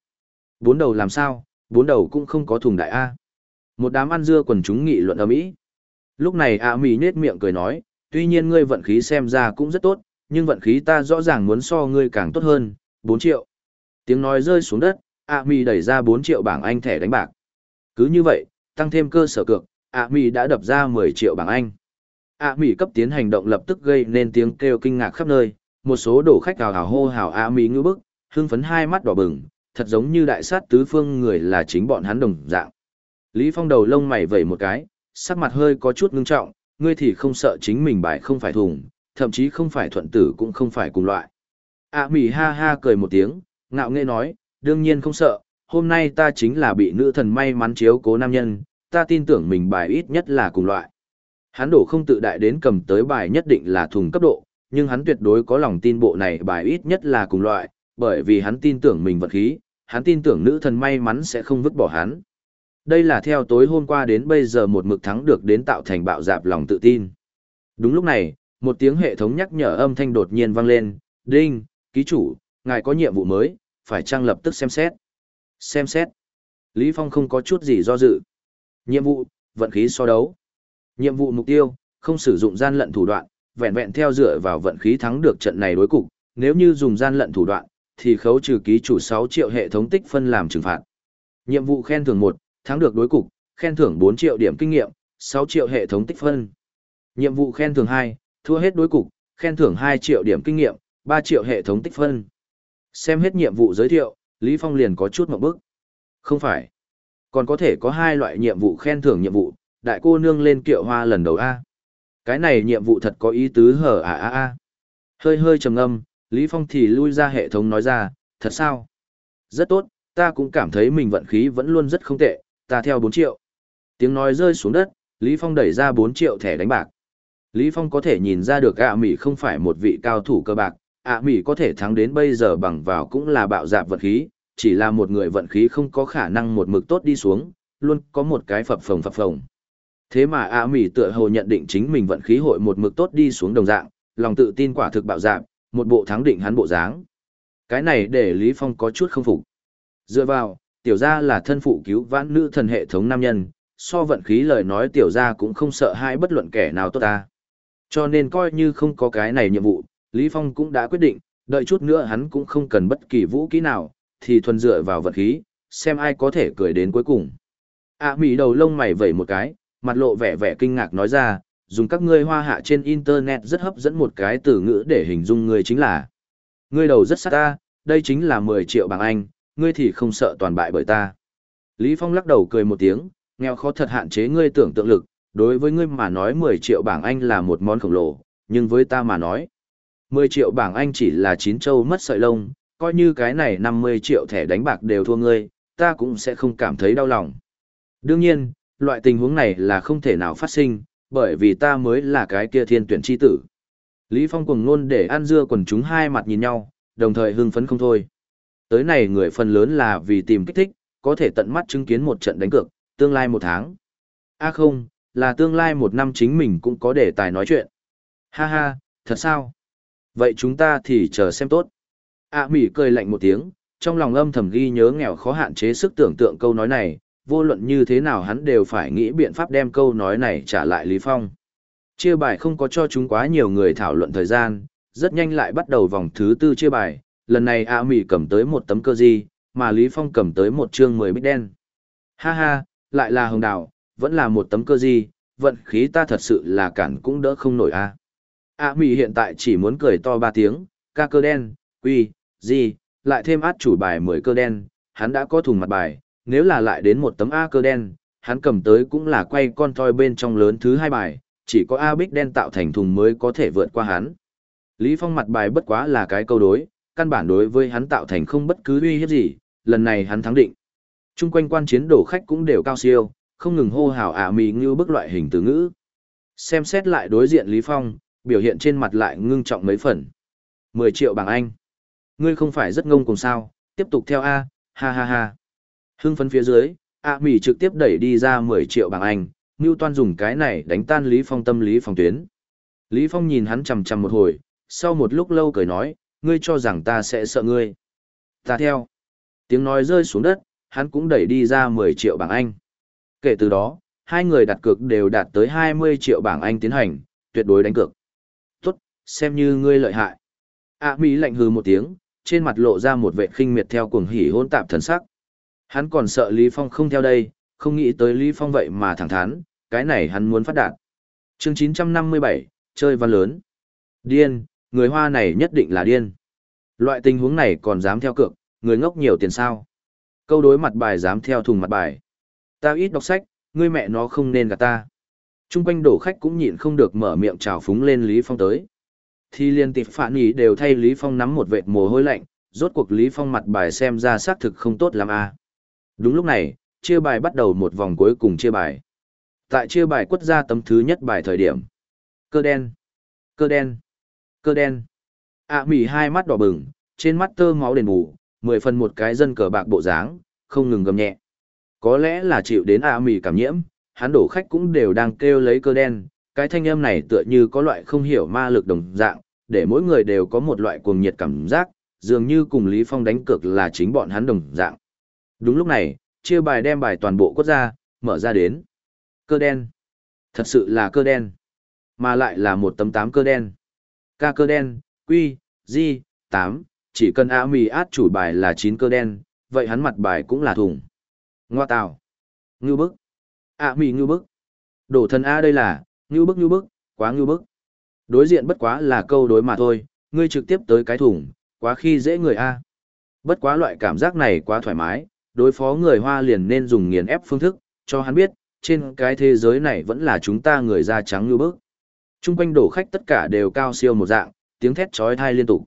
Bốn đầu làm sao, bốn đầu cũng không có thùng đại A. Một đám ăn dưa quần chúng nghị luận ở Mỹ. Lúc này A Mỹ nết miệng cười nói, tuy nhiên ngươi vận khí xem ra cũng rất tốt, nhưng vận khí ta rõ ràng muốn so ngươi càng tốt hơn, Bốn triệu. Tiếng nói rơi xuống đất, A Mi đẩy ra 4 triệu bảng Anh thẻ đánh bạc. Cứ như vậy, tăng thêm cơ sở cược, A Mi đã đập ra 10 triệu bảng Anh. A Mi cấp tiến hành động lập tức gây nên tiếng kêu kinh ngạc khắp nơi, một số đổ khách hào hào hô hào A Mi ngư bức, hưng phấn hai mắt đỏ bừng, thật giống như đại sát tứ phương người là chính bọn hắn đồng dạng. Lý Phong đầu lông mày vẩy một cái, sắc mặt hơi có chút ngưng trọng, ngươi thì không sợ chính mình bại không phải thùng, thậm chí không phải thuận tử cũng không phải cùng loại. A Mi ha ha cười một tiếng, ngạo nghễ nói, đương nhiên không sợ, hôm nay ta chính là bị nữ thần may mắn chiếu cố nam nhân, ta tin tưởng mình bài ít nhất là cùng loại. Hắn đổ không tự đại đến cầm tới bài nhất định là thùng cấp độ, nhưng hắn tuyệt đối có lòng tin bộ này bài ít nhất là cùng loại, bởi vì hắn tin tưởng mình vật khí, hắn tin tưởng nữ thần may mắn sẽ không vứt bỏ hắn. Đây là theo tối hôm qua đến bây giờ một mực thắng được đến tạo thành bạo dạp lòng tự tin. Đúng lúc này, một tiếng hệ thống nhắc nhở âm thanh đột nhiên vang lên, đinh, ký chủ, ngài có nhiệm vụ mới, phải trang lập tức xem xét. Xem xét. Lý Phong không có chút gì do dự. Nhiệm vụ, vận khí so đấu. Nhiệm vụ mục tiêu, không sử dụng gian lận thủ đoạn, vẹn vẹn theo dựa vào vận khí thắng được trận này đối cục, nếu như dùng gian lận thủ đoạn, thì khấu trừ ký chủ 6 triệu hệ thống tích phân làm trừng phạt. Nhiệm vụ khen thưởng 1, thắng được đối cục, khen thưởng 4 triệu điểm kinh nghiệm, 6 triệu hệ thống tích phân. Nhiệm vụ khen thưởng 2, thua hết đối cục, khen thưởng 2 triệu điểm kinh nghiệm, 3 triệu hệ thống tích phân. Xem hết nhiệm vụ giới thiệu, Lý Phong liền có chút mộng bức. Không phải. Còn có thể có hai loại nhiệm vụ khen thưởng nhiệm vụ, đại cô nương lên kiệu hoa lần đầu A. Cái này nhiệm vụ thật có ý tứ hở à à à. Hơi hơi trầm ngâm, Lý Phong thì lui ra hệ thống nói ra, thật sao? Rất tốt, ta cũng cảm thấy mình vận khí vẫn luôn rất không tệ, ta theo 4 triệu. Tiếng nói rơi xuống đất, Lý Phong đẩy ra 4 triệu thẻ đánh bạc. Lý Phong có thể nhìn ra được ạ Mỹ không phải một vị cao thủ cơ bạc, ạ Mỹ có thể thắng đến bây giờ bằng vào cũng là bạo dạp vận khí, chỉ là một người vận khí không có khả năng một mực tốt đi xuống, luôn có một cái phập phồng phập phồng. Thế mà ạ Mỹ tựa hồ nhận định chính mình vận khí hội một mực tốt đi xuống đồng dạng, lòng tự tin quả thực bạo dạp, một bộ thắng định hắn bộ dáng. Cái này để Lý Phong có chút không phục. Dựa vào, tiểu gia là thân phụ cứu vãn nữ thần hệ thống nam nhân, so vận khí lời nói tiểu gia cũng không sợ hãi bất luận kẻ nào tốt ta. Cho nên coi như không có cái này nhiệm vụ, Lý Phong cũng đã quyết định, đợi chút nữa hắn cũng không cần bất kỳ vũ kỹ nào, thì thuần dựa vào vật khí, xem ai có thể cười đến cuối cùng. À mỉ đầu lông mày vẩy một cái, mặt lộ vẻ vẻ kinh ngạc nói ra, dùng các ngươi hoa hạ trên internet rất hấp dẫn một cái từ ngữ để hình dung ngươi chính là. Ngươi đầu rất sắc ta, đây chính là 10 triệu bảng Anh, ngươi thì không sợ toàn bại bởi ta. Lý Phong lắc đầu cười một tiếng, nghèo khó thật hạn chế ngươi tưởng tượng lực, đối với ngươi mà nói 10 triệu bảng Anh là một món khổng lồ, nhưng với ta mà nói, 10 triệu bảng Anh chỉ là chín châu mất sợi lông, coi như cái này 50 triệu thẻ đánh bạc đều thua ngươi, ta cũng sẽ không cảm thấy đau lòng. Đương nhiên, loại tình huống này là không thể nào phát sinh, bởi vì ta mới là cái kia thiên tuyển chi tử. Lý Phong cùng luôn để ăn dưa quần chúng hai mặt nhìn nhau, đồng thời hưng phấn không thôi. Tới này người phần lớn là vì tìm kích thích, có thể tận mắt chứng kiến một trận đánh cược, tương lai một tháng. a à không, là tương lai một năm chính mình cũng có đề tài nói chuyện. Ha ha, thật sao? Vậy chúng ta thì chờ xem tốt. A à, mỉ cười lạnh một tiếng, trong lòng âm thầm ghi nhớ nghèo khó hạn chế sức tưởng tượng câu nói này, vô luận như thế nào hắn đều phải nghĩ biện pháp đem câu nói này trả lại Lý Phong. Chia bài không có cho chúng quá nhiều người thảo luận thời gian, rất nhanh lại bắt đầu vòng thứ tư chia bài, lần này A Mỹ cầm tới một tấm cơ di, mà Lý Phong cầm tới một chương 10 bích đen. Ha ha, lại là hồng đào, vẫn là một tấm cơ di, vận khí ta thật sự là cản cũng đỡ không nổi a. A Mỹ hiện tại chỉ muốn cười to ba tiếng, ca cơ đen, quy, gì, lại thêm át chủ bài 10 cơ đen, hắn đã có thùng mặt bài, nếu là lại đến một tấm A cơ đen, hắn cầm tới cũng là quay con toi bên trong lớn thứ hai bài, chỉ có A bích đen tạo thành thùng mới có thể vượt qua hắn. Lý Phong mặt bài bất quá là cái câu đối, căn bản đối với hắn tạo thành không bất cứ uy hiếp gì, lần này hắn thắng định. Trung quanh quan chiến đổ khách cũng đều cao siêu, không ngừng hô hào ả mì như bức loại hình từ ngữ. Xem xét lại đối diện Lý Phong, biểu hiện trên mặt lại ngưng trọng mấy phần. 10 triệu bảng Anh. Ngươi không phải rất ngông cùng sao, tiếp tục theo A, ha ha ha. Hưng phấn phía dưới, A Mỹ trực tiếp đẩy đi ra 10 triệu bảng Anh, Ngưu Toan dùng cái này đánh tan Lý Phong tâm lý phòng tuyến. Lý Phong nhìn hắn chằm chằm một hồi, sau một lúc lâu cười nói, ngươi cho rằng ta sẽ sợ ngươi. Ta theo. Tiếng nói rơi xuống đất, hắn cũng đẩy đi ra 10 triệu bảng Anh. Kể từ đó, hai người đặt cược đều đạt tới 20 triệu bảng Anh tiến hành, tuyệt đối đánh cược. Xem như ngươi lợi hại. A Mỹ lạnh hừ một tiếng, trên mặt lộ ra một vẻ khinh miệt theo cuồng hỉ hỗn tạp thần sắc. Hắn còn sợ Lý Phong không theo đây, không nghĩ tới Lý Phong vậy mà thẳng thắn, cái này hắn muốn phát đạt. Chương 957, chơi văn lớn. Điên, người Hoa này nhất định là điên. Loại tình huống này còn dám theo cược, người ngốc nhiều tiền sao. Câu đối mặt bài dám theo thùng mặt bài. Ta ít đọc sách, ngươi mẹ nó không nên gạt ta. Trung quanh đổ khách cũng nhịn không được mở miệng trào phúng lên Lý Phong tới. Thì liên tịp phản ý đều thay Lý Phong nắm một vệt mồ hôi lạnh, rốt cuộc Lý Phong mặt bài xem ra xác thực không tốt lắm à. Đúng lúc này, chia bài bắt đầu một vòng cuối cùng chia bài. Tại chia bài quất ra tấm thứ nhất bài thời điểm. Cơ đen, cơ đen, cơ đen. ạ à, mỉ hai mắt đỏ bừng, trên mắt tơ máu đền bù, mười phần một cái dân cờ bạc bộ dáng, không ngừng gầm nhẹ. Có lẽ là chịu đến ạ à mỉ cảm nhiễm, hắn đổ khách cũng đều đang kêu lấy cơ đen, cái thanh âm này tựa như có loại không hiểu ma lực đồng dạng, để mỗi người đều có một loại cuồng nhiệt cảm giác, dường như cùng Lý Phong đánh cược là chính bọn hắn đồng dạng. Đúng lúc này, chia bài đem bài toàn bộ quất ra, mở ra đến. Cơ đen. Thật sự là cơ đen. Mà lại là một tấm tám cơ đen. Ca cơ đen, quy, di, tám, chỉ cần A mì át chủ bài là chín cơ đen, vậy hắn mặt bài cũng là thùng. Ngoa tào. Ngưu bức. A mì ngưu bức. Đổ thần A đây là, ngưu bức ngưu bức, quá ngưu bức. Đối diện bất quá là câu đối mà thôi, ngươi trực tiếp tới cái thủng quá khi dễ người a. Bất quá loại cảm giác này quá thoải mái, đối phó người Hoa liền nên dùng nghiền ép phương thức, cho hắn biết, trên cái thế giới này vẫn là chúng ta người da trắng như bước. Trung quanh đổ khách tất cả đều cao siêu một dạng, tiếng thét trói thai liên tục.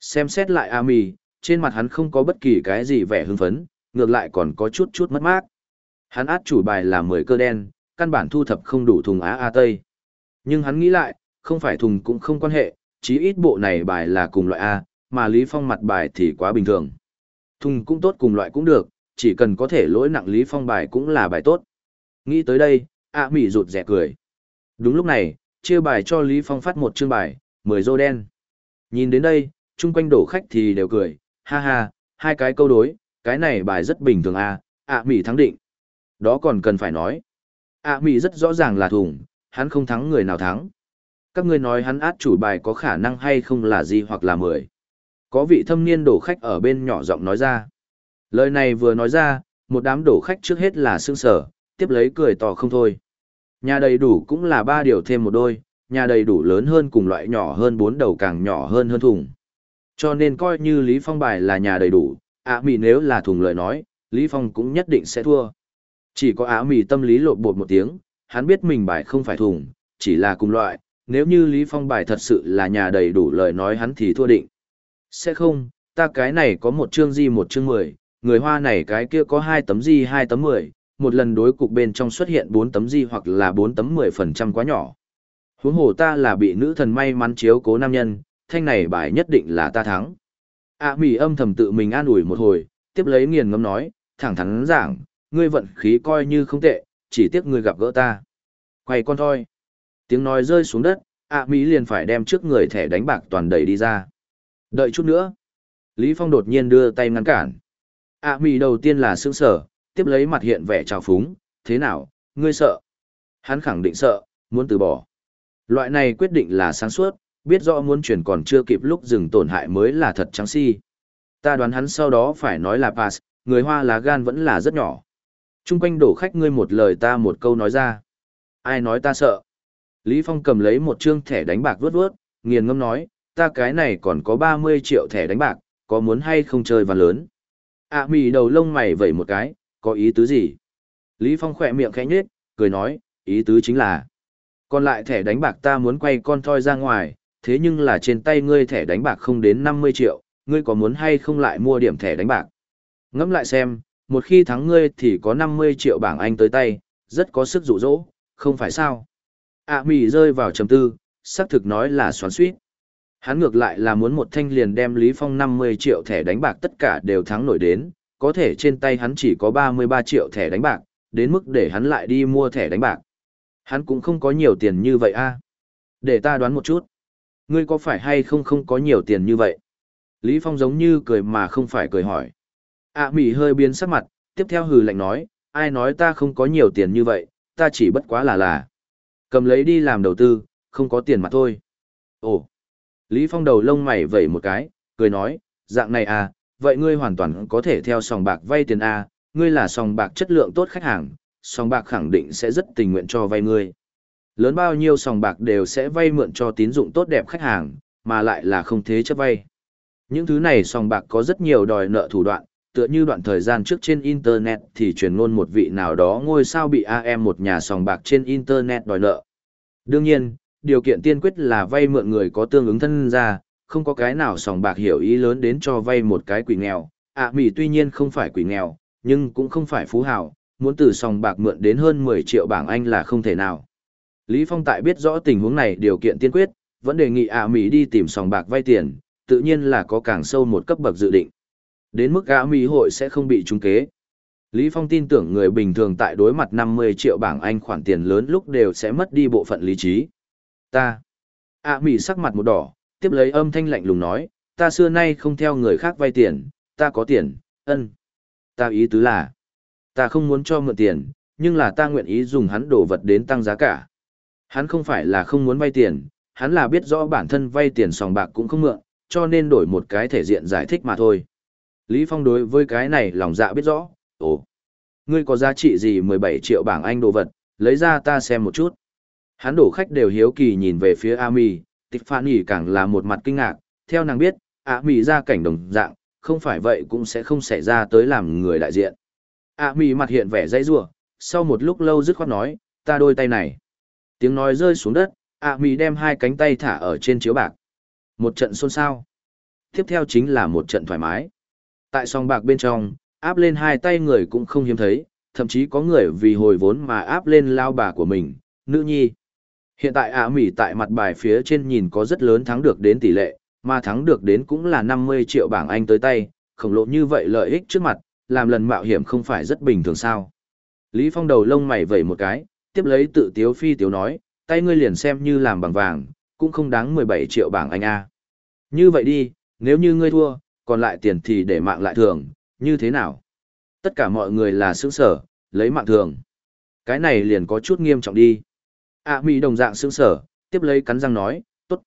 Xem xét lại A mì, trên mặt hắn không có bất kỳ cái gì vẻ hưng phấn, ngược lại còn có chút chút mất mát. Hắn át chủ bài là 10 cơ đen, căn bản thu thập không đủ thùng Á A Tây. Nhưng hắn nghĩ lại, không phải thùng cũng không quan hệ, chí ít bộ này bài là cùng loại A, mà Lý Phong mặt bài thì quá bình thường. Thùng cũng tốt cùng loại cũng được, chỉ cần có thể lỗi nặng Lý Phong bài cũng là bài tốt. Nghĩ tới đây, A Mỹ rụt rẻ cười. Đúng lúc này, chia bài cho Lý Phong phát một chương bài, 10 rô đen. Nhìn đến đây, chung quanh đổ khách thì đều cười, ha ha, hai cái câu đối, cái này bài rất bình thường à, ạ Mỹ thắng định. Đó còn cần phải nói ạ Mỹ rất rõ ràng là thủng, hắn không thắng người nào thắng. Các ngươi nói hắn át chủ bài có khả năng hay không là gì hoặc là mười. Có vị thâm niên đổ khách ở bên nhỏ giọng nói ra. Lời này vừa nói ra, một đám đổ khách trước hết là sương sở, tiếp lấy cười to không thôi. Nhà đầy đủ cũng là ba điều thêm một đôi, nhà đầy đủ lớn hơn cùng loại nhỏ hơn bốn đầu càng nhỏ hơn hơn thùng. Cho nên coi như Lý Phong bài là nhà đầy đủ, Á Mỹ nếu là thùng lời nói, Lý Phong cũng nhất định sẽ thua. Chỉ có áo mì tâm lý lộn bột một tiếng, hắn biết mình bài không phải thùng, chỉ là cùng loại, nếu như Lý Phong bài thật sự là nhà đầy đủ lời nói hắn thì thua định. Sẽ không, ta cái này có một chương di một chương mười, người hoa này cái kia có hai tấm di hai tấm mười, một lần đối cục bên trong xuất hiện bốn tấm di hoặc là bốn tấm mười phần trăm quá nhỏ. Huống hồ ta là bị nữ thần may mắn chiếu cố nam nhân, thanh này bài nhất định là ta thắng. A à, mỉ âm thầm tự mình an ủi một hồi, tiếp lấy nghiền ngâm nói, thẳng thắn giảng, ngươi vận khí coi như không tệ, chỉ tiếc ngươi gặp gỡ ta. Quay con thôi. Tiếng nói rơi xuống đất, ạ à, Mỹ liền phải đem trước người thẻ đánh bạc toàn đầy đi ra. Đợi chút nữa. Lý Phong đột nhiên đưa tay ngăn cản. ạ à, Mỹ đầu tiên là sững sở, tiếp lấy mặt hiện vẻ trào phúng, thế nào, ngươi sợ? Hắn khẳng định sợ, muốn từ bỏ. Loại này quyết định là sáng suốt, biết rõ muốn chuyển còn chưa kịp lúc dừng tổn hại mới là thật trắng si. Ta đoán hắn sau đó phải nói là pass, người hoa lá gan vẫn là rất nhỏ. Trung quanh đổ khách ngươi một lời ta một câu nói ra. Ai nói ta sợ? Lý Phong cầm lấy một trương thẻ đánh bạc vớt vớt, nghiền ngâm nói, ta cái này còn có 30 triệu thẻ đánh bạc, có muốn hay không chơi và lớn? À mì đầu lông mày vẩy một cái, có ý tứ gì? Lý Phong khỏe miệng khẽ nhếch, cười nói, ý tứ chính là, còn lại thẻ đánh bạc ta muốn quay con thoi ra ngoài, thế nhưng là trên tay ngươi thẻ đánh bạc không đến 50 triệu, ngươi có muốn hay không lại mua điểm thẻ đánh bạc? Ngẫm lại xem, một khi thắng ngươi thì có 50 triệu bảng Anh tới tay, rất có sức dụ dỗ, không phải sao? À mỉ rơi vào trầm tư, xác thực nói là xoắn suýt. Hắn ngược lại là muốn một thanh liền đem Lý Phong 50 triệu thẻ đánh bạc tất cả đều thắng nổi đến, có thể trên tay hắn chỉ có 33 triệu thẻ đánh bạc, đến mức để hắn lại đi mua thẻ đánh bạc. Hắn cũng không có nhiều tiền như vậy a. Để ta đoán một chút. Ngươi có phải hay không không có nhiều tiền như vậy? Lý Phong giống như cười mà không phải cười hỏi. À mỉ hơi biến sắc mặt, tiếp theo hừ lạnh nói, ai nói ta không có nhiều tiền như vậy, ta chỉ bất quá là là. Cầm lấy đi làm đầu tư, không có tiền mà thôi. Ồ. Lý Phong đầu lông mày vẩy một cái, cười nói, dạng này à, vậy ngươi hoàn toàn có thể theo sòng bạc vay tiền A, ngươi là sòng bạc chất lượng tốt khách hàng, sòng bạc khẳng định sẽ rất tình nguyện cho vay ngươi. Lớn bao nhiêu sòng bạc đều sẽ vay mượn cho tín dụng tốt đẹp khách hàng, mà lại là không thế chấp vay. Những thứ này sòng bạc có rất nhiều đòi nợ thủ đoạn, tựa như đoạn thời gian trước trên Internet thì truyền ngôn một vị nào đó ngôi sao bị AM một nhà sòng bạc trên Internet đòi nợ. Đương nhiên, điều kiện tiên quyết là vay mượn người có tương ứng thân ra, không có cái nào sòng bạc hiểu ý lớn đến cho vay một cái quỷ nghèo. à, mỹ tuy nhiên không phải quỷ nghèo, nhưng cũng không phải phú hào, muốn từ sòng bạc mượn đến hơn 10 triệu bảng Anh là không thể nào. Lý Phong tại biết rõ tình huống này điều kiện tiên quyết, vẫn đề nghị ạ à Mỹ đi tìm sòng bạc vay tiền, tự nhiên là có càng sâu một cấp bậc dự định. Đến mức gã Mỹ hội sẽ không bị trúng kế. Lý Phong tin tưởng người bình thường tại đối mặt 50 triệu bảng Anh khoản tiền lớn lúc đều sẽ mất đi bộ phận lý trí. Ta. ạ Mỹ sắc mặt một đỏ, tiếp lấy âm thanh lạnh lùng nói, ta xưa nay không theo người khác vay tiền, ta có tiền, ân. Ta ý tứ là, ta không muốn cho mượn tiền, nhưng là ta nguyện ý dùng hắn đổ vật đến tăng giá cả. Hắn không phải là không muốn vay tiền, hắn là biết rõ bản thân vay tiền sòng bạc cũng không mượn, cho nên đổi một cái thể diện giải thích mà thôi. Lý Phong đối với cái này lòng dạ biết rõ, ồ, ngươi có giá trị gì 17 triệu bảng Anh đồ vật, lấy ra ta xem một chút. Hắn đổ khách đều hiếu kỳ nhìn về phía Ami, tịch càng là một mặt kinh ngạc, theo nàng biết, Ami ra cảnh đồng dạng, không phải vậy cũng sẽ không xảy ra tới làm người đại diện. Ami mặt hiện vẻ dây rủa sau một lúc lâu dứt khoát nói, ta đôi tay này. Tiếng nói rơi xuống đất, Ami đem hai cánh tay thả ở trên chiếu bạc. Một trận xôn xao. Tiếp theo chính là một trận thoải mái. Tại song bạc bên trong, áp lên hai tay người cũng không hiếm thấy, thậm chí có người vì hồi vốn mà áp lên lao bà của mình, nữ nhi. Hiện tại ạ mỉ tại mặt bài phía trên nhìn có rất lớn thắng được đến tỷ lệ, mà thắng được đến cũng là 50 triệu bảng Anh tới tay, khổng lồ như vậy lợi ích trước mặt, làm lần mạo hiểm không phải rất bình thường sao. Lý Phong đầu lông mày vẩy một cái, tiếp lấy tự tiếu phi tiếu nói, tay ngươi liền xem như làm bằng vàng, cũng không đáng 17 triệu bảng Anh a. Như vậy đi, nếu như ngươi thua, còn lại tiền thì để mạng lại thường, như thế nào? Tất cả mọi người là sướng sở, lấy mạng thường. Cái này liền có chút nghiêm trọng đi. ạ à, mỹ đồng dạng sướng sở, tiếp lấy cắn răng nói, tốt.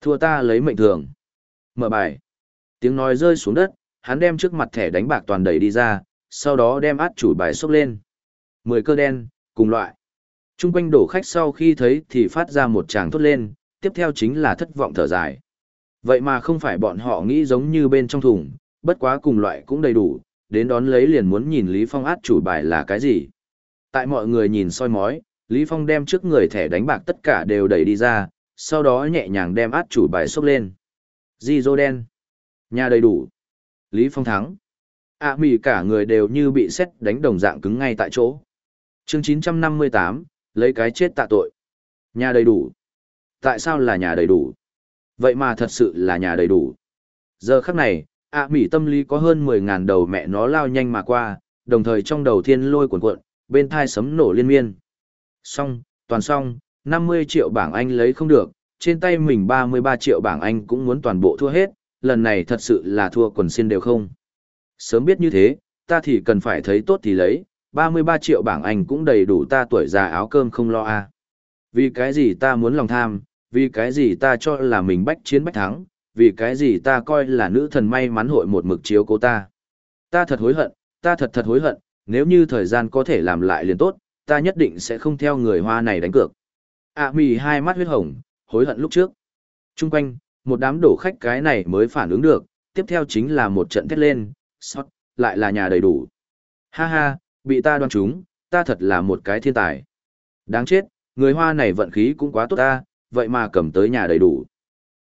Thua ta lấy mệnh thường. Mở bài. Tiếng nói rơi xuống đất, hắn đem trước mặt thẻ đánh bạc toàn đầy đi ra, sau đó đem át chủ bài xốc lên. Mười cơ đen, cùng loại. Trung quanh đổ khách sau khi thấy thì phát ra một tràng thốt lên, tiếp theo chính là thất vọng thở dài. Vậy mà không phải bọn họ nghĩ giống như bên trong thùng, bất quá cùng loại cũng đầy đủ, đến đón lấy liền muốn nhìn Lý Phong át chủ bài là cái gì. Tại mọi người nhìn soi mói, Lý Phong đem trước người thẻ đánh bạc tất cả đều đẩy đi ra, sau đó nhẹ nhàng đem át chủ bài xốc lên. Di dô đen. Nhà đầy đủ. Lý Phong thắng. ạ à, mì cả người đều như bị xét đánh đồng dạng cứng ngay tại chỗ. chương 958, lấy cái chết tạ tội. Nhà đầy đủ. Tại sao là nhà đầy đủ? Vậy mà thật sự là nhà đầy đủ. Giờ khắc này, ạ à, mỉ tâm lý có hơn 10.000 đầu mẹ nó lao nhanh mà qua, đồng thời trong đầu thiên lôi cuộn cuộn, bên thai sấm nổ liên miên. Xong, toàn xong, 50 triệu bảng Anh lấy không được, trên tay mình 33 triệu bảng Anh cũng muốn toàn bộ thua hết, lần này thật sự là thua quần xin đều không. Sớm biết như thế, ta thì cần phải thấy tốt thì lấy, 33 triệu bảng Anh cũng đầy đủ ta tuổi già áo cơm không lo a. Vì cái gì ta muốn lòng tham, vì cái gì ta cho là mình bách chiến bách thắng, vì cái gì ta coi là nữ thần may mắn hội một mực chiếu cố ta. Ta thật hối hận, ta thật thật hối hận, nếu như thời gian có thể làm lại liền tốt, ta nhất định sẽ không theo người hoa này đánh cược. À mì hai mắt huyết hồng, hối hận lúc trước. Trung quanh, một đám đổ khách cái này mới phản ứng được, tiếp theo chính là một trận thét lên, sót, lại là nhà đầy đủ. Ha ha, bị ta đoan trúng, ta thật là một cái thiên tài. Đáng chết, người hoa này vận khí cũng quá tốt ta, vậy mà cầm tới nhà đầy đủ.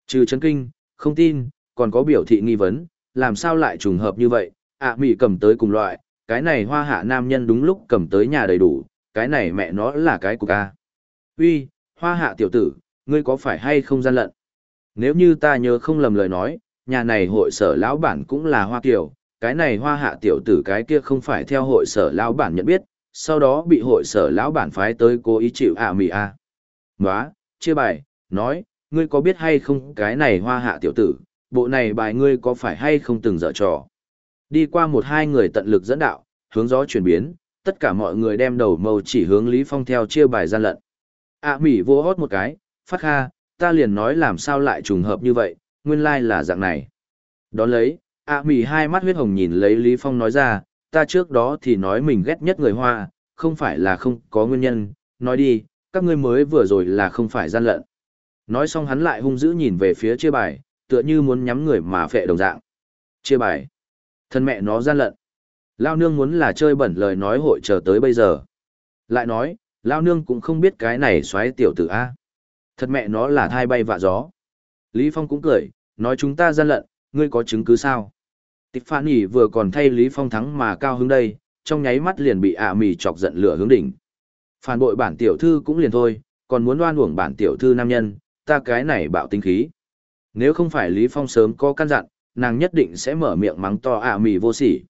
Trừ chấn kinh, không tin, còn có biểu thị nghi vấn, làm sao lại trùng hợp như vậy, ạ à, mỉ cầm tới cùng loại, cái này hoa hạ nam nhân đúng lúc cầm tới nhà đầy đủ, cái này mẹ nó là cái của ca. Uy, hoa hạ tiểu tử, ngươi có phải hay không gian lận? Nếu như ta nhớ không lầm lời nói, nhà này hội sở lão bản cũng là hoa kiều, cái này hoa hạ tiểu tử cái kia không phải theo hội sở lão bản nhận biết, sau đó bị hội sở lão bản phái tới cố ý chịu ạ à a. Nóa, chia bài, nói, ngươi có biết hay không cái này hoa hạ tiểu tử, bộ này bài ngươi có phải hay không từng dở trò. Đi qua một hai người tận lực dẫn đạo, hướng gió chuyển biến, tất cả mọi người đem đầu màu chỉ hướng Lý Phong theo chia bài gian lận. ạ à, mỉ vô hót một cái, phát ha ta liền nói làm sao lại trùng hợp như vậy, nguyên lai like là dạng này. Đón lấy, ạ à, mỉ hai mắt huyết hồng nhìn lấy Lý Phong nói ra, ta trước đó thì nói mình ghét nhất người Hoa, không phải là không có nguyên nhân, nói đi, các ngươi mới vừa rồi là không phải gian lận. Nói xong hắn lại hung dữ nhìn về phía chia bài, tựa như muốn nhắm người mà phệ đồng dạng. Chia bài. Thân mẹ nó gian lận. Lao nương muốn là chơi bẩn lời nói hội chờ tới bây giờ. Lại nói, Lao nương cũng không biết cái này xoáy tiểu tử A. Thật mẹ nó là thai bay vạ gió. Lý Phong cũng cười, nói chúng ta gian lận, ngươi có chứng cứ sao? Tịch phản nhỉ vừa còn thay Lý Phong thắng mà cao hứng đây, trong nháy mắt liền bị ạ mì chọc giận lửa hướng đỉnh. Phản bội bản tiểu thư cũng liền thôi, còn muốn đoan uổng bản tiểu thư nam nhân, ta cái này bạo tinh khí. Nếu không phải Lý Phong sớm có căn dặn, nàng nhất định sẽ mở miệng mắng to ạ mì vô sỉ.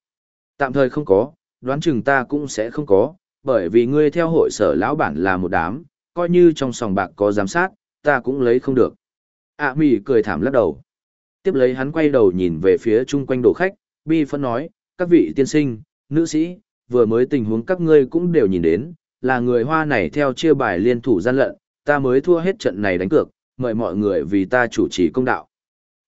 Tạm thời không có, đoán chừng ta cũng sẽ không có, bởi vì ngươi theo hội sở lão bản là một đám, coi như trong sòng bạc có giám sát, ta cũng lấy không được. ạ mì cười thảm lắc đầu. Tiếp lấy hắn quay đầu nhìn về phía chung quanh đồ khách, bi phân nói, các vị tiên sinh, nữ sĩ, vừa mới tình huống các ngươi cũng đều nhìn đến, là người hoa này theo chia bài liên thủ gian lận, ta mới thua hết trận này đánh cược, mời mọi người vì ta chủ trì công đạo.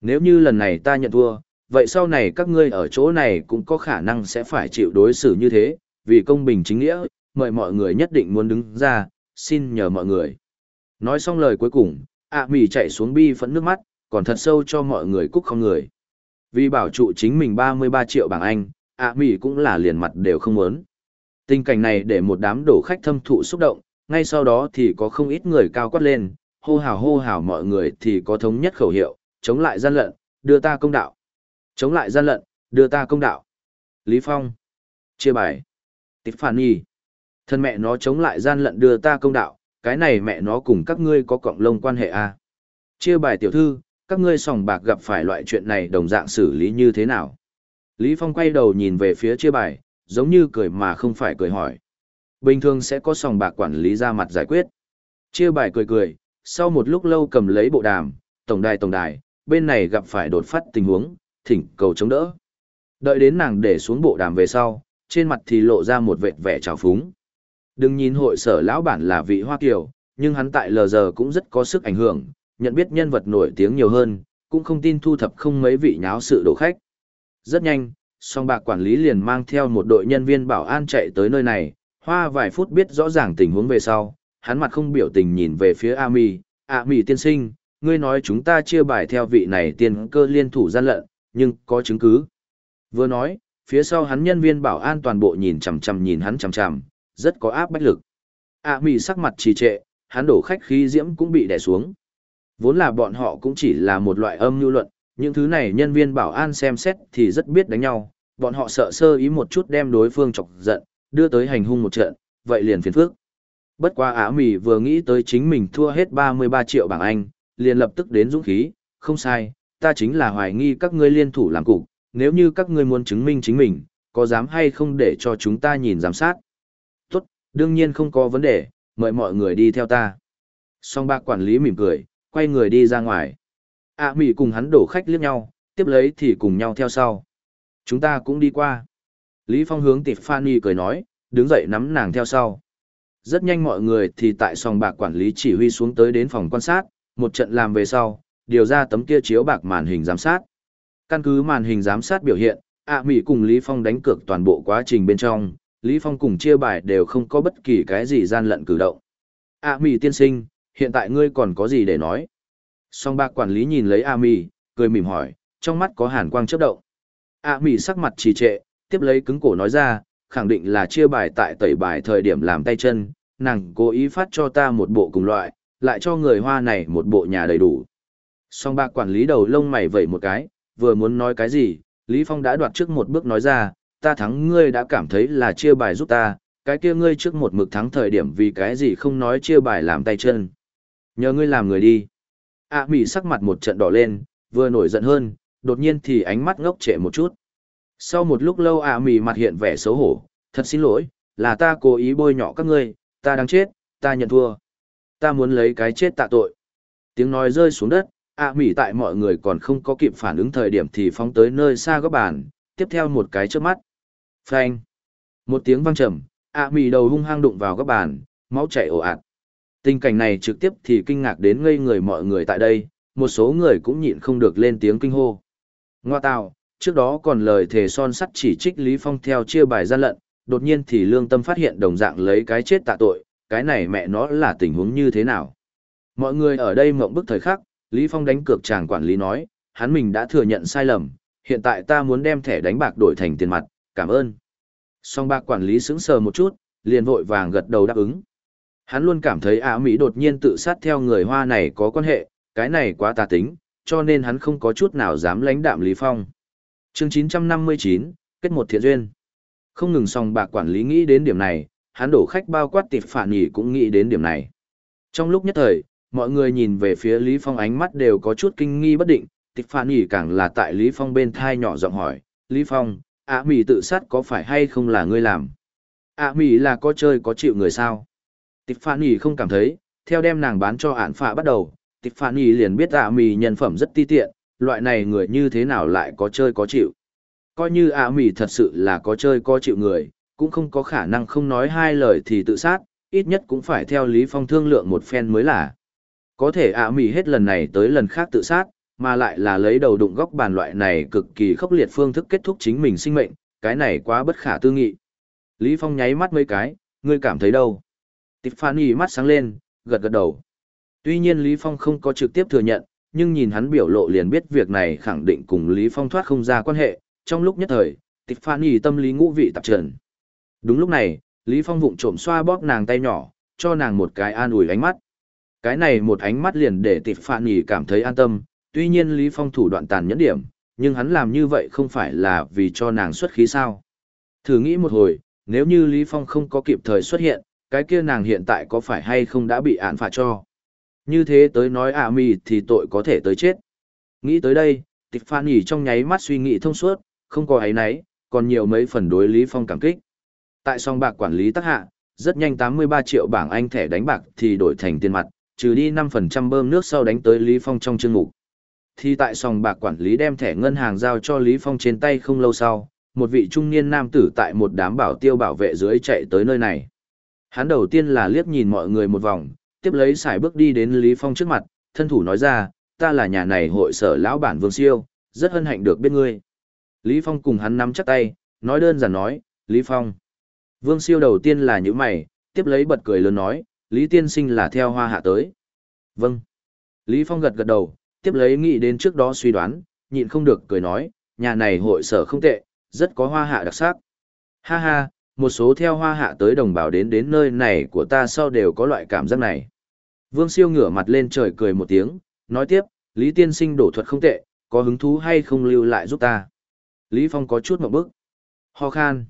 Nếu như lần này ta nhận thua, vậy sau này các ngươi ở chỗ này cũng có khả năng sẽ phải chịu đối xử như thế, vì công bình chính nghĩa, mời mọi người nhất định muốn đứng ra, xin nhờ mọi người. Nói xong lời cuối cùng, ạ mì chạy xuống bi phẫn nước mắt, còn thật sâu cho mọi người cúc không người. Vì bảo trụ chính mình 33 triệu bảng Anh, ạ mì cũng là liền mặt đều không muốn. Tình cảnh này để một đám đổ khách thâm thụ xúc động, ngay sau đó thì có không ít người cao quát lên, hô hào hô hào mọi người thì có thống nhất khẩu hiệu, chống lại gian lận, đưa ta công đạo. Chống lại gian lận, đưa ta công đạo. Lý Phong. Chia bài. Tiffany. Thân mẹ nó chống lại gian lận đưa ta công đạo, cái này mẹ nó cùng các ngươi có cộng lông quan hệ à. Chia bài tiểu thư, các ngươi sòng bạc gặp phải loại chuyện này đồng dạng xử lý như thế nào? Lý Phong quay đầu nhìn về phía chia bài, giống như cười mà không phải cười hỏi. Bình thường sẽ có sòng bạc quản lý ra mặt giải quyết. Chia bài cười cười, sau một lúc lâu cầm lấy bộ đàm, tổng đài tổng đài, bên này gặp phải đột phát tình huống, thỉnh cầu chống đỡ. Đợi đến nàng để xuống bộ đàm về sau, trên mặt thì lộ ra một vệt vẻ trào phúng. Đừng nhìn hội sở lão bản là vị Hoa Kiều, nhưng hắn tại lờ giờ cũng rất có sức ảnh hưởng, nhận biết nhân vật nổi tiếng nhiều hơn, cũng không tin thu thập không mấy vị nháo sự đổ khách. Rất nhanh, song bạc quản lý liền mang theo một đội nhân viên bảo an chạy tới nơi này, hoa vài phút biết rõ ràng tình huống về sau, hắn mặt không biểu tình nhìn về phía Ami, Ami tiên sinh, ngươi nói chúng ta chia bài theo vị này tiên cơ liên thủ gian lận, nhưng có chứng cứ. Vừa nói, phía sau hắn nhân viên bảo an toàn bộ nhìn chằm chằm nhìn hắn chằm chằm, rất có áp bách lực. Ami sắc mặt trì trệ, hắn đổ khách khí diễm cũng bị đè xuống. Vốn là bọn họ cũng chỉ là một loại âm nhu luận, những thứ này nhân viên bảo an xem xét thì rất biết đánh nhau, bọn họ sợ sơ ý một chút đem đối phương chọc giận, đưa tới hành hung một trận, vậy liền phiền phức. Bất quá Á Mì vừa nghĩ tới chính mình thua hết 33 triệu bảng Anh, liền lập tức đến dũng khí, không sai, ta chính là hoài nghi các ngươi liên thủ làm cục, nếu như các ngươi muốn chứng minh chính mình, có dám hay không để cho chúng ta nhìn giám sát. Tốt, đương nhiên không có vấn đề, mời mọi người đi theo ta. Song bạc quản lý mỉm cười, quay người đi ra ngoài. A Mỹ cùng hắn đổ khách liếc nhau, tiếp lấy thì cùng nhau theo sau. Chúng ta cũng đi qua. Lý Phong hướng Tiffany cười nói, đứng dậy nắm nàng theo sau. Rất nhanh mọi người thì tại sòng bạc quản lý chỉ huy xuống tới đến phòng quan sát, một trận làm về sau, điều ra tấm kia chiếu bạc màn hình giám sát. Căn cứ màn hình giám sát biểu hiện, A Mỹ cùng Lý Phong đánh cược toàn bộ quá trình bên trong, Lý Phong cùng chia bài đều không có bất kỳ cái gì gian lận cử động. A Mỹ tiên sinh, hiện tại ngươi còn có gì để nói? Song bạc quản lý nhìn lấy A Mỹ, cười mỉm hỏi, trong mắt có hàn quang chớp động. A Mỹ sắc mặt trì trệ, tiếp lấy cứng cổ nói ra, khẳng định là chia bài tại tẩy bài thời điểm làm tay chân, nàng cố ý phát cho ta một bộ cùng loại, lại cho người hoa này một bộ nhà đầy đủ. Song bạc quản lý đầu lông mày vẩy một cái, vừa muốn nói cái gì, Lý Phong đã đoạt trước một bước nói ra, ta thắng ngươi đã cảm thấy là chia bài giúp ta, cái kia ngươi trước một mực thắng thời điểm vì cái gì không nói chia bài làm tay chân. Nhờ ngươi làm người đi ạ à, Mỹ sắc mặt một trận đỏ lên, vừa nổi giận hơn, đột nhiên thì ánh mắt ngốc trệ một chút. Sau một lúc lâu ạ à, Mỹ mặt hiện vẻ xấu hổ, thật xin lỗi, là ta cố ý bôi nhọ các ngươi, ta đang chết, ta nhận thua. Ta muốn lấy cái chết tạ tội. Tiếng nói rơi xuống đất, ạ à, Mỹ tại mọi người còn không có kịp phản ứng thời điểm thì phóng tới nơi xa góc bàn, tiếp theo một cái trước mắt. Phanh. Một tiếng vang trầm, ạ Mỹ đầu hung hăng đụng vào góc bàn, máu chảy ồ ạt. Tình cảnh này trực tiếp thì kinh ngạc đến ngây người mọi người tại đây, một số người cũng nhịn không được lên tiếng kinh hô. Ngoa tạo, trước đó còn lời thề son sắt chỉ trích Lý Phong theo chia bài gian lận, đột nhiên thì lương tâm phát hiện đồng dạng lấy cái chết tạ tội, cái này mẹ nó là tình huống như thế nào. Mọi người ở đây mộng bức thời khắc, Lý Phong đánh cược chàng quản lý nói, hắn mình đã thừa nhận sai lầm, hiện tại ta muốn đem thẻ đánh bạc đổi thành tiền mặt, cảm ơn. Song bạc quản lý sững sờ một chút, liền vội vàng gật đầu đáp ứng. Hắn luôn cảm thấy Á Mỹ đột nhiên tự sát theo người Hoa này có quan hệ, cái này quá tà tính, cho nên hắn không có chút nào dám lãnh đạm Lý Phong. Chương 959, kết một thiện duyên. Không ngừng song bạc quản lý nghĩ đến điểm này, hắn đổ khách bao quát tịp phản nhỉ cũng nghĩ đến điểm này. Trong lúc nhất thời, mọi người nhìn về phía Lý Phong ánh mắt đều có chút kinh nghi bất định, tịp phản nhỉ càng là tại Lý Phong bên thai nhỏ giọng hỏi, Lý Phong, Á Mỹ tự sát có phải hay không là ngươi làm? Á Mỹ là có chơi có chịu người sao? Tiffany không cảm thấy, theo đem nàng bán cho ản phạ bắt đầu, Tiffany liền biết ạ mì nhân phẩm rất ti tiện, loại này người như thế nào lại có chơi có chịu. Coi như ạ mì thật sự là có chơi có chịu người, cũng không có khả năng không nói hai lời thì tự sát, ít nhất cũng phải theo Lý Phong thương lượng một phen mới là. Có thể ạ mì hết lần này tới lần khác tự sát, mà lại là lấy đầu đụng góc bàn loại này cực kỳ khốc liệt phương thức kết thúc chính mình sinh mệnh, cái này quá bất khả tư nghị. Lý Phong nháy mắt mấy cái, ngươi cảm thấy đâu? Tiffany mắt sáng lên, gật gật đầu. Tuy nhiên Lý Phong không có trực tiếp thừa nhận, nhưng nhìn hắn biểu lộ liền biết việc này khẳng định cùng Lý Phong thoát không ra quan hệ, trong lúc nhất thời, Tiffany tâm lý ngũ vị tạp trần. Đúng lúc này, Lý Phong vụng trộm xoa bóp nàng tay nhỏ, cho nàng một cái an ủi ánh mắt. Cái này một ánh mắt liền để Tiffany cảm thấy an tâm, tuy nhiên Lý Phong thủ đoạn tàn nhẫn điểm, nhưng hắn làm như vậy không phải là vì cho nàng xuất khí sao. Thử nghĩ một hồi, nếu như Lý Phong không có kịp thời xuất hiện, cái kia nàng hiện tại có phải hay không đã bị án phạt cho. Như thế tới nói ạ mì thì tội có thể tới chết. Nghĩ tới đây, Tiffany trong nháy mắt suy nghĩ thông suốt, không có ấy nấy, còn nhiều mấy phần đối Lý Phong cảm kích. Tại song bạc quản lý tác hạ, rất nhanh 83 triệu bảng Anh thẻ đánh bạc thì đổi thành tiền mặt, trừ đi 5% bơm nước sau đánh tới Lý Phong trong chương mục. Thì tại song bạc quản lý đem thẻ ngân hàng giao cho Lý Phong trên tay không lâu sau, một vị trung niên nam tử tại một đám bảo tiêu bảo vệ dưới chạy tới nơi này. Hắn đầu tiên là liếc nhìn mọi người một vòng, tiếp lấy xài bước đi đến Lý Phong trước mặt, thân thủ nói ra, ta là nhà này hội sở lão bản Vương Siêu, rất hân hạnh được biết ngươi. Lý Phong cùng hắn nắm chắc tay, nói đơn giản nói, Lý Phong. Vương Siêu đầu tiên là những mày, tiếp lấy bật cười lớn nói, Lý Tiên Sinh là theo hoa hạ tới. Vâng. Lý Phong gật gật đầu, tiếp lấy nghĩ đến trước đó suy đoán, nhịn không được cười nói, nhà này hội sở không tệ, rất có hoa hạ đặc sắc. Ha ha, một số theo hoa hạ tới đồng bào đến đến nơi này của ta sau đều có loại cảm giác này. Vương siêu ngửa mặt lên trời cười một tiếng, nói tiếp, Lý tiên sinh đổ thuật không tệ, có hứng thú hay không lưu lại giúp ta. Lý Phong có chút một bức. Ho khan.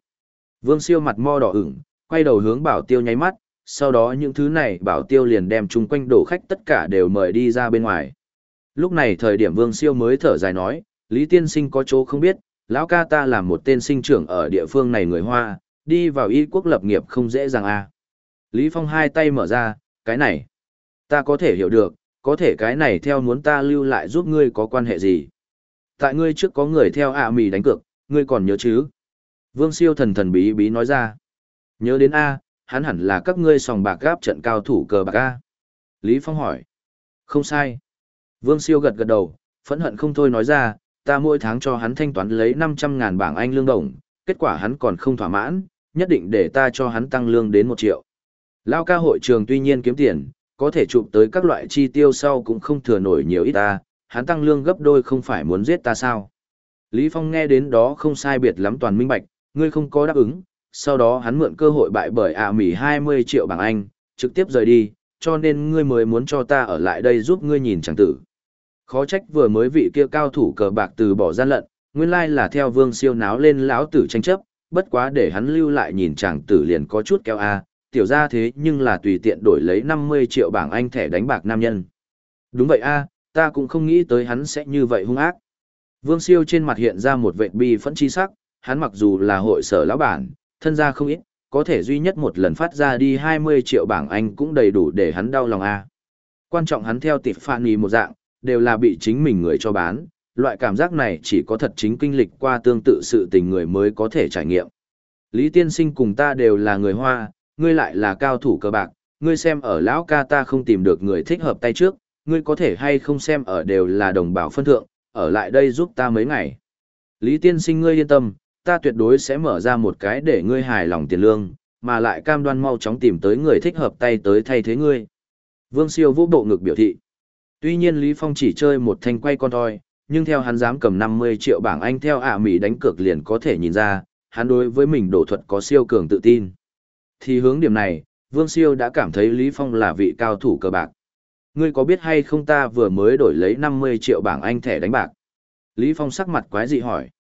Vương siêu mặt mo đỏ ửng, quay đầu hướng bảo tiêu nháy mắt, sau đó những thứ này bảo tiêu liền đem chung quanh đổ khách tất cả đều mời đi ra bên ngoài. Lúc này thời điểm Vương siêu mới thở dài nói, Lý tiên sinh có chỗ không biết, lão ca ta là một tên sinh trưởng ở địa phương này người Hoa, đi vào y quốc lập nghiệp không dễ dàng à. Lý Phong hai tay mở ra, cái này, ta có thể hiểu được, có thể cái này theo muốn ta lưu lại giúp ngươi có quan hệ gì. Tại ngươi trước có người theo ạ mì đánh cược, ngươi còn nhớ chứ? Vương siêu thần thần bí bí nói ra. Nhớ đến A, hắn hẳn là các ngươi sòng bạc gáp trận cao thủ cờ bạc A. Lý Phong hỏi. Không sai. Vương siêu gật gật đầu, phẫn hận không thôi nói ra, ta mỗi tháng cho hắn thanh toán lấy 500 ngàn bảng Anh lương đồng, kết quả hắn còn không thỏa mãn, nhất định để ta cho hắn tăng lương đến một triệu. Lao ca hội trường tuy nhiên kiếm tiền, có thể chụp tới các loại chi tiêu sau cũng không thừa nổi nhiều ít ta, hắn tăng lương gấp đôi không phải muốn giết ta sao. Lý Phong nghe đến đó không sai biệt lắm toàn minh bạch, ngươi không có đáp ứng, sau đó hắn mượn cơ hội bại bởi ạ à mỉ 20 triệu bảng Anh, trực tiếp rời đi, cho nên ngươi mới muốn cho ta ở lại đây giúp ngươi nhìn chẳng tử. Khó trách vừa mới vị kia cao thủ cờ bạc từ bỏ gian lận, nguyên lai là theo vương siêu náo lên lão tử tranh chấp, bất quá để hắn lưu lại nhìn chàng tử liền có chút kéo a, à, tiểu ra thế nhưng là tùy tiện đổi lấy 50 triệu bảng anh thẻ đánh bạc nam nhân. Đúng vậy a, à, ta cũng không nghĩ tới hắn sẽ như vậy hung ác. Vương siêu trên mặt hiện ra một vệ bi phẫn chi sắc, hắn mặc dù là hội sở lão bản, thân gia không ít, có thể duy nhất một lần phát ra đi 20 triệu bảng anh cũng đầy đủ để hắn đau lòng a. Quan trọng hắn theo tịp phạn ý một dạng, đều là bị chính mình người cho bán, loại cảm giác này chỉ có thật chính kinh lịch qua tương tự sự tình người mới có thể trải nghiệm. Lý tiên sinh cùng ta đều là người Hoa, ngươi lại là cao thủ cơ bạc, ngươi xem ở lão ca ta không tìm được người thích hợp tay trước, ngươi có thể hay không xem ở đều là đồng bào phân thượng, ở lại đây giúp ta mấy ngày. Lý tiên sinh ngươi yên tâm, ta tuyệt đối sẽ mở ra một cái để ngươi hài lòng tiền lương, mà lại cam đoan mau chóng tìm tới người thích hợp tay tới thay thế ngươi. Vương siêu vũ bộ ngực biểu thị. Tuy nhiên Lý Phong chỉ chơi một thanh quay con thôi, nhưng theo hắn dám cầm 50 triệu bảng Anh theo ạ Mỹ đánh cược liền có thể nhìn ra, hắn đối với mình đổ thuật có siêu cường tự tin. Thì hướng điểm này, Vương Siêu đã cảm thấy Lý Phong là vị cao thủ cờ bạc. Ngươi có biết hay không ta vừa mới đổi lấy 50 triệu bảng Anh thẻ đánh bạc? Lý Phong sắc mặt quái dị hỏi.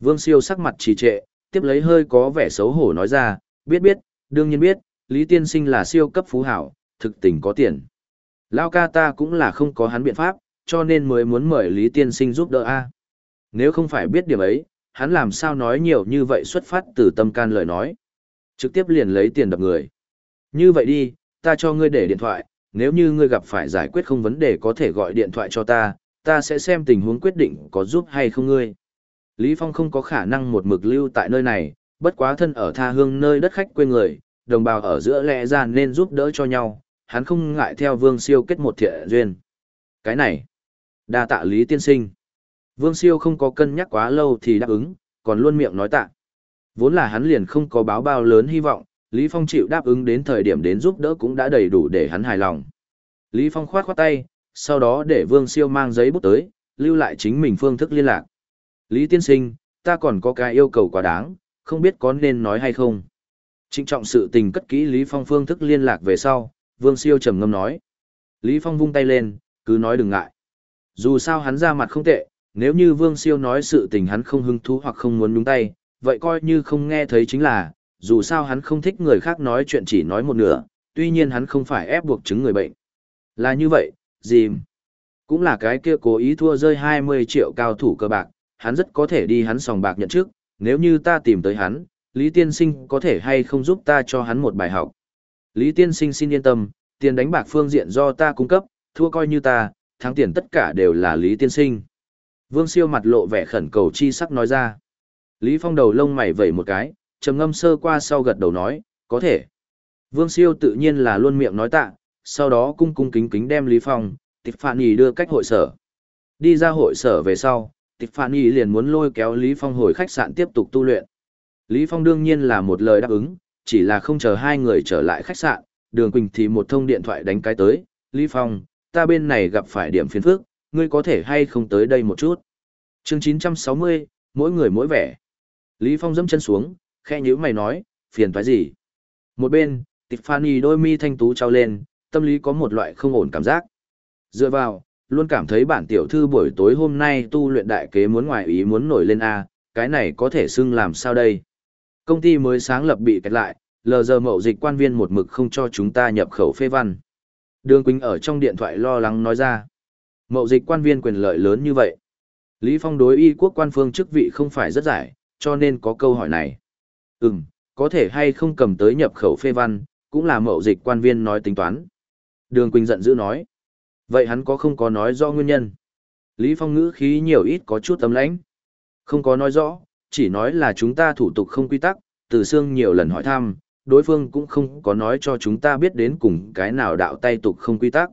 Vương Siêu sắc mặt trì trệ, tiếp lấy hơi có vẻ xấu hổ nói ra, biết biết, đương nhiên biết, Lý Tiên Sinh là siêu cấp phú hảo, thực tình có tiền. Lao ca ta cũng là không có hắn biện pháp, cho nên mới muốn mời Lý Tiên Sinh giúp đỡ A. Nếu không phải biết điểm ấy, hắn làm sao nói nhiều như vậy xuất phát từ tâm can lời nói. Trực tiếp liền lấy tiền đập người. Như vậy đi, ta cho ngươi để điện thoại, nếu như ngươi gặp phải giải quyết không vấn đề có thể gọi điện thoại cho ta, ta sẽ xem tình huống quyết định có giúp hay không ngươi. Lý Phong không có khả năng một mực lưu tại nơi này, bất quá thân ở tha hương nơi đất khách quê người, đồng bào ở giữa lẽ ra nên giúp đỡ cho nhau, hắn không ngại theo Vương Siêu kết một thiện duyên. Cái này, đa tạ Lý tiên sinh. Vương Siêu không có cân nhắc quá lâu thì đáp ứng, còn luôn miệng nói tạ. Vốn là hắn liền không có báo bao lớn hy vọng, Lý Phong chịu đáp ứng đến thời điểm đến giúp đỡ cũng đã đầy đủ để hắn hài lòng. Lý Phong khoát khoát tay, sau đó để Vương Siêu mang giấy bút tới, lưu lại chính mình phương thức liên lạc. Lý Tiên Sinh, ta còn có cái yêu cầu quá đáng, không biết có nên nói hay không. Trịnh trọng sự tình cất kỹ Lý Phong phương thức liên lạc về sau, Vương Siêu trầm ngâm nói. Lý Phong vung tay lên, cứ nói đừng ngại. Dù sao hắn ra mặt không tệ, nếu như Vương Siêu nói sự tình hắn không hứng thú hoặc không muốn nhúng tay, vậy coi như không nghe thấy chính là, dù sao hắn không thích người khác nói chuyện chỉ nói một nửa, tuy nhiên hắn không phải ép buộc chứng người bệnh. Là như vậy, dìm. Cũng là cái kia cố ý thua rơi 20 triệu cao thủ cơ bạc, hắn rất có thể đi hắn sòng bạc nhận trước, nếu như ta tìm tới hắn, Lý Tiên Sinh có thể hay không giúp ta cho hắn một bài học. Lý Tiên Sinh xin yên tâm, tiền đánh bạc phương diện do ta cung cấp, thua coi như ta, thắng tiền tất cả đều là Lý Tiên Sinh. Vương Siêu mặt lộ vẻ khẩn cầu chi sắc nói ra. Lý Phong đầu lông mày vẩy một cái, trầm ngâm sơ qua sau gật đầu nói, có thể. Vương Siêu tự nhiên là luôn miệng nói tạ, sau đó cung cung kính kính đem Lý Phong, Tiffany đưa cách hội sở. Đi ra hội sở về sau, Tiffany liền muốn lôi kéo Lý Phong hồi khách sạn tiếp tục tu luyện. Lý Phong đương nhiên là một lời đáp ứng, chỉ là không chờ hai người trở lại khách sạn, Đường Quỳnh thì một thông điện thoại đánh cái tới, Lý Phong, ta bên này gặp phải điểm phiền phức, ngươi có thể hay không tới đây một chút. Chương 960, mỗi người mỗi vẻ. Lý Phong dẫm chân xuống, khe nhíu mày nói, phiền toái gì? Một bên, Tiffany đôi mi thanh tú trao lên, tâm lý có một loại không ổn cảm giác. Dựa vào, luôn cảm thấy bản tiểu thư buổi tối hôm nay tu luyện đại kế muốn ngoài ý muốn nổi lên A, cái này có thể xưng làm sao đây? Công ty mới sáng lập bị kẹt lại, lờ giờ mậu dịch quan viên một mực không cho chúng ta nhập khẩu phê văn. Đường Quỳnh ở trong điện thoại lo lắng nói ra. Mậu dịch quan viên quyền lợi lớn như vậy. Lý Phong đối y quốc quan phương chức vị không phải rất giải, cho nên có câu hỏi này. Ừm, có thể hay không cầm tới nhập khẩu phê văn, cũng là mậu dịch quan viên nói tính toán. Đường Quỳnh giận dữ nói. Vậy hắn có không có nói rõ nguyên nhân? Lý Phong ngữ khí nhiều ít có chút tấm lãnh. Không có nói rõ, chỉ nói là chúng ta thủ tục không quy tắc, từ xương nhiều lần hỏi thăm, đối phương cũng không có nói cho chúng ta biết đến cùng cái nào đạo tay tục không quy tắc.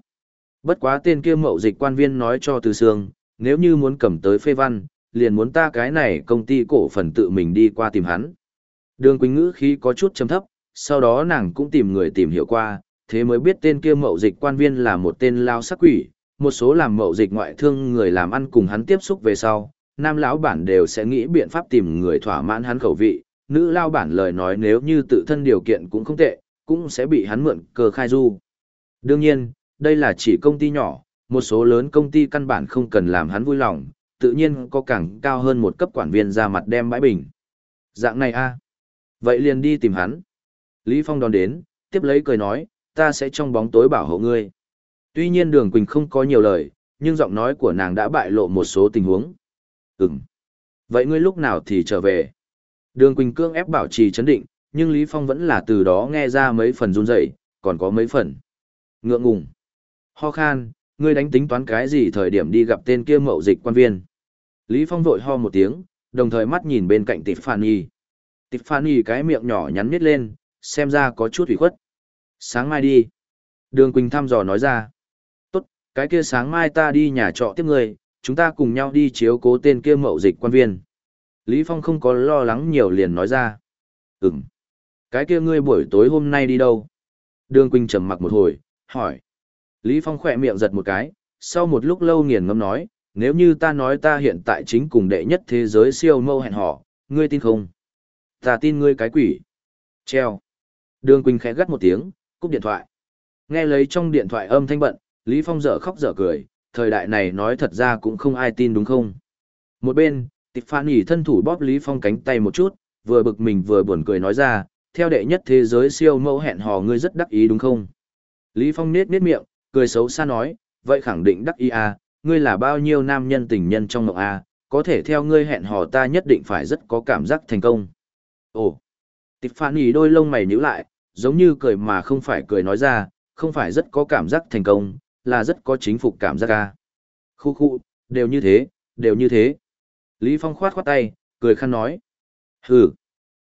Bất quá tên kia mậu dịch quan viên nói cho từ xương, nếu như muốn cầm tới phê văn, liền muốn ta cái này công ty cổ phần tự mình đi qua tìm hắn. Đường Quỳnh ngữ khí có chút trầm thấp, sau đó nàng cũng tìm người tìm hiểu qua, thế mới biết tên kia mậu dịch quan viên là một tên lao sắc quỷ, một số làm mậu dịch ngoại thương người làm ăn cùng hắn tiếp xúc về sau, nam lão bản đều sẽ nghĩ biện pháp tìm người thỏa mãn hắn khẩu vị, nữ lao bản lời nói nếu như tự thân điều kiện cũng không tệ, cũng sẽ bị hắn mượn cơ khai du. Đương nhiên, đây là chỉ công ty nhỏ, một số lớn công ty căn bản không cần làm hắn vui lòng, tự nhiên có càng cao hơn một cấp quản viên ra mặt đem bãi bình. Dạng này a Vậy liền đi tìm hắn. Lý Phong đón đến, tiếp lấy cười nói, ta sẽ trong bóng tối bảo hộ ngươi. Tuy nhiên đường Quỳnh không có nhiều lời, nhưng giọng nói của nàng đã bại lộ một số tình huống. Ừm. Vậy ngươi lúc nào thì trở về? Đường Quỳnh cương ép bảo trì chấn định, nhưng Lý Phong vẫn là từ đó nghe ra mấy phần run rẩy, còn có mấy phần. Ngượng ngùng. Ho khan, ngươi đánh tính toán cái gì thời điểm đi gặp tên kia mậu dịch quan viên. Lý Phong vội ho một tiếng, đồng thời mắt nhìn bên cạnh Tiffany. Tiffany cái miệng nhỏ nhắn nhít lên, xem ra có chút ủy khuất. Sáng mai đi. Đường Quỳnh thăm dò nói ra. Tốt, cái kia sáng mai ta đi nhà trọ tiếp người, chúng ta cùng nhau đi chiếu cố tên kia mậu dịch quan viên. Lý Phong không có lo lắng nhiều liền nói ra. Ừm. Cái kia ngươi buổi tối hôm nay đi đâu? Đường Quỳnh trầm mặc một hồi, hỏi. Lý Phong khỏe miệng giật một cái, sau một lúc lâu nghiền ngâm nói, nếu như ta nói ta hiện tại chính cùng đệ nhất thế giới siêu mâu hẹn hò, ngươi tin không? Ta tin ngươi cái quỷ. Treo. Đường Quỳnh khẽ gắt một tiếng, cúp điện thoại. Nghe lấy trong điện thoại âm thanh bận, Lý Phong dở khóc dở cười, thời đại này nói thật ra cũng không ai tin đúng không? Một bên, Tiffany thân thủ bóp Lý Phong cánh tay một chút, vừa bực mình vừa buồn cười nói ra, theo đệ nhất thế giới siêu mẫu hẹn hò ngươi rất đắc ý đúng không? Lý Phong nết nết miệng, cười xấu xa nói, vậy khẳng định đắc ý à, ngươi là bao nhiêu nam nhân tình nhân trong mộng à, có thể theo ngươi hẹn hò ta nhất định phải rất có cảm giác thành công. Ồ, Tiffany đôi lông mày nhíu lại, giống như cười mà không phải cười nói ra, không phải rất có cảm giác thành công, là rất có chính phục cảm giác à. Khu khu, đều như thế, đều như thế. Lý Phong khoát khoát tay, cười khăn nói. Hừ.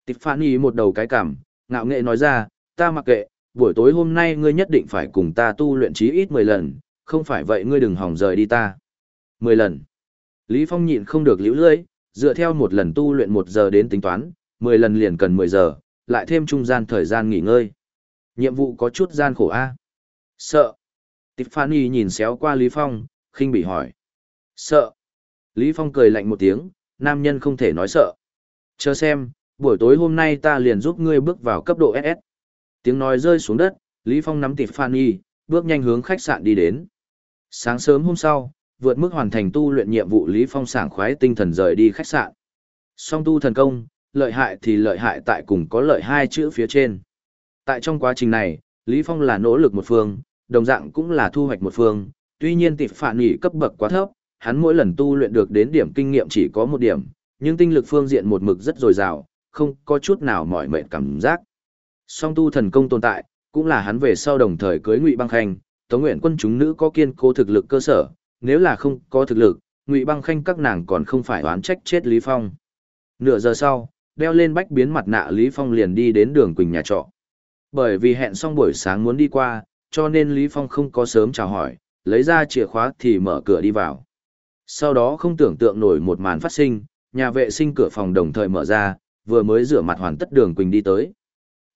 Tiffany một đầu cái cảm, ngạo nghệ nói ra, ta mặc kệ, buổi tối hôm nay ngươi nhất định phải cùng ta tu luyện chí ít 10 lần, không phải vậy ngươi đừng hỏng rời đi ta. 10 lần. Lý Phong nhịn không được liễu lưỡi, dựa theo một lần tu luyện 1 giờ đến tính toán, 10 lần liền cần 10 giờ, lại thêm trung gian thời gian nghỉ ngơi. Nhiệm vụ có chút gian khổ a. Sợ. Tiffany nhìn xéo qua Lý Phong, khinh bị hỏi. Sợ. Lý Phong cười lạnh một tiếng, nam nhân không thể nói sợ. Chờ xem, buổi tối hôm nay ta liền giúp ngươi bước vào cấp độ SS. Tiếng nói rơi xuống đất, Lý Phong nắm Tiffany, bước nhanh hướng khách sạn đi đến. Sáng sớm hôm sau, vượt mức hoàn thành tu luyện nhiệm vụ Lý Phong sảng khoái tinh thần rời đi khách sạn. Song tu thần công, lợi hại thì lợi hại tại cùng có lợi hai chữ phía trên. Tại trong quá trình này, Lý Phong là nỗ lực một phương, đồng dạng cũng là thu hoạch một phương, tuy nhiên tịp phản nghỉ cấp bậc quá thấp, hắn mỗi lần tu luyện được đến điểm kinh nghiệm chỉ có một điểm, nhưng tinh lực phương diện một mực rất dồi dào, không có chút nào mỏi mệt cảm giác. Song tu thần công tồn tại, cũng là hắn về sau đồng thời cưới Ngụy Băng Khanh, Tống Nguyện quân chúng nữ có kiên cố thực lực cơ sở, nếu là không có thực lực, Ngụy Băng Khanh các nàng còn không phải oán trách chết Lý Phong. Nửa giờ sau, đeo lên bách biến mặt nạ Lý Phong liền đi đến đường Quỳnh nhà trọ. Bởi vì hẹn xong buổi sáng muốn đi qua, cho nên Lý Phong không có sớm chào hỏi, lấy ra chìa khóa thì mở cửa đi vào. Sau đó không tưởng tượng nổi một màn phát sinh, nhà vệ sinh cửa phòng đồng thời mở ra, vừa mới rửa mặt hoàn tất đường Quỳnh đi tới.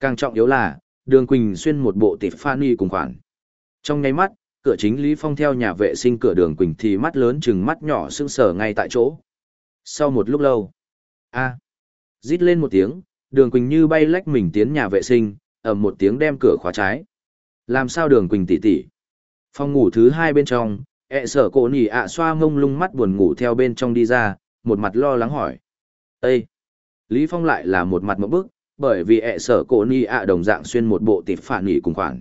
Càng trọng yếu là, đường Quỳnh xuyên một bộ tịp ni cùng khoản. Trong nháy mắt, cửa chính Lý Phong theo nhà vệ sinh cửa đường Quỳnh thì mắt lớn chừng mắt nhỏ sưng sờ ngay tại chỗ. Sau một lúc lâu, a rít lên một tiếng, đường Quỳnh như bay lách mình tiến nhà vệ sinh, ầm một tiếng đem cửa khóa trái. Làm sao đường Quỳnh tỷ tỷ? Phòng ngủ thứ hai bên trong, ẹ sở cổ nỉ ạ xoa ngông lung mắt buồn ngủ theo bên trong đi ra, một mặt lo lắng hỏi. Ê! Lý Phong lại là một mặt một bức, bởi vì ẹ sở cổ nỉ ạ đồng dạng xuyên một bộ tịp phản nghỉ cùng khoản.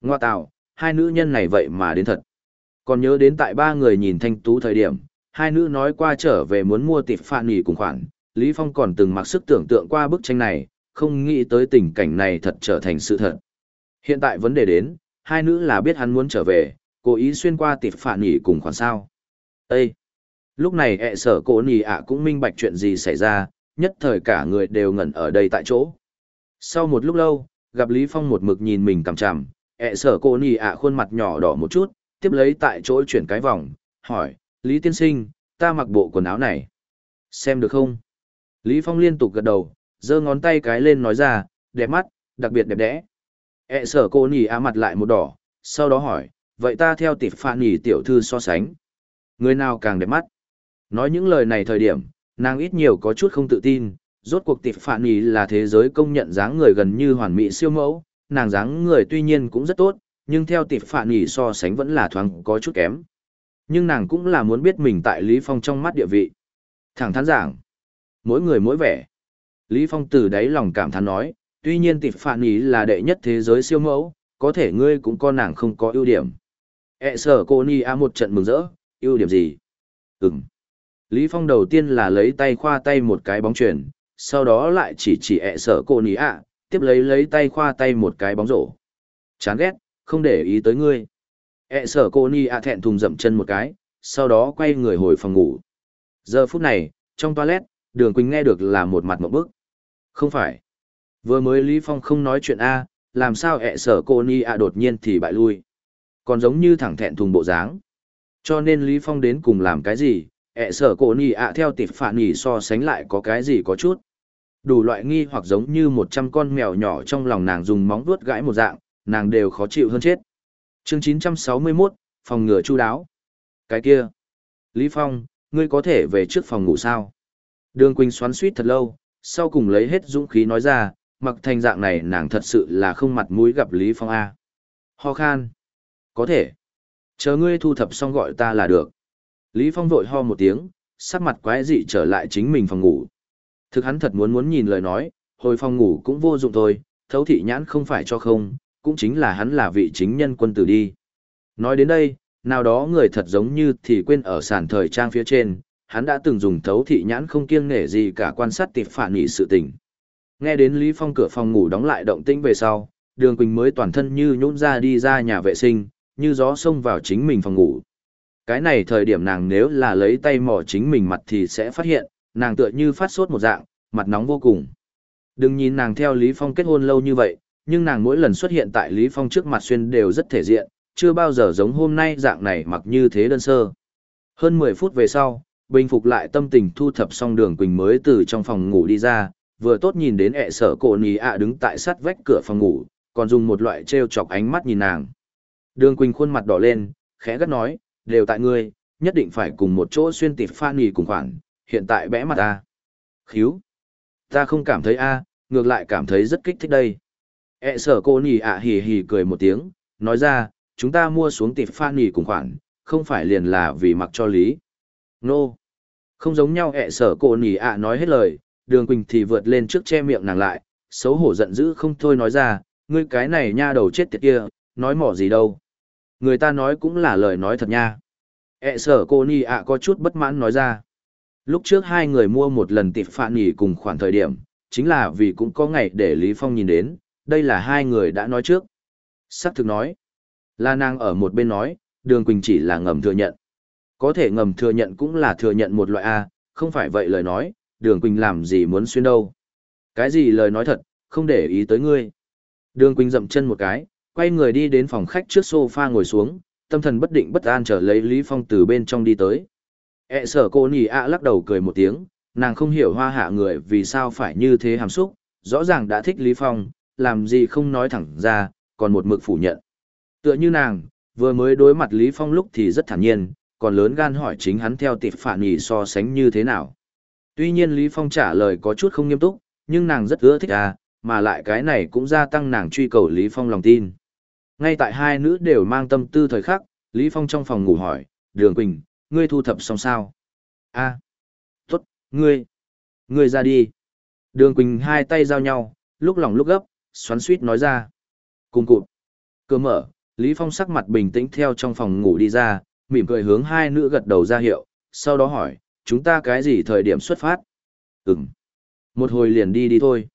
Ngoa tạo, hai nữ nhân này vậy mà đến thật. Còn nhớ đến tại ba người nhìn thanh tú thời điểm, hai nữ nói qua trở về muốn mua tịp phản nghỉ cùng khoản, Lý Phong còn từng mặc sức tưởng tượng qua bức tranh này, không nghĩ tới tình cảnh này thật trở thành sự thật. Hiện tại vấn đề đến, hai nữ là biết hắn muốn trở về, cố ý xuyên qua tịp phản nghỉ cùng khoản sao. Ê! Lúc này ẹ sở cổ nhỉ ạ cũng minh bạch chuyện gì xảy ra, nhất thời cả người đều ngẩn ở đây tại chỗ. Sau một lúc lâu, gặp Lý Phong một mực nhìn mình cằm chằm, ẹ sở cổ nhỉ ạ khuôn mặt nhỏ đỏ một chút, tiếp lấy tại chỗ chuyển cái vòng, hỏi, Lý Tiên Sinh, ta mặc bộ quần áo này. Xem được không? Lý Phong liên tục gật đầu, giơ ngón tay cái lên nói ra, đẹp mắt, đặc biệt đẹp đẽ. E sở cô nhì á mặt lại một đỏ, sau đó hỏi, vậy ta theo tỷ phạn nhì tiểu thư so sánh. Người nào càng đẹp mắt? Nói những lời này thời điểm, nàng ít nhiều có chút không tự tin, rốt cuộc tỷ phạn nhì là thế giới công nhận dáng người gần như hoàn mỹ siêu mẫu, nàng dáng người tuy nhiên cũng rất tốt, nhưng theo tỷ phạn nhì so sánh vẫn là thoáng có chút kém. Nhưng nàng cũng là muốn biết mình tại Lý Phong trong mắt địa vị. Thẳng thắn giảng, mỗi người mỗi vẻ. Lý Phong từ đáy lòng cảm thán nói, tuy nhiên tỷ phạn nhì là đệ nhất thế giới siêu mẫu, có thể ngươi cũng có nàng không có ưu điểm. E sở cô ni a một trận mừng rỡ, ưu điểm gì? Ừm. Lý Phong đầu tiên là lấy tay khoa tay một cái bóng chuyển, sau đó lại chỉ chỉ e sở cô ni a, tiếp lấy lấy tay khoa tay một cái bóng rổ. Chán ghét, không để ý tới ngươi. e sở cô ni a thẹn thùng dậm chân một cái, sau đó quay người hồi phòng ngủ. Giờ phút này, trong toilet, đường Quỳnh nghe được là một mặt một bức. Không phải. Vừa mới Lý Phong không nói chuyện A, làm sao e ẹ sở cô ni A đột nhiên thì bại lui. Còn giống như thẳng thẹn thùng bộ dáng. Cho nên Lý Phong đến cùng làm cái gì, ẹ sở cô ni ạ theo tịp phản nhỉ so sánh lại có cái gì có chút. Đủ loại nghi hoặc giống như một trăm con mèo nhỏ trong lòng nàng dùng móng vuốt gãi một dạng, nàng đều khó chịu hơn chết. Chương 961, phòng ngừa chu đáo. Cái kia. Lý Phong, ngươi có thể về trước phòng ngủ sao? Đường Quỳnh xoắn suýt thật lâu, sau cùng lấy hết dũng khí nói ra, mặc thành dạng này nàng thật sự là không mặt mũi gặp Lý Phong A. Ho khan. Có thể. Chờ ngươi thu thập xong gọi ta là được. Lý Phong vội ho một tiếng, sắc mặt quái dị trở lại chính mình phòng ngủ. Thực hắn thật muốn muốn nhìn lời nói, hồi phòng ngủ cũng vô dụng thôi, thấu thị nhãn không phải cho không, cũng chính là hắn là vị chính nhân quân tử đi. Nói đến đây, nào đó người thật giống như thì quên ở sàn thời trang phía trên, hắn đã từng dùng thấu thị nhãn không kiêng nể gì cả quan sát tịp phản nghị sự tình. Nghe đến Lý Phong cửa phòng ngủ đóng lại động tĩnh về sau, Đường Quỳnh mới toàn thân như nhũn ra đi ra nhà vệ sinh, như gió xông vào chính mình phòng ngủ. Cái này thời điểm nàng nếu là lấy tay mò chính mình mặt thì sẽ phát hiện, nàng tựa như phát sốt một dạng, mặt nóng vô cùng. Đừng nhìn nàng theo Lý Phong kết hôn lâu như vậy, nhưng nàng mỗi lần xuất hiện tại Lý Phong trước mặt xuyên đều rất thể diện, chưa bao giờ giống hôm nay dạng này mặc như thế đơn sơ. Hơn 10 phút về sau, bình phục lại tâm tình thu thập xong đường quỳnh mới từ trong phòng ngủ đi ra vừa tốt nhìn đến ẹ sở cổ nì ạ đứng tại sát vách cửa phòng ngủ còn dùng một loại treo chọc ánh mắt nhìn nàng Đường Quỳnh khuôn mặt đỏ lên, khẽ gắt nói, đều tại ngươi, nhất định phải cùng một chỗ xuyên tịp phan nghỉ cùng khoản, hiện tại bẽ mặt ta. Khíu. Ta không cảm thấy a, ngược lại cảm thấy rất kích thích đây. E sở cô nhì ạ hì hì cười một tiếng, nói ra, chúng ta mua xuống tịp phan nghỉ cùng khoản, không phải liền là vì mặc cho lý. Nô. No. Không giống nhau ẹ sở cô nhì ạ nói hết lời, đường quỳnh thì vượt lên trước che miệng nàng lại, xấu hổ giận dữ không thôi nói ra, ngươi cái này nha đầu chết tiệt kia, nói mỏ gì đâu. Người ta nói cũng là lời nói thật nha. E sở cô nhì ạ có chút bất mãn nói ra. Lúc trước hai người mua một lần tịp phạn nghỉ cùng khoảng thời điểm, chính là vì cũng có ngày để Lý Phong nhìn đến, đây là hai người đã nói trước. Sắc thực nói, La Nang ở một bên nói, đường quỳnh chỉ là ngầm thừa nhận. Có thể ngầm thừa nhận cũng là thừa nhận một loại A, không phải vậy lời nói, đường quỳnh làm gì muốn xuyên đâu. Cái gì lời nói thật, không để ý tới ngươi. Đường quỳnh dậm chân một cái, quay người đi đến phòng khách trước sofa ngồi xuống, tâm thần bất định bất an trở lấy Lý Phong từ bên trong đi tới. E sở cô nhì ạ lắc đầu cười một tiếng, nàng không hiểu hoa hạ người vì sao phải như thế hàm xúc, rõ ràng đã thích Lý Phong, làm gì không nói thẳng ra, còn một mực phủ nhận. Tựa như nàng, vừa mới đối mặt Lý Phong lúc thì rất thản nhiên, còn lớn gan hỏi chính hắn theo tịp phản nhì so sánh như thế nào. Tuy nhiên Lý Phong trả lời có chút không nghiêm túc, nhưng nàng rất ưa thích à, mà lại cái này cũng gia tăng nàng truy cầu Lý Phong lòng tin. Ngay tại hai nữ đều mang tâm tư thời khắc, Lý Phong trong phòng ngủ hỏi, Đường Quỳnh, ngươi thu thập xong sao? a à, tốt, ngươi, ngươi ra đi. Đường Quỳnh hai tay giao nhau, lúc lòng lúc gấp, xoắn suýt nói ra. Cùng cụt. Cửa mở, Lý Phong sắc mặt bình tĩnh theo trong phòng ngủ đi ra, mỉm cười hướng hai nữ gật đầu ra hiệu, sau đó hỏi, chúng ta cái gì thời điểm xuất phát? Ừm. Một hồi liền đi đi thôi.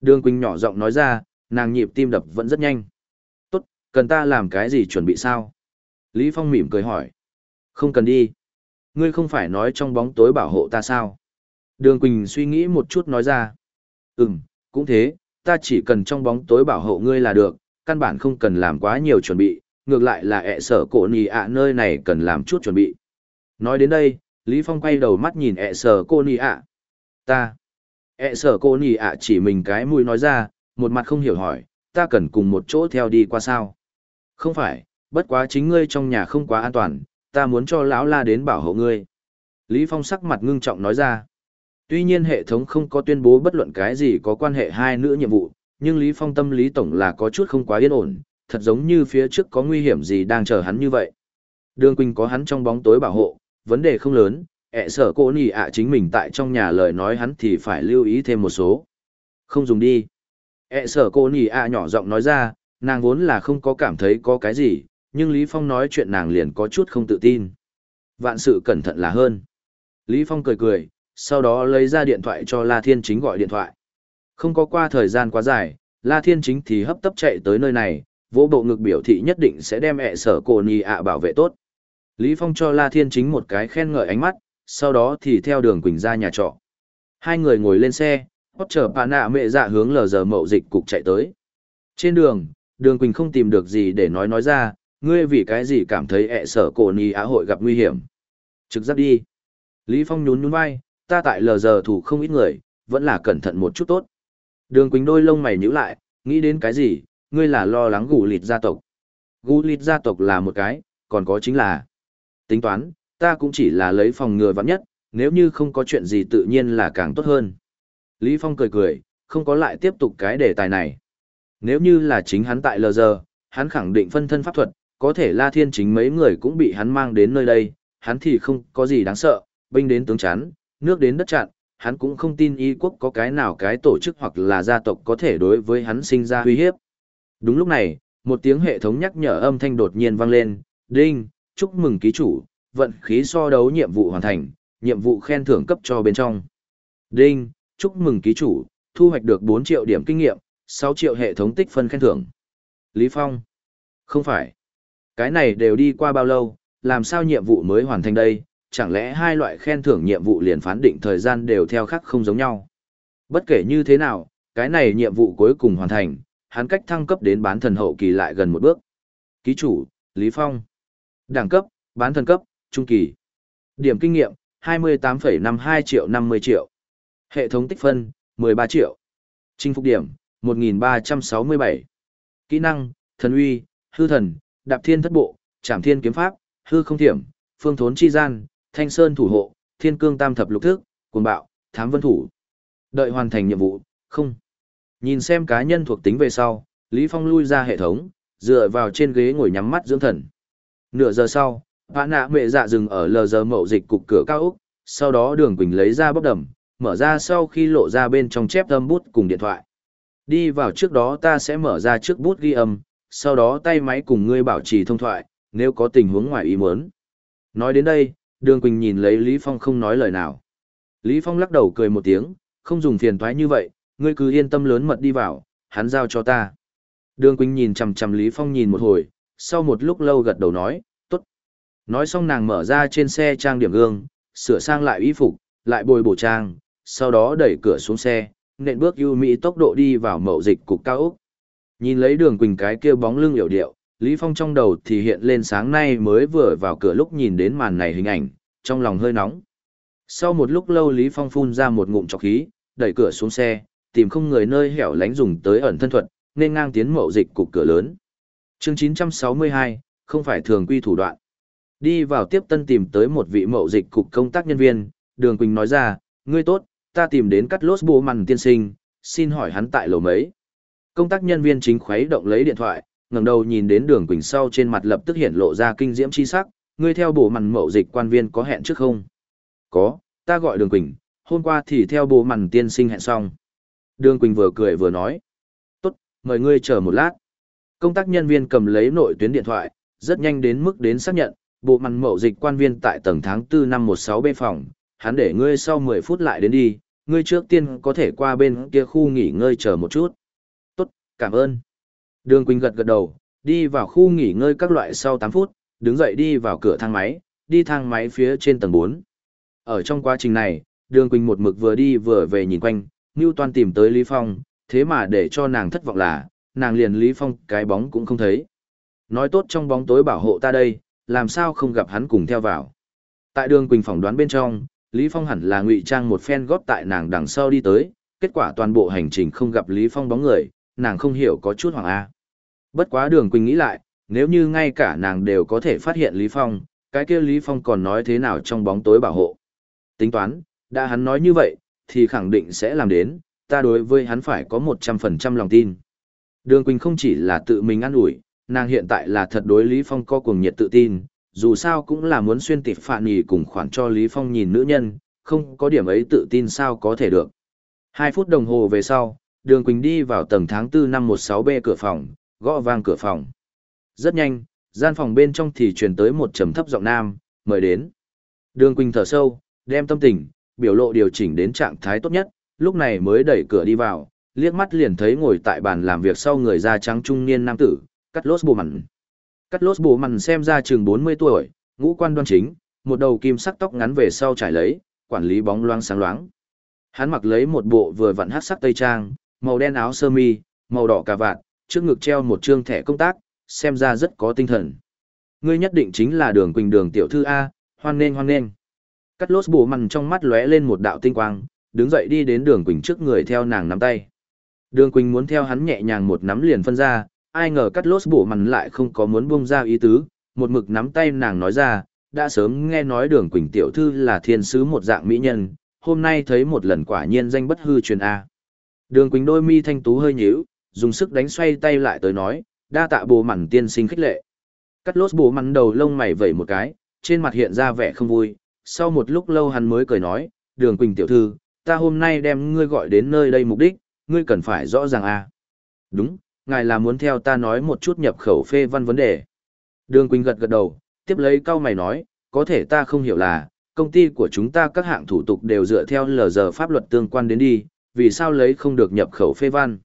Đường Quỳnh nhỏ giọng nói ra, nàng nhịp tim đập vẫn rất nhanh. Cần ta làm cái gì chuẩn bị sao? Lý Phong mỉm cười hỏi. Không cần đi. Ngươi không phải nói trong bóng tối bảo hộ ta sao? Đường Quỳnh suy nghĩ một chút nói ra. Ừm, cũng thế, ta chỉ cần trong bóng tối bảo hộ ngươi là được, căn bản không cần làm quá nhiều chuẩn bị, ngược lại là ẹ sở cổ nì ạ nơi này cần làm chút chuẩn bị. Nói đến đây, Lý Phong quay đầu mắt nhìn ẹ sở cô nì ạ. Ta. ẹ sở cô nì ạ chỉ mình cái mũi nói ra, một mặt không hiểu hỏi, ta cần cùng một chỗ theo đi qua sao. Không phải, bất quá chính ngươi trong nhà không quá an toàn, ta muốn cho lão la đến bảo hộ ngươi. Lý Phong sắc mặt ngưng trọng nói ra. Tuy nhiên hệ thống không có tuyên bố bất luận cái gì có quan hệ hai nữ nhiệm vụ, nhưng Lý Phong tâm lý tổng là có chút không quá yên ổn, thật giống như phía trước có nguy hiểm gì đang chờ hắn như vậy. Đường Quỳnh có hắn trong bóng tối bảo hộ, vấn đề không lớn, ẹ sở cô nì ạ chính mình tại trong nhà lời nói hắn thì phải lưu ý thêm một số. Không dùng đi. ẹ sở cô nì ạ nhỏ giọng nói ra, nàng vốn là không có cảm thấy có cái gì, nhưng Lý Phong nói chuyện nàng liền có chút không tự tin. Vạn sự cẩn thận là hơn. Lý Phong cười cười, sau đó lấy ra điện thoại cho La Thiên Chính gọi điện thoại. Không có qua thời gian quá dài, La Thiên Chính thì hấp tấp chạy tới nơi này, vỗ bộ ngực biểu thị nhất định sẽ đem ẹ sở cổ nì ạ bảo vệ tốt. Lý Phong cho La Thiên Chính một cái khen ngợi ánh mắt, sau đó thì theo đường Quỳnh ra nhà trọ. Hai người ngồi lên xe, hót chở bà nạ mẹ dạ hướng lờ giờ mậu dịch cục chạy tới. Trên đường, đường Quỳnh không tìm được gì để nói nói ra, ngươi vì cái gì cảm thấy ẹ sở cổ ni á hội gặp nguy hiểm. Trực giác đi. Lý Phong nhún nhún vai, ta tại lờ giờ thủ không ít người, vẫn là cẩn thận một chút tốt. Đường Quỳnh đôi lông mày nhíu lại, nghĩ đến cái gì, ngươi là lo lắng gù lịt gia tộc. Gù lịt gia tộc là một cái, còn có chính là tính toán, ta cũng chỉ là lấy phòng ngừa vắng nhất, nếu như không có chuyện gì tự nhiên là càng tốt hơn. Lý Phong cười cười, không có lại tiếp tục cái đề tài này. Nếu như là chính hắn tại lờ giờ, hắn khẳng định phân thân pháp thuật, có thể La Thiên chính mấy người cũng bị hắn mang đến nơi đây, hắn thì không có gì đáng sợ, binh đến tướng chán, nước đến đất chặn, hắn cũng không tin y quốc có cái nào cái tổ chức hoặc là gia tộc có thể đối với hắn sinh ra uy hiếp. Đúng lúc này, một tiếng hệ thống nhắc nhở âm thanh đột nhiên vang lên, đinh, chúc mừng ký chủ, vận khí so đấu nhiệm vụ hoàn thành, nhiệm vụ khen thưởng cấp cho bên trong. Đinh, chúc mừng ký chủ, thu hoạch được 4 triệu điểm kinh nghiệm, 6 triệu hệ thống tích phân khen thưởng. Lý Phong. Không phải. Cái này đều đi qua bao lâu, làm sao nhiệm vụ mới hoàn thành đây, chẳng lẽ hai loại khen thưởng nhiệm vụ liền phán định thời gian đều theo khác không giống nhau. Bất kể như thế nào, cái này nhiệm vụ cuối cùng hoàn thành, hắn cách thăng cấp đến bán thần hậu kỳ lại gần một bước. Ký chủ, Lý Phong. Đẳng cấp, bán thần cấp, trung kỳ. Điểm kinh nghiệm, 28,52 triệu 50 triệu. Hệ thống tích phân, 13 triệu. Chinh phục điểm, 1367. Kỹ năng, thần uy, hư thần, đạp thiên thất bộ, trảm thiên kiếm pháp, hư không thiểm, phương thốn chi gian, thanh sơn thủ hộ, thiên cương tam thập lục thức, cuồng bạo, thám vân thủ. Đợi hoàn thành nhiệm vụ, không. Nhìn xem cá nhân thuộc tính về sau, Lý Phong lui ra hệ thống, dựa vào trên ghế ngồi nhắm mắt dưỡng thần. Nửa giờ sau, Hạ nạ mẹ dạ dừng ở lờ giờ mậu dịch cục cửa cao Úc, sau đó đường Quỳnh lấy ra bóc đầm, mở ra sau khi lộ ra bên trong chép âm bút cùng điện thoại. Đi vào trước đó ta sẽ mở ra trước bút ghi âm, sau đó tay máy cùng ngươi bảo trì thông thoại, nếu có tình huống ngoài ý muốn. Nói đến đây, đường Quỳnh nhìn lấy Lý Phong không nói lời nào. Lý Phong lắc đầu cười một tiếng, không dùng phiền toái như vậy, ngươi cứ yên tâm lớn mật đi vào, hắn giao cho ta. Đường Quỳnh nhìn chằm chằm Lý Phong nhìn một hồi, sau một lúc lâu gật đầu nói, tốt. Nói xong nàng mở ra trên xe trang điểm gương, sửa sang lại y phục, lại bồi bổ trang, sau đó đẩy cửa xuống xe, nện bước ưu mỹ tốc độ đi vào mậu dịch cục cao Úc. Nhìn lấy đường Quỳnh cái kia bóng lưng hiểu điệu, Lý Phong trong đầu thì hiện lên sáng nay mới vừa vào cửa lúc nhìn đến màn này hình ảnh, trong lòng hơi nóng. Sau một lúc lâu Lý Phong phun ra một ngụm trọc khí, đẩy cửa xuống xe, tìm không người nơi hẻo lánh dùng tới ẩn thân thuật, nên ngang tiến mậu dịch cục cửa lớn. Chương 962, không phải thường quy thủ đoạn. Đi vào tiếp tân tìm tới một vị mậu dịch cục công tác nhân viên, Đường Quỳnh nói ra, ngươi tốt, ta tìm đến cắt lốt bố mằn tiên sinh, xin hỏi hắn tại lầu mấy. Công tác nhân viên chính khuấy động lấy điện thoại, ngẩng đầu nhìn đến Đường Quỳnh sau trên mặt lập tức hiện lộ ra kinh diễm chi sắc, ngươi theo bổ mằn mậu dịch quan viên có hẹn trước không? Có, ta gọi Đường Quỳnh, hôm qua thì theo bố mằn tiên sinh hẹn xong. Đường Quỳnh vừa cười vừa nói. Tốt, mời ngươi chờ một lát. Công tác nhân viên cầm lấy nội tuyến điện thoại, rất nhanh đến mức đến xác nhận, bộ mằn mậu dịch quan viên tại tầng tháng 4 năm 16 b phòng, hắn để ngươi sau 10 phút lại đến đi, ngươi trước tiên có thể qua bên kia khu nghỉ ngơi chờ một chút. Tốt, cảm ơn. Đường Quỳnh gật gật đầu, đi vào khu nghỉ ngơi các loại sau 8 phút, đứng dậy đi vào cửa thang máy, đi thang máy phía trên tầng 4. Ở trong quá trình này, Đường Quỳnh một mực vừa đi vừa về nhìn quanh, Ngưu Toan tìm tới Lý Phong, thế mà để cho nàng thất vọng là, nàng liền Lý Phong cái bóng cũng không thấy. Nói tốt trong bóng tối bảo hộ ta đây, làm sao không gặp hắn cùng theo vào. Tại đường Quỳnh phỏng đoán bên trong, Lý Phong hẳn là ngụy trang một phen góp tại nàng đằng sau đi tới, kết quả toàn bộ hành trình không gặp Lý Phong bóng người, nàng không hiểu có chút hoàng a. Bất quá đường Quỳnh nghĩ lại, nếu như ngay cả nàng đều có thể phát hiện Lý Phong, cái kia Lý Phong còn nói thế nào trong bóng tối bảo hộ. Tính toán, đã hắn nói như vậy, thì khẳng định sẽ làm đến, ta đối với hắn phải có 100% lòng tin. Đường Quỳnh không chỉ là tự mình ăn ủi, nàng hiện tại là thật đối Lý Phong co cuồng nhiệt tự tin, dù sao cũng là muốn xuyên tịp phạn nhì cùng khoản cho Lý Phong nhìn nữ nhân, không có điểm ấy tự tin sao có thể được. Hai phút đồng hồ về sau, Đường Quỳnh đi vào tầng tháng 4 năm 16B cửa phòng, gõ vang cửa phòng. Rất nhanh, gian phòng bên trong thì truyền tới một trầm thấp giọng nam, mời đến. Đường Quỳnh thở sâu, đem tâm tình, biểu lộ điều chỉnh đến trạng thái tốt nhất, lúc này mới đẩy cửa đi vào, liếc mắt liền thấy ngồi tại bàn làm việc sau người da trắng trung niên nam tử, Cắt Lốt bù Mặn. Cắt Lốt Bồ mằn xem ra chừng 40 tuổi, ngũ quan đoan chính, một đầu kim sắc tóc ngắn về sau trải lấy, quản lý bóng loáng sáng loáng. Hắn mặc lấy một bộ vừa vặn hắc sắc tây trang, màu đen áo sơ mi, màu đỏ cà vạt, trước ngực treo một trương thẻ công tác, xem ra rất có tinh thần. Ngươi nhất định chính là Đường Quỳnh Đường tiểu thư a, hoan nghênh hoan nghênh. Cắt Lốt Bồ mằn trong mắt lóe lên một đạo tinh quang, đứng dậy đi đến Đường Quỳnh trước người theo nàng nắm tay. Đường Quỳnh muốn theo hắn nhẹ nhàng một nắm liền phân ra, ai ngờ cắt lốt bổ mặn lại không có muốn buông ra ý tứ, một mực nắm tay nàng nói ra, đã sớm nghe nói đường Quỳnh tiểu thư là thiên sứ một dạng mỹ nhân, hôm nay thấy một lần quả nhiên danh bất hư truyền A. Đường Quỳnh đôi mi thanh tú hơi nhíu, dùng sức đánh xoay tay lại tới nói, đa tạ bồ mặn tiên sinh khích lệ. Cắt lốt bồ mặn đầu lông mày vẩy một cái, trên mặt hiện ra vẻ không vui, sau một lúc lâu hắn mới cười nói, đường Quỳnh tiểu thư, ta hôm nay đem ngươi gọi đến nơi đây mục đích, ngươi cần phải rõ ràng a. Đúng, ngài là muốn theo ta nói một chút nhập khẩu phê văn vấn đề. Đường Quỳnh gật gật đầu, tiếp lấy cao mày nói, có thể ta không hiểu là, công ty của chúng ta các hạng thủ tục đều dựa theo lờ giờ pháp luật tương quan đến đi, vì sao lấy không được nhập khẩu phê văn.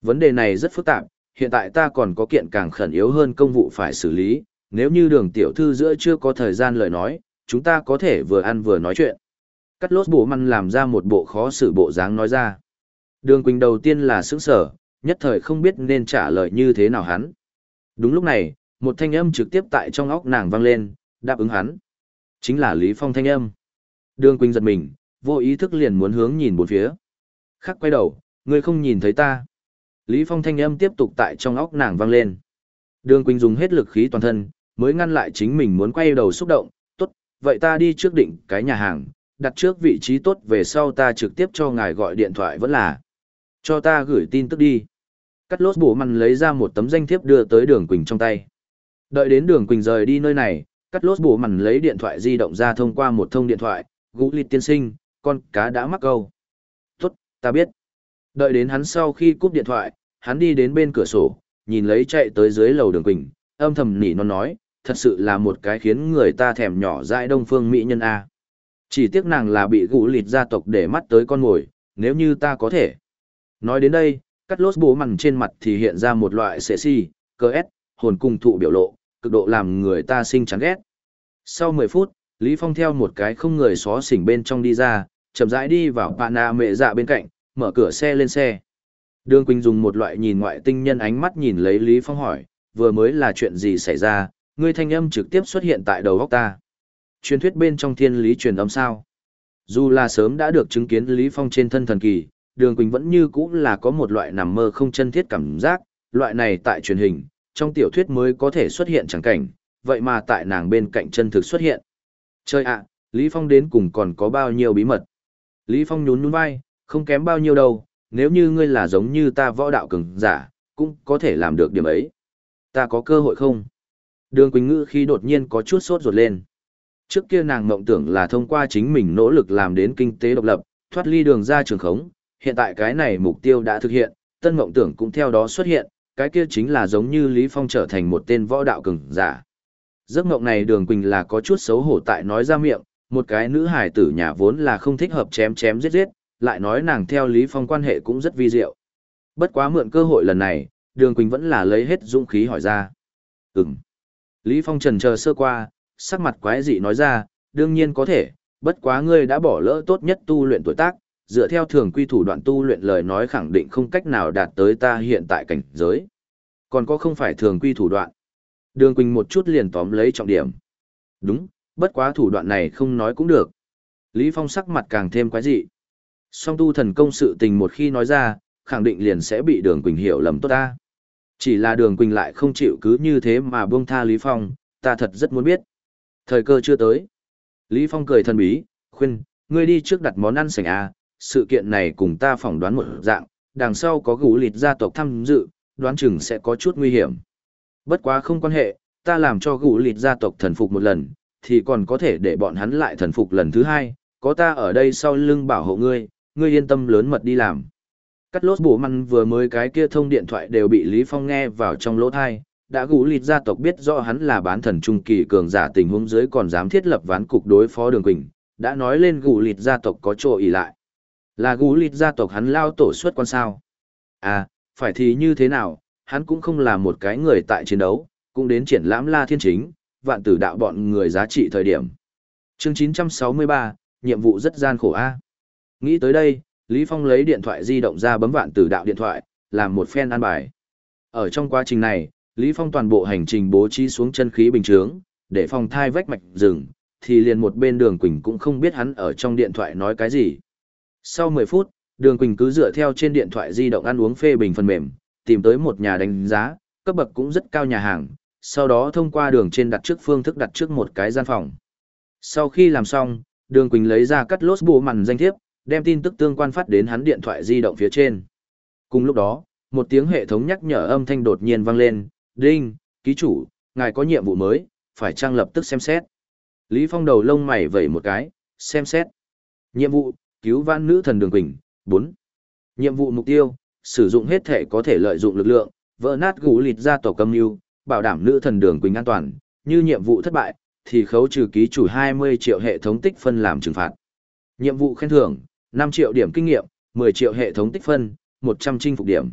Vấn đề này rất phức tạp, hiện tại ta còn có kiện càng khẩn yếu hơn công vụ phải xử lý, nếu như đường tiểu thư giữa chưa có thời gian lời nói, chúng ta có thể vừa ăn vừa nói chuyện. Cắt lốt bổ măn làm ra một bộ khó xử bộ dáng nói ra. Đường Quỳnh đầu tiên là sững sở, nhất thời không biết nên trả lời như thế nào hắn. Đúng lúc này, một thanh âm trực tiếp tại trong óc nàng vang lên, đáp ứng hắn. Chính là Lý Phong thanh âm. Đường Quỳnh giật mình, vô ý thức liền muốn hướng nhìn bốn phía. Khắc quay đầu, ngươi không nhìn thấy ta. Lý Phong thanh âm tiếp tục tại trong óc nàng vang lên. Đường Quỳnh dùng hết lực khí toàn thân, mới ngăn lại chính mình muốn quay đầu xúc động, tốt, vậy ta đi trước định cái nhà hàng, đặt trước vị trí tốt về sau ta trực tiếp cho ngài gọi điện thoại vẫn là. Cho ta gửi tin tức đi. Cắt lốt bổ mặn lấy ra một tấm danh thiếp đưa tới đường Quỳnh trong tay. Đợi đến đường Quỳnh rời đi nơi này, cắt lốt bổ mặn lấy điện thoại di động ra thông qua một thông điện thoại, gũ lịt tiên sinh, con cá đã mắc câu. Tốt, ta biết. Đợi đến hắn sau khi cúp điện thoại, hắn đi đến bên cửa sổ, nhìn lấy chạy tới dưới lầu đường Quỳnh, âm thầm nỉ non nói, thật sự là một cái khiến người ta thèm nhỏ dại đông phương mỹ nhân A. Chỉ tiếc nàng là bị gũ lịt gia tộc để mắt tới con ngồi, nếu như ta có thể. Nói đến đây, cắt lốt bố mằn trên mặt thì hiện ra một loại sệ si, cơ ép, hồn cung thụ biểu lộ, cực độ làm người ta sinh chán ghét. Sau 10 phút, Lý Phong theo một cái không người xó xỉnh bên trong đi ra, chậm rãi đi vào Pana mẹ dạ bên cạnh, mở cửa xe lên xe. Đường Quỳnh dùng một loại nhìn ngoại tinh nhân ánh mắt nhìn lấy Lý Phong hỏi, vừa mới là chuyện gì xảy ra, ngươi thanh âm trực tiếp xuất hiện tại đầu góc ta. Truyền thuyết bên trong thiên lý truyền âm sao. Dù là sớm đã được chứng kiến Lý Phong trên thân thần kỳ, Đường Quỳnh vẫn như cũ là có một loại nằm mơ không chân thiết cảm giác, loại này tại truyền hình, trong tiểu thuyết mới có thể xuất hiện chẳng cảnh, vậy mà tại nàng bên cạnh chân thực xuất hiện. Chơi ạ, Lý Phong đến cùng còn có bao nhiêu bí mật. Lý Phong nhún nhún vai, không kém bao nhiêu đâu, nếu như ngươi là giống như ta võ đạo cường giả, cũng có thể làm được điểm ấy. Ta có cơ hội không? Đường Quỳnh Ngữ khi đột nhiên có chút sốt ruột lên. Trước kia nàng mộng tưởng là thông qua chính mình nỗ lực làm đến kinh tế độc lập, thoát ly đường ra trường khống, hiện tại cái này mục tiêu đã thực hiện, tân mộng tưởng cũng theo đó xuất hiện, cái kia chính là giống như Lý Phong trở thành một tên võ đạo cường giả. Giấc mộng này Đường Quỳnh là có chút xấu hổ tại nói ra miệng, một cái nữ hài tử nhà vốn là không thích hợp chém chém giết giết, lại nói nàng theo Lý Phong quan hệ cũng rất vi diệu. Bất quá mượn cơ hội lần này, Đường Quỳnh vẫn là lấy hết dũng khí hỏi ra. Ừm. Lý Phong trần chờ sơ qua, sắc mặt quái dị nói ra, đương nhiên có thể, bất quá ngươi đã bỏ lỡ tốt nhất tu luyện tuổi tác, dựa theo thường quy thủ đoạn tu luyện lời nói khẳng định không cách nào đạt tới ta hiện tại cảnh giới. Còn có không phải thường quy thủ đoạn. Đường Quỳnh một chút liền tóm lấy trọng điểm. Đúng, bất quá thủ đoạn này không nói cũng được. Lý Phong sắc mặt càng thêm quái dị. Song tu thần công sự tình một khi nói ra, khẳng định liền sẽ bị đường Quỳnh hiểu lầm tốt ta. Chỉ là đường Quỳnh lại không chịu cứ như thế mà buông tha Lý Phong, ta thật rất muốn biết. Thời cơ chưa tới. Lý Phong cười thần bí, khuyên, ngươi đi trước đặt món ăn sảnh à sự kiện này cùng ta phỏng đoán một dạng, đằng sau có gũ lịt gia tộc tham dự, đoán chừng sẽ có chút nguy hiểm. Bất quá không quan hệ, ta làm cho gũ lịt gia tộc thần phục một lần, thì còn có thể để bọn hắn lại thần phục lần thứ hai, có ta ở đây sau lưng bảo hộ ngươi, ngươi yên tâm lớn mật đi làm. Cắt lốt bổ măn vừa mới cái kia thông điện thoại đều bị Lý Phong nghe vào trong lỗ thai, đã gũ lịt gia tộc biết rõ hắn là bán thần trung kỳ cường giả tình huống dưới còn dám thiết lập ván cục đối phó đường quỳnh, đã nói lên gũ lịt gia tộc có chỗ ỉ lại. Là gú lịt gia tộc hắn lao tổ xuất quan sao. À, phải thì như thế nào, hắn cũng không là một cái người tại chiến đấu, cũng đến triển lãm la thiên chính, vạn tử đạo bọn người giá trị thời điểm. Chương 963, nhiệm vụ rất gian khổ a. Nghĩ tới đây, Lý Phong lấy điện thoại di động ra bấm vạn tử đạo điện thoại, làm một phen an bài. Ở trong quá trình này, Lý Phong toàn bộ hành trình bố trí xuống chân khí bình chướng, để phòng thai vách mạch rừng, thì liền một bên đường Quỳnh cũng không biết hắn ở trong điện thoại nói cái gì. Sau 10 phút, đường Quỳnh cứ dựa theo trên điện thoại di động ăn uống phê bình phần mềm, tìm tới một nhà đánh giá, cấp bậc cũng rất cao nhà hàng, sau đó thông qua đường trên đặt trước phương thức đặt trước một cái gian phòng. Sau khi làm xong, đường Quỳnh lấy ra cắt lốt bù màn danh thiếp, đem tin tức tương quan phát đến hắn điện thoại di động phía trên. Cùng lúc đó, một tiếng hệ thống nhắc nhở âm thanh đột nhiên vang lên, "Đinh, ký chủ, ngài có nhiệm vụ mới, phải trang lập tức xem xét." Lý Phong đầu lông mày vẩy một cái, xem xét. Nhiệm vụ, cứu vãn nữ thần Đường Quỳnh, bốn. Nhiệm vụ mục tiêu, sử dụng hết thể có thể lợi dụng lực lượng, vỡ nát gũ lịt ra tổ cầm mưu bảo đảm nữ thần Đường Quỳnh an toàn, như nhiệm vụ thất bại, thì khấu trừ ký chủ 20 triệu hệ thống tích phân làm trừng phạt. Nhiệm vụ khen thưởng, 5 triệu điểm kinh nghiệm, 10 triệu hệ thống tích phân, 100 chinh phục điểm.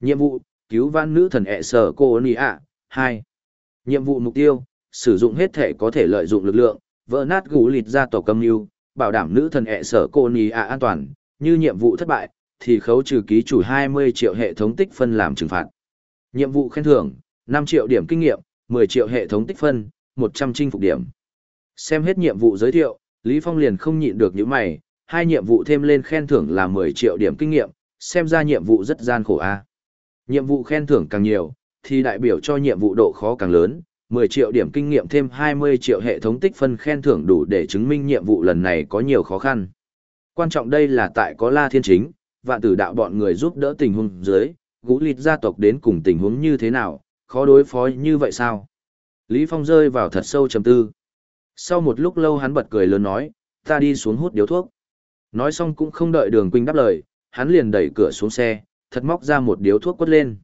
Nhiệm vụ, cứu vãn nữ thần ẹ sở cô ôn ạ, hai. Nhiệm vụ mục tiêu, sử dụng hết thể có thể lợi dụng lực lượng, vỡ nát gũ lịt ra tổ cầm mưu bảo đảm nữ thần ẹ sở cô nì ạ an toàn, như nhiệm vụ thất bại, thì khấu trừ ký chủ 20 triệu hệ thống tích phân làm trừng phạt. Nhiệm vụ khen thưởng, 5 triệu điểm kinh nghiệm, 10 triệu hệ thống tích phân, 100 chinh phục điểm. Xem hết nhiệm vụ giới thiệu, Lý Phong liền không nhịn được những mày, hai nhiệm vụ thêm lên khen thưởng là 10 triệu điểm kinh nghiệm, xem ra nhiệm vụ rất gian khổ a. Nhiệm vụ khen thưởng càng nhiều, thì đại biểu cho nhiệm vụ độ khó càng lớn, 10 triệu điểm kinh nghiệm thêm 20 triệu hệ thống tích phân khen thưởng đủ để chứng minh nhiệm vụ lần này có nhiều khó khăn. Quan trọng đây là tại có La Thiên Chính, vạn tử đạo bọn người giúp đỡ tình huống dưới, gũ lịt gia tộc đến cùng tình huống như thế nào, khó đối phó như vậy sao? Lý Phong rơi vào thật sâu trầm tư. Sau một lúc lâu hắn bật cười lớn nói, ta đi xuống hút điếu thuốc. Nói xong cũng không đợi đường Quỳnh đáp lời, hắn liền đẩy cửa xuống xe, thật móc ra một điếu thuốc quất lên.